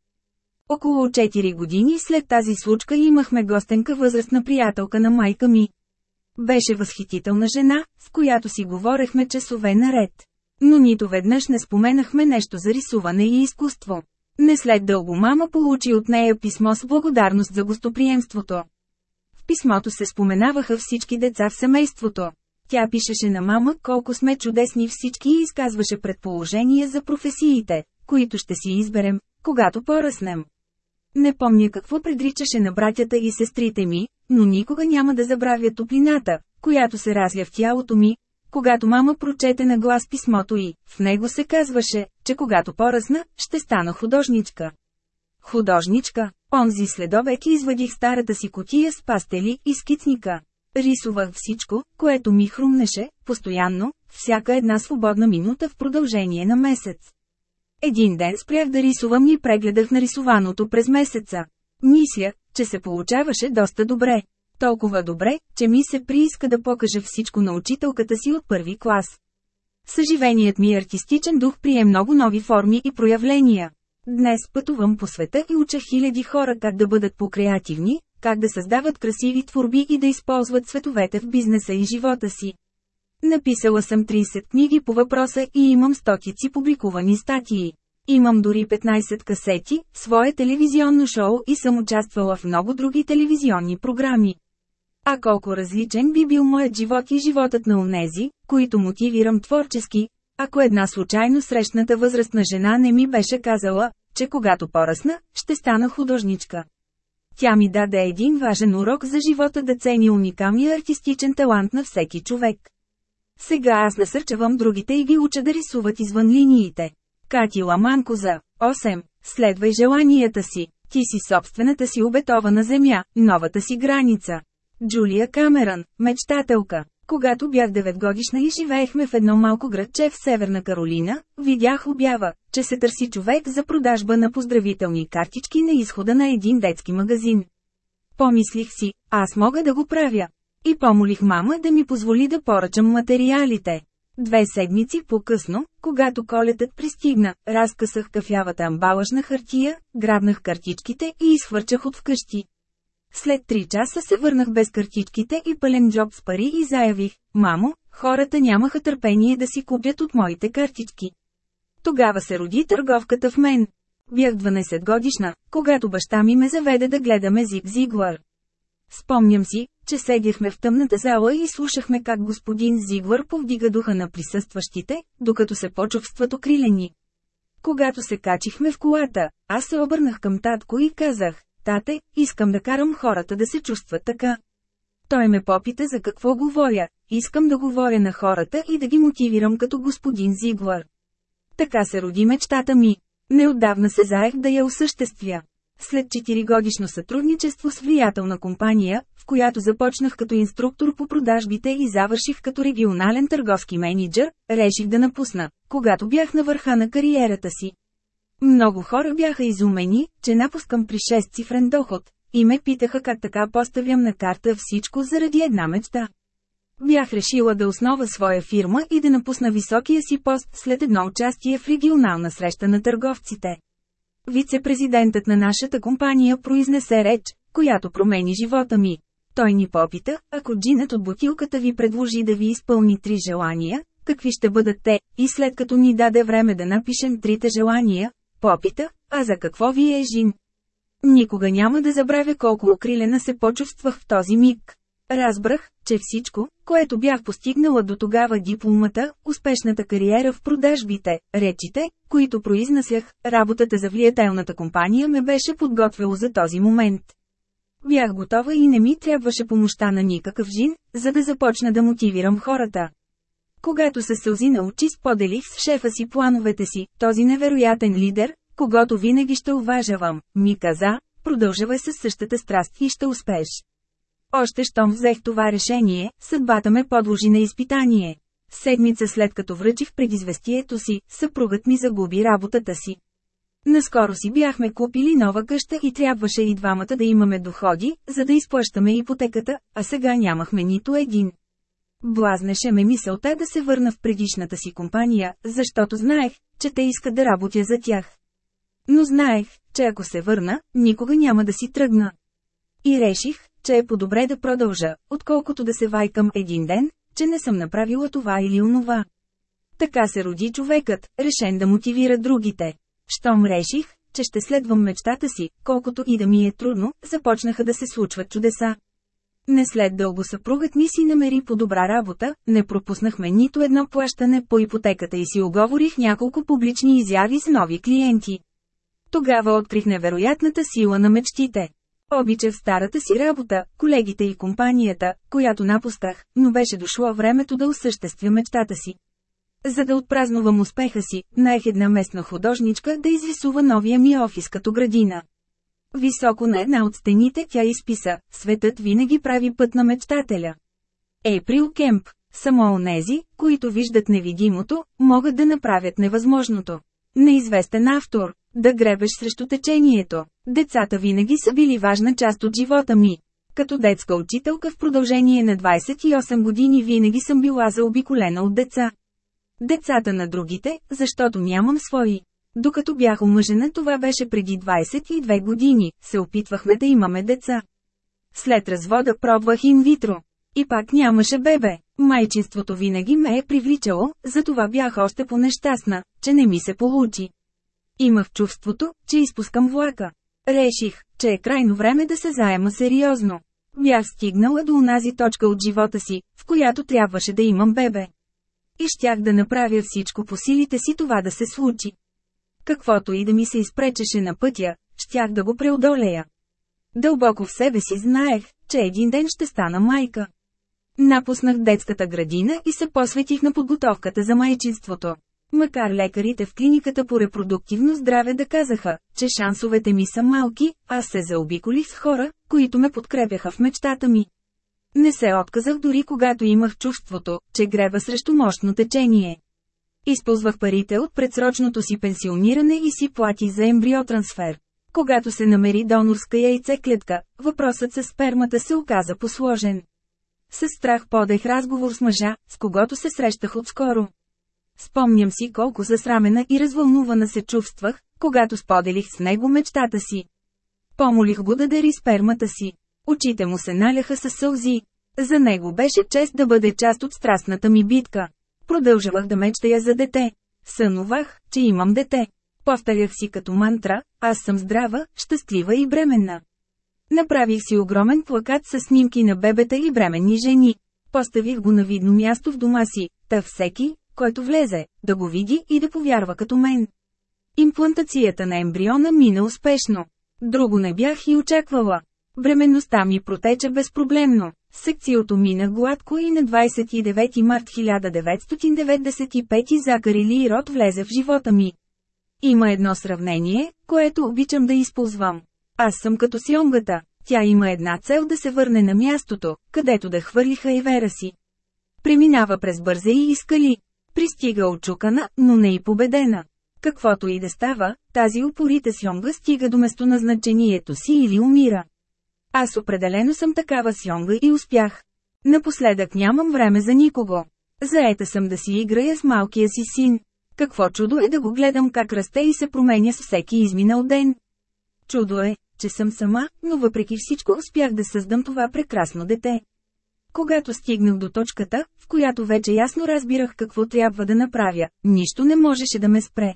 Около 4 години след тази случка имахме гостенка възрастна приятелка на майка ми. Беше възхитителна жена, с която си говорехме часове наред. Но нито веднъж не споменахме нещо за рисуване и изкуство. Не след дълго мама получи от нея писмо с благодарност за гостоприемството. Писмото се споменаваха всички деца в семейството. Тя пишеше на мама колко сме чудесни всички и изказваше предположения за професиите, които ще си изберем, когато поръснем. Не помня какво предричаше на братята и сестрите ми, но никога няма да забравя топлината, която се разля в тялото ми, когато мама прочете на глас писмото и, в него се казваше, че когато поръсна, ще стана художничка. Художничка, онзи следобед извадих старата си котия с пастели и скицника. Рисувах всичко, което ми хрумнеше, постоянно, всяка една свободна минута в продължение на месец. Един ден спрях да рисувам и прегледах нарисуваното през месеца. Мисля, че се получаваше доста добре. Толкова добре, че ми се прииска да покажа всичко на учителката си от първи клас. Съживеният ми артистичен дух прие много нови форми и проявления. Днес пътувам по света и уча хиляди хора как да бъдат по-креативни, как да създават красиви творби и да използват цветовете в бизнеса и живота си. Написала съм 30 книги по въпроса и имам стотици публикувани статии. Имам дори 15 касети, свое телевизионно шоу и съм участвала в много други телевизионни програми. А колко различен би бил моят живот и животът на унези, които мотивирам творчески, ако една случайно срещната възрастна жена не ми беше казала, че когато поръсна, ще стана художничка. Тя ми даде един важен урок за живота да цени уникалния артистичен талант на всеки човек. Сега аз насърчавам другите и ги уча да рисуват извън линиите. Кати Ламанко за 8. Следвай желанията си. Ти си собствената си обетована земя, новата си граница. Джулия Камерън, мечтателка. Когато бях 9 годишна и живеехме в едно малко градче в Северна Каролина, видях обява, че се търси човек за продажба на поздравителни картички на изхода на един детски магазин. Помислих си, аз мога да го правя. И помолих мама да ми позволи да поръчам материалите. Две седмици по-късно, когато колетът пристигна, разкъсах кафявата амбалажна хартия, грабнах картичките и изхвърчах от вкъщи. След три часа се върнах без картичките и пълен джоб с пари и заявих, мамо, хората нямаха търпение да си купят от моите картички. Тогава се роди търговката в мен. Бях 12 годишна, когато баща ми ме заведе да гледаме Зиг Зиглар. Спомням си, че седяхме в тъмната зала и слушахме как господин Зиглар повдига духа на присъстващите, докато се почувстват окрилени. Когато се качихме в колата, аз се обърнах към татко и казах, тате, искам да карам хората да се чувстват така. Той ме попита за какво говоря, искам да говоря на хората и да ги мотивирам като господин Зиглар. Така се роди мечтата ми. Неотдавна се заех да я осъществя. След 4 годишно сътрудничество с влиятелна компания, в която започнах като инструктор по продажбите и завърших като регионален търговски менеджер, реших да напусна, когато бях на върха на кариерата си. Много хора бяха изумени, че напускам при 6 цифрен доход, и ме питаха как така поставям на карта всичко заради една мечта. Бях решила да основа своя фирма и да напусна високия си пост след едно участие в регионална среща на търговците. Вице-президентът на нашата компания произнесе реч, която промени живота ми. Той ни попита, ако джинът от бутилката ви предложи да ви изпълни три желания, какви ще бъдат те, и след като ни даде време да напишем трите желания, попита, а за какво ви е жин? Никога няма да забравя колко окрилена се почувствах в този миг. Разбрах, че всичко, което бях постигнала до тогава дипломата, успешната кариера в продажбите, речите, които произнасях, работата за влиятелната компания ме беше подготвило за този момент. Бях готова и не ми трябваше помощта на никакъв жин, за да започна да мотивирам хората. Когато се сълзи на очи споделих с шефа си плановете си, този невероятен лидер, когато винаги ще уважавам, ми каза, продължавай със същата страст и ще успееш. Още щом взех това решение, съдбата ме подложи на изпитание. Седмица след като връчих предизвестието си, съпругът ми загуби работата си. Наскоро си бяхме купили нова къща и трябваше и двамата да имаме доходи, за да изплащаме ипотеката, а сега нямахме нито един. Блазнеше ме мисълта да се върна в предишната си компания, защото знаех, че те искат да работя за тях. Но знаех, че ако се върна, никога няма да си тръгна. И реших, че е по-добре да продължа, отколкото да се вайкам един ден, че не съм направила това или онова. Така се роди човекът, решен да мотивира другите. Щом реших, че ще следвам мечтата си, колкото и да ми е трудно, започнаха да се случват чудеса. Не след дълго съпругът ми си намери по-добра работа, не пропуснахме нито едно плащане по ипотеката и си оговорих няколко публични изяви с нови клиенти. Тогава открих невероятната сила на мечтите. Обичах старата си работа, колегите и компанията, която напустах, но беше дошло времето да осъществя мечтата си. За да отпразнувам успеха си, наех една местна художничка да изрисува новия ми офис като градина. Високо на една от стените тя изписа «Светът винаги прави път на мечтателя». Ейприл Кемп Само онези, които виждат невидимото, могат да направят невъзможното. Неизвестен автор да гребеш срещу течението. Децата винаги са били важна част от живота ми. Като детска учителка в продължение на 28 години винаги съм била заобиколена от деца. Децата на другите, защото нямам свои. Докато бях омъжена това беше преди 22 години, се опитвахме да имаме деца. След развода пробвах инвитро. И пак нямаше бебе. Майчинството винаги ме е привличало, затова бях още по-нещастна, че не ми се получи. Имах чувството, че изпускам влака. Реших, че е крайно време да се заема сериозно. Бях стигнала до онази точка от живота си, в която трябваше да имам бебе. И щях да направя всичко по силите си това да се случи. Каквото и да ми се изпречеше на пътя, щях да го преодолея. Дълбоко в себе си знаех, че един ден ще стана майка. Напуснах детската градина и се посветих на подготовката за майчинството. Макар лекарите в клиниката по репродуктивно здраве да казаха, че шансовете ми са малки, аз се заобиколих с хора, които ме подкрепяха в мечтата ми. Не се отказах дори когато имах чувството, че греба срещу мощно течение. Използвах парите от предсрочното си пенсиониране и си плати за ембриотрансфер. Когато се намери донорска яйцеклетка, въпросът с спермата се оказа посложен. С страх подех разговор с мъжа, с когото се срещах отскоро. Спомням си колко засрамена и развълнувана се чувствах, когато споделих с него мечтата си. Помолих го да дари спермата си. Очите му се наляха със сълзи. За него беше чест да бъде част от страстната ми битка. Продължавах да мечтая за дете. Сънувах, че имам дете. Повтарях си като мантра, аз съм здрава, щастлива и бременна. Направих си огромен плакат с снимки на бебета и бременни жени. Поставих го на видно място в дома си, та всеки, който влезе, да го види и да повярва като мен. Имплантацията на ембриона мина успешно. Друго не бях и очаквала. Бременността ми протече безпроблемно. Секциото мина гладко и на 29 март 1995 Закари Рот влезе в живота ми. Има едно сравнение, което обичам да използвам. Аз съм като сьомгата. Тя има една цел да се върне на мястото, където да хвърлиха и вера си. Преминава през бързеи и скали. Пристига очукана, но не и победена. Каквото и да става, тази упорита сьомга стига до местоназначението си или умира. Аз определено съм такава сьонга и успях. Напоследък нямам време за никого. Заета съм да си играя с малкия си син. Какво чудо е да го гледам как расте и се променя с всеки изминал ден. Чудо е, че съм сама, но въпреки всичко успях да създам това прекрасно дете. Когато стигнах до точката, в която вече ясно разбирах какво трябва да направя, нищо не можеше да ме спре.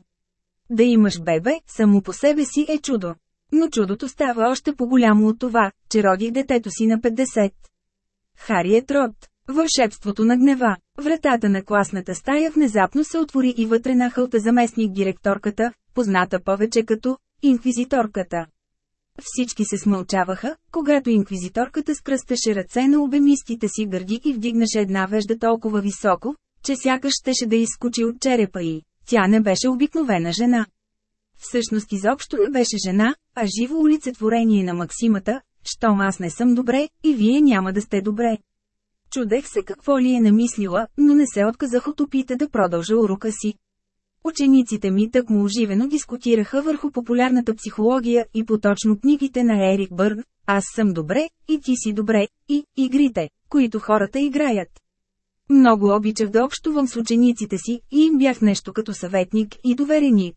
Да имаш бебе, само по себе си е чудо. Но чудото става още по-голямо от това, че родих детето си на 50. Хариет Род. Вълшебството на гнева. Вратата на класната стая внезапно се отвори и вътре нахълта заместник директорката, позната повече като «инквизиторката». Всички се смълчаваха, когато инквизиторката скръсташе ръце на обемистите си гърди и вдигнаше една вежда толкова високо, че сякаш щеше да изскочи от черепа й. Тя не беше обикновена жена. Всъщност изобщо не беше жена, а живо олицетворение на Максимата, щом аз не съм добре, и вие няма да сте добре. Чудех се какво ли е намислила, но не се отказах от опита да продължа урока си. Учениците ми му оживено дискутираха върху популярната психология и поточно книгите на Ерик Бърн, аз съм добре, и ти си добре, и игрите, които хората играят. Много обичах да общувам с учениците си и им бях нещо като съветник и довереник.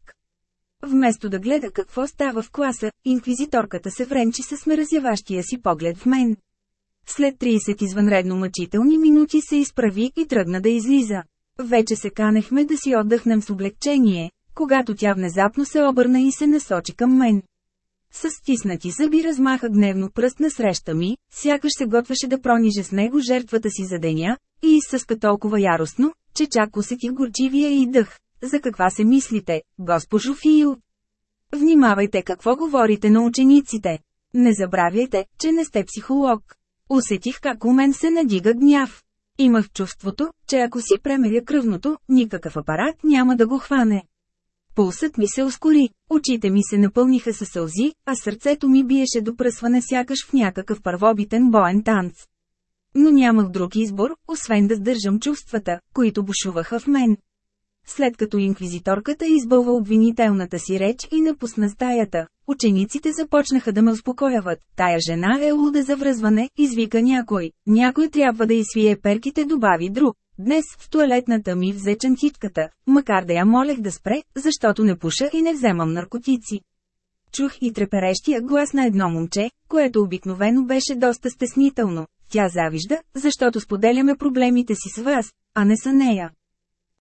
Вместо да гледа какво става в класа, инквизиторката се вренчи с меразяващия си поглед в мен. След 30 извънредно мъчителни минути се изправи и тръгна да излиза. Вече се канехме да си отдъхнем с облегчение, когато тя внезапно се обърна и се насочи към мен. С стиснати зъби размаха гневно пръст на среща ми, сякаш се готвеше да прониже с него жертвата си за деня, и изсъска толкова яростно, че чак усетих горчивия и дъх. За каква се мислите, госпожо Фиил? Внимавайте какво говорите на учениците. Не забравяйте, че не сте психолог. Усетих как у мен се надига гняв. Имах чувството, че ако си премеря кръвното, никакъв апарат няма да го хване. Пулсът ми се ускори, очите ми се напълниха със сълзи, а сърцето ми биеше до пръсване сякаш в някакъв първобитен боен танц. Но нямах друг избор, освен да сдържам чувствата, които бушуваха в мен. След като инквизиторката избълва обвинителната си реч и напусна стаята, учениците започнаха да ме успокояват. Тая жена е луда за връзване, извика някой. Някой трябва да изсвие перките, добави друг. Днес в туалетната ми взе чантичката, макар да я молех да спре, защото не пуша и не вземам наркотици. Чух и треперещия глас на едно момче, което обикновено беше доста стеснително. Тя завижда, защото споделяме проблемите си с вас, а не са нея.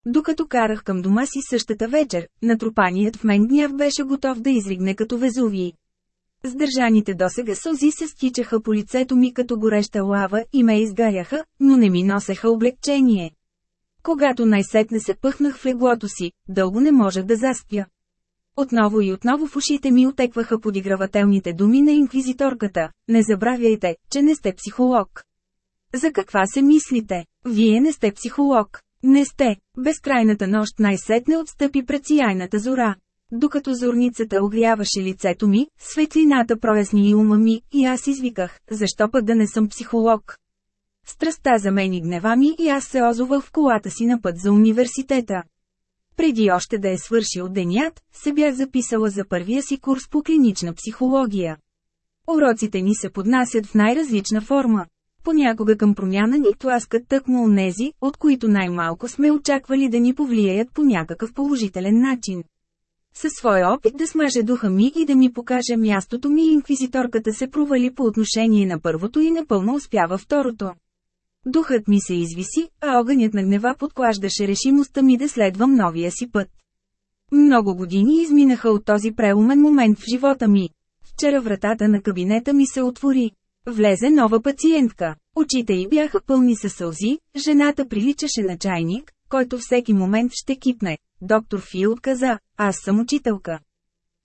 Докато карах към дома си същата вечер, натрупаният в мен гняв беше готов да изригне като везувии. Сдържаните досега сълзи се стичаха по лицето ми като гореща лава и ме изгаряха, но не ми носеха облегчение. Когато най-сетне се пъхнах в леглото си, дълго не можех да заспя. Отново и отново в ушите ми отекваха подигравателните думи на инквизиторката. Не забравяйте, че не сте психолог. За каква се мислите? Вие не сте психолог. Не сте. Безкрайната нощ най-сетне отстъпи пред сияйната зора. Докато зорницата огряваше лицето ми, светлината проясни и ума ми, и аз извиках, защо пък да не съм психолог. Страстта замени гнева ми и аз се озовах в колата си на път за университета. Преди още да е свършил денят, се бях записала за първия си курс по клинична психология. Уроците ни се поднасят в най-различна форма. Понякога към промяна ни тласкат тъкмо онези, от които най-малко сме очаквали да ни повлияят по някакъв положителен начин. Със своя опит да смаже духа ми и да ми покаже мястото ми инквизиторката се провали по отношение на първото и напълно успява второто. Духът ми се извиси, а огънят на гнева подклаждаше решимостта ми да следвам новия си път. Много години изминаха от този преумен момент в живота ми. Вчера вратата на кабинета ми се отвори. Влезе нова пациентка. Очите й бяха пълни със сълзи, жената приличаше на чайник, който всеки момент ще кипне. Доктор Фил каза, аз съм учителка.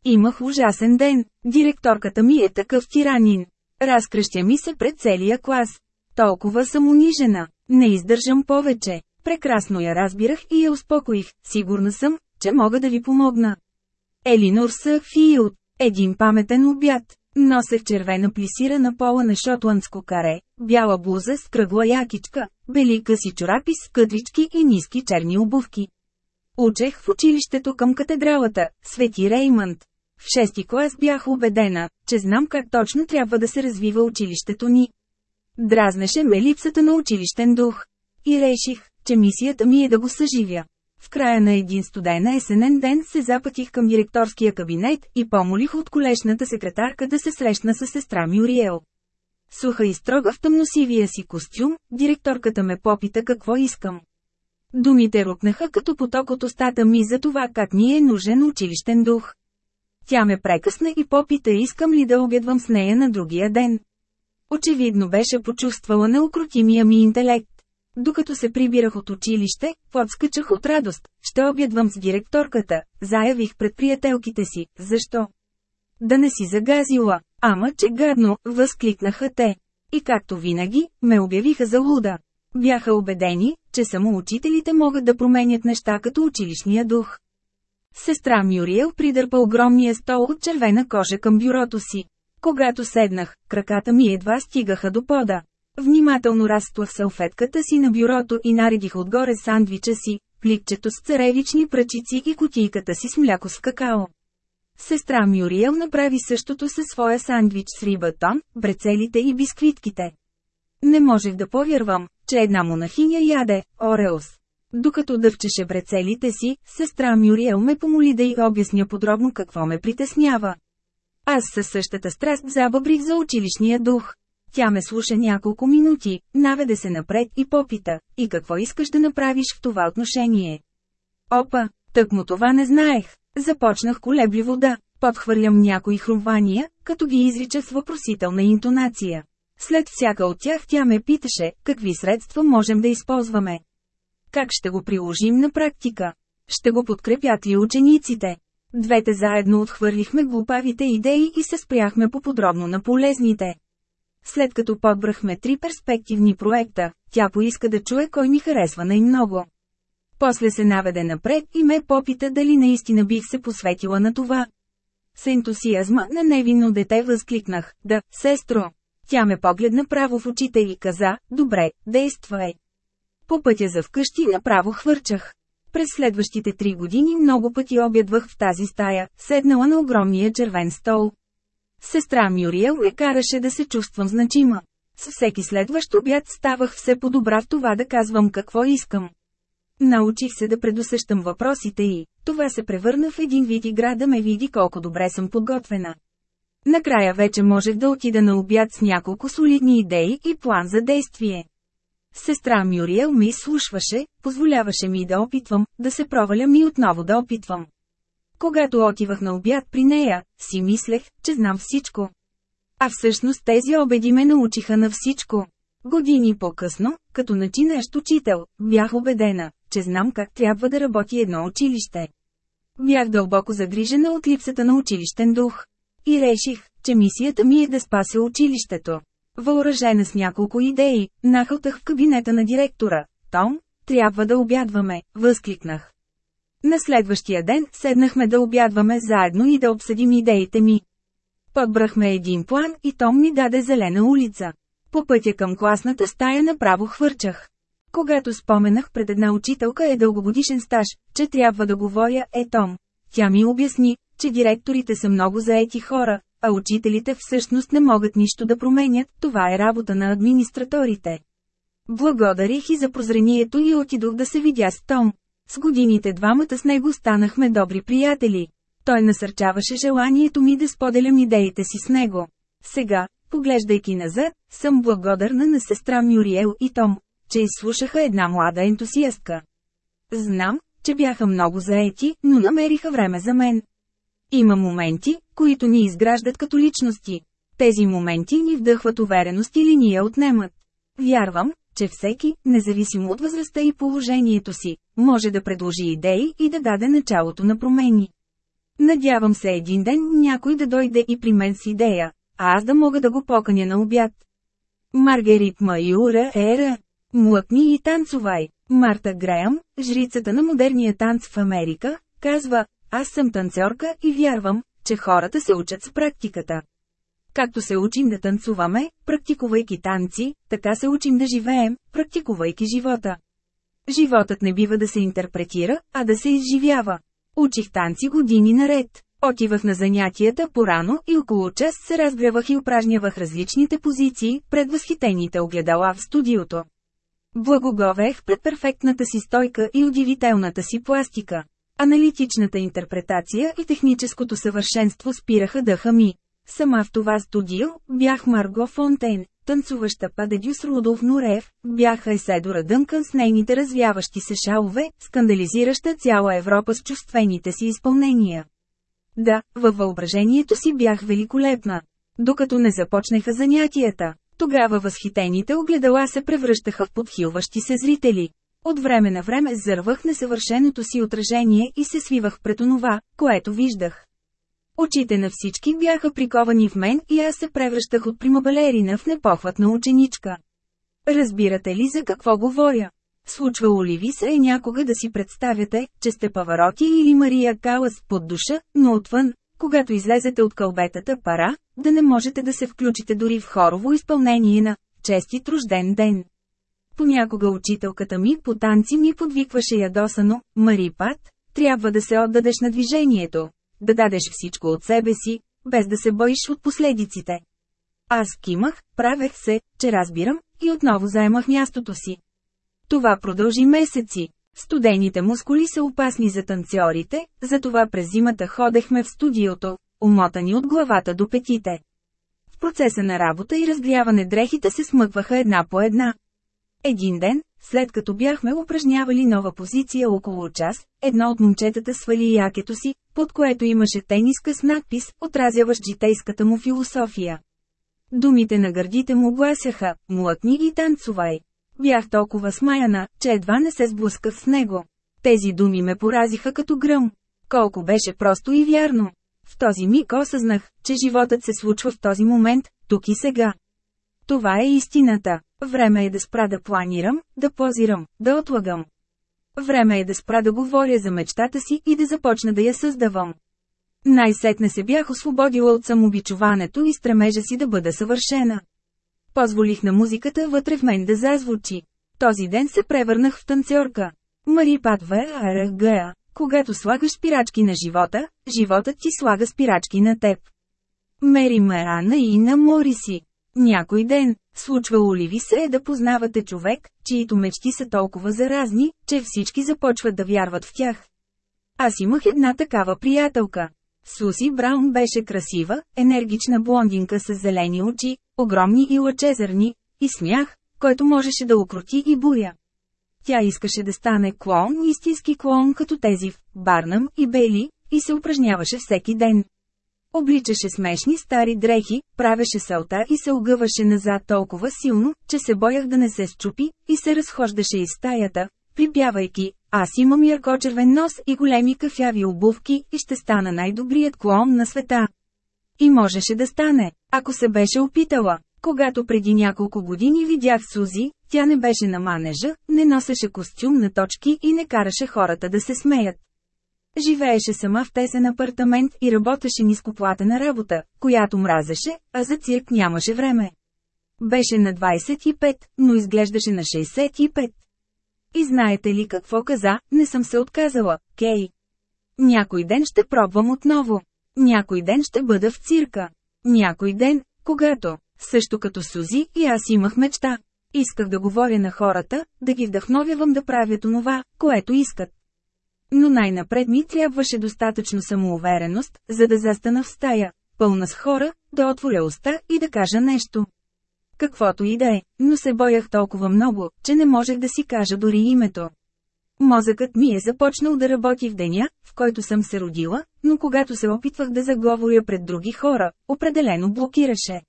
Имах ужасен ден, директорката ми е такъв тиранин. Разкръщя ми се пред целия клас. Толкова съм унижена, не издържам повече. Прекрасно я разбирах и я успокоих, сигурна съм, че мога да ви помогна. Елинор Съфилд, един паметен обяд. Носех червена плисирана пола на шотландско каре, бяла блуза с кръгла якичка, бели къси чорапи с къдрички и ниски черни обувки. Учех в училището към катедралата, Свети Реймънд. В шести клас бях убедена, че знам как точно трябва да се развива училището ни. Дразнеше ме липсата на училищен дух. И реших, че мисията ми е да го съживя. В края на един студена есенен ден се запътих към директорския кабинет и помолих от колешната секретарка да се срещна с сестра Мюриел. суха и строга в тъмносивия си костюм, директорката ме попита какво искам. Думите рукнаха като поток от устата ми за това как ми е нужен училищен дух. Тя ме прекъсна и попита искам ли да обядвам с нея на другия ден. Очевидно беше почувствала неукротимия ми интелект. Докато се прибирах от училище, подскачах от радост. Ще обядвам с директорката, заявих пред приятелките си. Защо? Да не си загазила. Ама, че гадно, възкликнаха те. И както винаги, ме обявиха за луда. Бяха убедени, че само учителите могат да променят неща като училищния дух. Сестра Мюриел придърпа огромния стол от червена кожа към бюрото си. Когато седнах, краката ми едва стигаха до пода. Внимателно разстлах салфетката си на бюрото и наредих отгоре сандвича си, пликчето с царевични пръчици и кутийката си с мляко с какао. Сестра Мюриел направи същото със своя сандвич с рибатон, брецелите и бисквитките. Не можех да повярвам, че една монахиня яде Ореос. Докато дъвчеше брецелите си, сестра Мюриел ме помоли да й обясня подробно какво ме притеснява. Аз със същата страст забабрих за училищния дух. Тя ме слуша няколко минути, наведе се напред и попита, и какво искаш да направиш в това отношение? Опа, тъкмо това не знаех. Започнах колебливо да подхвърлям някои хрумвания, като ги изрича с въпросителна интонация. След всяка от тях тя ме питаше, какви средства можем да използваме. Как ще го приложим на практика? Ще го подкрепят ли учениците? Двете заедно отхвърлихме глупавите идеи и се спряхме по-подробно на полезните. След като подбрахме три перспективни проекта, тя поиска да чуе кой ми харесва най-много. После се наведе напред и ме попита дали наистина бих се посветила на това. С ентусиазма на невинно дете възкликнах, да, сестро. Тя ме погледна право в очите и каза, добре, действай. По пътя за вкъщи направо хвърчах. През следващите три години много пъти обядвах в тази стая, седнала на огромния червен стол. Сестра Мюриел ме караше да се чувствам значима. С всеки следващ обяд ставах все по-добра в това да казвам какво искам. Научих се да предусещам въпросите и това се превърна в един вид игра да ме види колко добре съм подготвена. Накрая вече можех да отида на обяд с няколко солидни идеи и план за действие. Сестра Мюриел ми слушваше, позволяваше ми да опитвам, да се провалям и отново да опитвам. Когато отивах на обяд при нея, си мислех, че знам всичко. А всъщност тези обеди ме научиха на всичко. Години по-късно, като начинащ учител, бях убедена, че знам как трябва да работи едно училище. Бях дълбоко загрижена от липсата на училищен дух. И реших, че мисията ми е да спася училището. Въоръжена с няколко идеи, нахълтах в кабинета на директора. Том, трябва да обядваме, възкликнах. На следващия ден седнахме да обядваме заедно и да обсъдим идеите ми. Подбрахме един план и Том ми даде зелена улица. По пътя към класната стая направо хвърчах. Когато споменах пред една учителка е дългогодишен стаж, че трябва да говоря е Том. Тя ми обясни, че директорите са много заети хора, а учителите всъщност не могат нищо да променят, това е работа на администраторите. Благодарих и за прозрението и отидох да се видя с Том. С годините двамата с него станахме добри приятели. Той насърчаваше желанието ми да споделям идеите си с него. Сега, поглеждайки назад, съм благодарна на сестра Мюриел и Том, че изслушаха една млада ентусиастка. Знам, че бяха много заети, но намериха време за мен. Има моменти, които ни изграждат като личности. Тези моменти ни вдъхват увереност или ни я отнемат. Вярвам, че всеки, независимо от възрастта и положението си, може да предложи идеи и да даде началото на промени. Надявам се един ден някой да дойде и при мен с идея, а аз да мога да го поканя на обяд. Маргарит Майура Ера. Млъкни и танцувай. Марта Греъм, жрицата на модерния танц в Америка, казва, аз съм танцорка и вярвам, че хората се учат с практиката. Както се учим да танцуваме, практикувайки танци, така се учим да живеем, практикувайки живота. Животът не бива да се интерпретира, а да се изживява. Учих танци години наред. Отивах на занятията порано и около час се разгрявах и упражнявах различните позиции пред възхитените огледала в студиото. Благоговех пред перфектната си стойка и удивителната си пластика. Аналитичната интерпретация и техническото съвършенство спираха дъха ми. Сама в това студио, бях Марго Фонтейн, танцуваща падедю с Рудолф Норев, бяха Еседора Дънкън с нейните развяващи се шалове, скандализираща цяла Европа с чувствените си изпълнения. Да, във въображението си бях великолепна. Докато не започнаха занятията, тогава възхитените огледала се превръщаха в подхилващи се зрители. От време на време зървах несъвършеното си отражение и се свивах пред онова, което виждах. Очите на всички бяха приковани в мен и аз се превръщах от примабалерина в непохватна ученичка. Разбирате ли за какво говоря? Случвало ли ви се е някога да си представяте, че сте Павароти или Мария Калас под душа, но отвън, когато излезете от кълбетата пара, да не можете да се включите дори в хорово изпълнение на «Честит рожден ден». Понякога учителката ми по танци ми подвикваше ядосано, Мари Пат, трябва да се отдадеш на движението, да дадеш всичко от себе си, без да се боиш от последиците. Аз кимах, правех се, че разбирам, и отново заемах мястото си. Това продължи месеци. Студените мускули са опасни за танцорите, затова през зимата ходехме в студиото, умотани от главата до петите. В процеса на работа и разгряване дрехите се смъкваха една по една. Един ден, след като бяхме упражнявали нова позиция около час, едно от момчетата свали якето си, под което имаше тениска с надпис, отразяващ житейската му философия. Думите на гърдите му гласяха «Млъкни и танцувай». Бях толкова смаяна, че едва не се сблъсках с него. Тези думи ме поразиха като гръм. Колко беше просто и вярно. В този миг осъзнах, че животът се случва в този момент, тук и сега. Това е истината. Време е да спра да планирам, да позирам, да отлагам. Време е да спра да говоря за мечтата си и да започна да я създавам. Най-сетне се бях освободила от самобичуването и стремежа си да бъда съвършена. Позволих на музиката вътре в мен да зазвучи. Този ден се превърнах в танцорка. Мари Патве АРГА. Когато слагаш спирачки на живота, животът ти слага спирачки на теб. Мери Марана и на Мориси. Някой ден, случвало ли ви се е да познавате човек, чието мечти са толкова заразни, че всички започват да вярват в тях? Аз имах една такава приятелка. Суси Браун беше красива, енергична блондинка с зелени очи, огромни и лъчезърни, и смях, който можеше да укроти и буря. Тя искаше да стане клоун, истински клоун като тези в Барнам и Бейли, и се упражняваше всеки ден. Обличаше смешни стари дрехи, правеше салта и се огъваше назад толкова силно, че се боях да не се счупи, и се разхождаше из стаята, припявайки, аз имам яркочервен нос и големи кафяви обувки и ще стана най-добрият клон на света. И можеше да стане, ако се беше опитала. Когато преди няколко години видях Сузи, тя не беше на манежа, не носеше костюм на точки и не караше хората да се смеят. Живееше сама в тесен апартамент и работеше нископлатена работа, която мразеше, а за цирк нямаше време. Беше на 25, но изглеждаше на 65. И знаете ли какво каза, не съм се отказала, Кей. Някой ден ще пробвам отново. Някой ден ще бъда в цирка. Някой ден, когато, също като Сузи и аз имах мечта. Исках да говоря на хората, да ги вдъхновявам да правят онова, което искат. Но най-напред ми трябваше достатъчно самоувереност, за да застана в стая, пълна с хора, да отворя уста и да кажа нещо. Каквото и да е, но се боях толкова много, че не можех да си кажа дори името. Мозъкът ми е започнал да работи в деня, в който съм се родила, но когато се опитвах да заговоря пред други хора, определено блокираше.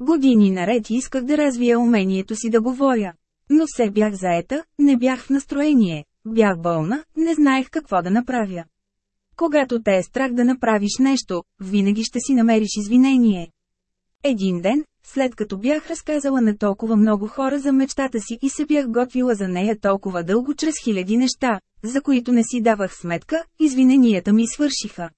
Години наред исках да развия умението си да говоря. Но все бях заета, не бях в настроение, бях болна, не знаех какво да направя. Когато те е страх да направиш нещо, винаги ще си намериш извинение. Един ден, след като бях разказала на толкова много хора за мечтата си и се бях готвила за нея толкова дълго чрез хиляди неща, за които не си давах сметка, извиненията ми свършиха.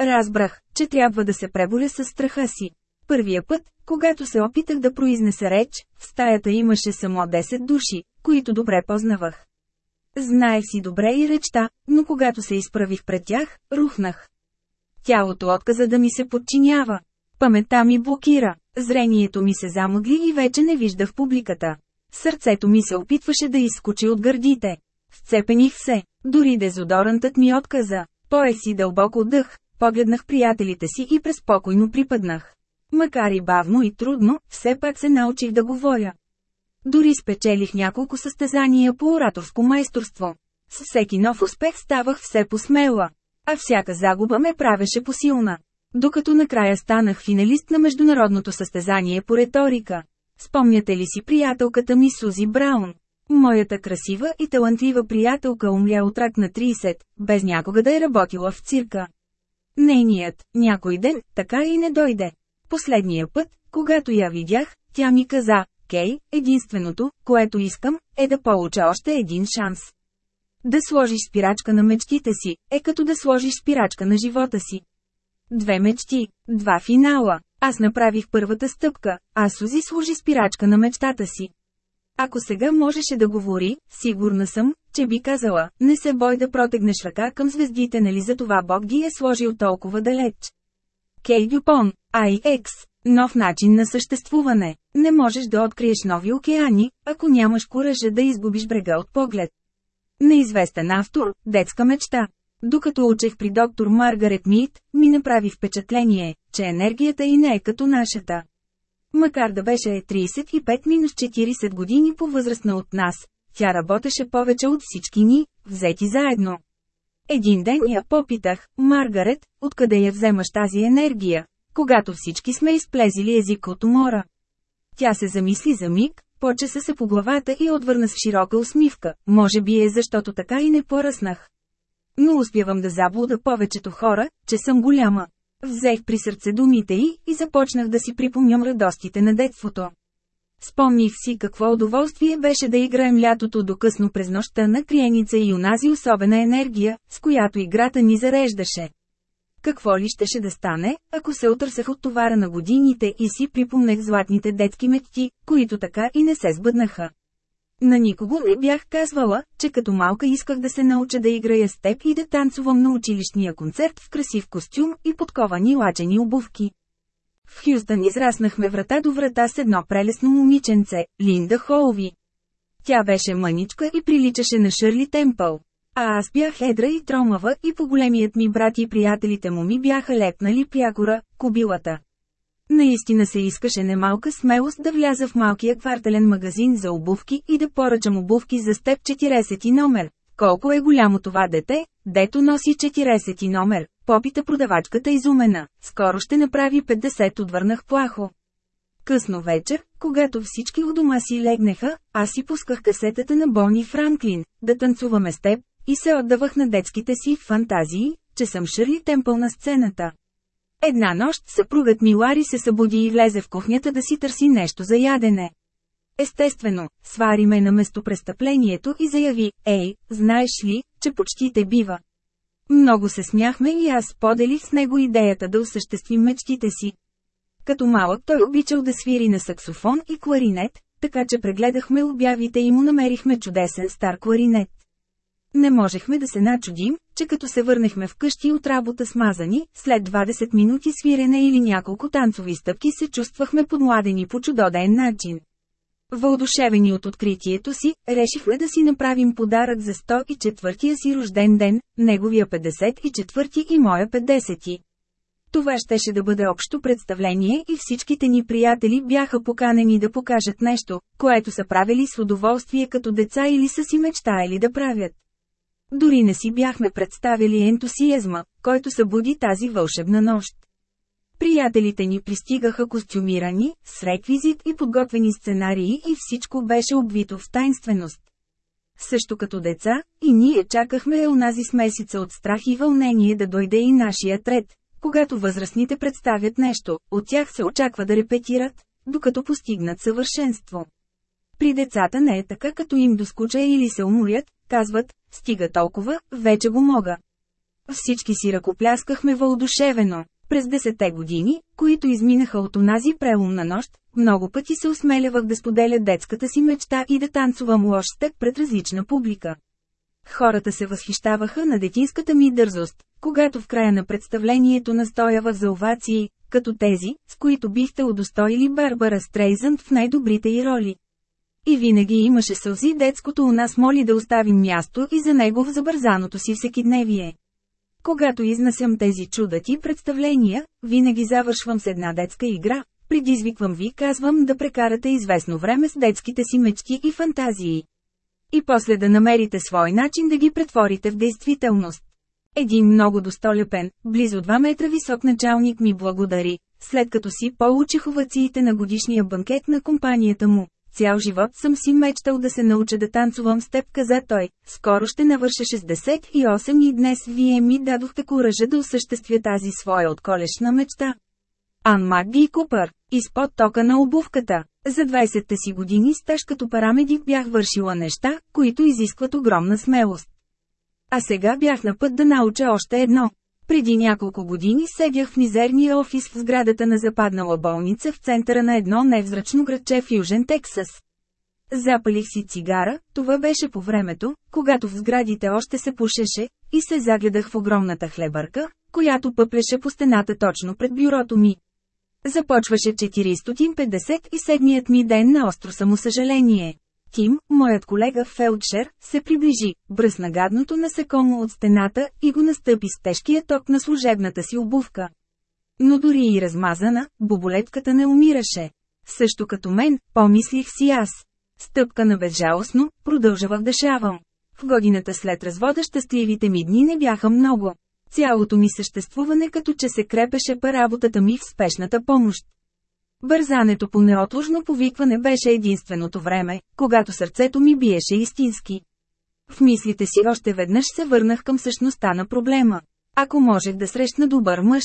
Разбрах, че трябва да се преборя с страха си. Първия път, когато се опитах да произнеса реч, в стаята имаше само 10 души, които добре познавах. Знаех си добре и речта, но когато се изправих пред тях, рухнах. Тялото отказа да ми се подчинява. Паметта ми блокира, зрението ми се замъгли и вече не виждах публиката. Сърцето ми се опитваше да изскочи от гърдите. Сцепених се, дори дезодорантът ми отказа. Поех си дълбоко дъх, погледнах приятелите си и преспокойно припаднах. Макар и бавно и трудно, все пак се научих да говоря. Дори спечелих няколко състезания по ораторско майсторство. С всеки нов успех ставах все посмела, а всяка загуба ме правеше посилна. Докато накрая станах финалист на международното състезание по риторика. Спомняте ли си приятелката ми Сузи Браун? Моята красива и талантлива приятелка умря от рак на 30, без някога да е работила в цирка. Нейният, някой ден, така и не дойде. Последния път, когато я видях, тя ми каза, Кей, единственото, което искам, е да получа още един шанс. Да сложиш спирачка на мечтите си, е като да сложиш спирачка на живота си. Две мечти, два финала. Аз направих първата стъпка, а Сузи сложи спирачка на мечтата си. Ако сега можеше да говори, сигурна съм, че би казала, не се бой да протегнеш ръка към звездите нали за това Бог ги е сложил толкова далеч. Кей Дюпон, IX, нов начин на съществуване. Не можеш да откриеш нови океани, ако нямаш коража да изгубиш брега от поглед. Неизвестен автор, детска мечта. Докато учех при доктор Маргарет Мит, ми направи впечатление, че енергията и не е като нашата. Макар да беше 35-40 години по-възрастна от нас, тя работеше повече от всички ни, взети заедно. Един ден я попитах, Маргарет, откъде я вземаш тази енергия, когато всички сме изплезили език от умора. Тя се замисли за миг, почеса се по главата и отвърна с широка усмивка, може би е защото така и не поръснах. Но успявам да заблуда повечето хора, че съм голяма. Взех при сърце думите й и започнах да си припомням радостите на детството. Спомних си какво удоволствие беше да играем лятото до късно през нощта на криеница и унази особена енергия, с която играта ни зареждаше. Какво ли щеше да стане, ако се отърсах от товара на годините и си припомнех златните детски мечти, които така и не се сбъднаха. На никого не бях казвала, че като малка исках да се науча да играя с теб и да танцувам на училищния концерт в красив костюм и подковани лачени обувки. В Хюстън израснахме врата до врата с едно прелесно момиченце, Линда Холви. Тя беше мъничка и приличаше на Шърли Темпъл. А аз бях едра и тромава и по-големият ми брат и приятелите му ми бяха лепнали прякора, кобилата. Наистина се искаше немалка смелост да вляза в малкия квартален магазин за обувки и да поръчам обувки за степ 40 номер. Колко е голямо това дете, дето носи 40 номер, попита продавачката изумена. Скоро ще направи 50, отвърнах плахо. Късно вечер, когато всички у дома си легнеха, аз си пусках касетата на Бони Франклин, да танцуваме с и се отдавах на детските си фантазии, че съм Шърли Темпъл на сцената. Една нощ съпругът ми Лари се събуди и влезе в кухнята да си търси нещо за ядене. Естествено, свари ме на местопрестъплението и заяви, ей, знаеш ли, че почти те бива. Много се смяхме и аз поделих с него идеята да осъществим мечтите си. Като малък той обичал да свири на саксофон и кларинет, така че прегледахме обявите и му намерихме чудесен стар кларинет. Не можехме да се начудим, че като се върнахме вкъщи от работа смазани, след 20 минути свирене или няколко танцови стъпки се чувствахме подмладени по чудоден начин. Въодушевени от откритието си, решихме да си направим подарък за 104-я си рожден ден, неговия 54-ти и моя 50-ти. Това щеше да бъде общо представление и всичките ни приятели бяха поканени да покажат нещо, което са правили с удоволствие като деца или са си мечтаели да правят. Дори не си бяхме представили ентусиазма, който събуди тази вълшебна нощ. Приятелите ни пристигаха костюмирани, с реквизит и подготвени сценарии и всичко беше обвито в тайнственост. Също като деца, и ние чакахме онази смесица от страх и вълнение да дойде и нашия ред. Когато възрастните представят нещо, от тях се очаква да репетират, докато постигнат съвършенство. При децата не е така като им доскуча или се уморят, казват, стига толкова, вече го мога. Всички си ръкопляскахме въодушевено. През десете години, които изминаха от онази преломна нощ, много пъти се осмелявах да споделя детската си мечта и да танцувам лош степ пред различна публика. Хората се възхищаваха на детинската ми дързост, когато в края на представлението настоявах за овации, като тези, с които бихте удостоили Барбара Стрейзънд в най-добрите й роли. И винаги имаше сълзи детското у нас моли да оставим място и за него в забързаното си всекидневие. Когато изнасям тези чудати представления, винаги завършвам с една детска игра, предизвиквам ви, казвам да прекарате известно време с детските си мечти и фантазии. И после да намерите свой начин да ги претворите в действителност. Един много достолепен, близо 2 метра висок началник ми благодари, след като си получих овациите на годишния банкет на компанията му. Цял живот съм си мечтал да се науча да танцувам с теб, каза той. Скоро ще навърша 68 и днес вие ми дадохте коража да осъществя тази своя отколешна мечта. Ан Макди и Купър, изпод тока на обувката. За 20-те си години стаж като парамедик бях вършила неща, които изискват огромна смелост. А сега бях на път да науча още едно. Преди няколко години седях в мизерния офис в сградата на западнала болница в центъра на едно невзрачно градче в Южен Тексас. Запалих си цигара, това беше по времето, когато в сградите още се пушеше, и се загледах в огромната хлебърка, която пъплеше по стената точно пред бюрото ми. Започваше 457-ят ми ден на остро самосъжаление. Тим, моят колега Фелдшер, се приближи, бръсна гадното насекомо от стената и го настъпи с тежкия ток на служебната си обувка. Но дори и размазана, боболетката не умираше. Също като мен, помислих си аз. Стъпка на безжалостно, продължавах да шавам. В годината след развода щастливите ми дни не бяха много. Цялото ми съществуване като че се крепеше по работата ми в спешната помощ. Бързането по неотложно повикване беше единственото време, когато сърцето ми биеше истински. В мислите си още веднъж се върнах към същността на проблема. Ако можех да срещна добър мъж,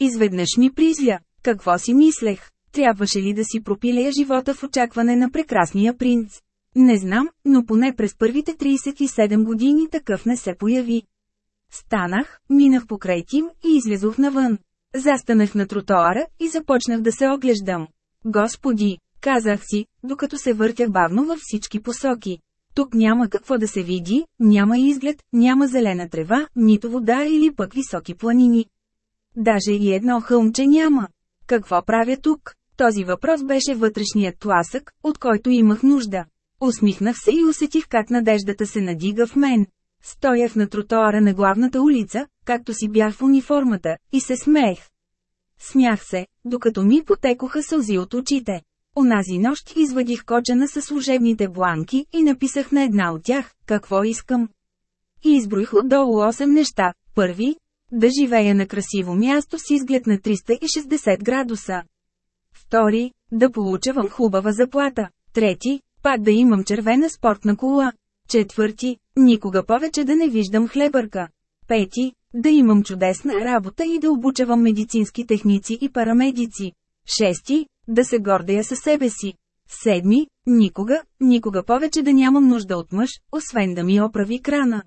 изведнъж ми призля, какво си мислех, трябваше ли да си пропилея живота в очакване на прекрасния принц. Не знам, но поне през първите 37 години такъв не се появи. Станах, минах покрай Тим и излезох навън. Застанах на тротоара и започнах да се оглеждам. Господи, казах си, докато се въртях бавно във всички посоки. Тук няма какво да се види, няма изглед, няма зелена трева, нито вода или пък високи планини. Даже и едно хълмче няма. Какво правя тук? Този въпрос беше вътрешният тласък, от който имах нужда. Усмихнах се и усетих как надеждата се надига в мен. Стоях на тротоара на главната улица, както си бях в униформата, и се смеех. Смях се, докато ми потекоха сълзи от очите. Онази нощ извадих кочана със служебните бланки и написах на една от тях, какво искам. И изброих отдолу 8 неща. Първи – да живея на красиво място с изглед на 360 градуса. Втори – да получавам хубава заплата. Трети – пак да имам червена спортна кола. Четвърти – никога повече да не виждам хлебърка. Пети – да имам чудесна работа и да обучавам медицински техници и парамедици. Шести – да се гордея със себе си. Седми – никога, никога повече да нямам нужда от мъж, освен да ми оправи крана.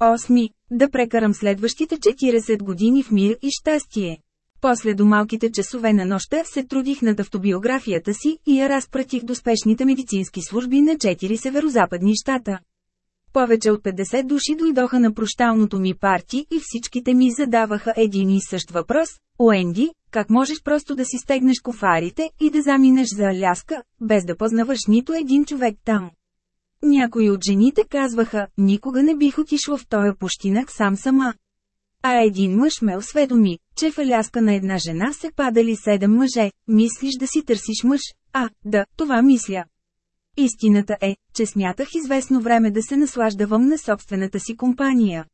Осми – да прекарам следващите 40 години в мир и щастие. После до малките часове на нощта се трудих над автобиографията си и я разпратих до спешните медицински служби на 4 северозападни щата. Повече от 50 души дойдоха на прощалното ми парти и всичките ми задаваха един и същ въпрос. Уенди, как можеш просто да си стегнеш кофарите и да заминеш за Аляска, без да познаваш нито един човек там? Някои от жените казваха, никога не бих отишла в този пущинак сам сама. А един мъж ме осведоми, че в Аляска на една жена се падали седем мъже, мислиш да си търсиш мъж? А, да, това мисля. Истината е, че смятах известно време да се наслаждавам на собствената си компания.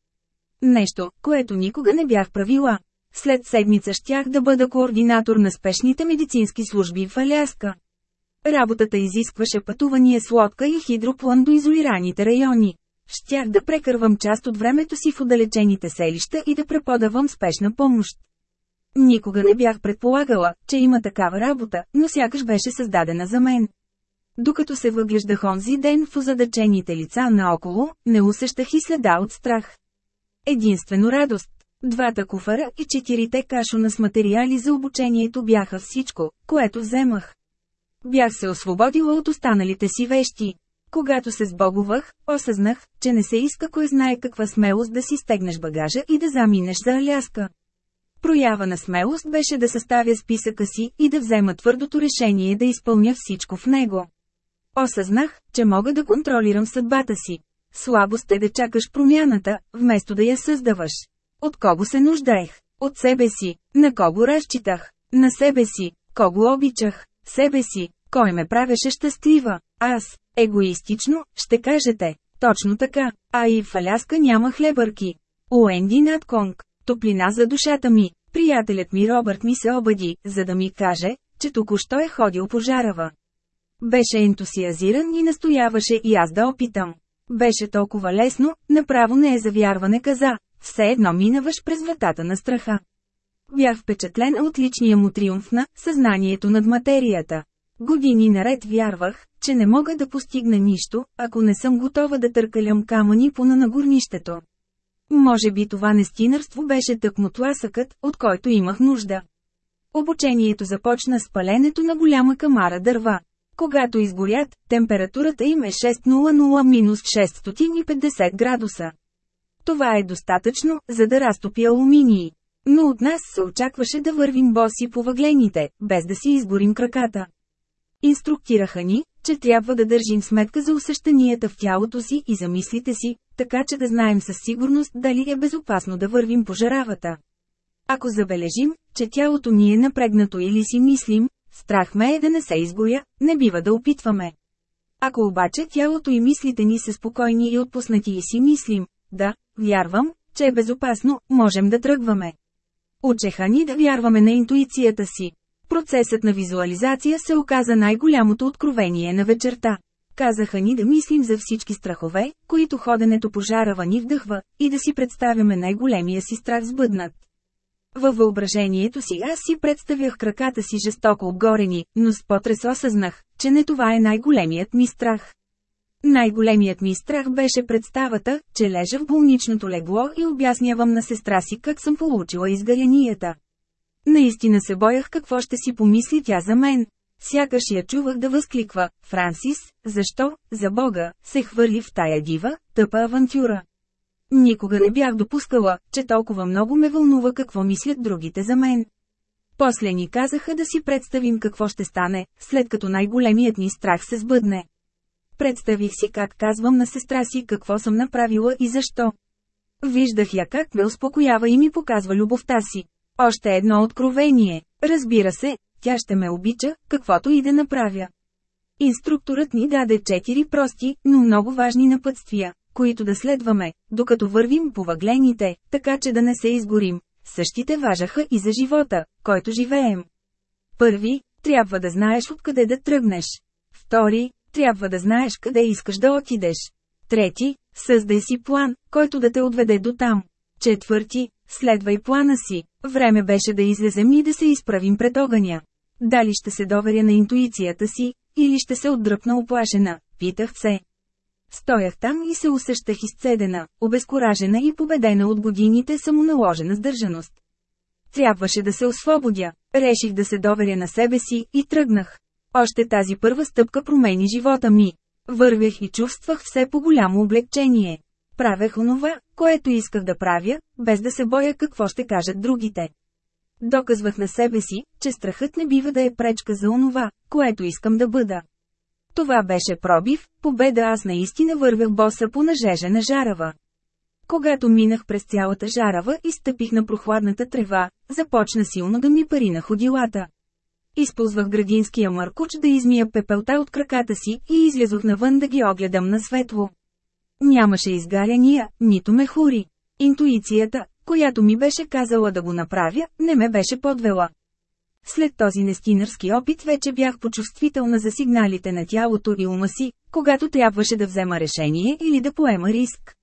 Нещо, което никога не бях правила. След седмица щях да бъда координатор на спешните медицински служби в Аляска. Работата изискваше пътувания с лодка и хидроплан до изолираните райони. Щях да прекървам част от времето си в отдалечените селища и да преподавам спешна помощ. Никога не бях предполагала, че има такава работа, но сякаш беше създадена за мен. Докато се въглеждах онзи ден в озадачените лица наоколо, не усещах и следа от страх. Единствено радост. Двата куфара и четирите кашона с материали за обучението бяха всичко, което вземах. Бях се освободила от останалите си вещи. Когато се сбогувах, осъзнах, че не се иска кой знае каква смелост да си стегнеш багажа и да заминеш за Аляска. Проява на смелост беше да съставя списъка си и да взема твърдото решение да изпълня всичко в него. Осъзнах, че мога да контролирам съдбата си. Слабост е да чакаш промяната, вместо да я създаваш. От кого се нуждаех? От себе си. На кого разчитах? На себе си. Кого обичах? Себе си. Кой ме правеше щастлива? Аз. Егоистично, ще кажете. Точно така. А и в Аляска няма хлебърки. Уенди над Конг. Топлина за душата ми. Приятелят ми Робърт ми се обади, за да ми каже, че току-що е ходил по жарава. Беше ентусиазиран и настояваше и аз да опитам. Беше толкова лесно, направо не е завярване каза, все едно минаваш през вратата на страха. Бях впечатлен от личния му триумф на съзнанието над материята. Години наред вярвах, че не мога да постигна нищо, ако не съм готова да търкалям камъни по на нагорнището. Може би това нестинърство беше тъкмо тласъкът, от който имах нужда. Обучението започна с паленето на голяма камара дърва. Когато изгорят, температурата им е 600-650 градуса. Това е достатъчно, за да разтопи алуминии. Но от нас се очакваше да вървим боси по въглените, без да си изгорим краката. Инструктираха ни, че трябва да държим сметка за усещанията в тялото си и за мислите си, така че да знаем със сигурност дали е безопасно да вървим по жаравата. Ако забележим, че тялото ни е напрегнато или си мислим, страх ме е да не се изгоря, не бива да опитваме. Ако обаче тялото и мислите ни са спокойни и отпуснати и си мислим, да, вярвам, че е безопасно, можем да тръгваме. Учеха ни да вярваме на интуицията си. Процесът на визуализация се оказа най-голямото откровение на вечерта. Казаха ни да мислим за всички страхове, които ходенето по жарава ни вдъхва, и да си представяме най-големия си страх сбъднат. Във въображението си аз си представях краката си жестоко обгорени, но с потрес осъзнах, че не това е най-големият ми страх. Най-големият ми страх беше представата, че лежа в болничното легло и обяснявам на сестра си как съм получила изгарянията. Наистина се боях какво ще си помисли тя за мен. Сякаш я чувах да възкликва, Франсис, защо, за Бога, се хвърли в тая дива, тъпа авантюра. Никога не бях допускала, че толкова много ме вълнува какво мислят другите за мен. После ни казаха да си представим какво ще стане, след като най-големият ни страх се сбъдне. Представих си как казвам на сестра си какво съм направила и защо. Виждах я как ме успокоява и ми показва любовта си. Още едно откровение. Разбира се, тя ще ме обича, каквото и да направя. Инструкторът ни даде четири прости, но много важни напътствия, които да следваме, докато вървим по въглените, така че да не се изгорим. Същите важаха и за живота, който живеем. Първи, трябва да знаеш откъде да тръгнеш. Втори, трябва да знаеш къде искаш да отидеш. Трети, създай си план, който да те отведе до там. Четвърти, следвай плана си. Време беше да излезем и да се изправим пред огъня. Дали ще се доверя на интуицията си, или ще се отдръпна оплашена, питах се. Стоях там и се усещах изцедена, обезкуражена и победена от годините самоналожена сдържаност. Трябваше да се освободя, реших да се доверя на себе си и тръгнах. Още тази първа стъпка промени живота ми. Вървях и чувствах все по-голямо облегчение. Правех онова, което исках да правя, без да се боя какво ще кажат другите. Доказвах на себе си, че страхът не бива да е пречка за онова, което искам да бъда. Това беше пробив, победа аз наистина вървях боса по нажежена жарава. Когато минах през цялата жарава и стъпих на прохладната трева, започна силно да ми пари на ходилата. Използвах градинския мъркуч да измия пепелта от краката си и излязох навън да ги огледам на светло. Нямаше изгаряния, нито мехури. Интуицията, която ми беше казала да го направя, не ме беше подвела. След този нестинърски опит вече бях почувствителна за сигналите на тялото и ума си, когато трябваше да взема решение или да поема риск.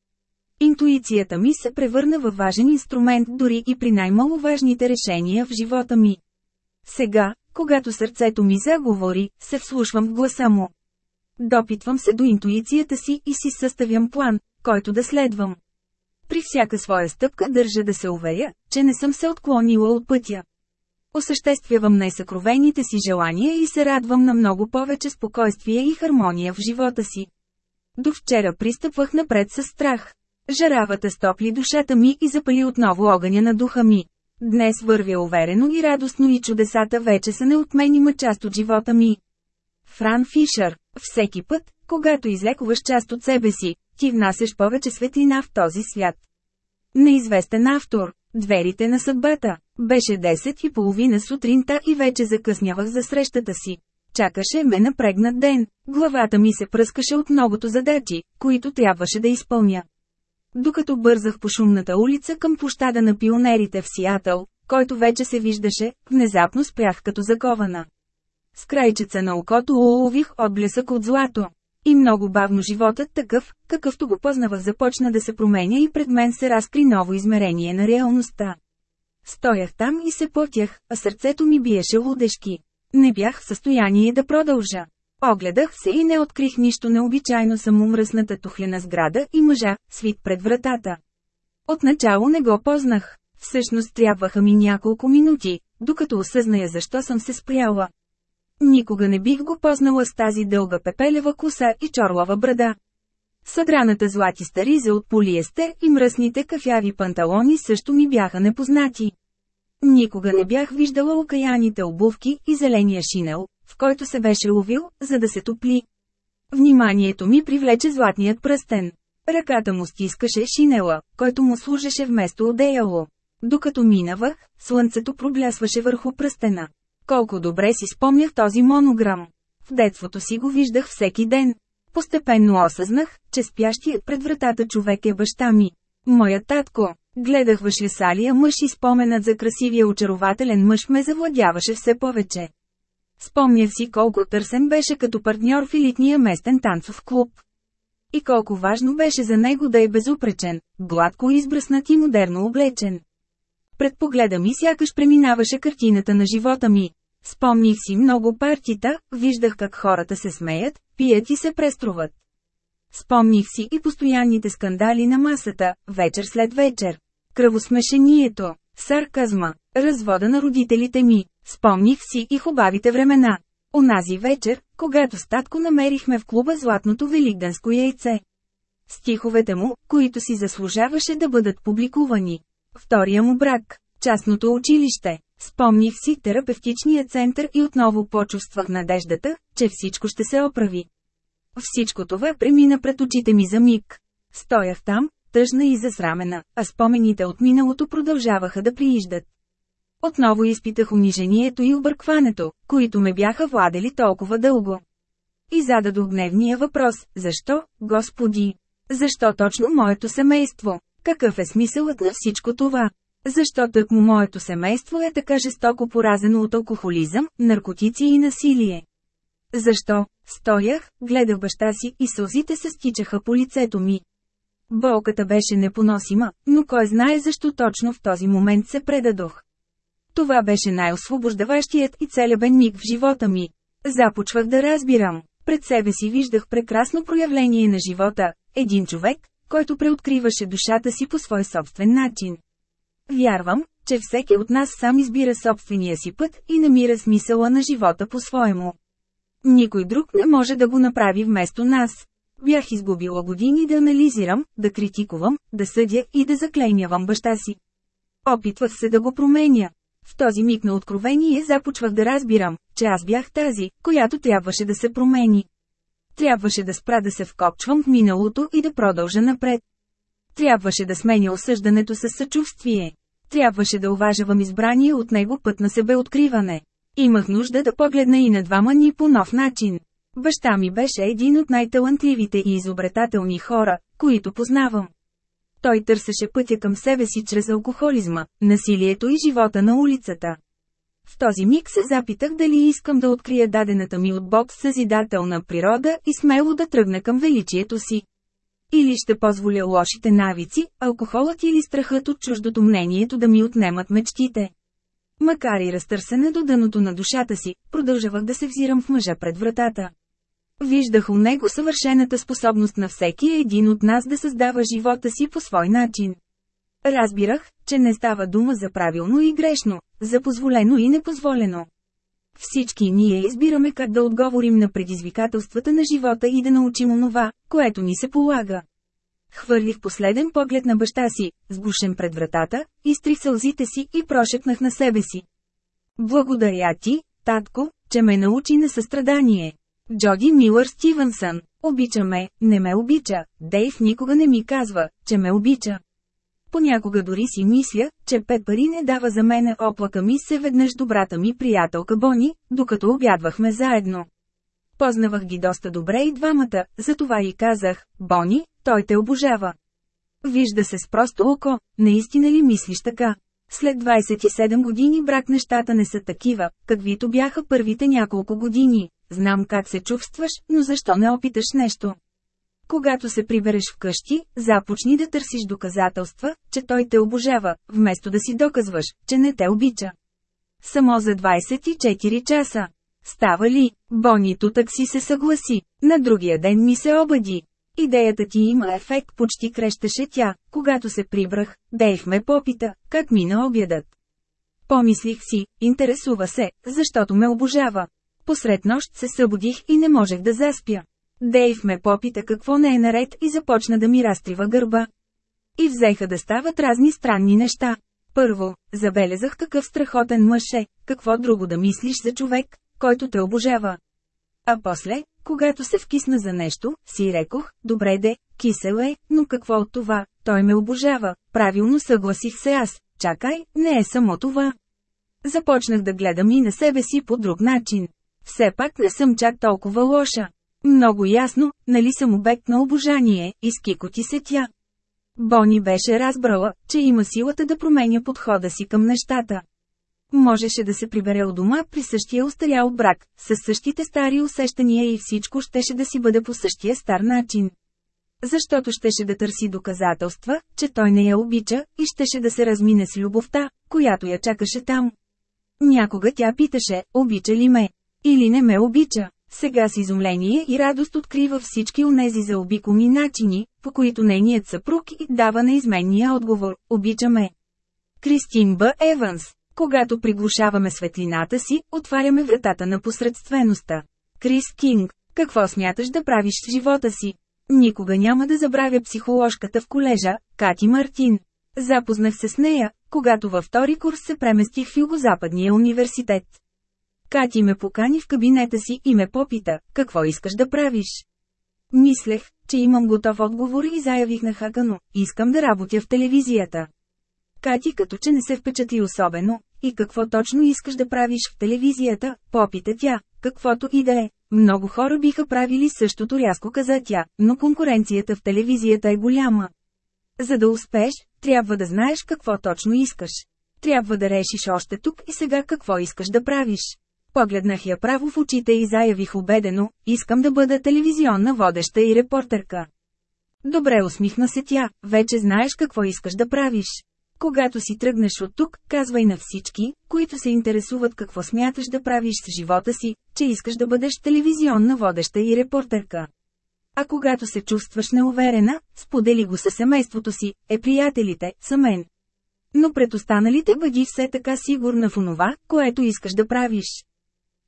Интуицията ми се превърна във важен инструмент дори и при най-маловажните решения в живота ми. Сега, когато сърцето ми заговори, се вслушвам в гласа му. Допитвам се до интуицията си и си съставям план, който да следвам. При всяка своя стъпка държа да се уверя, че не съм се отклонила от пътя. Осъществявам най-съкровените си желания и се радвам на много повече спокойствие и хармония в живота си. До вчера пристъпвах напред с страх. Жаравата стопли душата ми и запали отново огъня на духа ми. Днес вървя уверено и радостно и чудесата вече са неотменима част от живота ми. Фран Фишер, всеки път, когато излекуваш част от себе си, ти внасяш повече светлина в този свят. Неизвестен автор. Дверите на съдбата. Беше 10 и половина сутринта и вече закъснявах за срещата си. Чакаше ме напрегнат ден. Главата ми се пръскаше от многото задачи, които трябваше да изпълня. Докато бързах по шумната улица към площада на пионерите в Сиатъл, който вече се виждаше, внезапно спрях като закована. С крайчеца на окото улових отблесък от злато. И много бавно животът такъв, какъвто го познавах започна да се променя и пред мен се разкри ново измерение на реалността. Стоях там и се потях, а сърцето ми биеше лудешки. Не бях в състояние да продължа. Огледах се и не открих нищо необичайно само мръсната тухлена сграда и мъжа, свит пред вратата. Отначало не го познах. Всъщност трябваха ми няколко минути, докато осъзная защо съм се спряла. Никога не бих го познала с тази дълга пепелева коса и чорлова брада. Съдраната златиста риза от полиестер и мръсните кафяви панталони също ми бяха непознати. Никога не бях виждала окаяните обувки и зеления шинел, в който се беше ловил, за да се топли. Вниманието ми привлече златният пръстен. Ръката му стискаше шинела, който му служеше вместо одеяло. Докато минавах, слънцето проблясваше върху пръстена. Колко добре си спомнях този монограм. В детството си го виждах всеки ден. Постепенно осъзнах, че спящият пред вратата човек е баща ми. Моят татко. Гледах въшлесалия мъж и споменът за красивия очарователен мъж ме завладяваше все повече. Спомнях си колко търсен беше като партньор в елитния местен танцов клуб. И колко важно беше за него да е безупречен, гладко избръснат и модерно облечен. Пред погледа ми сякаш преминаваше картината на живота ми. Спомних си много партита, виждах как хората се смеят, пият и се преструват. Спомних си и постоянните скандали на масата, вечер след вечер. Кръвосмешението, сарказма, развода на родителите ми. Спомних си и хубавите времена. Онази вечер, когато статко намерихме в клуба златното великденско яйце. Стиховете му, които си заслужаваше да бъдат публикувани. Втория му брак, частното училище. Спомних си терапевтичния център и отново почувствах надеждата, че всичко ще се оправи. Всичко това премина пред очите ми за миг. Стоях там, тъжна и засрамена, а спомените от миналото продължаваха да прииждат. Отново изпитах унижението и объркването, които ме бяха владели толкова дълго. И зададох гневния въпрос, защо, Господи? Защо точно моето семейство? Какъв е смисълът на всичко това? Защо тъкмо моето семейство е така жестоко поразено от алкохолизъм, наркотици и насилие? Защо? Стоях, гледах баща си и сълзите се стичаха по лицето ми. Болката беше непоносима, но кой знае защо точно в този момент се предадох. Това беше най-освобождаващият и целебен миг в живота ми. Започвах да разбирам. Пред себе си виждах прекрасно проявление на живота, един човек, който преоткриваше душата си по свой собствен начин. Вярвам, че всеки от нас сам избира собствения си път и намира смисъла на живота по-своему. Никой друг не може да го направи вместо нас. Бях изгубила години да анализирам, да критикувам, да съдя и да заклеймявам баща си. Опитвах се да го променя. В този миг на откровение започвах да разбирам, че аз бях тази, която трябваше да се промени. Трябваше да спра да се вкопчвам в миналото и да продължа напред. Трябваше да сменя осъждането с съчувствие. Трябваше да уважавам избрания от него път на себеоткриване. Имах нужда да погледна и на двама ни по нов начин. Баща ми беше един от най-талантливите и изобретателни хора, които познавам. Той търсеше пътя към себе си чрез алкохолизма, насилието и живота на улицата. В този миг се запитах дали искам да открия дадената ми от Бог съзидателна природа и смело да тръгна към величието си. Или ще позволя лошите навици, алкохолът или страхът от чуждото мнението да ми отнемат мечтите. Макар и разтърсена до дъното на душата си, продължавах да се взирам в мъжа пред вратата. Виждах у него съвършената способност на всеки един от нас да създава живота си по свой начин. Разбирах, че не става дума за правилно и грешно, за позволено и непозволено. Всички ние избираме как да отговорим на предизвикателствата на живота и да научим онова, което ни се полага. Хвърлих последен поглед на баща си, сгушен пред вратата, изтрих сълзите си и прошепнах на себе си. Благодаря ти, татко, че ме научи на състрадание. Джоди Милър Стивенсън. Обича ме, не ме обича. Дейв никога не ми казва, че ме обича. Понякога дори си мисля, че пет пари не дава за мене оплака ми се веднъж добрата ми приятелка Бони, докато обядвахме заедно. Познавах ги доста добре и двамата, затова и казах, Бони, той те обожава. Вижда се с просто око, наистина ли мислиш така? След 27 години брак нещата не са такива, каквито бяха първите няколко години. Знам как се чувстваш, но защо не опиташ нещо? Когато се прибереш вкъщи, започни да търсиш доказателства, че той те обожава, вместо да си доказваш, че не те обича. Само за 24 часа. Става ли? Бонито так си се съгласи. На другия ден ми се обади. Идеята ти има ефект, почти крещеше тя, когато се прибрах. Дейв ме попита, как мина обядът. Помислих си, интересува се, защото ме обожава. Посред нощ се събудих и не можех да заспя. Дейв ме попита какво не е наред и започна да ми разтрива гърба. И взеха да стават разни странни неща. Първо, забелязах какъв страхотен мъж е, какво друго да мислиш за човек, който те обожава. А после, когато се вкисна за нещо, си рекох, добре де, кисел е, но какво от това, той ме обожава, правилно съгласих се аз, чакай, не е само това. Започнах да гледам и на себе си по друг начин. Все пак не съм чак толкова лоша. Много ясно, нали съм обект на обожание, изкикоти се тя. Бони беше разбрала, че има силата да променя подхода си към нещата. Можеше да се прибере от дома при същия устарял брак, с същите стари усещания и всичко щеше да си бъде по същия стар начин. Защото щеше да търси доказателства, че той не я обича, и щеше да се размине с любовта, която я чакаше там. Някога тя питаше, обича ли ме? Или не ме обича? Сега с изумление и радост открива всички онези заобиколни начини, по които нейният съпруг и дава неизменния отговор – обичаме. Кристин Б. Еванс Когато приглушаваме светлината си, отваряме вратата на посредствеността. Крис Кинг Какво смяташ да правиш в живота си? Никога няма да забравя психоложката в колежа, Кати Мартин. Запознах се с нея, когато във втори курс се преместих в Югозападния университет. Кати ме покани в кабинета си и ме попита, какво искаш да правиш. Мислех, че имам готов отговор и заявих на Хагано, искам да работя в телевизията. Кати като че не се впечатли особено, и какво точно искаш да правиш в телевизията, попита тя, каквото и да е. Много хора биха правили същото рязко каза тя, но конкуренцията в телевизията е голяма. За да успееш, трябва да знаеш какво точно искаш. Трябва да решиш още тук и сега какво искаш да правиш. Погледнах я право в очите и заявих убедено, искам да бъда телевизионна водеща и репортерка. Добре усмихна се тя, вече знаеш какво искаш да правиш. Когато си тръгнеш от тук, казвай на всички, които се интересуват какво смяташ да правиш с живота си, че искаш да бъдеш телевизионна водеща и репортерка. А когато се чувстваш неуверена, сподели го със семейството си, е приятелите, са мен. Но пред останалите бъди все така сигурна в онова, което искаш да правиш.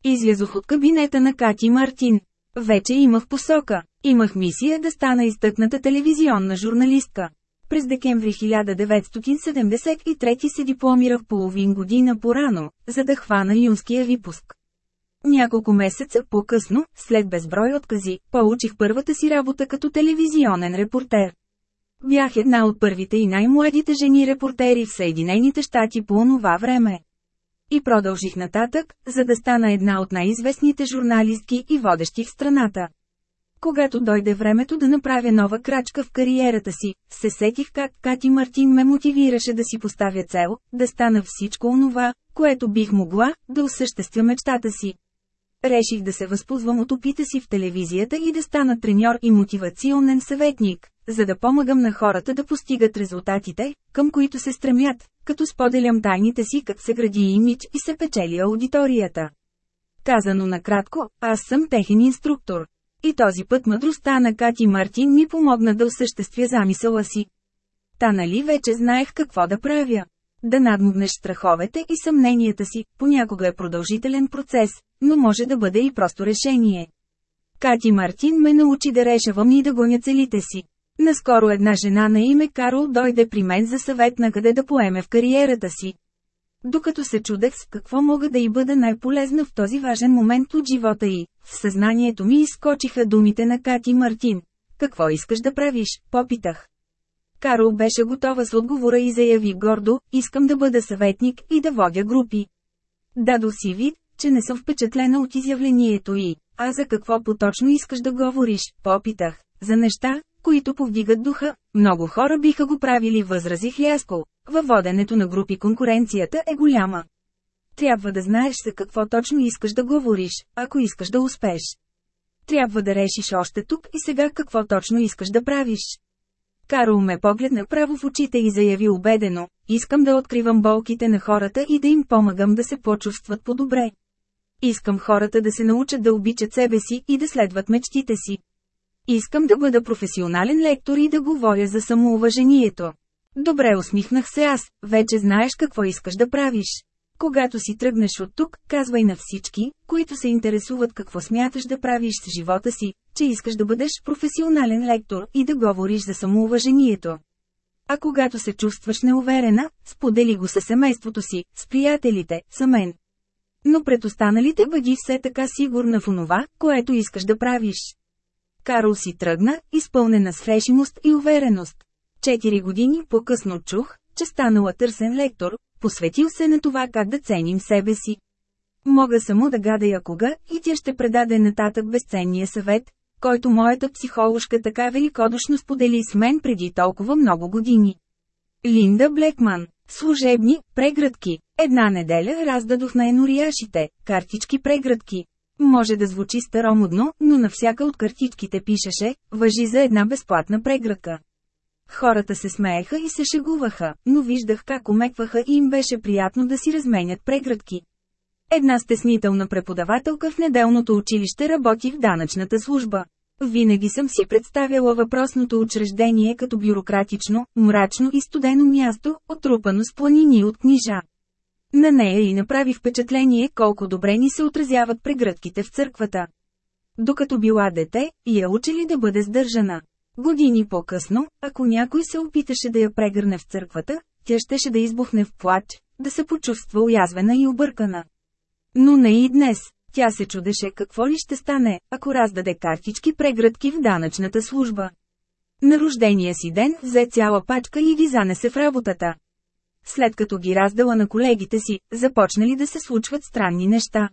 Излязох от кабинета на Кати Мартин. Вече имах посока. Имах мисия да стана изтъкната телевизионна журналистка. През декември 1973 се дипломирах половин година по-рано, за да хвана юнския випуск. Няколко месеца по-късно, след безброй откази, получих първата си работа като телевизионен репортер. Бях една от първите и най-младите жени репортери в Съединените щати по онова време. И продължих нататък, за да стана една от най-известните журналистки и водещи в страната. Когато дойде времето да направя нова крачка в кариерата си, се сетих как Кати Мартин ме мотивираше да си поставя цел, да стана всичко онова, което бих могла, да осъществя мечтата си. Реших да се възползвам от опита си в телевизията и да стана треньор и мотивационен съветник, за да помагам на хората да постигат резултатите, към които се стремят, като споделям тайните си как се гради имидж и се печели аудиторията. Казано накратко, аз съм техен инструктор. И този път мъдростта на Кати Мартин ми помогна да осъществя замисъла си. Та нали вече знаех какво да правя. Да надмогнеш страховете и съмненията си, понякога е продължителен процес, но може да бъде и просто решение. Кати Мартин ме научи да решавам и да гоня целите си. Наскоро една жена на име Карол дойде при мен за съвет на къде да поеме в кариерата си. Докато се чудех с какво мога да й бъда най-полезна в този важен момент от живота й, в съзнанието ми изскочиха думите на Кати Мартин. Какво искаш да правиш, попитах. Карол беше готова с отговора и заяви гордо, искам да бъда съветник и да водя групи. Дадо си вид, че не съм впечатлена от изявлението и, а за какво поточно искаш да говориш, попитах, за неща, които повдигат духа, много хора биха го правили възрази хляскол. Във воденето на групи конкуренцията е голяма. Трябва да знаеш за какво точно искаш да говориш, ако искаш да успеш. Трябва да решиш още тук и сега какво точно искаш да правиш. Карл ме погледна право в очите и заяви убедено, искам да откривам болките на хората и да им помагам да се почувстват по-добре. Искам хората да се научат да обичат себе си и да следват мечтите си. Искам да бъда професионален лектор и да говоря за самоуважението. Добре усмихнах се аз, вече знаеш какво искаш да правиш. Когато си тръгнеш от тук, казвай на всички, които се интересуват какво смяташ да правиш с живота си, че искаш да бъдеш професионален лектор и да говориш за самоуважението. А когато се чувстваш неуверена, сподели го със семейството си, с приятелите, с мен. Но пред останалите бъди все така сигурна в онова, което искаш да правиш. Карл си тръгна, изпълнена с решимост и увереност. Четири години по-късно чух, че станала търсен лектор, посветил се на това как да ценим себе си. Мога само да гадая кога и тя ще предаде нататък безценния съвет, който моята психоложка така великодушно сподели с мен преди толкова много години. Линда Блекман Служебни, преградки. Една неделя раздадох на енорияшите, картички преградки. Може да звучи старомодно, но на всяка от картичките пишеше, въжи за една безплатна преградка. Хората се смееха и се шегуваха, но виждах как омекваха и им беше приятно да си разменят преградки. Една стеснителна преподавателка в неделното училище работи в данъчната служба. Винаги съм си представяла въпросното учреждение като бюрократично, мрачно и студено място, отрупано с планини от книжа. На нея и направи впечатление колко добре ни се отразяват прегръдките в църквата. Докато била дете, я учили да бъде сдържана. Години по-късно, ако някой се опиташе да я прегърне в църквата, тя щеше да избухне в плач, да се почувства уязвена и объркана. Но не и днес. Тя се чудеше какво ли ще стане, ако раздаде картички прегръдки в данъчната служба. На рождения си ден взе цяла пачка и ги занесе в работата. След като ги раздала на колегите си, започнали да се случват странни неща.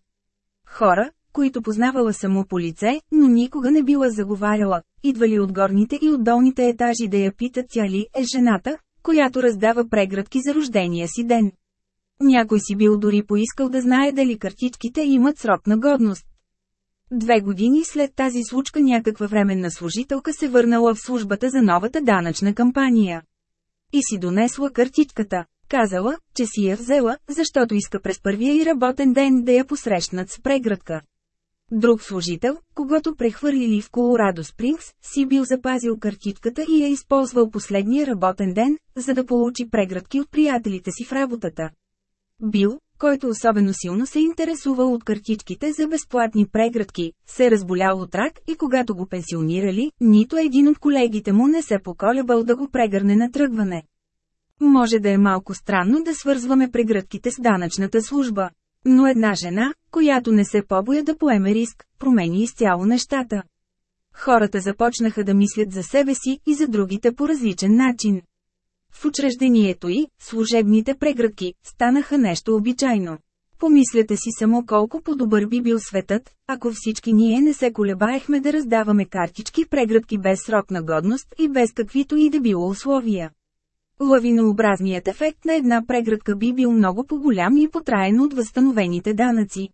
Хора, които познавала само по лице, но никога не била заговаряла, идвали от горните и от долните етажи да я питат тя ли е жената, която раздава преградки за рождения си ден. Някой си бил дори поискал да знае дали картичките имат срок на годност. Две години след тази случка някаква временна служителка се върнала в службата за новата данъчна кампания. И си донесла картичката. Казала, че си я взела, защото иска през първия и работен ден да я посрещнат с преградка. Друг служител, когато прехвърлили в Колорадо Спрингс, си бил запазил картичката и я използвал последния работен ден, за да получи преградки от приятелите си в работата. Бил, който особено силно се интересувал от картичките за безплатни преградки, се разболял от рак и когато го пенсионирали, нито един от колегите му не се поколебал да го прегърне на тръгване. Може да е малко странно да свързваме прегръдките с данъчната служба. Но една жена, която не се побоя да поеме риск, промени изцяло нещата. Хората започнаха да мислят за себе си и за другите по различен начин. В учреждението й, служебните преградки, станаха нещо обичайно. Помислете си само колко по-добър би бил светът, ако всички ние не се колебаехме да раздаваме картички преградки без срок на годност и без каквито и да било условия. Лавинообразният ефект на една преградка би бил много по-голям и потраен от възстановените данъци.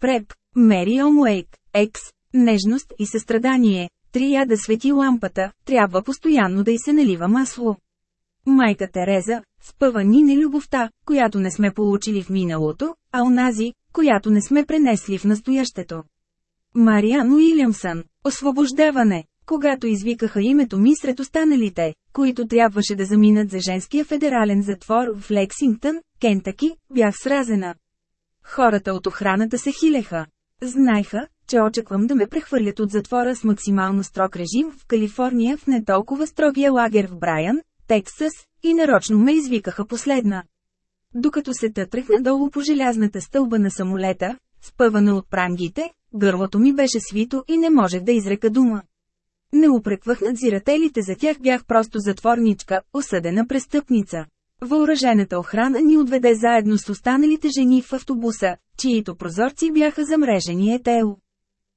Преп, Мери Омуейк, Екс, нежност и състрадание, трия да свети лампата, трябва постоянно да й се налива масло. Майка Тереза, спъва ни не любовта, която не сме получили в миналото, а онази, която не сме пренесли в настоящето. Мариан Уилямсън, освобождаване, когато извикаха името ми сред останалите, които трябваше да заминат за женския федерален затвор в Лексингтън, Кентаки, бях сразена. Хората от охраната се хилеха. Знайха, че очаквам да ме прехвърлят от затвора с максимално строг режим в Калифорния в не толкова строгия лагер в Брайан, Тексас, и нарочно ме извикаха последна. Докато се тътрех надолу по желязната стълба на самолета, спъвана от прангите, гърлото ми беше свито и не можех да изрека дума. Не упреквах надзирателите за тях бях просто затворничка, осъдена престъпница. Въоръжената охрана ни отведе заедно с останалите жени в автобуса, чието прозорци бяха замрежени етел.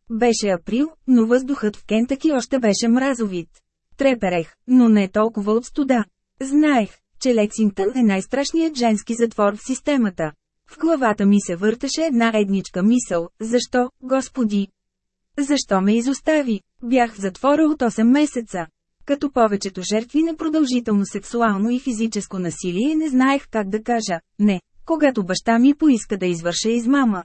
Беше април, но въздухът в Кентъки още беше мразовит. Треперех, но не толкова от студа. Знаех, че Лексингтън е най-страшният женски затвор в системата. В главата ми се върташе една едничка мисъл, защо, господи? Защо ме изостави? Бях в затвора от 8 месеца. Като повечето жертви на продължително сексуално и физическо насилие не знаех как да кажа «не», когато баща ми поиска да извърша измама.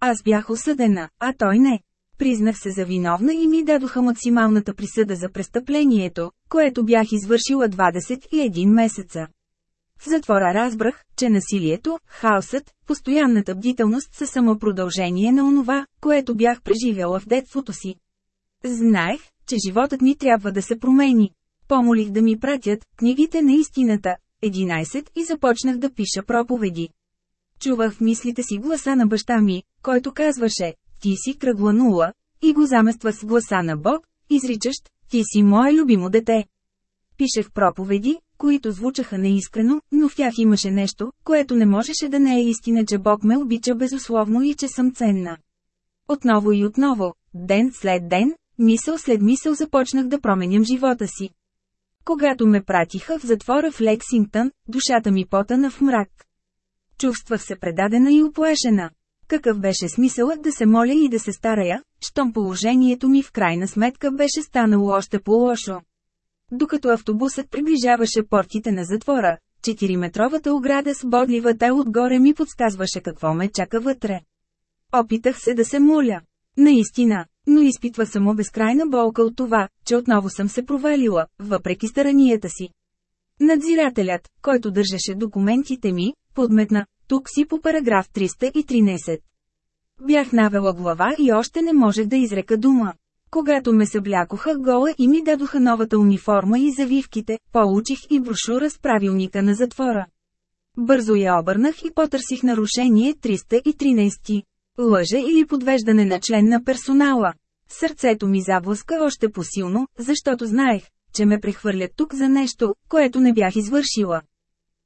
Аз бях осъдена, а той не. Признах се за виновна и ми дадоха максималната присъда за престъплението, което бях извършила 21 месеца. В затвора разбрах, че насилието, хаосът, постоянната бдителност са само продължение на онова, което бях преживяла в детството си. Знаех, че животът ми трябва да се промени. Помолих да ми пратят книгите на истината, 11 и започнах да пиша проповеди. Чувах в мислите си гласа на баща ми, който казваше, ти си кръгла нула, и го замества с гласа на Бог, изричащ, ти си мое любимо дете. Пишех проповеди, които звучаха неискрено, но в тях имаше нещо, което не можеше да не е истина, че Бог ме обича безусловно и че съм ценна. Отново и отново, ден след ден, мисъл след мисъл започнах да променям живота си. Когато ме пратиха в затвора в Лексингтън, душата ми потана в мрак. Чувствах се предадена и оплашена. Какъв беше смисълът да се моля и да се старая, щом положението ми в крайна сметка беше станало още по-лошо. Докато автобусът приближаваше портите на затвора, 4-метровата ограда с бодливата отгоре ми подсказваше какво ме чака вътре. Опитах се да се моля. Наистина, но изпитва само безкрайна болка от това, че отново съм се провалила, въпреки старанията си. Надзирателят, който държеше документите ми, подметна, тук си по параграф 313. Бях навела глава и още не можех да изрека дума. Когато ме съблякоха гола и ми дадоха новата униформа и завивките, получих и брошура с правилника на затвора. Бързо я обърнах и потърсих нарушение 313. Лъжа или подвеждане на член на персонала. Сърцето ми заблъска още посилно, защото знаех, че ме прехвърлят тук за нещо, което не бях извършила.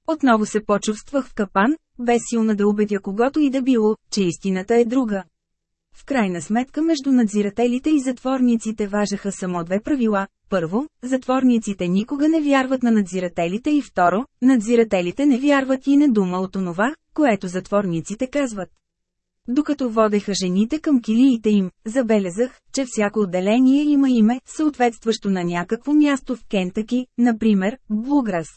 Отново се почувствах в капан, без силна да убедя когото и да било, че истината е друга. В крайна сметка между надзирателите и затворниците важаха само две правила. Първо, затворниците никога не вярват на надзирателите и второ, надзирателите не вярват и не дума от онова, което затворниците казват. Докато водеха жените към килиите им, забелязах, че всяко отделение има име, съответстващо на някакво място в Кентъки, например, Блуграс.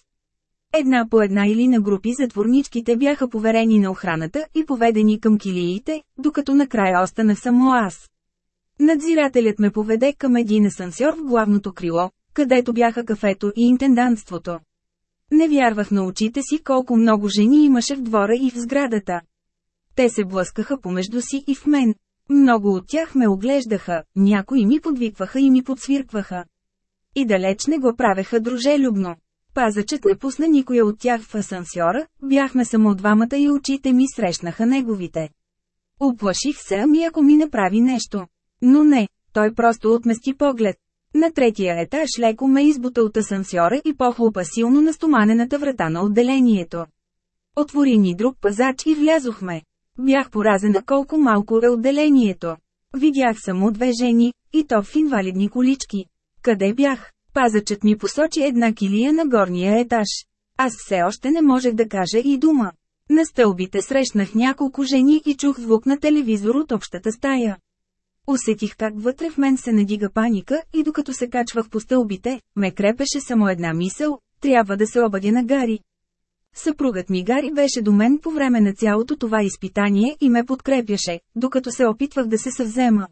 Една по една или на групи затворничките бяха поверени на охраната и поведени към килиите, докато накрая останах само аз. Надзирателят ме поведе към един асансьор в главното крило, където бяха кафето и интендантството. Не вярвах на очите си колко много жени имаше в двора и в сградата. Те се блъскаха помежду си и в мен. Много от тях ме оглеждаха, някои ми подвикваха и ми подсвиркваха. И далеч не го правеха дружелюбно. Пазачът не пусна никоя от тях в асансьора, бяхме само двамата и очите ми срещнаха неговите. Оплаших се, ами ако ми направи нещо. Но не, той просто отмести поглед. На третия етаж леко ме избута от асансьора и похлупа силно на стоманената врата на отделението. Отвори ни друг пазач и влязохме. Бях поразена колко малко е отделението. Видях само две жени, и то в инвалидни колички. Къде бях? Пазачът ми посочи една килия на горния етаж. Аз все още не можех да кажа и дума. На стълбите срещнах няколко жени и чух звук на телевизор от общата стая. Усетих как вътре в мен се надига паника и докато се качвах по стълбите, ме крепеше само една мисъл – трябва да се обадя на Гари. Съпругът ми Гари беше до мен по време на цялото това изпитание и ме подкрепяше, докато се опитвах да се съвзема.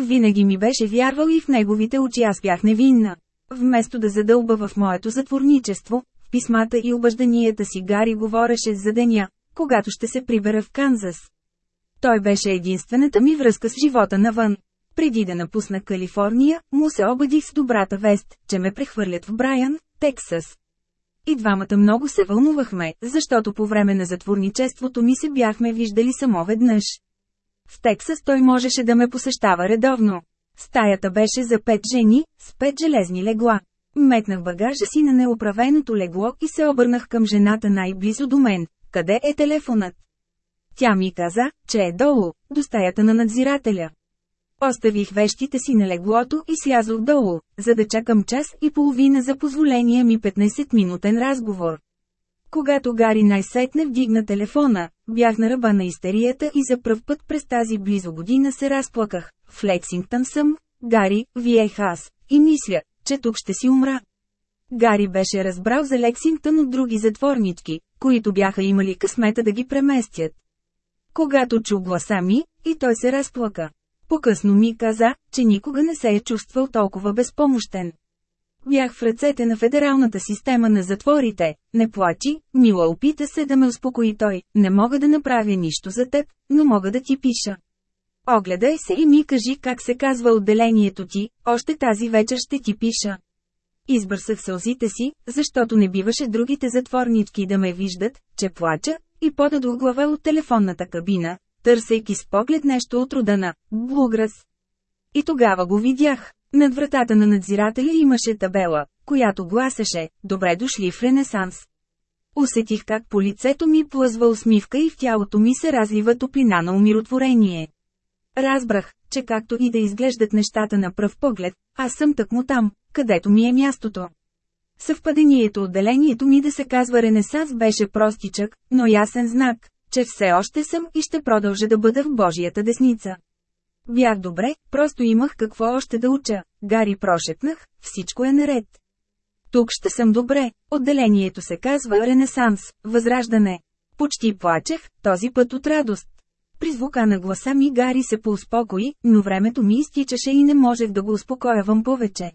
Винаги ми беше вярвал и в неговите очи аз бях невинна. Вместо да задълба в моето затворничество, в писмата и обажданията си Гари говореше за деня, когато ще се прибера в Канзас. Той беше единствената ми връзка с живота навън. Преди да напусна Калифорния, му се обадих с добрата вест, че ме прехвърлят в Брайан, Тексас. И двамата много се вълнувахме, защото по време на затворничеството ми се бяхме виждали само веднъж. В Тексас той можеше да ме посещава редовно. Стаята беше за пет жени, с пет железни легла. Метнах багажа си на неуправеното легло и се обърнах към жената най-близо до мен. Къде е телефонът? Тя ми каза, че е долу, до стаята на надзирателя. Оставих вещите си на леглото и слязох долу, за да чакам час и половина за позволения ми 15-минутен разговор. Когато Гари най-сетне вдигна телефона, бях на ръба на истерията и за пръв път през тази близо година се разплаках. В Лексингтън съм, Гари, виех аз, и мисля, че тук ще си умра. Гари беше разбрал за Лексингтън от други затворнички, които бяха имали късмета да ги преместят. Когато чу гласа ми, и той се разплака. По-късно ми каза, че никога не се е чувствал толкова безпомощен. Бях в ръцете на федералната система на затворите. Не плачи, мила опита се да ме успокои той. Не мога да направя нищо за теб, но мога да ти пиша. Огледай се и ми кажи как се казва отделението ти, още тази вечер ще ти пиша. Избърсах сълзите си, защото не биваше другите затворнички да ме виждат, че плача, и подадох глава от телефонната кабина, търсейки с поглед нещо от рода на «Блуграс». И тогава го видях. Над вратата на надзирателя имаше табела, която гласеше «Добре дошли в Ренесанс». Усетих как по лицето ми плъзва усмивка и в тялото ми се разлива топлина на умиротворение. Разбрах, че както и да изглеждат нещата на пръв поглед, аз съм тъкмо там, където ми е мястото. Съвпадението отделението ми да се казва Ренесанс беше простичък, но ясен знак, че все още съм и ще продължа да бъда в Божията десница. Бях добре, просто имах какво още да уча. Гари прошепнах, всичко е наред. Тук ще съм добре, отделението се казва Ренесанс, Възраждане. Почти плачех, този път от радост. При звука на гласа ми Гари се поуспокои, но времето ми изтичаше и не можех да го успокоявам повече.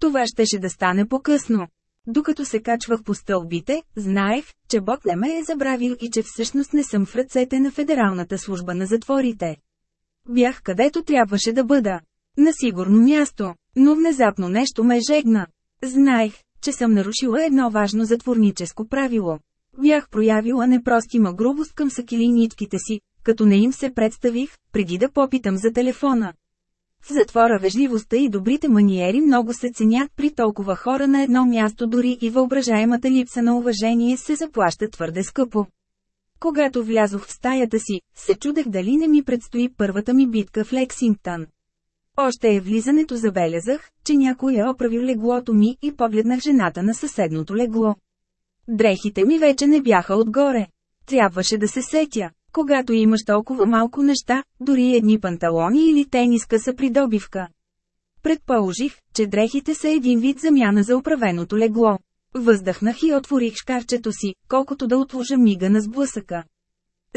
Това щеше да стане по-късно. Докато се качвах по стълбите, знаех, че Бог не ме е забравил и че всъщност не съм в ръцете на Федералната служба на затворите. Бях където трябваше да бъда. На сигурно място, но внезапно нещо ме жегна. Знаех, че съм нарушила едно важно затворническо правило. Бях проявила непростима грубост към сакилиничките си, като не им се представих, преди да попитам за телефона. В затвора вежливостта и добрите маниери много се ценят при толкова хора на едно място дори и въображаемата липса на уважение се заплаща твърде скъпо. Когато влязох в стаята си, се чудех дали не ми предстои първата ми битка в Лексингтън. Още е влизането забелязах, че някой е оправил леглото ми и погледнах жената на съседното легло. Дрехите ми вече не бяха отгоре. Трябваше да се сетя. Когато имаш толкова малко неща, дори едни панталони или тениска са придобивка. Предположих, че дрехите са един вид замяна за управеното легло. Въздъхнах и отворих шкафчето си, колкото да отложа мига на сблъсъка.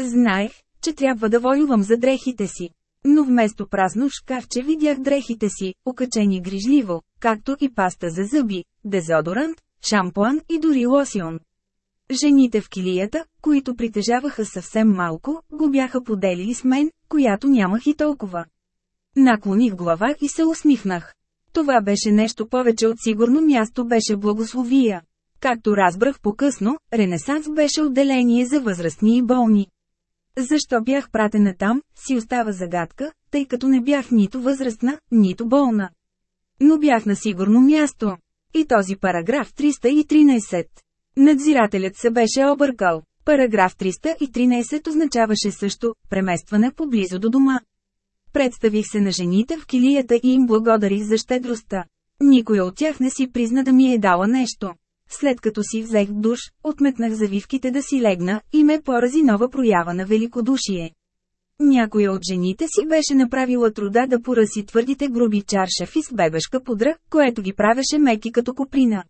Знаех, че трябва да воювам за дрехите си. Но вместо празно шкафче видях дрехите си, окачени грижливо, както и паста за зъби, дезодорант, шампуан и дори лосион. Жените в килията, които притежаваха съвсем малко, го бяха поделили с мен, която нямах и толкова. Наклоних глава и се усмихнах. Това беше нещо повече от сигурно място беше благословия. Както разбрах по-късно, Ренесанс беше отделение за възрастни и болни. Защо бях пратена там, си остава загадка, тъй като не бях нито възрастна, нито болна. Но бях на сигурно място. И този параграф 313. Надзирателят се беше объркал. Параграф 313 означаваше също преместване поблизо до дома. Представих се на жените в килията и им благодарих за щедростта. Никой от тях не си призна да ми е дала нещо. След като си взех душ, отметнах завивките да си легна и ме порази нова проява на великодушие. Някоя от жените си беше направила труда да пораси твърдите груби чаршафи с бебешка пудра, което ги правеше меки като коприна.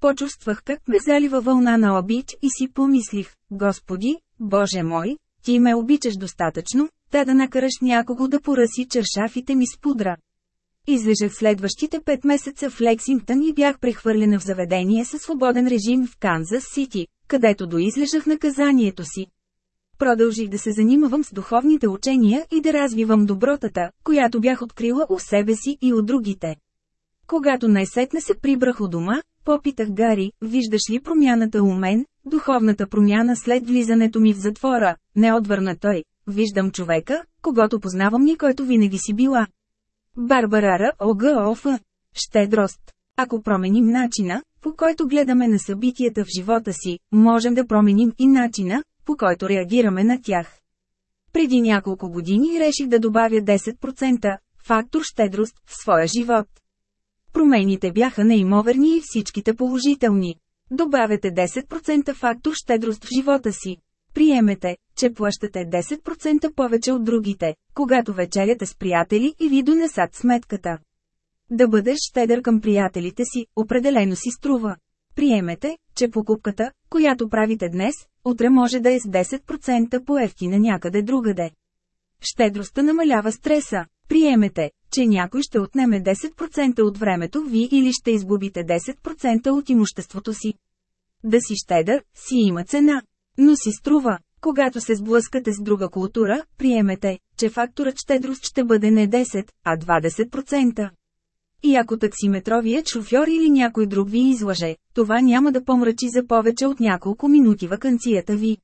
Почувствах как ме залива вълна на обич и си помислих, Господи, Боже мой, ти ме обичаш достатъчно, та да накараш някого да поръси чершафите ми с пудра. Излежах следващите пет месеца в Лексингтън и бях прехвърлена в заведение със свободен режим в Канзас Сити, където доизлежах наказанието си. Продължих да се занимавам с духовните учения и да развивам добротата, която бях открила у себе си и от другите. Когато най-сетне се прибрах у дома, попитах Гари, виждаш ли промяната у мен, духовната промяна след влизането ми в затвора, не отвърна той, виждам човека, когато познавам и който винаги си била. Барбара Р. ОГОФ. Щедрост. Ако променим начина, по който гледаме на събитията в живота си, можем да променим и начина, по който реагираме на тях. Преди няколко години реших да добавя 10% фактор щедрост в своя живот. Промените бяха неимоверни и всичките положителни. Добавете 10% фактор щедрост в живота си. Приемете, че плащате 10% повече от другите, когато вечеряте с приятели и ви донесат сметката. Да бъдеш щедър към приятелите си, определено си струва. Приемете, че покупката, която правите днес, утре може да е с 10% по-ефтина някъде другаде. Щедростта намалява стреса. Приемете, че някой ще отнеме 10% от времето ви или ще изгубите 10% от имуществото си. Да си щедър, си има цена. Но си струва. Когато се сблъскате с друга култура, приемете, че факторът щедрост ще бъде не 10, а 20%. И ако таксиметровият шофьор или някой друг ви излъже, това няма да помрачи за повече от няколко минути вакансията ви.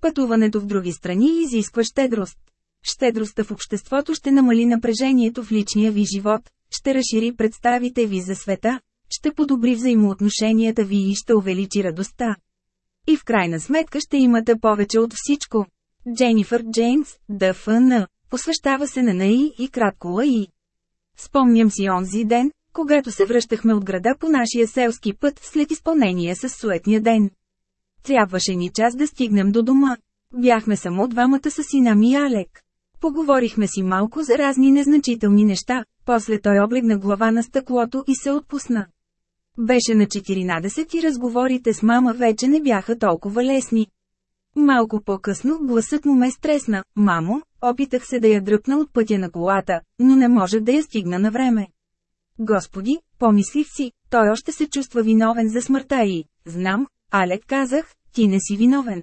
Пътуването в други страни изисква щедрост. Щедростта в обществото ще намали напрежението в личния ви живот, ще разшири представите ви за света, ще подобри взаимоотношенията ви и ще увеличи радостта. И в крайна сметка ще имате повече от всичко. Дженифър Джеймс, ДФН, посвещава се на НАИ и кратко ЛАИ. Спомням си онзи ден, когато се връщахме от града по нашия селски път след изпълнение с суетния ден. Трябваше ни час да стигнем до дома. Бяхме само двамата с сина ми Алек. Поговорихме си малко за разни незначителни неща, после той облегна глава на стъклото и се отпусна. Беше на 14 и разговорите с мама вече не бяха толкова лесни. Малко по-късно гласът му ме стресна. Мамо, опитах се да я дръпна от пътя на колата, но не можех да я стигна на време. Господи, помислих си, той още се чувства виновен за смъртта и, знам, Алек казах, ти не си виновен.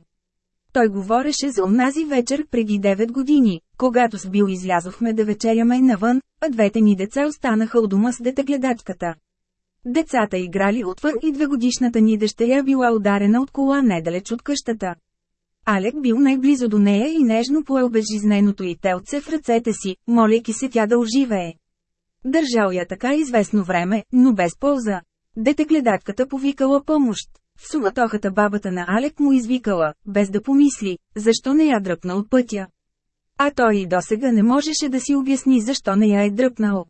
Той говореше за онази вечер преди 9 години, когато с Бил излязохме да вечеряме навън, а двете ни деца останаха у дома с детегледачката. Децата играли отвън и двегодишната ни дъщеря била ударена от кола недалеч от къщата. Алек бил най-близо до нея и нежно поел безжизненото и телце в ръцете си, моляки се тя да оживее. Държал я така известно време, но без полза. Детегледатката повикала помощ. В суматохата бабата на Алек му извикала, без да помисли, защо не я дръпна от пътя. А той и досега не можеше да си обясни защо не я е дръпнал.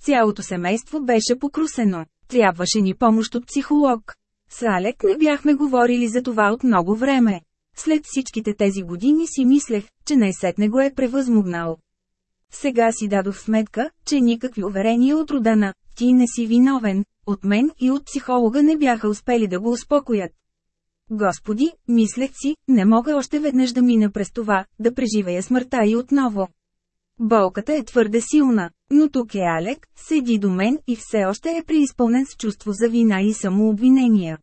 Цялото семейство беше покрусено. Трябваше ни помощ от психолог. С Алек не бяхме говорили за това от много време. След всичките тези години си мислех, че най-сетне го е превъзмогнал. Сега си дадох сметка, че никакви уверения от рода на «ти не си виновен», от мен и от психолога не бяха успели да го успокоят. Господи, мислех си, не мога още веднъж да мина през това, да преживея смъртта и отново. Болката е твърде силна, но тук е Алек, седи до мен и все още е преизпълнен с чувство за вина и самообвинения.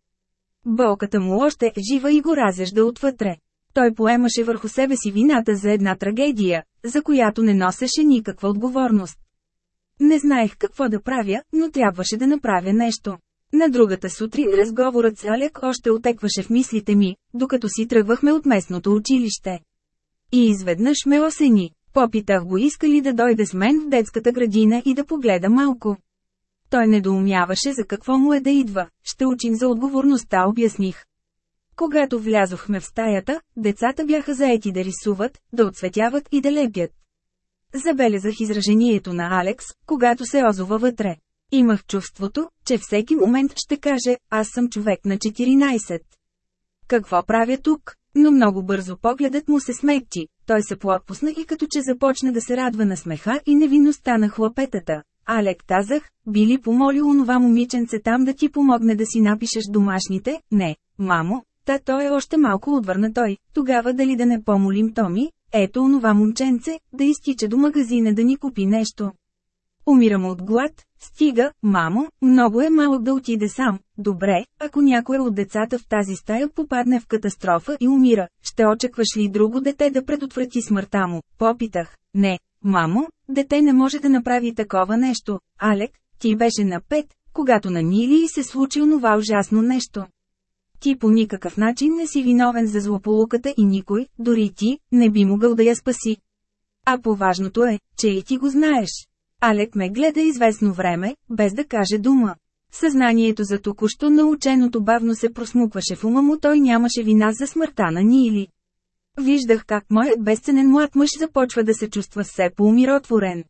Болката му още е жива и го разежда отвътре. Той поемаше върху себе си вината за една трагедия, за която не носеше никаква отговорност. Не знаех какво да правя, но трябваше да направя нещо. На другата сутрин разговорът с Алек още отекваше в мислите ми, докато си тръгвахме от местното училище. И изведнъж ме осени. Попитах го иска ли да дойде с мен в детската градина и да погледа малко. Той недоумяваше за какво му е да идва, ще учим за отговорността обясних. Когато влязохме в стаята, децата бяха заети да рисуват, да отсветяват и да лепят. Забелязах изражението на Алекс, когато се озова вътре. Имах чувството, че всеки момент ще каже, аз съм човек на 14. Какво правя тук? Но много бързо погледът му се смекчи, той се поотпусна и като че започна да се радва на смеха и невинността на хлапетата. Алек казах, би ли помолил онова момиченце там да ти помогне да си напишеш домашните? Не, мамо, та той е още малко отвърна той, тогава дали да не помолим Томи, ето онова момченце, да изтича до магазина да ни купи нещо. Умирам от глад, стига, мамо, много е малък да отиде сам. Добре, ако някой от децата в тази стая попадне в катастрофа и умира, ще очакваш ли друго дете да предотврати смъртта му? Попитах. Не, мамо, дете не може да направи такова нещо. Алек, ти беше на пет, когато на Нили се случи онова ужасно нещо. Ти по никакъв начин не си виновен за злополуката и никой, дори ти, не би могъл да я спаси. А по-важното е, че и ти го знаеш. Алек ме гледа известно време, без да каже дума. Съзнанието за току-що наученото бавно се просмукваше в ума му, той нямаше вина за смъртта на Нили. Виждах как моят безценен млад мъж започва да се чувства все по-умиротворен.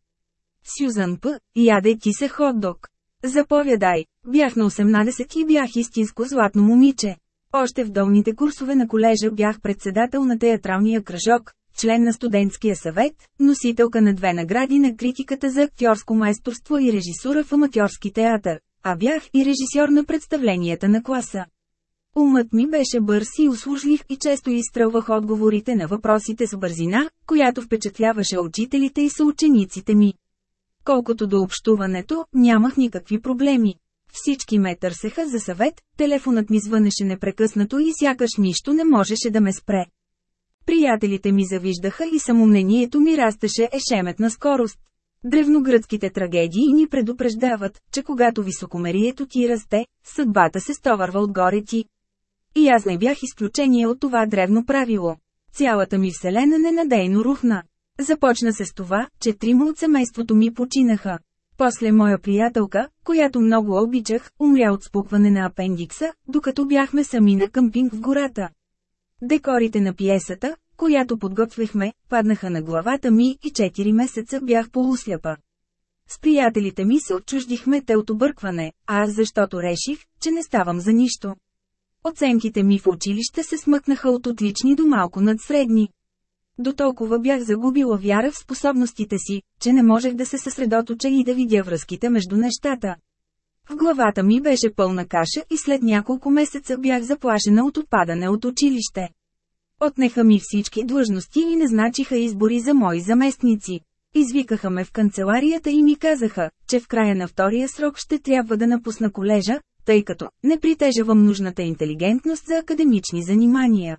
Сюзан П. яде ти се хот-дог. Заповядай, бях на 18 и бях истинско златно момиче. Още в долните курсове на колежа бях председател на театралния кръжок, член на студентския съвет, носителка на две награди на критиката за актьорско майсторство и режисура в аматьорски театър, а бях и режисьор на представленията на класа. Умът ми беше бърз и услужлив и често изстрелвах отговорите на въпросите с бързина, която впечатляваше учителите и съучениците ми. Колкото до общуването, нямах никакви проблеми. Всички ме търсеха за съвет, телефонът ми звънеше непрекъснато и сякаш нищо не можеше да ме спре. Приятелите ми завиждаха и самомнението ми растеше ешеметна скорост. Древногръцките трагедии ни предупреждават, че когато високомерието ти расте, съдбата се стоварва отгоре ти. И аз не бях изключение от това древно правило. Цялата ми вселена ненадейно рухна. Започна се с това, че трима от семейството ми починаха. После моя приятелка, която много обичах, умря от спукване на апендикса, докато бяхме сами на къмпинг в гората. Декорите на пиесата, която подготвихме, паднаха на главата ми и 4 месеца бях полусляпа. С приятелите ми се отчуждихме те от объркване, а аз защото реших, че не ставам за нищо. Оценките ми в училище се смъкнаха от отлични до малко над средни. До толкова бях загубила вяра в способностите си, че не можех да се съсредоточа и да видя връзките между нещата. В главата ми беше пълна каша и след няколко месеца бях заплашена от отпадане от училище. Отнеха ми всички длъжности и не значиха избори за мои заместници. Извикаха ме в канцеларията и ми казаха, че в края на втория срок ще трябва да напусна колежа, тъй като не притежавам нужната интелигентност за академични занимания.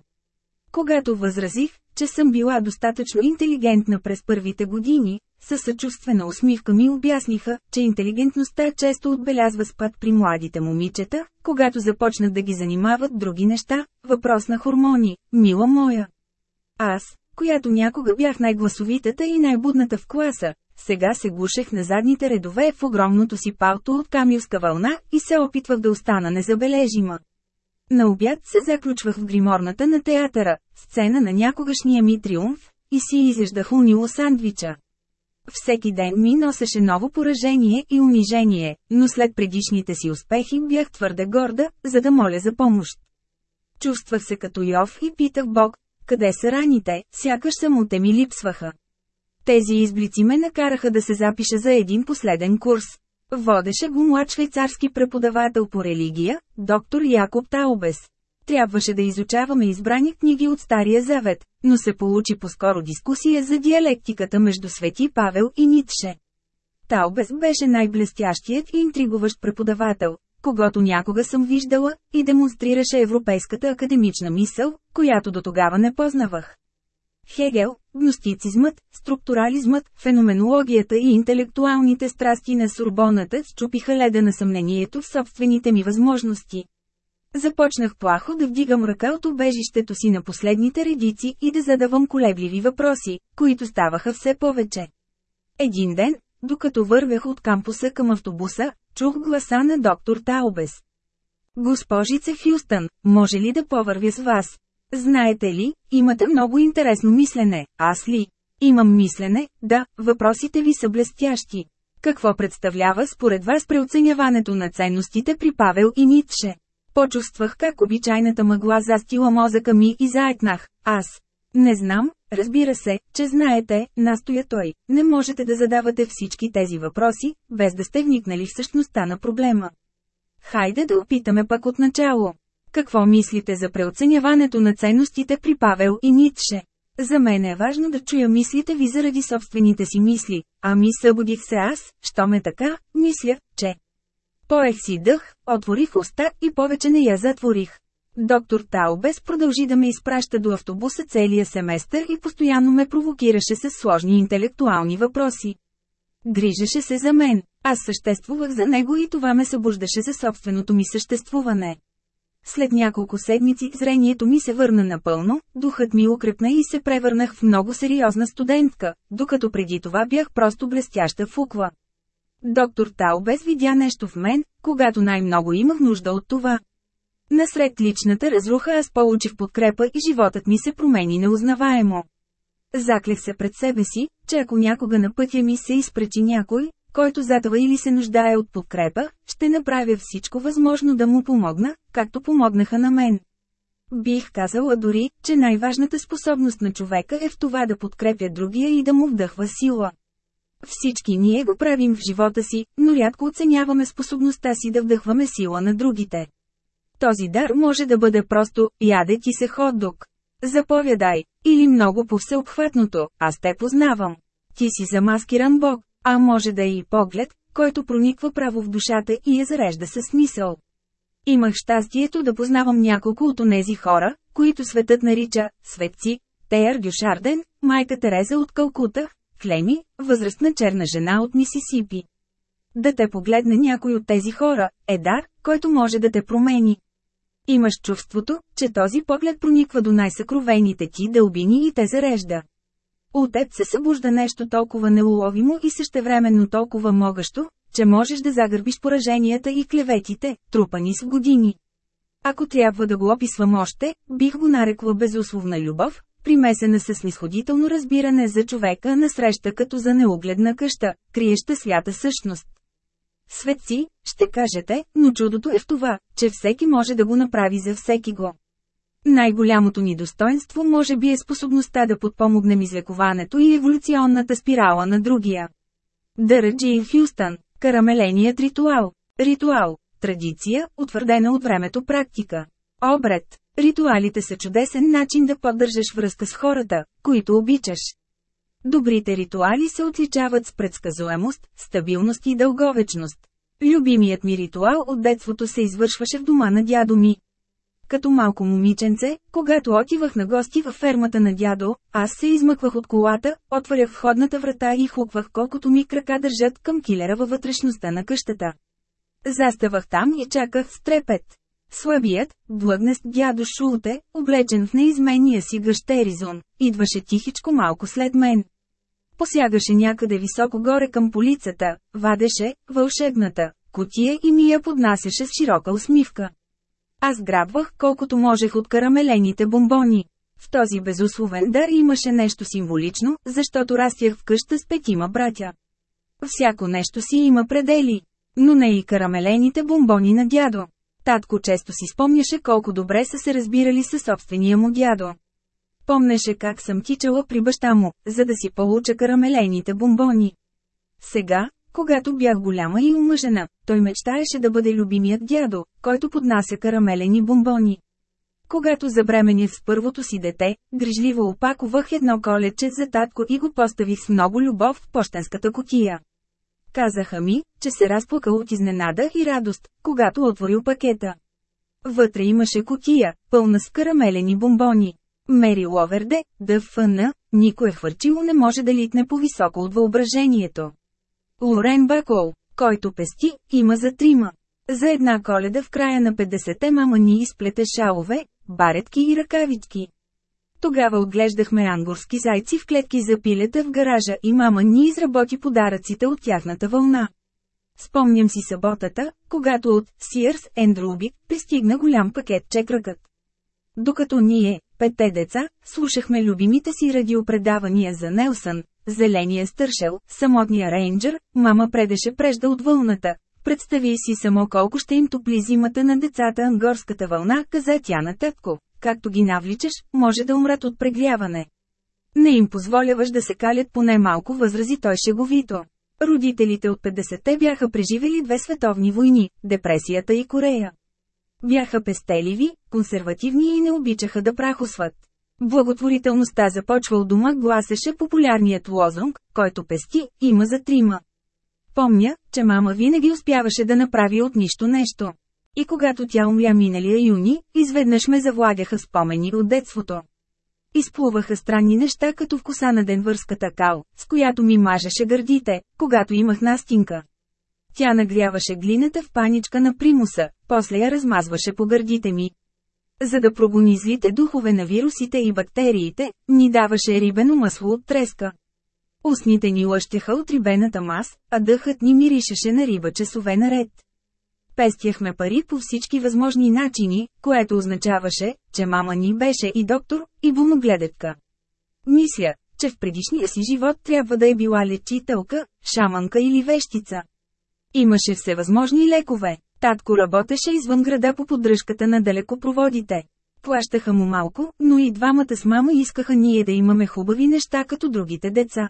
Когато възразих, че съм била достатъчно интелигентна през първите години, със съчувствена усмивка ми обясниха, че интелигентността често отбелязва спад при младите момичета, когато започнат да ги занимават други неща, въпрос на хормони, мила моя. Аз, която някога бях най-гласовитата и най-будната в класа, сега се гушех на задните редове в огромното си палто от камилска вълна и се опитвах да остана незабележима. На обяд се заключвах в гриморната на театъра, сцена на някогашния ми триумф, и си изяждах унило сандвича. Всеки ден ми носеше ново поражение и унижение, но след предишните си успехи бях твърде горда, за да моля за помощ. Чувствах се като Йов и питах Бог, къде са раните, сякаш самоте ми липсваха. Тези изблици ме накараха да се запиша за един последен курс. Водеше го млад швейцарски преподавател по религия, доктор Якоб Таубес. Трябваше да изучаваме избрани книги от Стария Завет, но се получи по-скоро дискусия за диалектиката между Свети Павел и Ницше. Таубес беше най-блестящият и интригуващ преподавател, когато някога съм виждала, и демонстрираше европейската академична мисъл, която до тогава не познавах. Хегел, гностицизмът, структурализмът, феноменологията и интелектуалните страсти на Сурбоната счупиха леда на съмнението в собствените ми възможности. Започнах плахо да вдигам ръка от обежището си на последните редици и да задавам колебливи въпроси, които ставаха все повече. Един ден, докато вървях от кампуса към автобуса, чух гласа на доктор Таубес. Госпожице Хюстън, може ли да повървя с вас? Знаете ли, имате много интересно мислене, аз ли? Имам мислене, да, въпросите ви са блестящи. Какво представлява според вас преоценяването на ценностите при Павел и Ницше? Почувствах как обичайната мъгла застила мозъка ми и заетнах. Аз. Не знам, разбира се, че знаете, настоя той. Не можете да задавате всички тези въпроси, без да сте вникнали в същността на проблема. Хайде да опитаме пък от начало. Какво мислите за преоценяването на ценностите при Павел и Ницше? За мен е важно да чуя мислите ви заради собствените си мисли, ами събудих се аз, що ме така, мисля, че Поех си дъх, отворих уста и повече не я затворих. Доктор Таубес продължи да ме изпраща до автобуса целия семестър и постоянно ме провокираше с сложни интелектуални въпроси. Грижеше се за мен, аз съществувах за него и това ме събуждаше за собственото ми съществуване. След няколко седмици зрението ми се върна напълно, духът ми укрепна и се превърнах в много сериозна студентка, докато преди това бях просто блестяща фукла. Доктор Таубес видя нещо в мен, когато най-много имах нужда от това. Насред личната разруха аз получих подкрепа и животът ми се промени неузнаваемо. Заклех се пред себе си, че ако някога на пътя ми се изпречи някой, който затъва или се нуждае от подкрепа, ще направя всичко възможно да му помогна, както помогнаха на мен. Бих казала дори, че най-важната способност на човека е в това да подкрепя другия и да му вдъхва сила. Всички ние го правим в живота си, но рядко оценяваме способността си да вдъхваме сила на другите. Този дар може да бъде просто «яде ти се хот-дог». Заповядай, или много по всеобхватното, аз те познавам. Ти си замаскиран бог, а може да е и поглед, който прониква право в душата и я зарежда със смисъл. Имах щастието да познавам няколко от онези хора, които светът нарича «светци», Теяр Гюшарден, майка Тереза от Калкута, Клеми, възрастна черна жена от Мисисипи. Да те погледне някой от тези хора, е дар, който може да те промени. Имаш чувството, че този поглед прониква до най-съкровените ти дълбини и те зарежда. От теб се събужда нещо толкова неуловимо и същевременно толкова могащо, че можеш да загърбиш пораженията и клеветите, трупани с години. Ако трябва да го описвам още, бих го нарекла безусловна любов, примесена с снисходително разбиране за човека на среща като за неугледна къща, криеща свята същност. Светци, ще кажете, но чудото е в това, че всеки може да го направи за всеки го. Най-голямото ни достоинство може би е способността да подпомогнем излекуването и еволюционната спирала на другия. Дъраджи Хюстън, карамеленият ритуал. Ритуал, традиция, утвърдена от времето практика. Обред. Ритуалите са чудесен начин да поддържаш връзка с хората, които обичаш. Добрите ритуали се отличават с предсказуемост, стабилност и дълговечност. Любимият ми ритуал от детството се извършваше в дома на дядо ми. Като малко момиченце, когато отивах на гости във фермата на дядо, аз се измъквах от колата, отварях входната врата и хлупвах колкото ми крака държат към килера във вътрешността на къщата. Заставах там и чаках с трепет. Слабият, длъгнест дядо Шулте, облечен в неизменния си гъщеризон, идваше тихичко малко след мен. Посягаше някъде високо горе към полицата, вадеше вълшебната котия и ми я поднасяше с широка усмивка. Аз грабвах колкото можех от карамелените бомбони. В този безусловен дар имаше нещо символично, защото растях в къща с петима братя. Всяко нещо си има предели. Но не и карамелените бомбони на дядо. Татко често си спомняше колко добре са се разбирали със собствения му дядо. Помнеше как съм тичала при баща му, за да си получа карамелените бомбони. Сега, когато бях голяма и омъжена, той мечтаеше да бъде любимият дядо, който поднася карамелени бомбони. Когато забременях с първото си дете, грижливо опаковах едно колече за татко и го поставих с много любов в почтенската котия. Казаха ми, че се разплакал от изненада и радост, когато отворил пакета. Вътре имаше котия, пълна с карамелени бомбони. Мери Ловерде, ДФН, никое хвърчило не може да литне по-високо от въображението. Лорен Бакол, който пести, има за трима. За една коледа в края на 50-те мама ни изплете шалове, баретки и ръкавички. Тогава отглеждахме ангорски зайци в клетки за пилета в гаража и мама ни изработи подаръците от тяхната вълна. Спомням си съботата, когато от and Ruby пристигна голям пакет чекръкът. Докато ние, петте деца, слушахме любимите си радиопредавания за Нелсън, зеления стършел, самотния рейнджер, мама предеше прежда от вълната. Представи си само колко ще им топли зимата на децата ангорската вълна, каза тя на тътко. Както ги навличаш, може да умрат от прегряване. Не им позволяваш да се калят поне малко възрази той шеговито. Родителите от 50-те бяха преживели две световни войни, депресията и Корея. Бяха пестеливи, консервативни и не обичаха да прахосват. Благотворителността започва от дома гласеше популярният лозунг, който пести, има за трима. Помня, че мама винаги успяваше да направи от нищо нещо. И когато тя умря миналия юни, изведнъж ме завладяха спомени от детството. Изплуваха странни неща като вкуса на денвърската кал, с която ми мажеше гърдите, когато имах настинка. Тя нагряваше глината в паничка на примуса, после я размазваше по гърдите ми. За да прогони злите духове на вирусите и бактериите, ни даваше рибено масло от треска. Устните ни лъщеха от рибената мас, а дъхът ни миришеше на риба часове наред. Пестяхме пари по всички възможни начини, което означаваше, че мама ни беше и доктор, и бомогледетка. Мисля, че в предишния си живот трябва да е била лечителка, шаманка или вещица. Имаше всевъзможни лекове. Татко работеше извън града по поддръжката на далекопроводите. Плащаха му малко, но и двамата с мама искаха ние да имаме хубави неща като другите деца.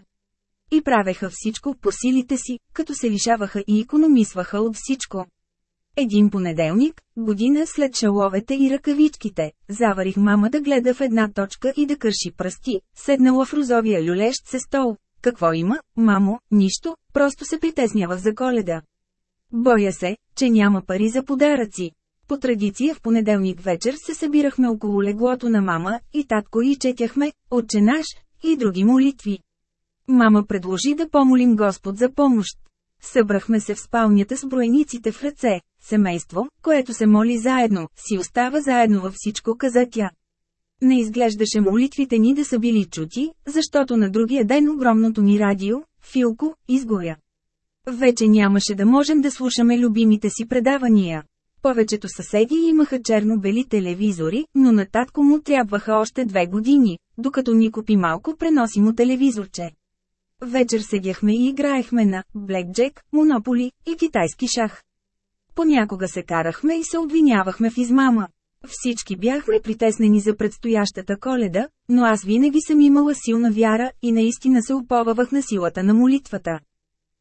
И правеха всичко по силите си, като се лишаваха и економисваха от всичко. Един понеделник, година след шаловете и ръкавичките, заварих мама да гледа в една точка и да кърши пръсти, седнала в розовия люлещ се стол. Какво има, мамо, нищо, просто се притеснявах за коледа. Боя се, че няма пари за подаръци. По традиция в понеделник вечер се събирахме около леглото на мама и татко и четяхме «Отче наш» и други молитви. Мама предложи да помолим Господ за помощ. Събрахме се в спалнята с броениците в ръце. Семейство, което се моли заедно, си остава заедно във всичко, каза тя. Не изглеждаше молитвите ни да са били чути, защото на другия ден огромното ни радио, Филко, изгоря. Вече нямаше да можем да слушаме любимите си предавания. Повечето съседи имаха черно-бели телевизори, но на татко му трябваха още две години, докато ни купи малко преносимо телевизорче. Вечер седяхме и играехме на блекджек, монополи и китайски шах. Понякога се карахме и се обвинявахме в измама. Всички бяхме притеснени за предстоящата коледа, но аз винаги съм имала силна вяра и наистина се уповавах на силата на молитвата.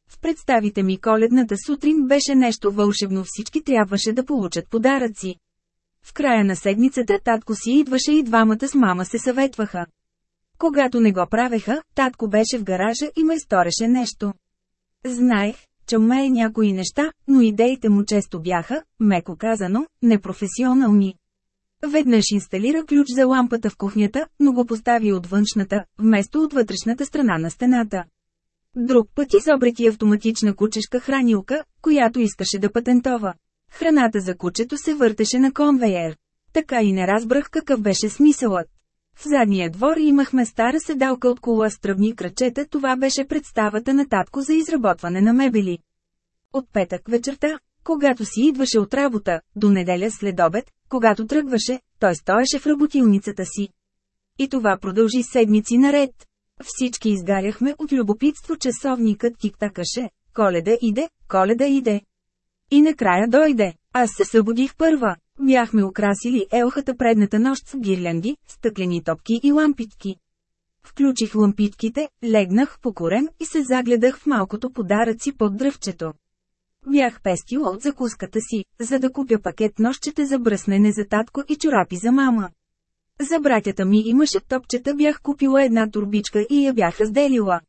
В представите ми коледната сутрин беше нещо вълшебно всички трябваше да получат подаръци. В края на седмицата татко си идваше и двамата с мама се съветваха. Когато не го правеха, татко беше в гаража и ме стореше нещо. Знаех, че умее някои неща, но идеите му често бяха, меко казано, непрофесионални. Веднъж инсталира ключ за лампата в кухнята, но го постави от външната, вместо от вътрешната страна на стената. Друг път изобрети автоматична кучешка хранилка, която искаше да патентова. Храната за кучето се въртеше на конвейер. Така и не разбрах какъв беше смисълът. В задния двор имахме стара седалка от кола с тръбни кръчета, това беше представата на татко за изработване на мебели. От петък вечерта, когато си идваше от работа, до неделя след обед, когато тръгваше, той стоеше в работилницата си. И това продължи седмици наред. Всички изгаряхме от любопитство часовникът тиктакаше. Коледа иде, коледа иде. И накрая дойде. Аз се събудих първа. Бяхме украсили елхата предната нощ с гирлянди, стъклени топки и лампитки. Включих лампитките, легнах по корем и се загледах в малкото подаръци под дръвчето. Бях пестил от закуската си, за да купя пакет нощчета за бръснене за татко и чорапи за мама. За братята ми имаше топчета бях купила една турбичка и я бях разделила.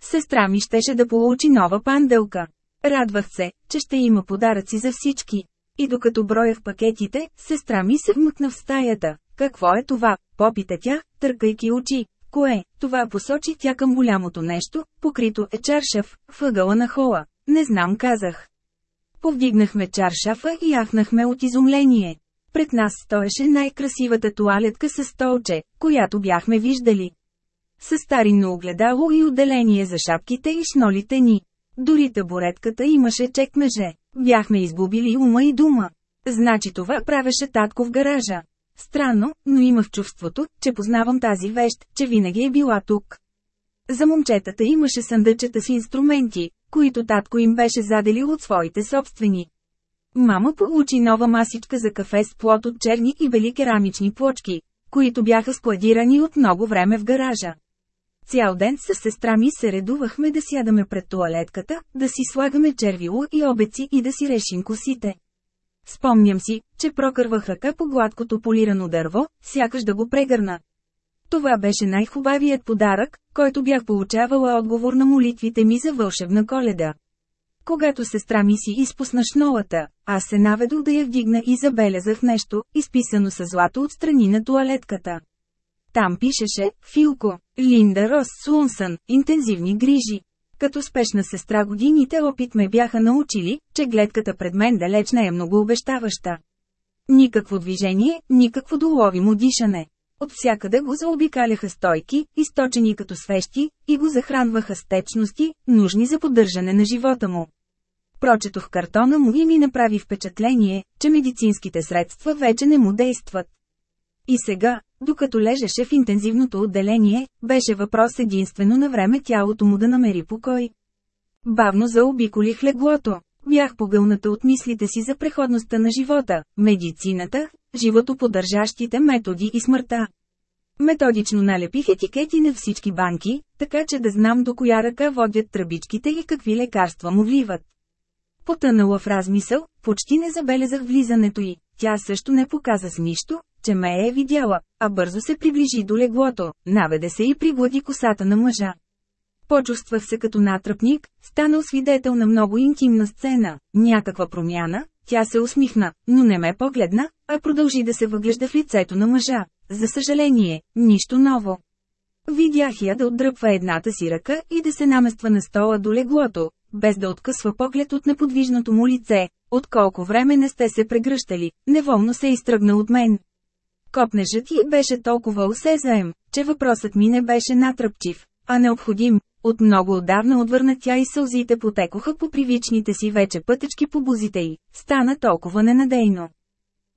Сестра ми щеше да получи нова панделка. Радвах се, че ще има подаръци за всички. И докато броях пакетите, сестра ми се вмъкна в стаята. Какво е това? Попита тя, търкайки очи. Кое? Това посочи тя към голямото нещо, покрито е чаршав, въгъла на хола. Не знам казах. Повдигнахме чаршафа и яхнахме от изумление. Пред нас стоеше най-красивата туалетка с столче, която бяхме виждали. С старинно огледало и отделение за шапките и шнолите ни. Дори табуретката имаше чекмеже. Бяхме изгубили ума и дума. Значи това правеше татко в гаража. Странно, но имах чувството, че познавам тази вещ, че винаги е била тук. За момчетата имаше съндъчета с инструменти, които татко им беше заделил от своите собствени. Мама получи нова масичка за кафе с плод от черни и бели керамични плочки, които бяха складирани от много време в гаража. Цял ден с сестра ми се редувахме да сядаме пред туалетката, да си слагаме червило и обеци и да си решим косите. Спомням си, че прокървах ръка по гладкото полирано дърво, сякаш да го прегърна. Това беше най-хубавият подарък, който бях получавала отговор на молитвите ми за вълшебна коледа. Когато сестра ми си изпусна шнолата, аз се наведох да я вдигна и забелязах нещо, изписано с злато от страни на туалетката. Там пишеше «Филко, Линда Рос Сунсън, интензивни грижи». Като спешна сестра годините опит ме бяха научили, че гледката пред мен далеч не е много обещаваща. Никакво движение, никакво доловимо дишане. От всякъде го заобикаляха стойки, източени като свещи, и го захранваха с течности, нужни за поддържане на живота му. Прочетох картона му и ми направи впечатление, че медицинските средства вече не му действат. И сега, докато лежеше в интензивното отделение, беше въпрос единствено на време тялото му да намери покой. Бавно заобиколих леглото. Бях погълната от мислите си за преходността на живота, медицината, животоподдържащите методи и смъртта. Методично налепих етикети на всички банки, така че да знам до коя ръка водят тръбичките и какви лекарства му вливат. Потънала в размисъл, почти не забелязах влизането й. Тя също не показа с нищо, че ме е видяла, а бързо се приближи до леглото, наведе се и приглади косата на мъжа. Почувствах се като натръпник, станал свидетел на много интимна сцена, някаква промяна, тя се усмихна, но не ме погледна, а продължи да се въглежда в лицето на мъжа. За съжаление, нищо ново. Видях я да отдръпва едната си ръка и да се намества на стола до леглото, без да откъсва поглед от неподвижното му лице. От колко време не сте се прегръщали, неволно се изтръгна от мен. Копнежът ти беше толкова усезаем, че въпросът ми не беше натръпчив, а необходим. От много отдавна отвърна тя и сълзите потекоха по привичните си вече пътечки по бузите й. Стана толкова ненадейно.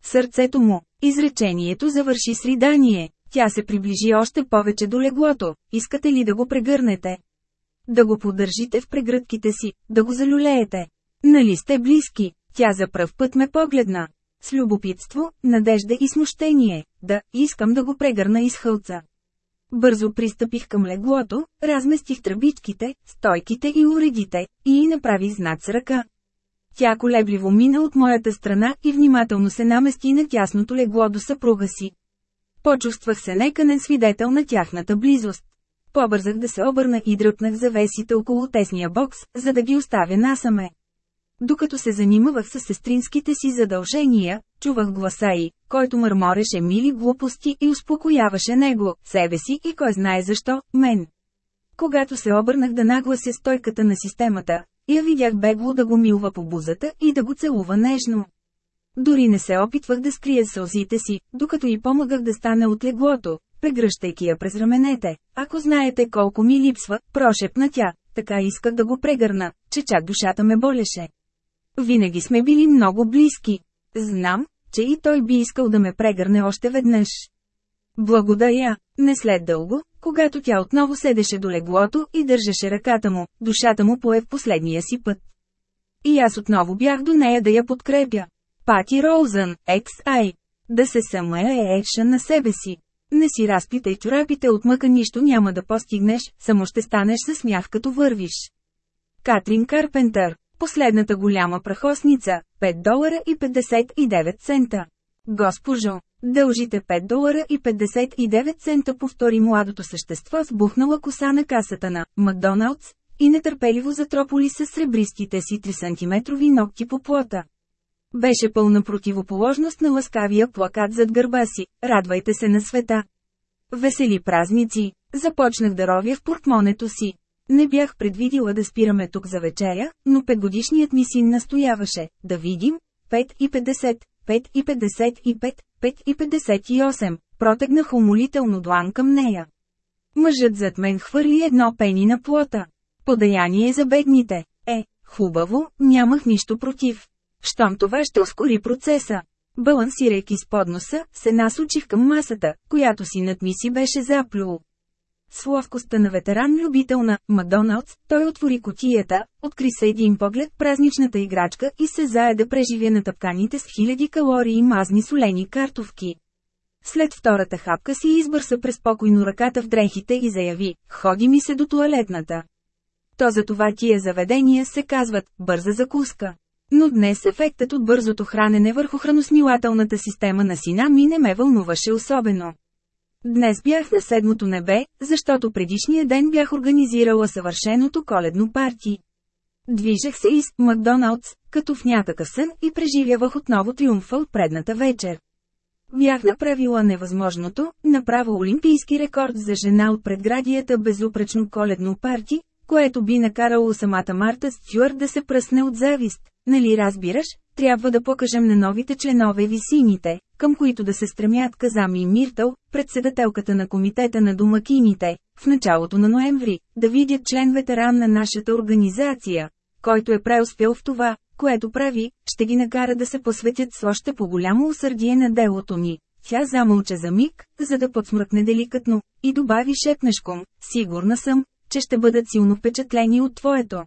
Сърцето му, изречението завърши с ридание. Тя се приближи още повече до леглото. Искате ли да го прегърнете? Да го поддържите в прегръдките си, да го залюлеете. Нали сте близки? Тя за пръв път ме погледна. С любопитство, надежда и смущение, да, искам да го прегърна из хълца. Бързо пристъпих към леглото, разместих тръбичките, стойките и уредите, и направи знак с ръка. Тя колебливо мина от моята страна и внимателно се намести на тясното легло до съпруга си. Почувствах се неканен свидетел на тяхната близост. Побързах да се обърна и дръпнах завесите около тесния бокс, за да ги оставя насаме. Докато се занимавах с сестринските си задължения, чувах гласа й, който мърмореше мили глупости и успокояваше него, себе си и кой знае защо, мен. Когато се обърнах да наглася стойката на системата, я видях бегло да го милва по бузата и да го целува нежно. Дори не се опитвах да скрия сълзите си, докато й помагах да стане от леглото, прегръщайки я през раменете. Ако знаете колко ми липсва, прошепна тя, така исках да го прегърна, че чак душата ме болеше. Винаги сме били много близки. Знам, че и той би искал да ме прегърне още веднъж. Благодаря. Не след дълго, когато тя отново седеше до леглото и държеше ръката му, душата му пое в последния си път. И аз отново бях до нея да я подкрепя. Пати Роузън, XI. Да се самая екша на себе си. Не си разпитай чорапите от мъка нищо няма да постигнеш, само ще станеш със смях като вървиш. Катрин Карпентър Последната голяма прахосница – 5 долара и 59 цента. Госпожо, дължите 5 долара и 59 цента повтори младото същество с бухнала коса на касата на Макдоналдс и нетърпеливо затрополи с сребристите си 3 см ногти по плота. Беше пълна противоположност на ласкавия плакат зад гърба си «Радвайте се на света». Весели празници! Започнах да ровя в портмонето си. Не бях предвидила да спираме тук за вечеря, но петгодишният ми син настояваше, да видим, 5 и 50, 5 и 55, 5 и 58, протегнах умолително длан към нея. Мъжът зад мен хвърли едно пени на плота. Подаяние за бедните. Е, хубаво, нямах нищо против. Щом това ще ускори процеса. Балансирайки с подноса, се насочих към масата, която синът ми си беше заплюл. С ловкостта на ветеран-любител на Макдоналдс, той отвори котията, откри се един поглед празничната играчка и се заеда преживя на тъпканите с хиляди калории и мазни солени картовки. След втората хапка си избърса преспокойно ръката в дрехите и заяви, ходи ми се до туалетната. То за това тия заведения се казват «бърза закуска». Но днес ефектът от бързото хранене върху храносмилателната система на сина ми не ме вълнуваше особено. Днес бях на седмото небе, защото предишния ден бях организирала съвършеното коледно парти. Движех се из Макдоналдс, като в някакъв сън и преживявах отново триумфа от предната вечер. Бях направила невъзможното, направа олимпийски рекорд за жена от предградията безупречно коледно парти, което би накарало самата Марта Стюарт да се пръсне от завист. Нали разбираш, Трябва да покажем на новите членове висините, към които да се стремят Казами и Миртъл, председателката на комитета на домакините, в началото на ноември, да видят член ветеран на нашата организация, който е преуспял в това, което прави, ще ги накара да се посветят с още по-голямо усърдие на делото ми. Тя замълча за миг, за да подсмръкне деликатно, и добави шепнешком, сигурна съм, че ще бъдат силно впечатлени от твоето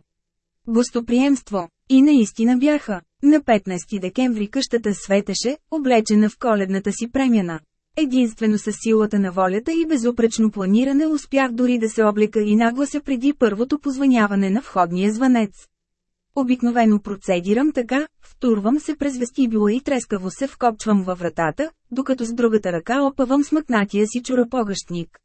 гостоприемство. И наистина бяха. На 15 декември къщата светеше, облечена в коледната си премяна. Единствено с силата на волята и безупречно планиране успях дори да се облека и наглася преди първото позваняване на входния звънец. Обикновено процедирам така, втурвам се през вестибюла и трескаво се вкопчвам във вратата, докато с другата ръка опъвам смъкнатия си чурапогъщник.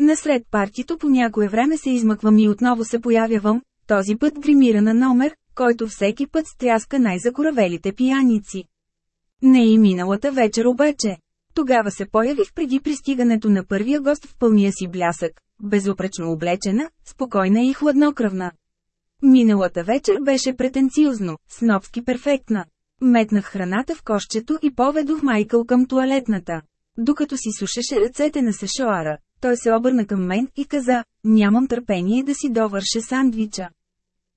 Насред партито по някое време се измъквам и отново се появявам, този път гримирана номер, който всеки път стряска най-закоравелите пияници. Не и миналата вечер обаче. Тогава се появих преди пристигането на първия гост в пълния си блясък, безупречно облечена, спокойна и хладнокръвна. Миналата вечер беше претенциозно, снобски перфектна. Метнах храната в кошчето и поведох Майкъл към туалетната. Докато си сушеше ръцете на сешоара, той се обърна към мен и каза, нямам търпение да си довърше сандвича.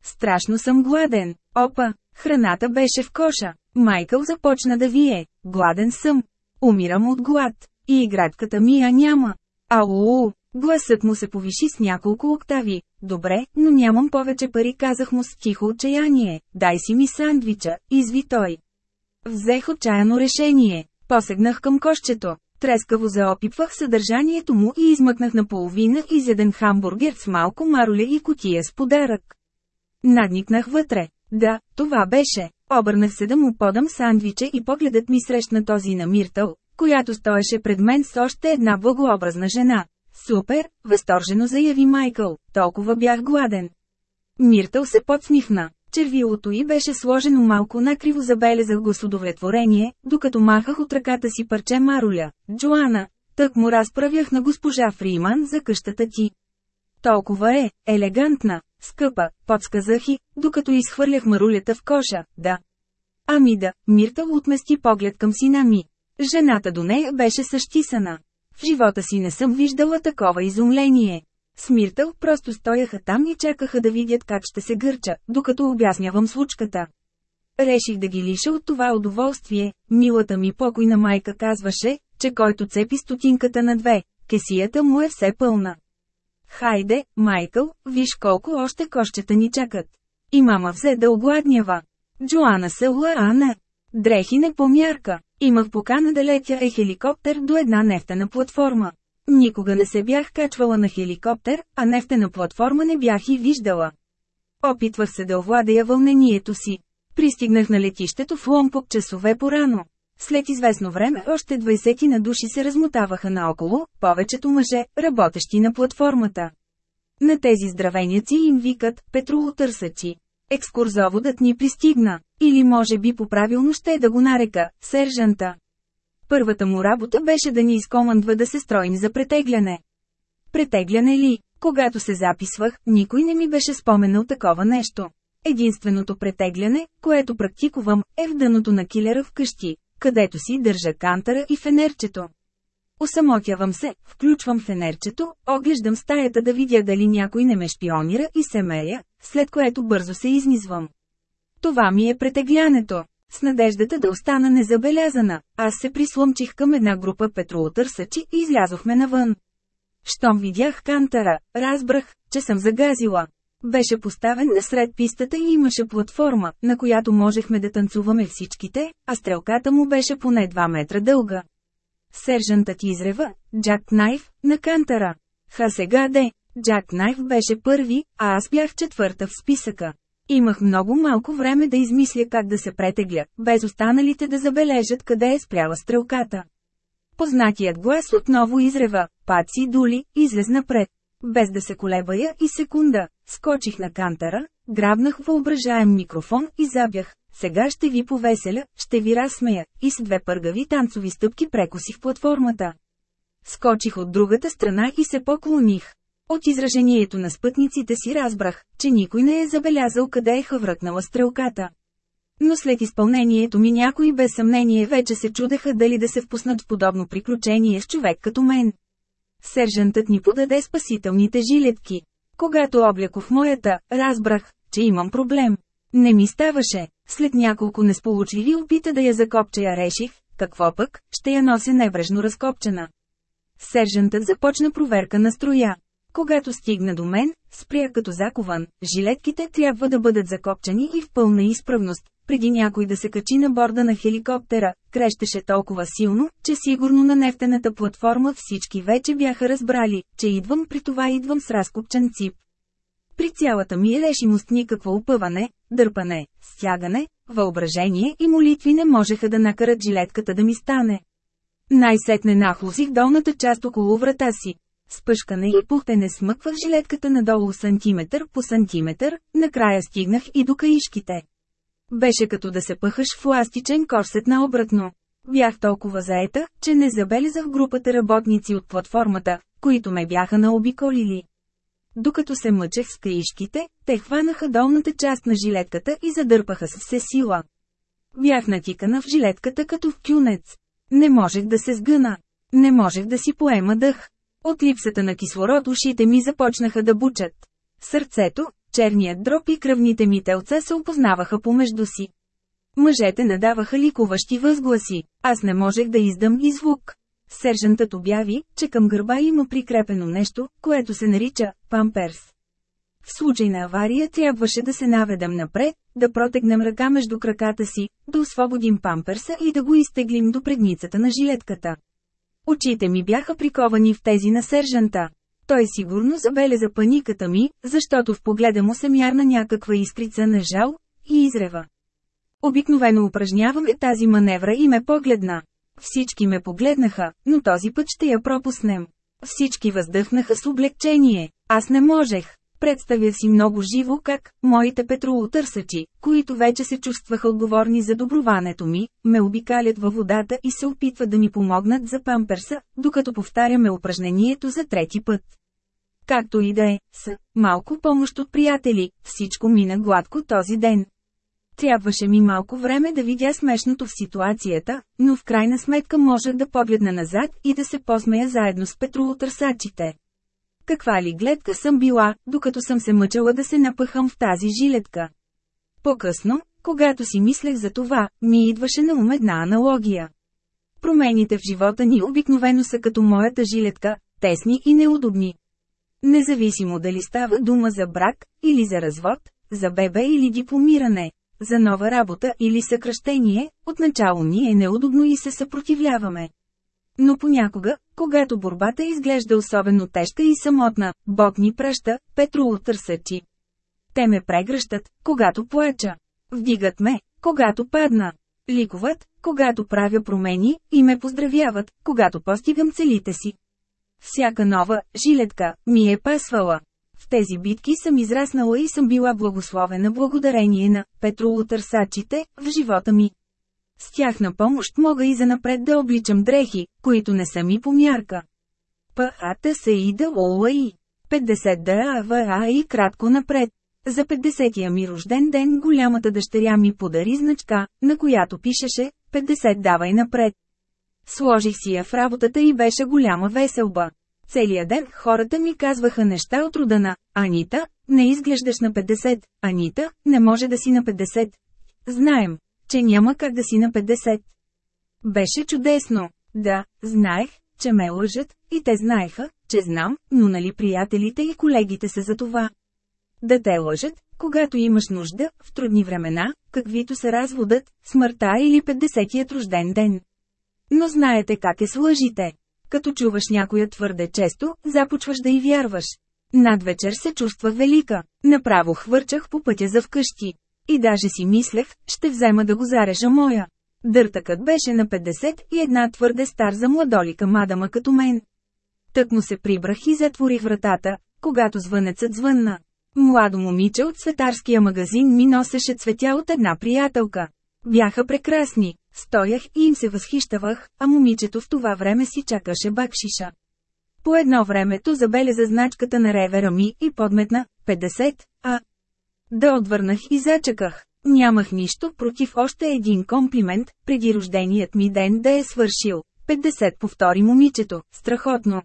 Страшно съм гладен. Опа, храната беше в коша. Майкъл започна да вие. Гладен съм. Умирам от глад. И игратката ми я няма. Ау, гласът му се повиши с няколко октави. Добре, но нямам повече пари, казах му с тихо отчаяние. Дай си ми сандвича, изви той. Взех отчаяно решение. Посегнах към кошчето. Трескаво заопипвах съдържанието му и измъкнах наполовина изяден хамбургер с малко мароля и котия с подарък. Надникнах вътре. Да, това беше. Обърнах се да му подам сандвича и погледът ми срещна този на Миртъл, която стоеше пред мен с още една благообразна жена. Супер, възторжено заяви Майкъл, толкова бях гладен. Миртъл се подсмихна. Червилото й беше сложено малко накриво забелезах го с удовлетворение, докато махах от ръката си парче маруля. Джоана, тък му разправях на госпожа Фриман за къщата ти. Толкова е, елегантна, скъпа, подсказах и, докато изхвърлях марулята в коша, да. Ами да, Мирта отмести поглед към сина ми. Жената до нея беше същисана. В живота си не съм виждала такова изумление. С Миртъл просто стояха там и чакаха да видят как ще се гърча, докато обяснявам случката. Реших да ги лиша от това удоволствие, милата ми покойна майка казваше, че който цепи стотинката на две, кесията му е все пълна. Хайде, Майкъл, виж колко още кощета ни чакат. И мама взе да огладнява. Джоана се Ана. Дрехи не по мярка. Имах покана да летя е хеликоптер до една нефтена платформа. Никога не се бях качвала на хеликоптер, а нефтена платформа не бях и виждала. Опитвах се да овладея вълнението си. Пристигнах на летището в Ломпок часове порано. След известно време още 20 на души се размотаваха наоколо, повечето мъже, работещи на платформата. На тези здравеняци им викат петролотърсачи. Екскурзоводът ни пристигна, или може би по-правилно ще е да го нарека, сержанта. Първата му работа беше да ни изкомандва да се строим за претегляне. Претегляне ли? Когато се записвах, никой не ми беше споменал такова нещо. Единственото претегляне, което практикувам, е в дъното на килера вкъщи, където си държа кантара и фенерчето. Осамотявам се, включвам фенерчето, оглеждам стаята да видя дали някой не ме шпионира и се меря, след което бързо се изнизвам. Това ми е претеглянето. С надеждата да остана незабелязана, аз се прислъмчих към една група петролотърсачи и излязохме навън. Щом видях кантара, разбрах, че съм загазила. Беше поставен насред пистата и имаше платформа, на която можехме да танцуваме всичките, а стрелката му беше поне 2 метра дълга. Сержантът изрева, Джак Найф, на кантара. Ха сега де, Джак Найф беше първи, а аз бях четвърта в списъка. Имах много малко време да измисля как да се претегля, без останалите да забележат къде е спряла стрелката. Познатият глас отново изрева, паци дули, излез напред. Без да се колебая и секунда, скочих на кантара, грабнах въображаем микрофон и забях. Сега ще ви повеселя, ще ви разсмея, и с две пъргави танцови стъпки прекосих платформата. Скочих от другата страна и се поклоних. От изражението на спътниците си разбрах, че никой не е забелязал къде е хвъркнала стрелката. Но след изпълнението ми някои без съмнение вече се чудеха дали да се впуснат в подобно приключение с човек като мен. Сержантът ни подаде спасителните жилетки. Когато облякох моята, разбрах, че имам проблем. Не ми ставаше. След няколко несполучливи опита да я закопча я реших, какво пък, ще я нося небрежно разкопчена. Сержантът започна проверка на строя. Когато стигна до мен, спря като закован, жилетките трябва да бъдат закопчени и в пълна изправност, преди някой да се качи на борда на хеликоптера, крещеше толкова силно, че сигурно на нефтената платформа всички вече бяха разбрали, че идвам при това идвам с разкопчен цип. При цялата ми решимост никакво опъване, дърпане, стягане, въображение и молитви не можеха да накарат жилетката да ми стане. Най-сетне нахлусих долната част около врата си. С пъшкане и пухтене смъквах жилетката надолу сантиметър по сантиметър, накрая стигнах и до каишките. Беше като да се пъхаш в ластичен корсет наобратно. Бях толкова заета, че не забелязах групата работници от платформата, които ме бяха наобиколили. Докато се мъчех с каишките, те хванаха долната част на жилетката и задърпаха с все сила. Бях натикана в жилетката като в кюнец. Не можех да се сгъна. Не можех да си поема дъх. От липсата на кислород ушите ми започнаха да бучат. Сърцето, черният дроб и кръвните ми телца се опознаваха помежду си. Мъжете надаваха ликуващи възгласи, аз не можех да издам и звук. Сержантът обяви, че към гърба има прикрепено нещо, което се нарича «памперс». В случай на авария трябваше да се наведем напред, да протегнем ръка между краката си, да освободим памперса и да го изтеглим до предницата на жилетката. Очите ми бяха приковани в тези на сержанта. Той сигурно забеляза паниката ми, защото в погледа му се мярна някаква искрица на жал и изрева. Обикновено упражняваме тази маневра и ме погледна. Всички ме погледнаха, но този път ще я пропуснем. Всички въздъхнаха с облегчение. Аз не можех. Представя си много живо как, моите петролотърсачи, които вече се чувстваха отговорни за доброването ми, ме обикалят във водата и се опитват да ми помогнат за памперса, докато повтаряме упражнението за трети път. Както и да е, с малко помощ от приятели, всичко мина гладко този ден. Трябваше ми малко време да видя смешното в ситуацията, но в крайна сметка можех да погледна назад и да се посмея заедно с петролотърсачите. Каква ли гледка съм била, докато съм се мъчала да се напъхам в тази жилетка. По-късно, когато си мислех за това, ми идваше на ум една аналогия. Промените в живота ни обикновено са като моята жилетка, тесни и неудобни. Независимо дали става дума за брак, или за развод, за бебе или дипломиране, за нова работа или съкръщение, отначало ни е неудобно и се съпротивляваме. Но понякога, когато борбата изглежда особено тежка и самотна, Бог ни пръща, петролотърсачи. Те ме прегръщат, когато плача. Вдигат ме, когато падна. Ликуват, когато правя промени, и ме поздравяват, когато постигам целите си. Всяка нова жилетка ми е пасвала. В тези битки съм израснала и съм била благословена благодарение на петролотърсачите в живота ми. С тях на помощ мога и занапред да обличам дрехи, които не са ми по мярка. П.А.Т. С. И. Д. И. 50 ДАВА и кратко напред. За 50-я ми рожден ден голямата дъщеря ми подари значка, на която пишеше 50 давай напред. Сложих си я в работата и беше голяма веселба. Целия ден хората ми казваха неща от рода на «Анита, не изглеждаш на 50, Анита, не може да си на 50». Знаем, че няма как да си на 50. Беше чудесно. Да, знаех, че ме лъжат, и те знаеха, че знам, но нали приятелите и колегите са за това. Да те лъжат, когато имаш нужда, в трудни времена, каквито са разводът, смъртта или 50-тият рожден ден. Но знаете как е с лъжите. Като чуваш някоя твърде често, започваш да й вярваш. Над вечер се чувствах велика. Направо хвърчах по пътя за вкъщи. И даже си мислех, ще взема да го зарежа моя. Дъртъкът беше на 50 и една твърде стар за младолика мадама като мен. Тък му се прибрах и затворих вратата, когато звънецът звънна. Младо момиче от светарския магазин ми носеше цветя от една приятелка. Бяха прекрасни, стоях и им се възхищавах, а момичето в това време си чакаше бакшиша. По едно времето забеляза значката на ревера ми и подметна 50, а да отвърнах и зачаках. Нямах нищо против още един комплимент, преди рожденият ми ден да е свършил. 50 повтори момичето, страхотно.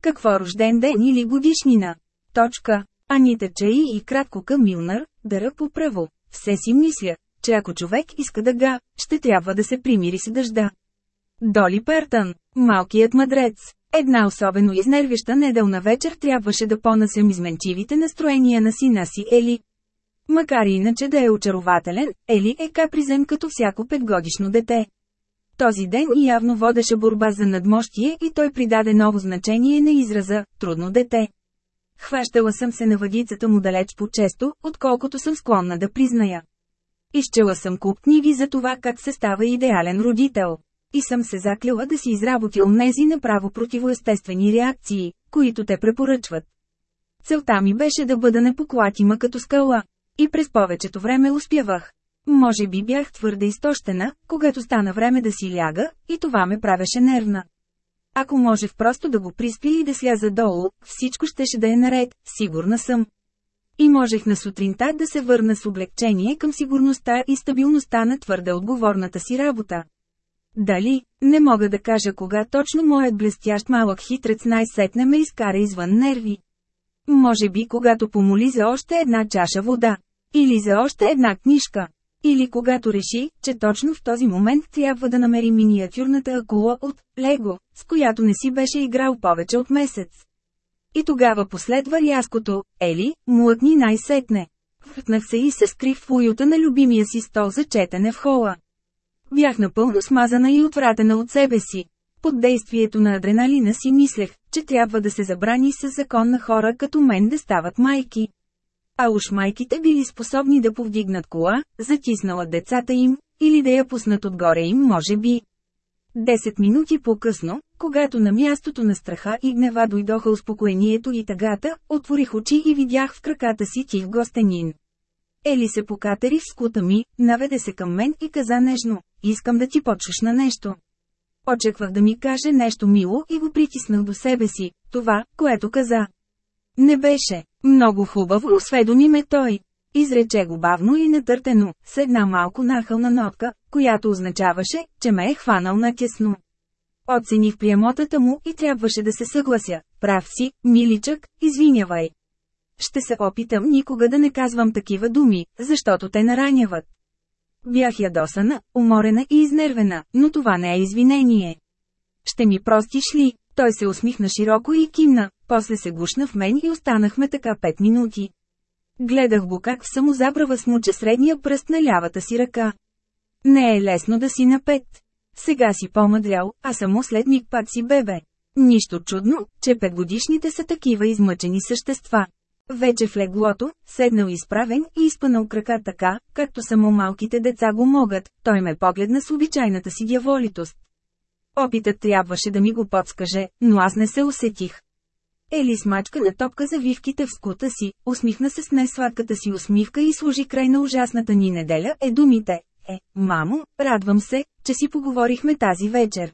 Какво рожден ден или годишнина? Точка. Анита Чаи и кратко към Милнар, дъра по право. Все си мисля, че ако човек иска да га, ще трябва да се примири с дъжда. Доли Пертън, малкият мъдрец. Една особено изнервяща неделна вечер трябваше да понасям изменчивите настроения на сина си Ели. Макар иначе да е очарователен, Ели е капризен като всяко петгодишно дете. Този ден явно водеше борба за надмощие и той придаде ново значение на израза «трудно дете». Хващала съм се на въдицата му далеч по-често, отколкото съм склонна да призная. Изчела съм куп книги за това как се става идеален родител. И съм се заклила да си изработил нези направо противоестествени реакции, които те препоръчват. Целта ми беше да бъда непоклатима като скала. И през повечето време успявах. Може би бях твърде изтощена, когато стана време да си ляга, и това ме правеше нервна. Ако можех просто да го приспи и да сляза долу, всичко щеше да е наред, сигурна съм. И можех на сутринта да се върна с облегчение към сигурността и стабилността на твърде отговорната си работа. Дали, не мога да кажа кога точно моят блестящ малък хитрец най-сетне ме изкара извън нерви. Може би когато помоли за още една чаша вода. Или за още една книжка. Или когато реши, че точно в този момент трябва да намери миниатюрната акула от Лего, с която не си беше играл повече от месец. И тогава последва рязкото, Ели, млъкни най-сетне. Въртнах се и се скрив в уюта на любимия си стол за четене в хола. Бях напълно смазана и отвратена от себе си. Под действието на адреналина си мислех, че трябва да се забрани с закон на хора като мен да стават майки. А уж майките били способни да повдигнат кола, затиснала децата им, или да я пуснат отгоре им може би. Десет минути по-късно, когато на мястото на страха и гнева дойдоха успокоението и тъгата, отворих очи и видях в краката си тих гостенин. Ели се покатери в скута ми, наведе се към мен и каза нежно, искам да ти почуш на нещо. Очаквах да ми каже нещо мило и го притиснах до себе си, това, което каза. Не беше. Много хубаво осведоми ме той. Изрече го бавно и нетъртено, с една малко нахълна нотка, която означаваше, че ме е хванал на тясно. Оцених приемотата му и трябваше да се съглася. Прав си, миличък, извинявай. Ще се опитам никога да не казвам такива думи, защото те нараняват. Бях ядосана, уморена и изнервена, но това не е извинение. Ще ми простиш ли? Той се усмихна широко и кимна, после се гушна в мен и останахме така пет минути. Гледах го как в самозабрава смуча средния пръст на лявата си ръка. Не е лесно да си на пет. Сега си по-мъдрял, а само след миг пак си бебе. Нищо чудно, че петгодишните са такива измъчени същества. Вече в леглото, седнал изправен и изпънал крака така, както само малките деца го могат, той ме погледна с обичайната си дяволитост. Опитът трябваше да ми го подскаже, но аз не се усетих. Ели смачка на топка завивките в скута си, усмихна се с най-сладката си усмивка и служи край на ужасната ни неделя, е думите. Е, мамо, радвам се, че си поговорихме тази вечер.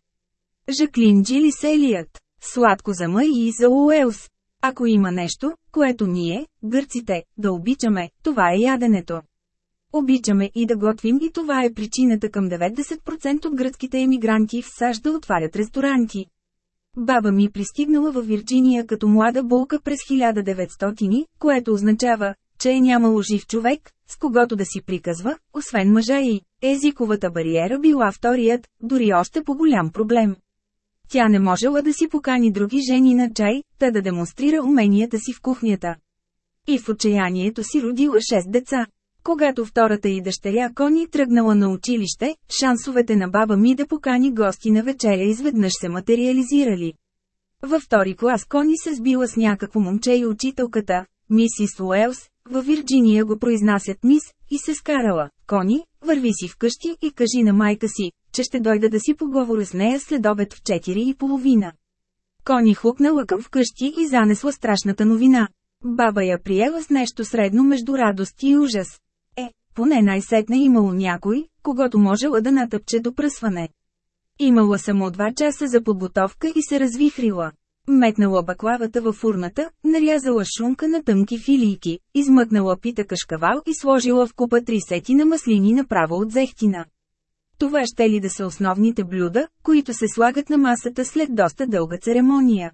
Жаклин Джили Селият. Сладко за Мъй и за Уелс. Ако има нещо, което ние, гърците, да обичаме, това е яденето. Обичаме и да готвим и това е причината към 90% от гръцките емигранти в САЩ да отварят ресторанти. Баба ми пристигнала в Вирджиния като млада булка през 1900, което означава, че е нямало жив човек, с когото да си приказва, освен мъжа и езиковата бариера била вторият, дори още по-голям проблем. Тя не можела да си покани други жени на чай, та да демонстрира уменията си в кухнята. И в отчаянието си родила 6 деца. Когато втората и дъщеря Кони тръгнала на училище, шансовете на баба ми да покани гости на вечеря изведнъж се материализирали. Във втори клас Кони се сбила с някакво момче и учителката, мисис Уелс, във Вирджиния го произнасят мис, и се скарала. Кони, върви си вкъщи и кажи на майка си, че ще дойда да си поговоря с нея след обед в 4 и половина. Кони хукнала към вкъщи и занесла страшната новина. Баба я приела с нещо средно между радост и ужас. Е, поне най-сетне имало някой, когато можела да натъпче до пръсване. Имала само два часа за подготовка и се развихрила. Метнала баклавата във фурната, нарязала шунка на тънки филийки, измъкнала пита кашкавал и сложила в купа три сети на маслини направо от зехтина. Това ще ли да са основните блюда, които се слагат на масата след доста дълга церемония.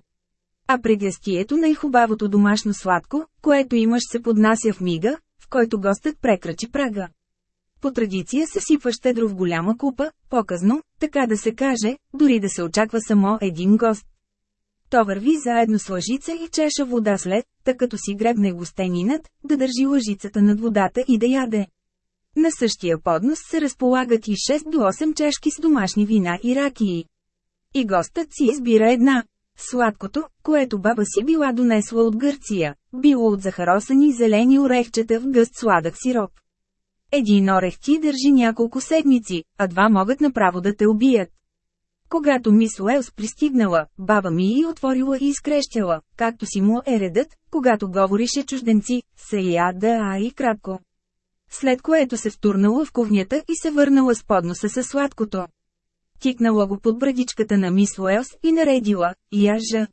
А прегъстието най-хубавото домашно сладко, което имаш се поднася в мига, в който гостът прекрачи прага. По традиция се сипва щедро в голяма купа, показно, така да се каже, дори да се очаква само един гост. То върви заедно с лъжица и чеша вода след, тъй като си гребне гостенинът, да държи лъжицата над водата и да яде. На същия поднос се разполагат и 6 до 8 чашки с домашни вина и ракии. И гостът си избира една. Сладкото, което баба си била донесла от Гърция, било от захаросани зелени орехчета в гъст сладък сироп. Един орех ти държи няколко седмици, а два могат направо да те убият. Когато мис Уелс пристигнала, баба ми и отворила и изкрещяла, както си му е редът, когато говорише чужденци, се яда а и кратко. След което се втурнала в кухнята и се върнала с подноса със сладкото. Тикнала го под брадичката на мис Уелс и наредила, яжа.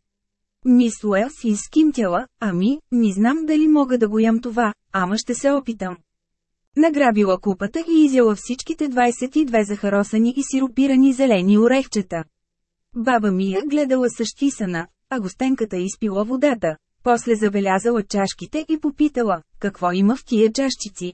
Мис Уелс изкимтяла, ами, не знам дали мога да го ям това, ама ще се опитам. Награбила купата и изяла всичките 22 захаросани и сиропирани зелени орехчета. Баба Мия гледала същисана, а гостенката изпила водата. После забелязала чашките и попитала, какво има в тия чашчици.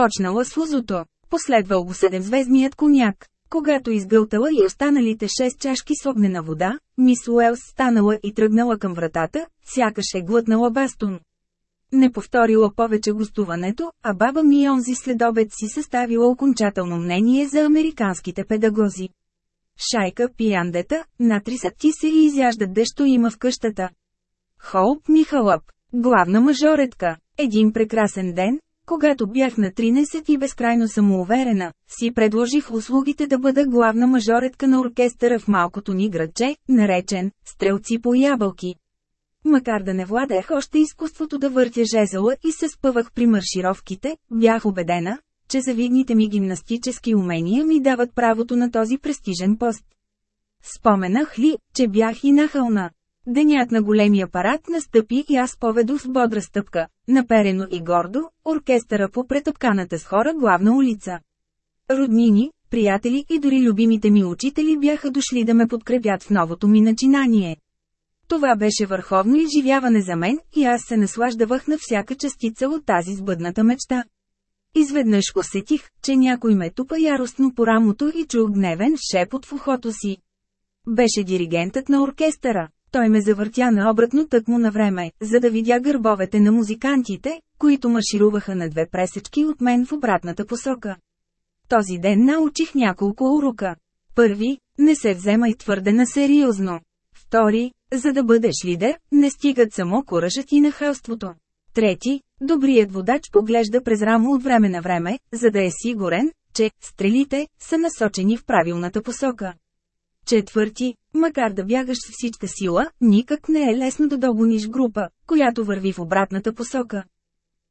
Почнала с лузото, последвал го седемзвездният коняк. Когато изгълтала и останалите 6 чашки с огнена вода, мис Уелс станала и тръгнала към вратата, сякаш е глътнала бастун. Не повторила повече гостуването, а баба ми онзи следобед си съставила окончателно мнение за американските педагози. Шайка пияндета, натрисът ти се и изяждат дещо има в къщата. Холп Михалъп, главна мажоретка, един прекрасен ден, когато бях на 13 и безкрайно самоуверена, си предложих услугите да бъда главна мажоретка на оркестъра в малкото ни градче, наречен «Стрелци по ябълки». Макар да не владех още изкуството да въртя жезъла и се спъвах при маршировките, бях убедена, че завидните ми гимнастически умения ми дават правото на този престижен пост. Споменах ли, че бях и нахълна. Денят на големия парад настъпи и аз поведох с бодра стъпка, наперено и гордо, оркестъра по претъпканата с хора главна улица. Роднини, приятели и дори любимите ми учители бяха дошли да ме подкрепят в новото ми начинание. Това беше върховно изживяване за мен и аз се наслаждавах на всяка частица от тази сбъдната мечта. Изведнъж усетих, че някой ме тупа яростно по рамото и чух гневен шепот в ухото си. Беше диригентът на оркестъра. Той ме завъртя наобратно тъкмо на време, за да видя гърбовете на музикантите, които маршируваха на две пресечки от мен в обратната посока. Този ден научих няколко урока. Първи, не се вземай твърде на сериозно. Втори, за да бъдеш лидер, не стигат само куражът и нахалството. Трети, добрият водач поглежда през рамо от време на време, за да е сигурен, че стрелите са насочени в правилната посока. Четвърти, макар да бягаш с всичка сила, никак не е лесно да догониш група, която върви в обратната посока.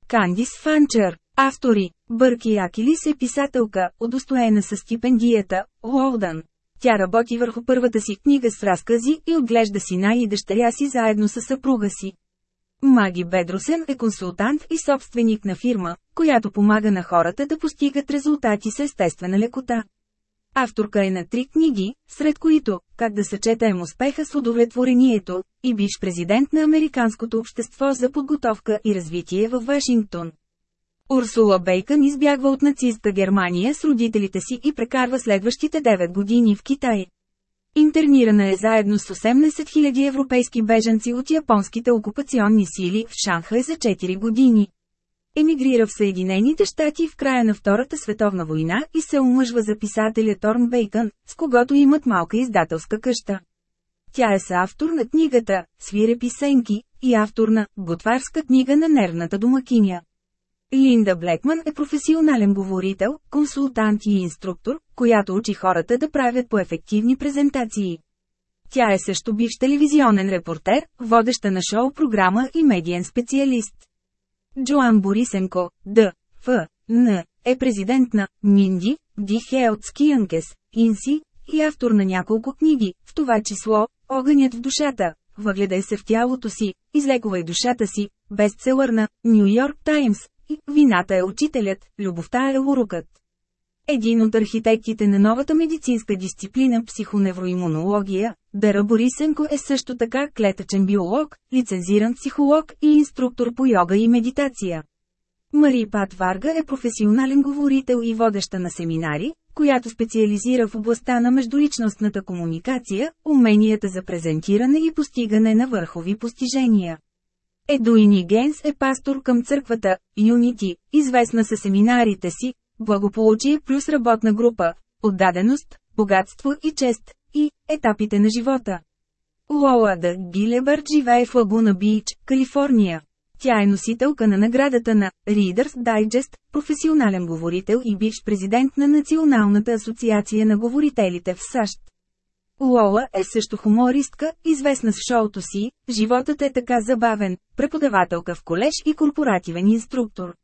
Кандис Фанчер, автори, Бърки Акилис е писателка, удостоена с стипендията, Уолдън. Тя работи върху първата си книга с разкази и отглежда сина и дъщеря си заедно с съпруга си. Маги Бедросен е консултант и собственик на фирма, която помага на хората да постигат резултати с естествена лекота. Авторка е на три книги, сред които «Как да съчетаем успеха с удовлетворението» и биш президент на Американското общество за подготовка и развитие в Вашингтон. Урсула Бейкън избягва от нацистка Германия с родителите си и прекарва следващите 9 години в Китай. Интернирана е заедно с 18 000 европейски бежанци от японските окупационни сили в Шанхай за 4 години. Емигрира в Съединените щати в края на Втората световна война и се омъжва за писателя Торн Бейкън, с когото имат малка издателска къща. Тя е съавтор на книгата «Свире писенки» и автор на «Готварска книга на нервната домакиня». Линда Блекман е професионален говорител, консултант и инструктор, която учи хората да правят по-ефективни презентации. Тя е също бивш телевизионен репортер, водеща на шоу-програма и медиен специалист. Джоан Борисенко, Д. Ф. Н. е президент на Минди, Ди Хеот Скиянкес, Инси и автор на няколко книги, в това число «Огънят в душата», въгледай се в тялото си, излекувай душата си, бестселър на Нью Йорк Таймс, и вината е учителят, любовта е урокът. Един от архитектите на новата медицинска дисциплина психоневроимунология, Дара Борисенко е също така клетъчен биолог, лицензиран психолог и инструктор по йога и медитация. Мари Пат Варга е професионален говорител и водеща на семинари, която специализира в областта на междуличностната комуникация, уменията за презентиране и постигане на върхови постижения. Едуини Генс е пастор към църквата, Юнити, известна със семинарите си, благополучие плюс работна група, отдаденост, богатство и чест, и етапите на живота. Лола Д. Гилебърт живее в Лагуна Бич, Калифорния. Тя е носителка на наградата на Reader's Digest, професионален говорител и бивш президент на Националната асоциация на говорителите в САЩ. Лола е също хумористка, известна с шоуто си, животът е така забавен, преподавателка в колеж и корпоративен инструктор.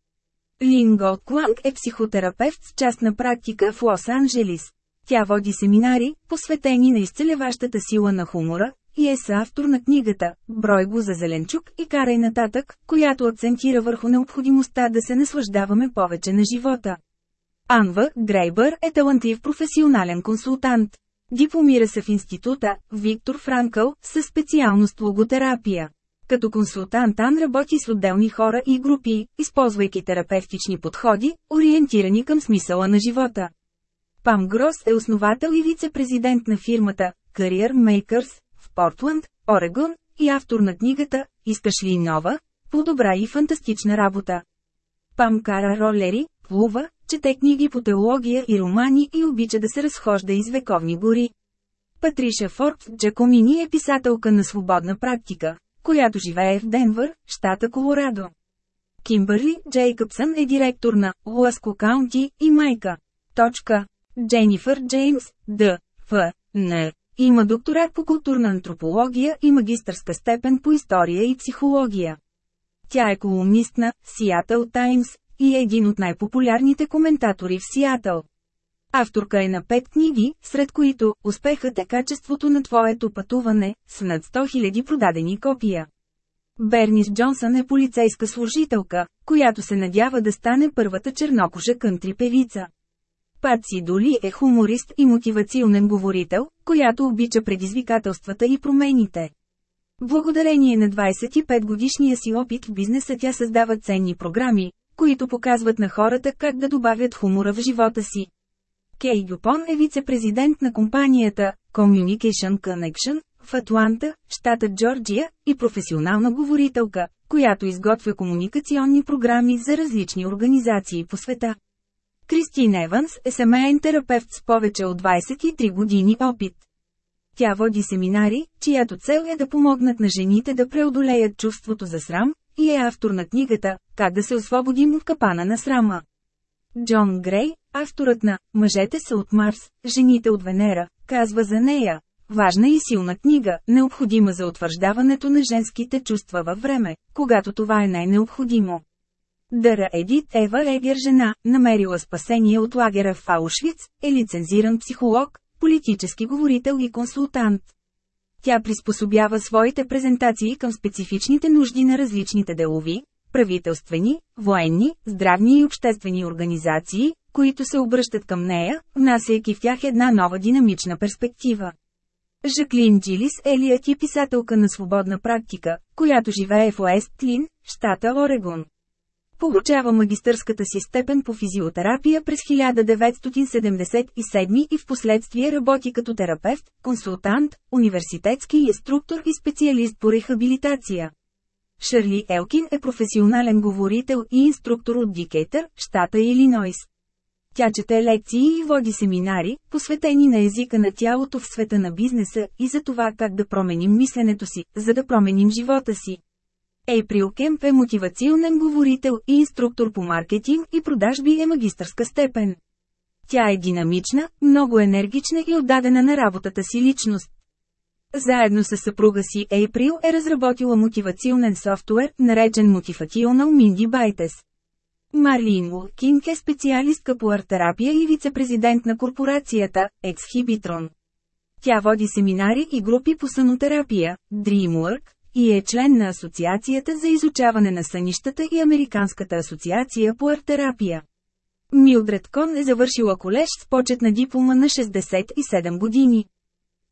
Лин Голдкланг е психотерапевт с частна практика в Лос-Анджелис. Тя води семинари, посветени на изцелеващата сила на хумора, и е съавтор на книгата «Брой го за Зеленчук и карай нататък», която акцентира върху необходимостта да се наслаждаваме повече на живота. Анва Грейбър е талантлив професионален консултант. Дипломира се в института Виктор Франкъл със специалност логотерапия. Като консултант Ан работи с отделни хора и групи, използвайки терапевтични подходи, ориентирани към смисъла на живота. Пам Грос е основател и вице-президент на фирмата Career Makers в Портланд, Орегон, и автор на книгата «Искаш ли нова?» По-добра и фантастична работа. Пам кара ролери, плува, чете книги по теология и романи и обича да се разхожда из вековни гори. Патриша Форд Джакомини е писателка на свободна практика, която живее в Денвър, щата Колорадо. Кимбърли Джейкъбсън е директор на Луаско Каунти и майка. Точка. Дженифър Джеймс, Д. Ф. Н. Има докторат по културна антропология и магистърска степен по история и психология. Тя е колумнист на Seattle Times и е един от най-популярните коментатори в Сиатъл. Авторка е на пет книги, сред които «Успехът е качеството на твоето пътуване» с над 100 000 продадени копия. Бернис Джонсън е полицейска служителка, която се надява да стане първата чернокожа кънтри певица. Патси Доли е хуморист и мотивационен говорител, която обича предизвикателствата и промените. Благодарение на 25 годишния си опит в бизнеса тя създава ценни програми, които показват на хората как да добавят хумора в живота си. Кей Дюпон е вице-президент на компанията Communication Connection в Атланта, щата Джорджия, и професионална говорителка, която изготвя комуникационни програми за различни организации по света. Кристин Еванс е семейен терапевт с повече от 23 години опит. Тя води семинари, чиято цел е да помогнат на жените да преодолеят чувството за срам, и е автор на книгата «Как да се освободим от капана на срама». Джон Грей, авторът на «Мъжете са от Марс, жените от Венера», казва за нея. Важна и силна книга, необходима за утвърждаването на женските чувства във време, когато това е най-необходимо. Дъра Едит Ева Егер жена, намерила спасение от лагера в Аушвиц, е лицензиран психолог, политически говорител и консултант. Тя приспособява своите презентации към специфичните нужди на различните делови, правителствени, военни, здравни и обществени организации, които се обръщат към нея, внасяйки в тях една нова динамична перспектива. Жаклин Джилис Елият е писателка на свободна практика, която живее в Уестлин, щата Орегон. Получава магистърската си степен по физиотерапия през 1977 и в последствие работи като терапевт, консултант, университетски инструктор и специалист по рехабилитация. Шарли Елкин е професионален говорител и инструктор от Дикейтър, щата Илинойс. Тя чете лекции и води семинари, посветени на езика на тялото в света на бизнеса и за това как да променим мисленето си, за да променим живота си. Ейприл Кемп е мотивационен говорител и инструктор по маркетинг и продажби е магистърска степен. Тя е динамична, много енергична и отдадена на работата си личност. Заедно с съпруга си Ейприл е разработила мотивационен софтуер, наречен Motivational Mindy Байтес. Марлин Уолкинг е специалистка по арт-терапия и вице-президент на корпорацията Exhibitron. Тя води семинари и групи по сънотерапия, Dreamwork, и е член на Асоциацията за изучаване на сънищата и Американската асоциация по артерапия. Милдред Кон е завършила колеж с почетна диплома на 67 години.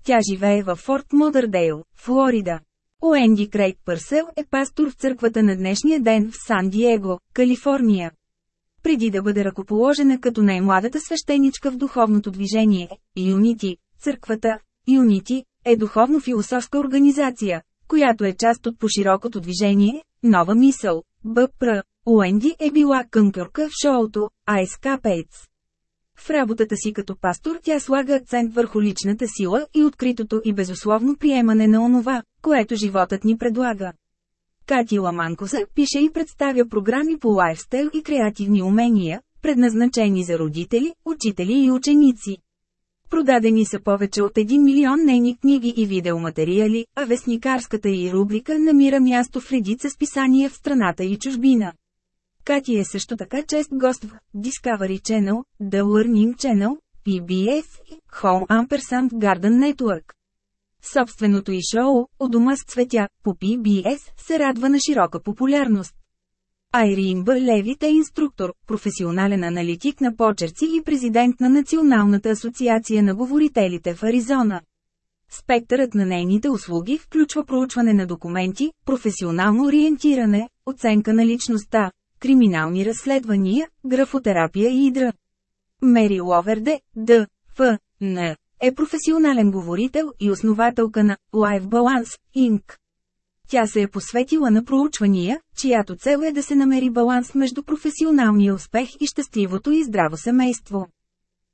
Тя живее във Форт Модърдейл, Флорида. Уенди Крейг Пърсел е пастор в църквата на днешния ден в Сан-Диего, Калифорния. Преди да бъде ръкоположена като най-младата свещеничка в духовното движение, Юнити, църквата, Юнити, е духовно-философска организация, която е част от поширокото движение, Нова мисъл, БПР. Уенди е била кънкърка в шоуто Ice Capades. В работата си като пастор тя слага акцент върху личната сила и откритото и безусловно приемане на онова, което животът ни предлага. Кати Ламанкоса пише и представя програми по лайфстайл и креативни умения, предназначени за родители, учители и ученици. Продадени са повече от 1 милион нейни книги и видеоматериали, а вестникарската и рубрика намира място в редица списания в страната и чужбина. Кати е също така чест гост в Discovery Channel, The Learning Channel, PBS и Home Ampersand Garden Network. Собственото и шоу, «У дома с цветя», по PBS, се радва на широка популярност. Айрин. Левит е инструктор, професионален аналитик на почерци и президент на Националната асоциация на говорителите в Аризона. Спектърът на нейните услуги включва проучване на документи, професионално ориентиране, оценка на личността, криминални разследвания, графотерапия и идра. Мери Ловерде, Д. Ф. Н. е професионален говорител и основателка на Life Balance, Inc. Тя се е посветила на проучвания, чиято цел е да се намери баланс между професионалния успех и щастливото и здраво семейство.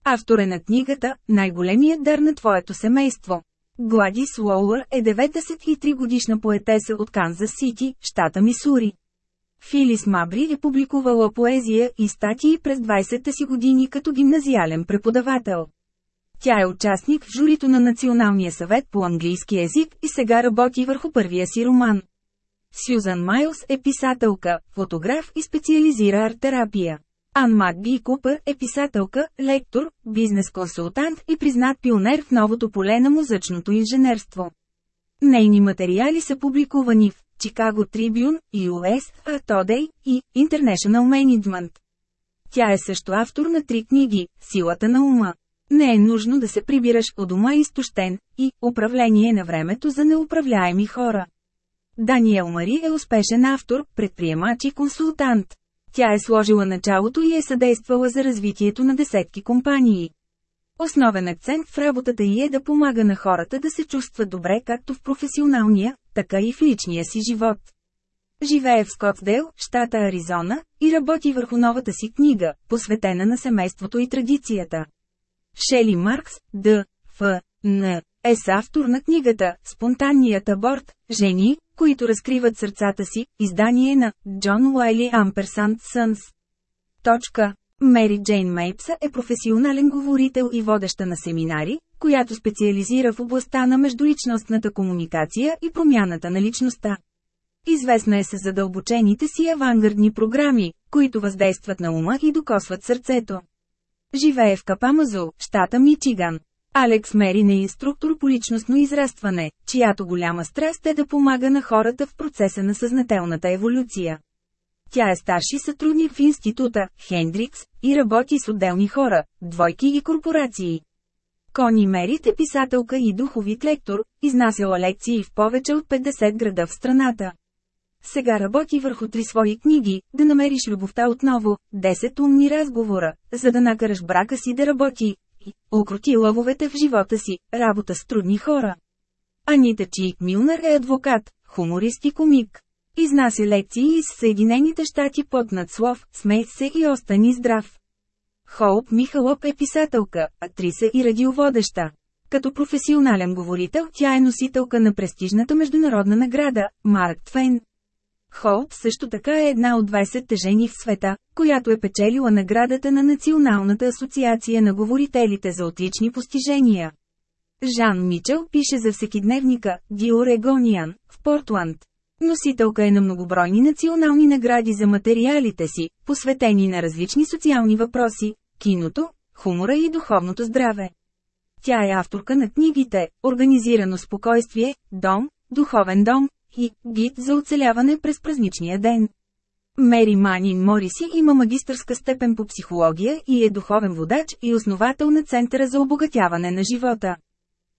Автор е на книгата «Най-големият дар на твоето семейство». Гладис Лоуър е 93 годишна поетеса от Канзас Сити, щата Мисури. Филис Мабри е публикувала поезия и статии през 20-те си години като гимназиален преподавател. Тя е участник в журито на Националния съвет по английски език и сега работи върху първия си роман. Сюзан Майлс е писателка, фотограф и специализира арт-терапия. Ан Макби Купър е писателка, лектор, бизнес-консултант и признат пионер в новото поле на музъчното инженерство. Нейни материали са публикувани в Chicago Tribune, US, A и International Management. Тя е също автор на три книги «Силата на ума». Не е нужно да се прибираш у дома изтощен и «Управление на времето за неуправляеми хора». Даниел Мари е успешен автор, предприемач и консултант. Тя е сложила началото и е съдействала за развитието на десетки компании. Основен акцент в работата й е да помага на хората да се чувстват добре както в професионалния, така и в личния си живот. Живее в Скотсдейл, щата Аризона, и работи върху новата си книга, посветена на семейството и традицията. Шели Маркс, Д. Ф. Н. е автор на книгата «Спонтанният аборт. Жени, които разкриват сърцата си», издание на Джон Уайли Амперсанд Сънс. Точка. Мери Джейн Мейпса е професионален говорител и водеща на семинари, която специализира в областта на междуличностната комуникация и промяната на личността. Известна е с задълбочените си авангардни програми, които въздействат на ума и докосват сърцето. Живее в Капамазо, щата Мичиган. Алекс Мерин е инструктор по личностно израстване, чиято голяма страст е да помага на хората в процеса на съзнателната еволюция. Тя е старши сътрудник в института Хендрикс и работи с отделни хора, двойки и корпорации. Кони Мерит е писателка и духовит лектор, изнасяла лекции в повече от 50 града в страната. Сега работи върху три свои книги, да намериш любовта отново, 10 умни разговора, за да накараш брака си да работи, и укроти лъвовете в живота си, работа с трудни хора. Анита Чик Милнер е адвокат, хуморист и комик. Изнася лекции из Съединените щати под надслов «Смей се и остани здрав». Хоуп Михалоп е писателка, актриса и радиоводеща. Като професионален говорител тя е носителка на престижната международна награда – Марк Твен. Хоуп също така е една от 20-те жени в света, която е печелила наградата на Националната асоциация на говорителите за отлични постижения. Жан Мичел пише за всекидневника Диор Егониан в Портланд. Носителка е на многобройни национални награди за материалите си, посветени на различни социални въпроси, киното, хумора и духовното здраве. Тя е авторка на книгите «Организирано спокойствие», «Дом», «Духовен дом» и «Гид за оцеляване през празничния ден». Мери Манин Мориси има магистърска степен по психология и е духовен водач и основател на Центъра за обогатяване на живота.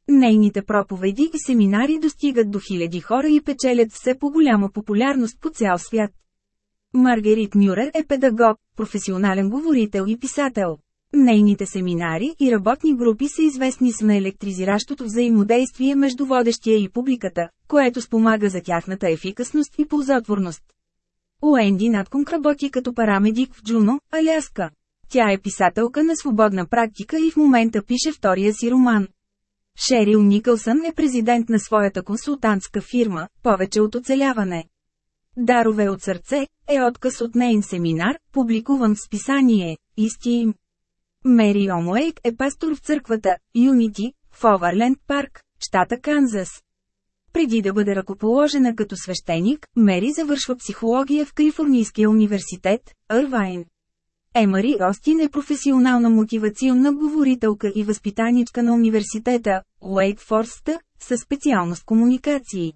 Нейните проповеди и семинари достигат до хиляди хора и печелят все по-голяма популярност по цял свят. Маргарит Мюрер е педагог, професионален говорител и писател. Нейните семинари и работни групи са известни с наелектризиращото взаимодействие между водещия и публиката, което спомага за тяхната ефикасност и ползотворност. Уенди Надконг работи като парамедик в Джуно, Аляска. Тя е писателка на свободна практика и в момента пише втория си роман. Шерил Никълсън е президент на своята консултантска фирма, повече от оцеляване. Дарове от сърце е отказ от нейн семинар, публикуван в списание Истим. Мери Омуейк е пастор в църквата Юнити в Оверленд парк, щата Канзас. Преди да бъде ръкоположена като свещеник, Мери завършва психология в Калифорнийския университет,Ървайн. Емари Остин е професионална мотивационна говорителка и възпитаничка на университета, Уейтфорста, със специалност комуникации.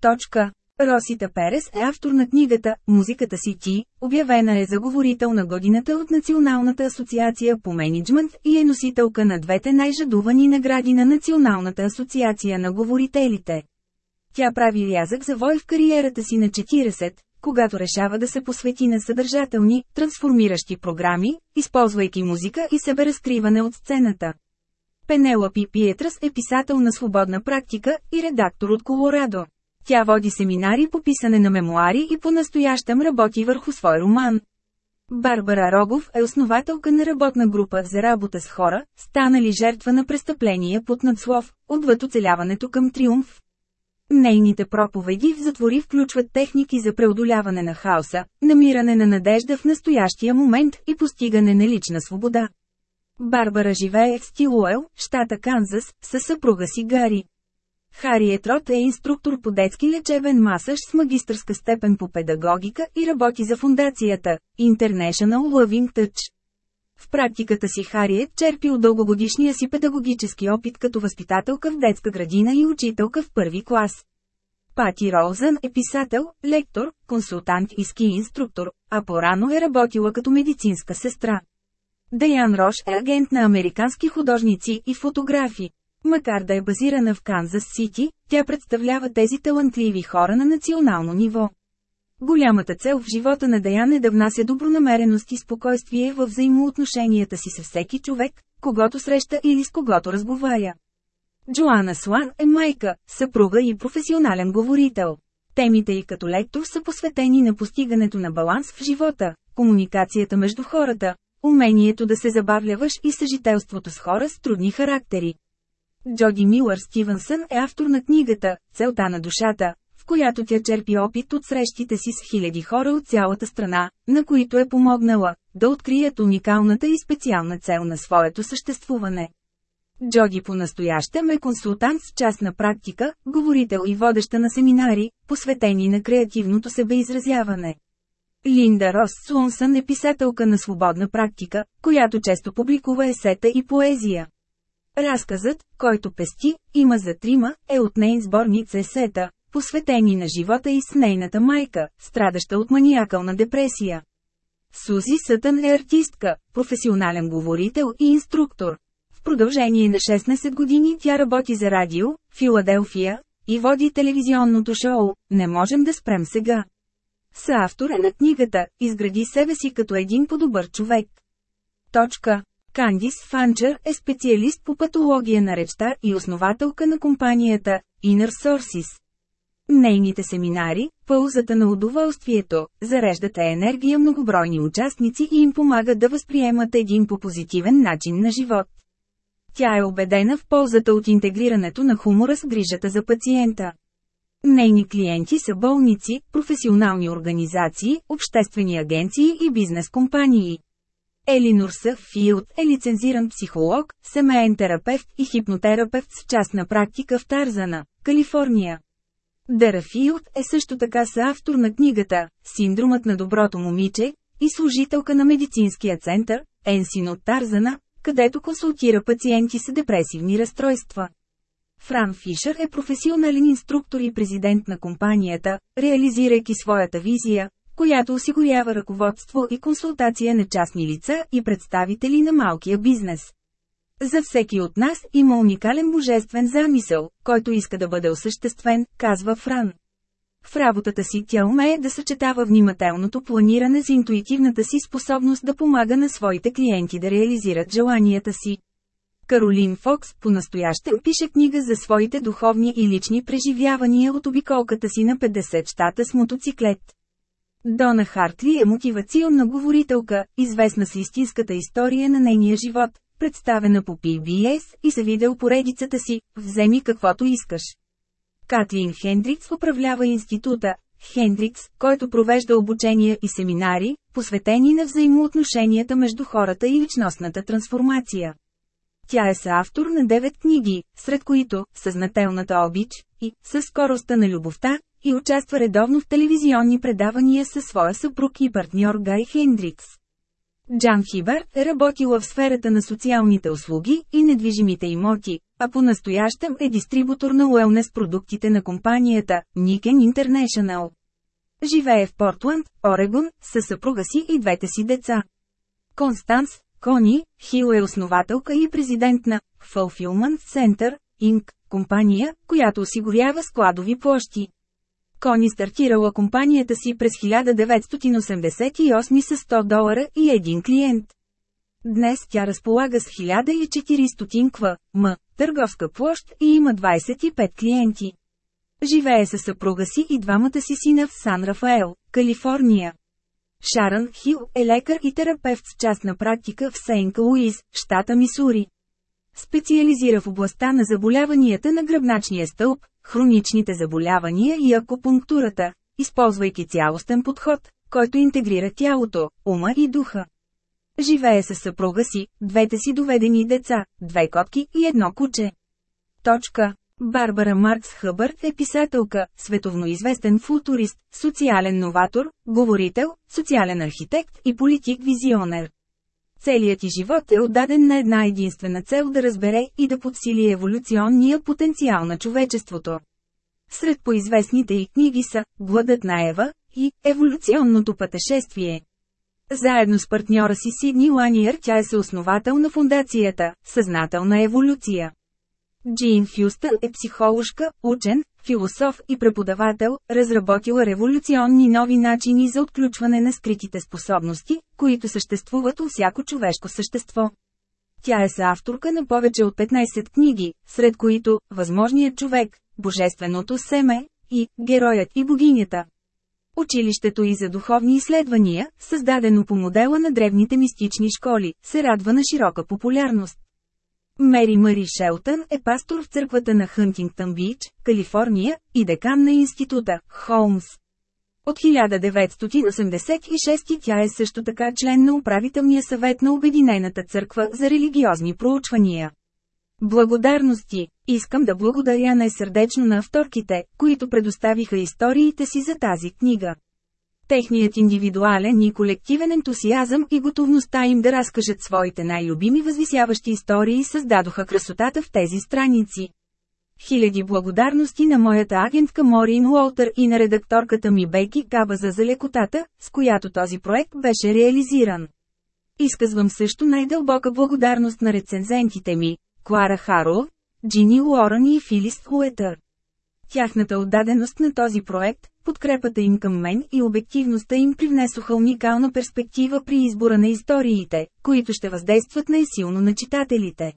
Точка. Росита Перес е автор на книгата «Музиката си ти», обявена е за говорител на годината от Националната асоциация по менеджмент и е носителка на двете най-жадувани награди на Националната асоциация на говорителите. Тя прави рязък завой в кариерата си на 40, когато решава да се посвети на съдържателни, трансформиращи програми, използвайки музика и себеразкриване от сцената. Пенелопи Пиетрас е писател на свободна практика и редактор от Колорадо. Тя води семинари по писане на мемуари и по-настоящем работи върху свой роман. Барбара Рогов е основателка на работна група за работа с хора, станали жертва на престъпления под надслов, отвъд оцеляването към триумф. Нейните проповеди в затвори включват техники за преодоляване на хаоса, намиране на надежда в настоящия момент и постигане на лична свобода. Барбара живее в Стилуел, щата Канзас, със съпруга си Гари. Хариет Рот е инструктор по детски лечебен масаж с магистърска степен по педагогика и работи за фундацията International Loving Touch. В практиката си Хариет черпи от дългогодишния си педагогически опит като възпитателка в детска градина и учителка в първи клас. Пати Роузън е писател, лектор, консултант и ски инструктор, а по-рано е работила като медицинска сестра. Даян Рош е агент на американски художници и фотографи. Макар да е базирана в Канзас Сити, тя представлява тези талантливи хора на национално ниво. Голямата цел в живота на Даян е да внася добронамереност и спокойствие във взаимоотношенията си с всеки човек, когато среща или с когото разговаря. Джоана Слан е майка, съпруга и професионален говорител. Темите й като лектор са посветени на постигането на баланс в живота, комуникацията между хората, умението да се забавляваш и съжителството с хора с трудни характери. Джоди Милър Стивенсън е автор на книгата «Целта на душата», в която тя черпи опит от срещите си с хиляди хора от цялата страна, на които е помогнала да открият уникалната и специална цел на своето съществуване. Джоди по-настоящем е консултант с частна практика, говорител и водеща на семинари, посветени на креативното себеизразяване. Линда Рос Слонсън е писателка на свободна практика, която често публикува есета и поезия. Разказът, който пести, има за трима, е от нейн сборник есета, посветени на живота и с нейната майка, страдаща от маниакална депресия. Сузи Сътън е артистка, професионален говорител и инструктор. В продължение на 16 години тя работи за радио, Филаделфия, и води телевизионното шоу «Не можем да спрем сега». Съавтор е на книгата «Изгради себе си като един по-добър човек». Точка. Кандис Фанчер е специалист по патология на речта и основателка на компанията Inner Sources. Нейните семинари, пълзата на удоволствието, зареждате енергия многобройни участници и им помагат да възприемат един по-позитивен начин на живот. Тя е убедена в ползата от интегрирането на хумора с грижата за пациента. Нейни клиенти са болници, професионални организации, обществени агенции и бизнес компании. Елинор Филд е лицензиран психолог, семейен терапевт и хипнотерапевт с частна практика в Тарзана, Калифорния. Дерафилд е също така съавтор на книгата «Синдромът на доброто момиче» и служителка на медицинския център, Енсин от Тарзана, където консултира пациенти с депресивни разстройства. Фран Фишер е професионален инструктор и президент на компанията, реализирайки своята визия, която осигурява ръководство и консултация на частни лица и представители на малкия бизнес. За всеки от нас има уникален божествен замисъл, който иска да бъде осъществен, казва Фран. В работата си тя умее да съчетава внимателното планиране с интуитивната си способност да помага на своите клиенти да реализират желанията си. Каролин Фокс по-настояще пише книга за своите духовни и лични преживявания от обиколката си на 50 щата с мотоциклет. Дона Хартли е мотивационна говорителка, известна с истинската история на нейния живот, представена по PBS и се видео поредицата си «Вземи каквото искаш». Катлин Хендрикс управлява института Хендрикс, който провежда обучения и семинари, посветени на взаимоотношенията между хората и личностната трансформация. Тя е съавтор на 9 книги, сред които «Съзнателната обич» и «Със скоростта на любовта» и участва редовно в телевизионни предавания със своя съпруг и партньор Гай Хендрикс. Джан Хибър е работила в сферата на социалните услуги и недвижимите имоти, а по-настоящем е дистрибутор на уелнес продуктите на компанията Niken International. Живее в Портланд, Орегон, със съпруга си и двете си деца. Констанс, Кони, Хил е основателка и президент на Fulfillment Center, Inc., компания, която осигурява складови площи. Кони стартирала компанията си през 1988 с 100 долара и един клиент. Днес тя разполага с 1400 кв. м. търговска площ и има 25 клиенти. Живее със съпруга си и двамата си сина в Сан Рафаел, Калифорния. Шарън Хил е лекар и терапевт с частна практика в Сейнт Луис, щата Мисури. Специализира в областта на заболяванията на гръбначния стълб, хроничните заболявания и акупунктурата, използвайки цялостен подход, който интегрира тялото, ума и духа. Живее със съпруга си, двете си доведени деца, две котки и едно куче. Точка. Барбара Маркс Хъбърт е писателка, световно известен футурист, социален новатор, говорител, социален архитект и политик-визионер. Целият ти живот е отдаден на една единствена цел да разбере и да подсили еволюционния потенциал на човечеството. Сред поизвестните й книги са «Гладът на Ева» и «Еволюционното пътешествие». Заедно с партньора си Сидни Ланиер тя е съосновател на фундацията «Съзнателна еволюция». Джин Хюстън е психоложка, учен, философ и преподавател, разработила революционни нови начини за отключване на скритите способности, които съществуват у всяко човешко същество. Тя е съавторка на повече от 15 книги, сред които «Възможният човек», «Божественото семе» и «Героят и богинята». Училището и за духовни изследвания, създадено по модела на древните мистични школи, се радва на широка популярност. Мери Мари Шелтън е пастор в църквата на Хънтингтън Бич, Калифорния, и декан на института, Холмс. От 1986 тя е също така член на управителния съвет на Обединената църква за религиозни проучвания. Благодарности! Искам да благодаря най-сърдечно на авторките, които предоставиха историите си за тази книга. Техният индивидуален и колективен ентусиазъм и готовността им да разкажат своите най-любими възвисяващи истории създадоха красотата в тези страници. Хиляди благодарности на моята агентка Морин Уолтер и на редакторката ми Бейки Кабаза за лекотата, с която този проект беше реализиран. Изказвам също най-дълбока благодарност на рецензентите ми, Клара Харо, Джини Уорън и Филис Уетър. Тяхната отдаденост на този проект, подкрепата им към мен и обективността им привнесоха уникална перспектива при избора на историите, които ще въздействат най-силно на читателите.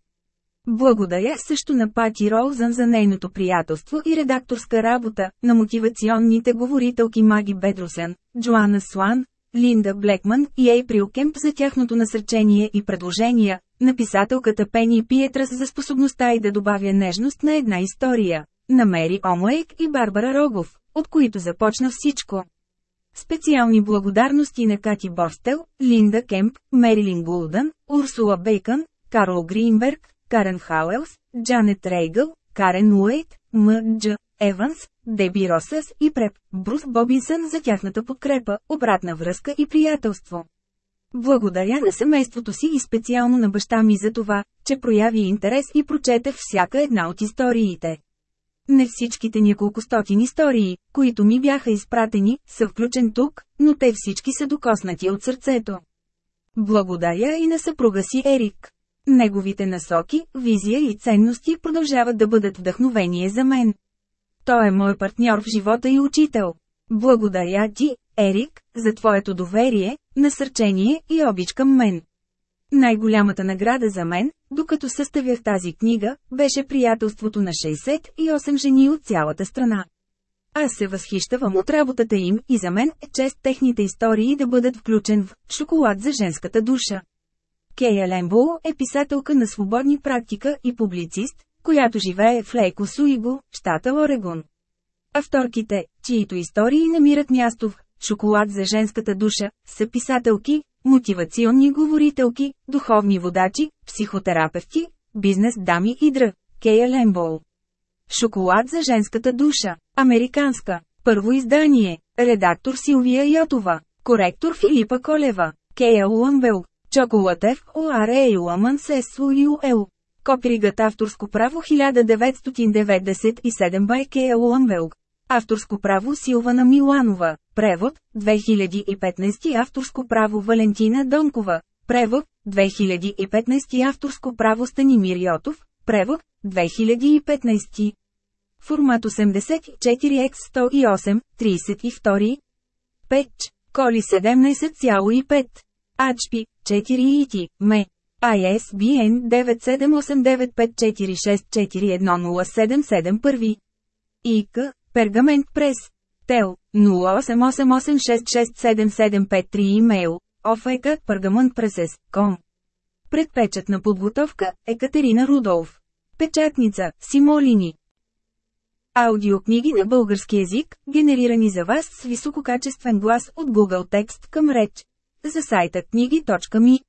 Благодаря също на Пати Роузън за нейното приятелство и редакторска работа, на мотивационните говорителки Маги Бедрусен, Джоанна Суан, Линда Блекман и Ейприл Кемп за тяхното насърчение и предложения, на писателката Пени Пиетрас за способността и да добавя нежност на една история, на Мери Омлейк и Барбара Рогов, от които започна всичко. Специални благодарности на Кати Борстел, Линда Кемп, Мерилин Гулдън, Урсула Бейкън, Карл Гринберг, Карен Хауелс, Джанет Рейгъл, Карен Уейт, М. Дж. Еванс, Деби Росъс и Преп, Брус Бобинсън за тяхната подкрепа, обратна връзка и приятелство. Благодаря на семейството си и специално на баща ми за това, че прояви интерес и прочете всяка една от историите. Не всичките няколко стотин истории, които ми бяха изпратени, са включен тук, но те всички са докоснати от сърцето. Благодаря и на съпруга си Ерик. Неговите насоки, визия и ценности продължават да бъдат вдъхновение за мен. Той е мой партньор в живота и учител. Благодаря ти, Ерик, за твоето доверие, насърчение и обич към мен. Най-голямата награда за мен, докато съставях тази книга, беше приятелството на 68 жени от цялата страна. Аз се възхищавам от работата им и за мен е чест техните истории да бъдат включен в «Шоколад за женската душа». Кея Лембоу е писателка на свободни практика и публицист, която живее в Лейко Суиго, щата Орегон. Авторките, чието истории намират място в «Шоколад за женската душа», са писателки, мотивационни говорителки, духовни водачи, психотерапевти, бизнес дами и др. Кея Лембол. Шоколад за женската душа. Американска. Първо издание. Редактор Силвия Йотова. Коректор Филипа Колева. Кея Уамбел. Чоколатев ОРЕ Уаман ССУЮЛ. Копригът авторско право 1997 бай Кея Уамбелг. Авторско право Силвана Миланова. Превод 2015 авторско право Валентина Донкова. Превод 2015 авторско право Станимир Йотов. Превод 2015. Формат 84x108, 32. Печ. Коли 17,5. Ачпи, 4 ити, ме. ISBN 9789546410771. ИК, Пергамент прес. Тел, 0888667753 имейл, офайка, пергамент пресес, ком. Предпечатна подготовка, Екатерина Рудолф. Печатница, Симолини. Аудиокниги на български язик, генерирани за вас с висококачествен глас от Google Текст към реч. За сайта книги.ми